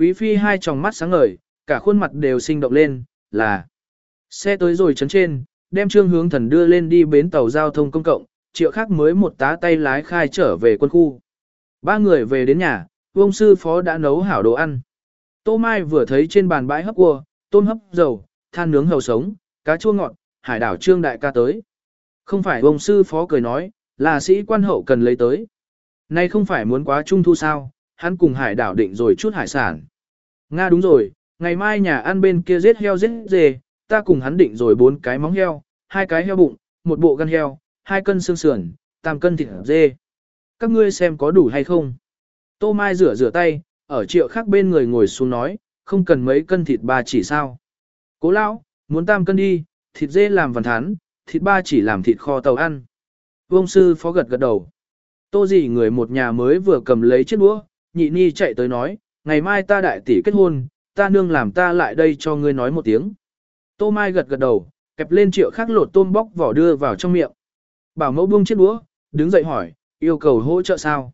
Quý phi hai tròng mắt sáng ngời, cả khuôn mặt đều sinh động lên, là xe tới rồi chấn trên, đem trương hướng thần đưa lên đi bến tàu giao thông công cộng, triệu khác mới một tá tay lái khai trở về quân khu. Ba người về đến nhà, vông sư phó đã nấu hảo đồ ăn. Tô Mai vừa thấy trên bàn bãi hấp cua, tôm hấp dầu, than nướng hầu sống, cá chua ngọt, hải đảo trương đại ca tới. Không phải vông sư phó cười nói, là sĩ quan hậu cần lấy tới. Nay không phải muốn quá trung thu sao, hắn cùng hải đảo định rồi chút hải sản. Nga đúng rồi, ngày mai nhà ăn bên kia giết heo giết dê, ta cùng hắn định rồi bốn cái móng heo, hai cái heo bụng, một bộ gan heo, hai cân xương sườn, tam cân thịt dê. Các ngươi xem có đủ hay không? Tô Mai rửa rửa tay, ở triệu khác bên người ngồi xuống nói, không cần mấy cân thịt ba chỉ sao. Cố lão, muốn tam cân đi, thịt dê làm vằn thán, thịt ba chỉ làm thịt kho tàu ăn. Vương sư phó gật gật đầu. Tô gì người một nhà mới vừa cầm lấy chiếc đũa, nhị ni chạy tới nói, ngày mai ta đại tỷ kết hôn, ta nương làm ta lại đây cho ngươi nói một tiếng. Tô Mai gật gật đầu, kẹp lên triệu khắc lột tôm bóc vỏ đưa vào trong miệng. Bảo mẫu buông chiếc đũa, đứng dậy hỏi, yêu cầu hỗ trợ sao?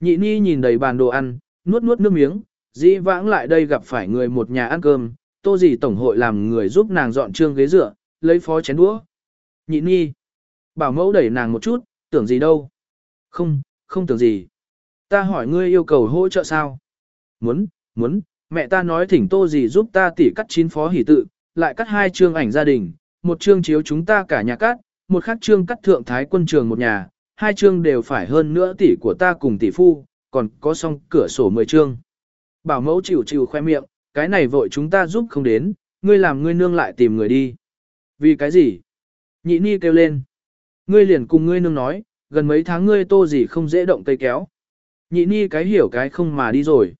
Nhị ni nhìn đầy bàn đồ ăn, nuốt nuốt nước miếng, dĩ vãng lại đây gặp phải người một nhà ăn cơm, tô gì tổng hội làm người giúp nàng dọn trương ghế dựa, lấy phó chén đũa. Nhị ni, bảo mẫu đẩy nàng một chút, tưởng gì đâu? Không, không tưởng gì. Ta hỏi ngươi yêu cầu hỗ trợ sao? Muốn, muốn, mẹ ta nói thỉnh tô gì giúp ta tỉ cắt chín phó hỷ tự, lại cắt hai chương ảnh gia đình, một chương chiếu chúng ta cả nhà cắt, một khác chương cắt thượng thái quân trường một nhà, hai chương đều phải hơn nữa tỷ của ta cùng tỷ phu, còn có xong cửa sổ mười chương. Bảo mẫu chịu chịu khoe miệng, cái này vội chúng ta giúp không đến, ngươi làm ngươi nương lại tìm người đi. Vì cái gì? Nhị ni kêu lên. Ngươi liền cùng ngươi nương nói, gần mấy tháng ngươi tô gì không dễ động cây kéo. Nhị ni cái hiểu cái không mà đi rồi.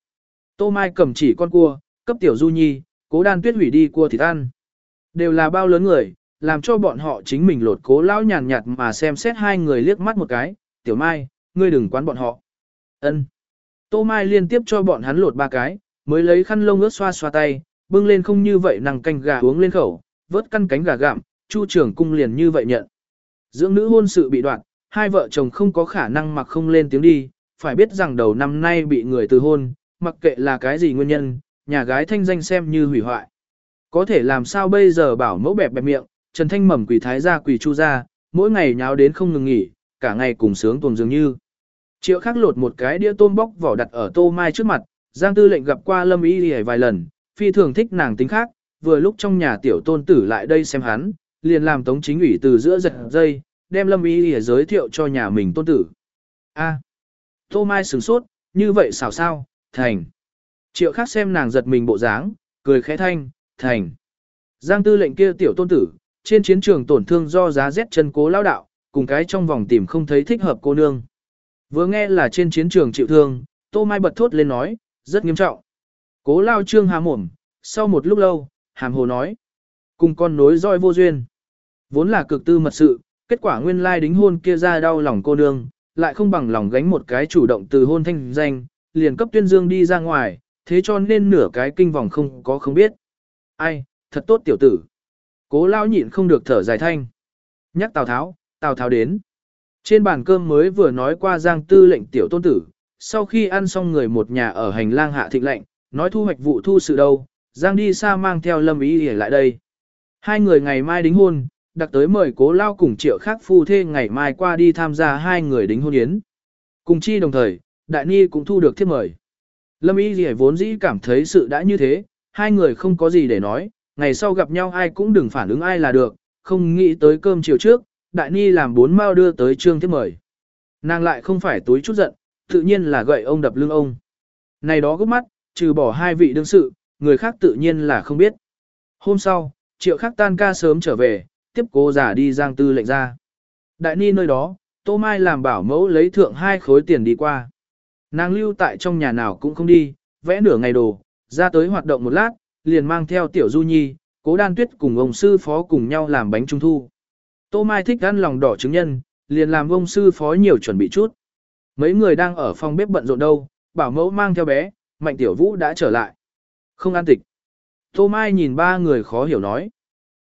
Tô Mai cầm chỉ con cua, cấp tiểu du nhi, cố đan tuyết hủy đi cua thịt ăn. Đều là bao lớn người, làm cho bọn họ chính mình lột cố lão nhàn nhạt mà xem xét hai người liếc mắt một cái, tiểu mai, ngươi đừng quán bọn họ. ân Tô Mai liên tiếp cho bọn hắn lột ba cái, mới lấy khăn lông ướt xoa xoa tay, bưng lên không như vậy nàng canh gà uống lên khẩu, vớt căn cánh gà gặm, chu trưởng cung liền như vậy nhận. Dưỡng nữ hôn sự bị đoạn, hai vợ chồng không có khả năng mặc không lên tiếng đi, phải biết rằng đầu năm nay bị người từ hôn, mặc kệ là cái gì nguyên nhân, nhà gái thanh danh xem như hủy hoại. Có thể làm sao bây giờ bảo mẫu bẹp bẹp miệng, Trần Thanh mầm quỷ thái gia quỷ chu ra, mỗi ngày nháo đến không ngừng nghỉ, cả ngày cùng sướng tuồng dường như. Triệu khắc lột một cái đĩa tôm bóc vỏ đặt ở tô mai trước mặt, Giang tư lệnh gặp qua lâm y Lì vài lần, phi thường thích nàng tính khác, vừa lúc trong nhà tiểu tôn tử lại đây xem hắn, liền làm tống chính ủy từ giữa giật dây, đem lâm y Lì giới thiệu cho nhà mình tôn tử. A. Tô Mai sửng sốt, như vậy xảo sao, thành. Triệu khác xem nàng giật mình bộ dáng, cười khẽ thanh, thành. Giang tư lệnh kia tiểu tôn tử, trên chiến trường tổn thương do giá rét chân cố lao đạo, cùng cái trong vòng tìm không thấy thích hợp cô nương. Vừa nghe là trên chiến trường chịu thương, Tô Mai bật thốt lên nói, rất nghiêm trọng. Cố lao trương há mồm, sau một lúc lâu, hàm hồ nói. Cùng con nối roi vô duyên. Vốn là cực tư mật sự, kết quả nguyên lai đính hôn kia ra đau lòng cô nương, lại không bằng lòng gánh một cái chủ động từ hôn thanh danh, liền cấp tuyên dương đi ra ngoài, thế cho nên nửa cái kinh vòng không có không biết. Ai, thật tốt tiểu tử. Cố lao nhịn không được thở dài thanh. Nhắc Tào Tháo, Tào Tháo đến. Trên bàn cơm mới vừa nói qua giang tư lệnh tiểu tôn tử, sau khi ăn xong người một nhà ở hành lang hạ thịnh lệnh, nói thu hoạch vụ thu sự đâu, giang đi xa mang theo lâm ý để lại đây. Hai người ngày mai đính hôn, đặc tới mời cố lao cùng triệu khác phu thê ngày mai qua đi tham gia hai người đính hôn yến. Cùng chi đồng thời, đại ni cũng thu được thiếp mời. Lâm y gì vốn dĩ cảm thấy sự đã như thế, hai người không có gì để nói, ngày sau gặp nhau ai cũng đừng phản ứng ai là được, không nghĩ tới cơm chiều trước, đại ni làm bốn mao đưa tới trương thiếp mời. Nàng lại không phải túi chút giận, tự nhiên là gậy ông đập lưng ông. Này đó gấp mắt, trừ bỏ hai vị đương sự, người khác tự nhiên là không biết. Hôm sau, triệu khắc tan ca sớm trở về, tiếp cố giả đi giang tư lệnh ra. Đại ni nơi đó, Tô Mai làm bảo mẫu lấy thượng hai khối tiền đi qua. Nàng lưu tại trong nhà nào cũng không đi, vẽ nửa ngày đồ, ra tới hoạt động một lát, liền mang theo tiểu du nhi, cố đan tuyết cùng ông sư phó cùng nhau làm bánh trung thu. Tô Mai thích ăn lòng đỏ trứng nhân, liền làm ông sư phó nhiều chuẩn bị chút. Mấy người đang ở phòng bếp bận rộn đâu, bảo mẫu mang theo bé, mạnh tiểu vũ đã trở lại. Không ăn tịch. Tô Mai nhìn ba người khó hiểu nói.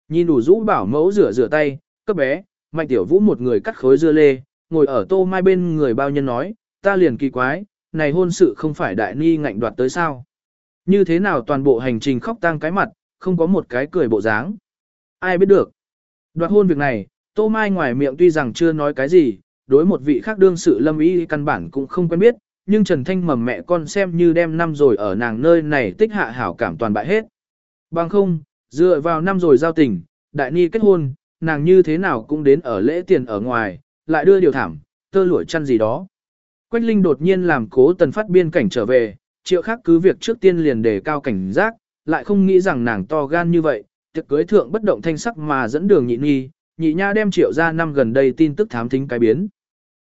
Nhìn đủ rũ bảo mẫu rửa rửa tay, cấp bé, mạnh tiểu vũ một người cắt khối dưa lê, ngồi ở tô mai bên người bao nhân nói, ta liền kỳ quái, này hôn sự không phải đại ni ngạnh đoạt tới sao. Như thế nào toàn bộ hành trình khóc tang cái mặt, không có một cái cười bộ dáng. Ai biết được. Đoạt hôn việc này, tô mai ngoài miệng tuy rằng chưa nói cái gì, đối một vị khác đương sự lâm ý căn bản cũng không quen biết, nhưng Trần Thanh mầm mẹ con xem như đem năm rồi ở nàng nơi này tích hạ hảo cảm toàn bại hết. Bằng không, Dựa vào năm rồi giao tình, đại ni kết hôn, nàng như thế nào cũng đến ở lễ tiền ở ngoài, lại đưa điều thảm, tơ lụa chăn gì đó. Quách Linh đột nhiên làm cố tần phát biên cảnh trở về, triệu khác cứ việc trước tiên liền đề cao cảnh giác, lại không nghĩ rằng nàng to gan như vậy, tiệc cưới thượng bất động thanh sắc mà dẫn đường nhị nghi, nhị nha đem triệu ra năm gần đây tin tức thám thính cái biến.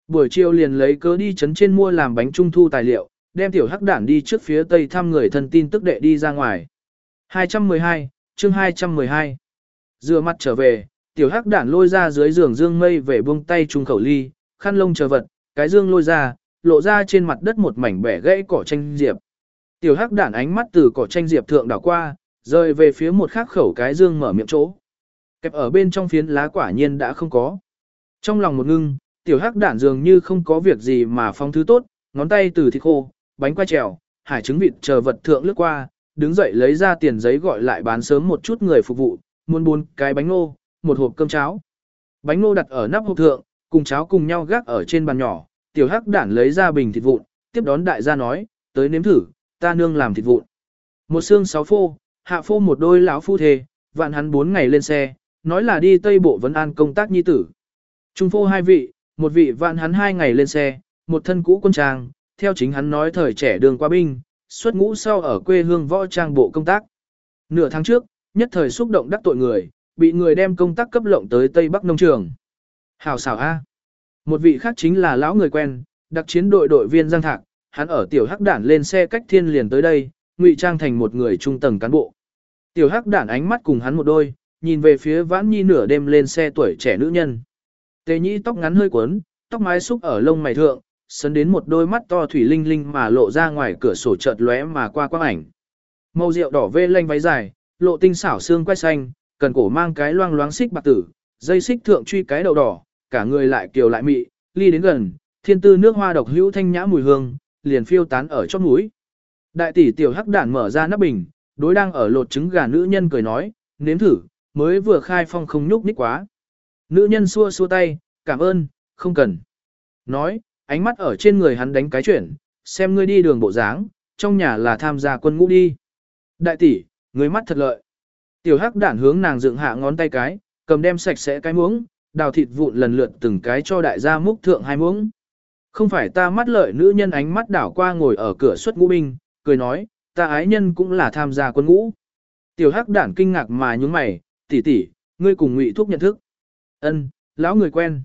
Buổi chiều liền lấy cớ đi chấn trên mua làm bánh trung thu tài liệu, đem tiểu hắc đản đi trước phía tây thăm người thân tin tức đệ đi ra ngoài. 212, chương 212. Dựa mặt trở về, tiểu hắc đản lôi ra dưới giường dương mây về buông tay trung khẩu ly, khăn lông chờ vật, cái dương lôi ra, lộ ra trên mặt đất một mảnh bẻ gãy cỏ tranh diệp. Tiểu hắc đản ánh mắt từ cỏ tranh diệp thượng đảo qua, rời về phía một khắc khẩu cái dương mở miệng chỗ. Kẹp ở bên trong phiến lá quả nhiên đã không có. Trong lòng một ngưng, tiểu hắc đản dường như không có việc gì mà phong thứ tốt, ngón tay từ thịt khô, bánh quai trèo, hải trứng vịt chờ vật thượng lướt qua, đứng dậy lấy ra tiền giấy gọi lại bán sớm một chút người phục vụ, muốn buôn cái bánh ngô, một hộp cơm cháo. Bánh ngô đặt ở nắp hộp thượng, cùng cháo cùng nhau gác ở trên bàn nhỏ, tiểu hắc đản lấy ra bình thịt vụn, tiếp đón đại gia nói, tới nếm thử, ta nương làm thịt vụn. Một xương sáu phô, hạ phô một đôi lão phu thề, vạn hắn bốn ngày lên xe, nói là đi Tây Bộ vấn an công tác nhi tử. Trung phô hai vị, một vị vạn hắn hai ngày lên xe, một thân cũ quân trang, theo chính hắn nói thời trẻ đường qua binh, xuất ngũ sau ở quê hương võ trang bộ công tác. Nửa tháng trước, nhất thời xúc động đắc tội người, bị người đem công tác cấp lộng tới Tây Bắc nông trường. Hào xảo A. Một vị khác chính là lão người quen, đặc chiến đội đội viên Giang Thạc, hắn ở tiểu hắc đản lên xe cách thiên liền tới đây, ngụy trang thành một người trung tầng cán bộ. Tiểu hắc đản ánh mắt cùng hắn một đôi, nhìn về phía vãn nhi nửa đêm lên xe tuổi trẻ nữ nhân. Tề nhĩ tóc ngắn hơi quấn, tóc mái xúc ở lông mày thượng, sấn đến một đôi mắt to thủy linh linh mà lộ ra ngoài cửa sổ chợt lóe mà qua quang ảnh. Màu rượu đỏ vê lanh váy dài, lộ tinh xảo xương quay xanh, cần cổ mang cái loang loáng xích bạc tử, dây xích thượng truy cái đầu đỏ, cả người lại kiều lại mị, ly đến gần, thiên tư nước hoa độc hữu thanh nhã mùi hương, liền phiêu tán ở chóp mũi. Đại tỷ tiểu hắc đản mở ra nắp bình, đối đang ở lột trứng gà nữ nhân cười nói, nếm thử, mới vừa khai phong không nhúc nhích quá. Nữ nhân xua xua tay, cảm ơn, không cần. Nói, ánh mắt ở trên người hắn đánh cái chuyển, xem ngươi đi đường bộ dáng, trong nhà là tham gia quân ngũ đi. Đại tỷ, người mắt thật lợi. Tiểu hắc đản hướng nàng dựng hạ ngón tay cái, cầm đem sạch sẽ cái muỗng, đào thịt vụn lần lượt từng cái cho đại gia múc thượng hai muỗng. Không phải ta mắt lợi nữ nhân ánh mắt đảo qua ngồi ở cửa xuất ngũ binh, cười nói, ta ái nhân cũng là tham gia quân ngũ. Tiểu hắc đản kinh ngạc mà nhúng mày, tỷ tỷ, ngươi cùng ngụy thúc nhận thức. Ân, lão người quen.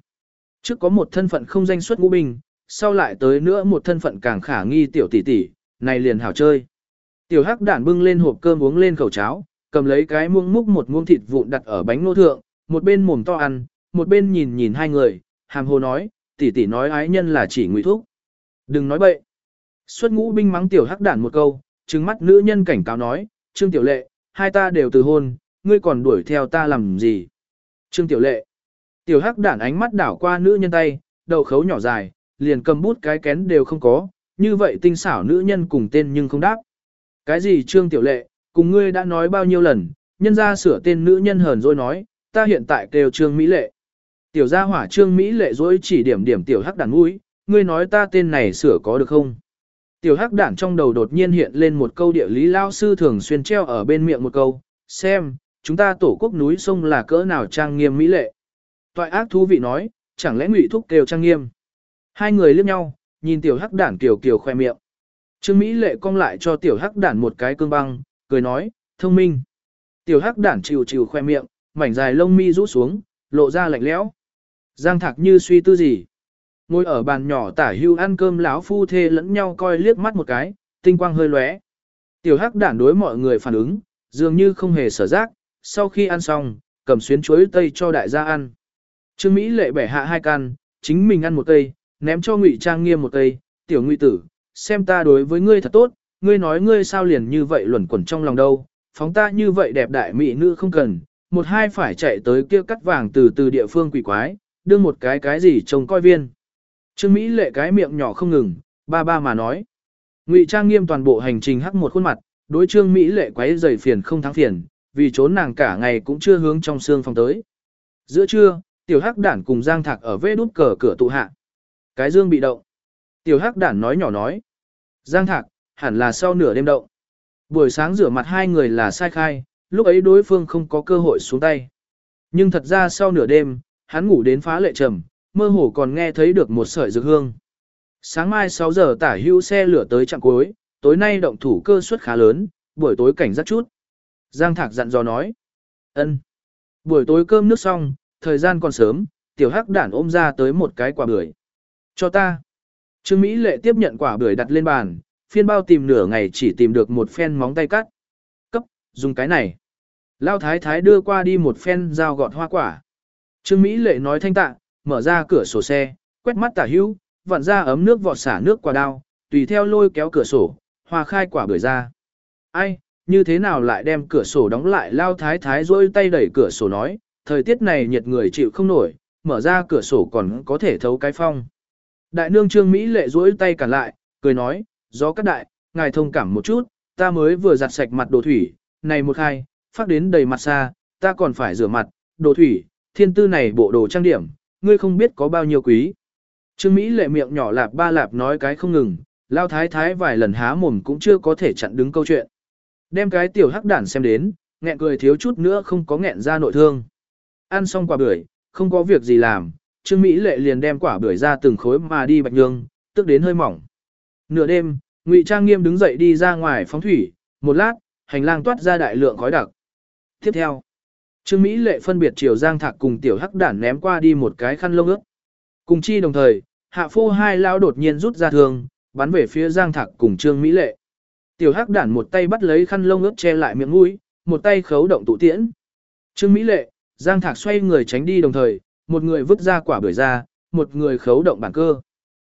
Trước có một thân phận không danh xuất ngũ binh, sau lại tới nữa một thân phận càng khả nghi tiểu tỷ tỷ, này liền hảo chơi. Tiểu hắc đản bưng lên hộp cơm uống lên khẩu cháo, cầm lấy cái muỗng múc một muỗng thịt vụn đặt ở bánh nô thượng, một bên mồm to ăn, một bên nhìn nhìn hai người, hàm hồ nói, tỷ tỷ nói ái nhân là chỉ ngụy thúc. Đừng nói bậy. Xuất ngũ binh mắng tiểu hắc đản một câu, trừng mắt nữ nhân cảnh cáo nói, Trương Tiểu Lệ, hai ta đều từ hôn, ngươi còn đuổi theo ta làm gì? Trương Tiểu Lệ. Tiểu hắc đản ánh mắt đảo qua nữ nhân tay, đầu khấu nhỏ dài, liền cầm bút cái kén đều không có, như vậy tinh xảo nữ nhân cùng tên nhưng không đáp. Cái gì Trương Tiểu Lệ, cùng ngươi đã nói bao nhiêu lần, nhân ra sửa tên nữ nhân hờn rồi nói, ta hiện tại kêu Trương Mỹ Lệ. Tiểu gia hỏa Trương Mỹ Lệ dối chỉ điểm điểm tiểu hắc đản mũi, ngươi nói ta tên này sửa có được không? Tiểu hắc đản trong đầu đột nhiên hiện lên một câu địa lý lao sư thường xuyên treo ở bên miệng một câu, xem, chúng ta tổ quốc núi sông là cỡ nào trang nghiêm mỹ lệ. Toại ác thú vị nói, chẳng lẽ ngụy thúc kêu trang nghiêm. Hai người liếc nhau, nhìn tiểu hắc đản kiều kiều khoe miệng. Trương Mỹ lệ cong lại cho tiểu hắc đản một cái cương băng, cười nói, thông minh. Tiểu hắc đản chịu chịu khoe miệng, mảnh dài lông mi rũ xuống, lộ ra lạnh lẽo. Giang thạc như suy tư gì. Ngồi ở bàn nhỏ tả hưu ăn cơm láo phu thê lẫn nhau coi liếc mắt một cái, tinh quang hơi lóe. Tiểu hắc đản đối mọi người phản ứng, dường như không hề sở giác, sau khi ăn xong, cầm xuyến chuối tây cho đại gia ăn. Trương Mỹ lệ bẻ hạ hai căn, chính mình ăn một cây, ném cho Ngụy Trang Nghiêm một cây, "Tiểu Ngụy tử, xem ta đối với ngươi thật tốt, ngươi nói ngươi sao liền như vậy luẩn quẩn trong lòng đâu, phóng ta như vậy đẹp đại mỹ nữ không cần, một hai phải chạy tới kia cắt vàng từ từ địa phương quỷ quái, đưa một cái cái gì trông coi viên." Trương Mỹ lệ cái miệng nhỏ không ngừng, ba ba mà nói. Ngụy Trang Nghiêm toàn bộ hành trình hắc một khuôn mặt, đối Trương Mỹ lệ quấy rầy phiền không thắng phiền, vì trốn nàng cả ngày cũng chưa hướng trong xương phòng tới. Giữa trưa, tiểu hắc đản cùng Giang Thạc ở vê đút cờ cửa tụ hạ. Cái dương bị động. Tiểu hắc đản nói nhỏ nói. Giang Thạc, hẳn là sau nửa đêm động. Buổi sáng rửa mặt hai người là sai khai, lúc ấy đối phương không có cơ hội xuống tay. Nhưng thật ra sau nửa đêm, hắn ngủ đến phá lệ trầm, mơ hồ còn nghe thấy được một sợi dược hương. Sáng mai 6 giờ tả hưu xe lửa tới chặng cuối, tối nay động thủ cơ suất khá lớn, buổi tối cảnh giác chút. Giang Thạc dặn dò nói. ân. Buổi tối cơm nước xong, thời gian còn sớm, tiểu hắc đản ôm ra tới một cái quả bưởi. Cho ta. Trương Mỹ lệ tiếp nhận quả bưởi đặt lên bàn, phiên bao tìm nửa ngày chỉ tìm được một phen móng tay cắt. Cấp, dùng cái này. Lao thái thái đưa qua đi một phen dao gọt hoa quả. Trương Mỹ lệ nói thanh tạ, mở ra cửa sổ xe, quét mắt tả hữu, vặn ra ấm nước vọt xả nước qua đao, tùy theo lôi kéo cửa sổ, hoa khai quả bưởi ra. Ai, như thế nào lại đem cửa sổ đóng lại lao thái thái rôi tay đẩy cửa sổ nói, thời tiết này nhiệt người chịu không nổi, mở ra cửa sổ còn có thể thấu cái phong. Đại nương trương Mỹ lệ duỗi tay cản lại, cười nói, gió cắt đại, ngài thông cảm một chút, ta mới vừa giặt sạch mặt đồ thủy, này một hai, phát đến đầy mặt xa, ta còn phải rửa mặt, đồ thủy, thiên tư này bộ đồ trang điểm, ngươi không biết có bao nhiêu quý. Trương Mỹ lệ miệng nhỏ lạp ba lạp nói cái không ngừng, lao thái thái vài lần há mồm cũng chưa có thể chặn đứng câu chuyện. Đem cái tiểu hắc đản xem đến, nghẹn cười thiếu chút nữa không có nghẹn ra nội thương. Ăn xong quả bưởi, không có việc gì làm, Trương Mỹ lệ liền đem quả bưởi ra từng khối mà đi bạch nhương, tức đến hơi mỏng. Nửa đêm, Ngụy Trang Nghiêm đứng dậy đi ra ngoài phóng thủy, một lát, hành lang toát ra đại lượng khói đặc. Tiếp theo, Trương Mỹ lệ phân biệt chiều Giang Thạc cùng tiểu hắc đản ném qua đi một cái khăn lông ướt. Cùng chi đồng thời, hạ phô hai lão đột nhiên rút ra thương, bắn về phía Giang Thạc cùng Trương Mỹ lệ. Tiểu hắc đản một tay bắt lấy khăn lông ướt che lại miệng mũi, một tay khấu động tụ tiễn. Trương Mỹ lệ, Giang Thạc xoay người tránh đi đồng thời, một người vứt ra quả bưởi ra, một người khấu động bản cơ.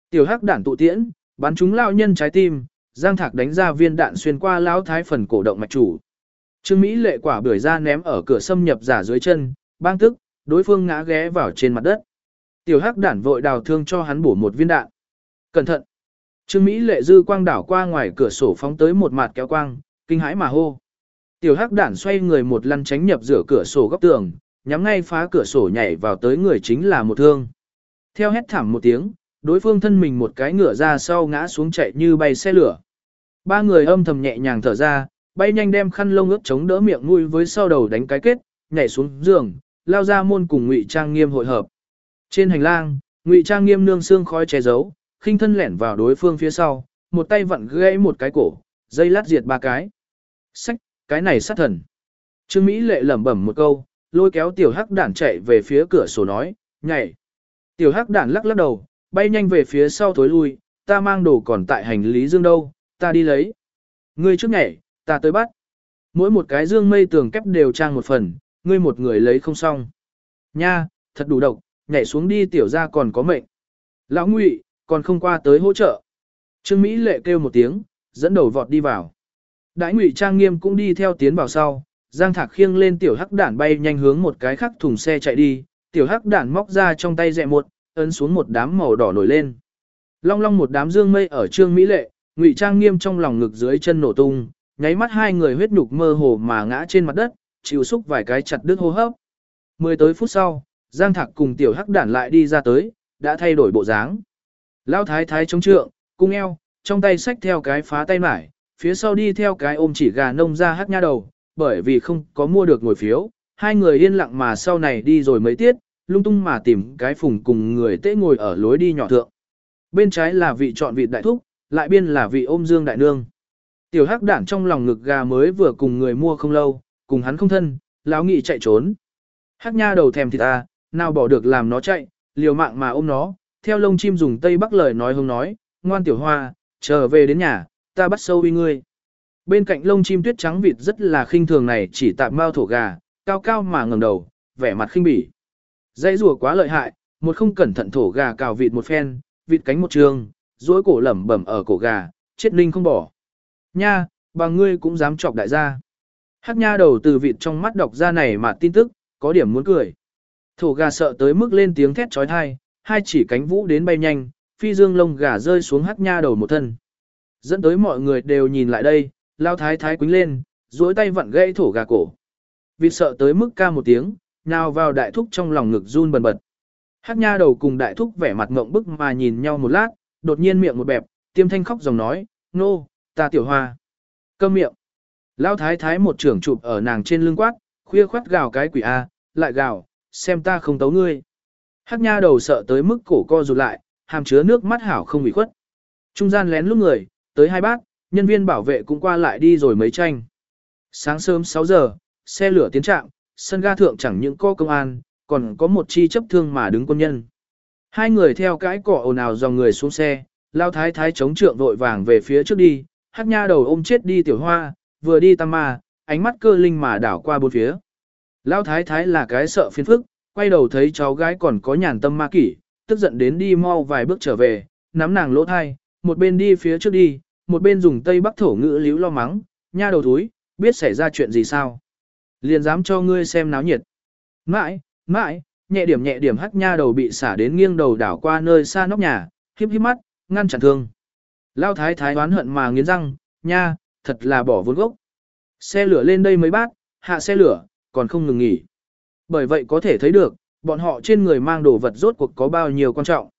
Tiểu hắc đản tụ tiễn, bắn trúng lao nhân trái tim, Giang Thạc đánh ra viên đạn xuyên qua lão thái phần cổ động mạch chủ. Trương Mỹ lệ quả bưởi ra ném ở cửa xâm nhập giả dưới chân, bang tức, đối phương ngã ghé vào trên mặt đất. Tiểu hắc đản vội đào thương cho hắn bổ một viên đạn. Cẩn thận! Trương Mỹ lệ dư quang đảo qua ngoài cửa sổ phóng tới một mặt kéo quang, kinh hãi mà hô. Tiểu hắc đản xoay người một lăn tránh nhập giữa cửa sổ góc tường, nhắm ngay phá cửa sổ nhảy vào tới người chính là một thương. Theo hét thảm một tiếng, đối phương thân mình một cái ngửa ra sau ngã xuống chạy như bay xe lửa. Ba người âm thầm nhẹ nhàng thở ra, bay nhanh đem khăn lông ướt chống đỡ miệng nuôi với sau đầu đánh cái kết, nhảy xuống giường, lao ra môn cùng Ngụy Trang Nghiêm hội hợp. Trên hành lang, Ngụy Trang Nghiêm nương xương khói che giấu, khinh thân lẻn vào đối phương phía sau, một tay vặn gãy một cái cổ, dây lát diệt ba cái. Sách, cái này sát thần. Trương Mỹ lệ lẩm bẩm một câu, lôi kéo tiểu hắc đản chạy về phía cửa sổ nói, nhảy. Tiểu hắc đản lắc lắc đầu, bay nhanh về phía sau thối lui, ta mang đồ còn tại hành lý dương đâu, ta đi lấy. Ngươi trước nhảy, ta tới bắt. Mỗi một cái dương mây tường kép đều trang một phần, ngươi một người lấy không xong. Nha, thật đủ độc, nhảy xuống đi tiểu ra còn có mệnh. Lão ngụy, còn không qua tới hỗ trợ. Trương Mỹ lệ kêu một tiếng, dẫn đầu vọt đi vào. Đại ngụy trang nghiêm cũng đi theo tiến vào sau, Giang Thạc khiêng lên tiểu hắc đản bay nhanh hướng một cái khác thùng xe chạy đi, tiểu hắc đản móc ra trong tay rẹ một, ấn xuống một đám màu đỏ nổi lên. Long long một đám dương mây ở trương mỹ lệ, ngụy trang nghiêm trong lòng ngực dưới chân nổ tung, nháy mắt hai người huyết nhục mơ hồ mà ngã trên mặt đất, chịu xúc vài cái chặt đứt hô hấp. Mười tới phút sau, Giang Thạc cùng tiểu hắc đản lại đi ra tới, đã thay đổi bộ dáng. Lão thái thái chống trượng, cung eo, trong tay xách theo cái phá tay mải, phía sau đi theo cái ôm chỉ gà nông ra hắc nha đầu, bởi vì không có mua được ngồi phiếu, hai người yên lặng mà sau này đi rồi mấy tiết, lung tung mà tìm cái phùng cùng người tễ ngồi ở lối đi nhỏ thượng. Bên trái là vị chọn vị đại thúc, lại biên là vị ôm dương đại nương. Tiểu hắc đản trong lòng ngực gà mới vừa cùng người mua không lâu, cùng hắn không thân, lão nghị chạy trốn. Hắc nha đầu thèm thì ta, à, nào bỏ được làm nó chạy, liều mạng mà ôm nó, theo lông chim dùng tây bắc lời nói hông nói, ngoan tiểu hoa, trở về đến nhà, ta bắt sâu uy ngươi. Bên cạnh lông chim tuyết trắng vịt rất là khinh thường này chỉ tạm mao thổ gà, cao cao mà ngẩng đầu, vẻ mặt khinh bỉ. Dây rùa quá lợi hại, một không cẩn thận thổ gà cào vịt một phen, vịt cánh một trường, duỗi cổ lẩm bẩm ở cổ gà, chết linh không bỏ. Nha, bà ngươi cũng dám chọc đại gia. Hắc nha đầu từ vịt trong mắt đọc ra này mà tin tức, có điểm muốn cười. Thổ gà sợ tới mức lên tiếng thét trói thai, hai chỉ cánh vũ đến bay nhanh, phi dương lông gà rơi xuống hắc nha đầu một thân. Dẫn tới mọi người đều nhìn lại đây, lao thái thái quính lên, duỗi tay vặn gãy thổ gà cổ. Vịt sợ tới mức ca một tiếng, nào vào đại thúc trong lòng ngực run bần bật. Hắc nha đầu cùng đại thúc vẻ mặt ngộng bức mà nhìn nhau một lát, đột nhiên miệng một bẹp, tiêm thanh khóc dòng nói, nô, ta tiểu hoa. Cơm miệng. Lão thái thái một trưởng chụp ở nàng trên lưng quát, khuya khoát gào cái quỷ A, lại gào, xem ta không tấu ngươi. Hắc nha đầu sợ tới mức cổ co rụt lại, hàm chứa nước mắt hảo không bị khuất. Trung gian lén lúc người, tới hai bát nhân viên bảo vệ cũng qua lại đi rồi mấy tranh. Sáng sớm 6 giờ, xe lửa tiến trạm, sân ga thượng chẳng những có công an, còn có một chi chấp thương mà đứng quân nhân. Hai người theo cái cỏ ồn ào dòng người xuống xe, lao thái thái chống trượng vội vàng về phía trước đi, hát nha đầu ôm chết đi tiểu hoa, vừa đi tam ma, ánh mắt cơ linh mà đảo qua bốn phía. Lao thái thái là cái sợ phiền phức, quay đầu thấy cháu gái còn có nhàn tâm ma kỷ, tức giận đến đi mau vài bước trở về, nắm nàng lỗ thai, một bên đi phía trước đi, một bên dùng tây bắc thổ ngữ liếu lo mắng, nha đầu thúi, biết xảy ra chuyện gì sao. Liền dám cho ngươi xem náo nhiệt. Mãi, mãi, nhẹ điểm nhẹ điểm hắc nha đầu bị xả đến nghiêng đầu đảo qua nơi xa nóc nhà, híp híp mắt, ngăn chặn thương. Lao thái thái đoán hận mà nghiến răng, nha, thật là bỏ vốn gốc. Xe lửa lên đây mới bát, hạ xe lửa, còn không ngừng nghỉ. Bởi vậy có thể thấy được, bọn họ trên người mang đồ vật rốt cuộc có bao nhiêu quan trọng.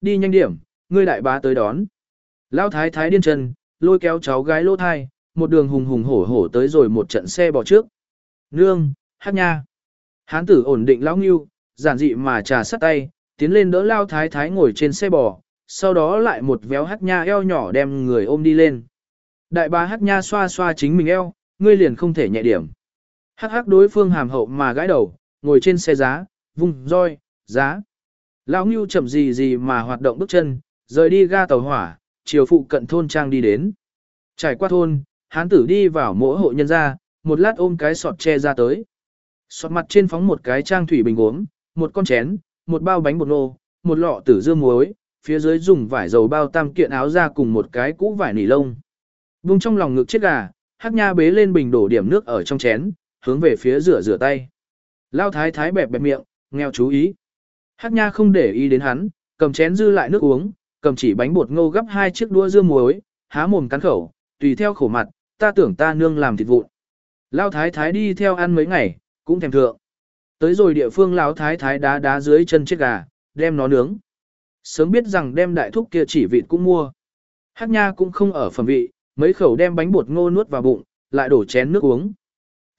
Đi nhanh điểm, ngươi đại bá tới đón. Lão thái thái điên chân, lôi kéo cháu gái lô thai, một đường hùng hùng hổ hổ tới rồi một trận xe bỏ trước. Nương, hát nha. Hán tử ổn định lão nghiêu, giản dị mà trà sắt tay, tiến lên đỡ lao thái thái ngồi trên xe bò, sau đó lại một véo hát nha eo nhỏ đem người ôm đi lên. Đại bá hát nha xoa xoa chính mình eo, ngươi liền không thể nhẹ điểm. Hắc hắc đối phương hàm hậu mà gãi đầu, ngồi trên xe giá, vung roi, giá. Lão Ngưu chậm gì gì mà hoạt động bước chân, rời đi ga tàu hỏa, chiều phụ cận thôn trang đi đến. Trải qua thôn, hán tử đi vào mỗi hộ nhân ra, một lát ôm cái sọt che ra tới. Sọt mặt trên phóng một cái trang thủy bình uống, một con chén, một bao bánh bột nô, một lọ tử dưa muối, phía dưới dùng vải dầu bao tam kiện áo ra cùng một cái cũ vải nỉ lông. Vùng trong lòng ngực chiếc gà, hắc nha bế lên bình đổ điểm nước ở trong chén, hướng về phía rửa rửa tay. Lao thái thái bẹp bẹp miệng, nghèo chú ý. Hắc nha không để ý đến hắn, cầm chén dư lại nước uống, cầm chỉ bánh bột ngô gấp hai chiếc đũa dưa muối, há mồm cắn khẩu, tùy theo khổ mặt, ta tưởng ta nương làm thịt vụn. Lao thái thái đi theo ăn mấy ngày, cũng thèm thượng. Tới rồi địa phương lão thái thái đá đá dưới chân chiếc gà, đem nó nướng. Sớm biết rằng đem đại thúc kia chỉ vịt cũng mua. Hắc nha cũng không ở phẩm vị, mấy khẩu đem bánh bột ngô nuốt vào bụng, lại đổ chén nước uống.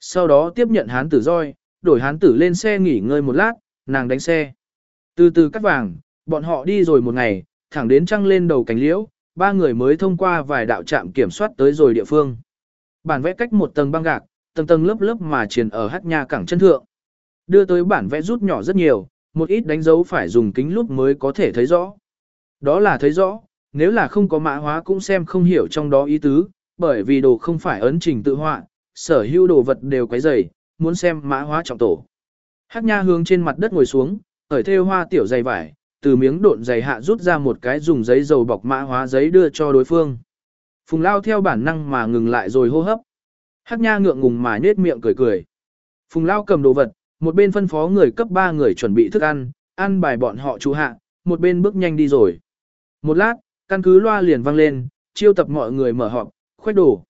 Sau đó tiếp nhận hán tử roi, đổi hán tử lên xe nghỉ ngơi một lát, nàng đánh xe. Từ từ cắt vàng, bọn họ đi rồi một ngày, thẳng đến trăng lên đầu cánh liễu, ba người mới thông qua vài đạo trạm kiểm soát tới rồi địa phương. Bản vẽ cách một tầng băng gạc, tầng tầng lớp lớp mà truyền ở hát nha cảng chân thượng. Đưa tới bản vẽ rút nhỏ rất nhiều, một ít đánh dấu phải dùng kính lúp mới có thể thấy rõ. Đó là thấy rõ, nếu là không có mã hóa cũng xem không hiểu trong đó ý tứ, bởi vì đồ không phải ấn trình tự họa, sở hữu đồ vật đều quấy dày, muốn xem mã hóa trọng tổ. Hát nha hướng trên mặt đất ngồi xuống, khởi thêu hoa tiểu dày vải, từ miếng độn dày hạ rút ra một cái dùng giấy dầu bọc mã hóa giấy đưa cho đối phương. Phùng lao theo bản năng mà ngừng lại rồi hô hấp. Hát nha ngượng ngùng mà nết miệng cười cười. Phùng lao cầm đồ vật, một bên phân phó người cấp ba người chuẩn bị thức ăn, ăn bài bọn họ chú hạ, một bên bước nhanh đi rồi. Một lát, căn cứ loa liền vang lên, chiêu tập mọi người mở họp, khoét đồ.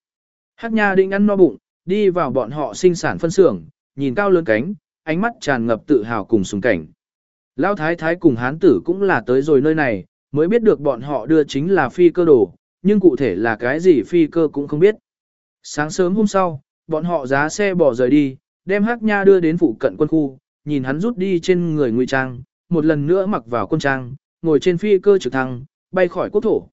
Hát nha định ăn no bụng, đi vào bọn họ sinh sản phân xưởng, nhìn cao lớn cánh, ánh mắt tràn ngập tự hào cùng sùng cảnh. Lão thái thái cùng hán tử cũng là tới rồi nơi này, mới biết được bọn họ đưa chính là phi cơ đồ, nhưng cụ thể là cái gì phi cơ cũng không biết. Sáng sớm hôm sau, bọn họ giá xe bỏ rời đi, đem Hắc Nha đưa đến phụ cận quân khu, nhìn hắn rút đi trên người ngụy trang, một lần nữa mặc vào quân trang, ngồi trên phi cơ trực thăng, bay khỏi quốc thổ.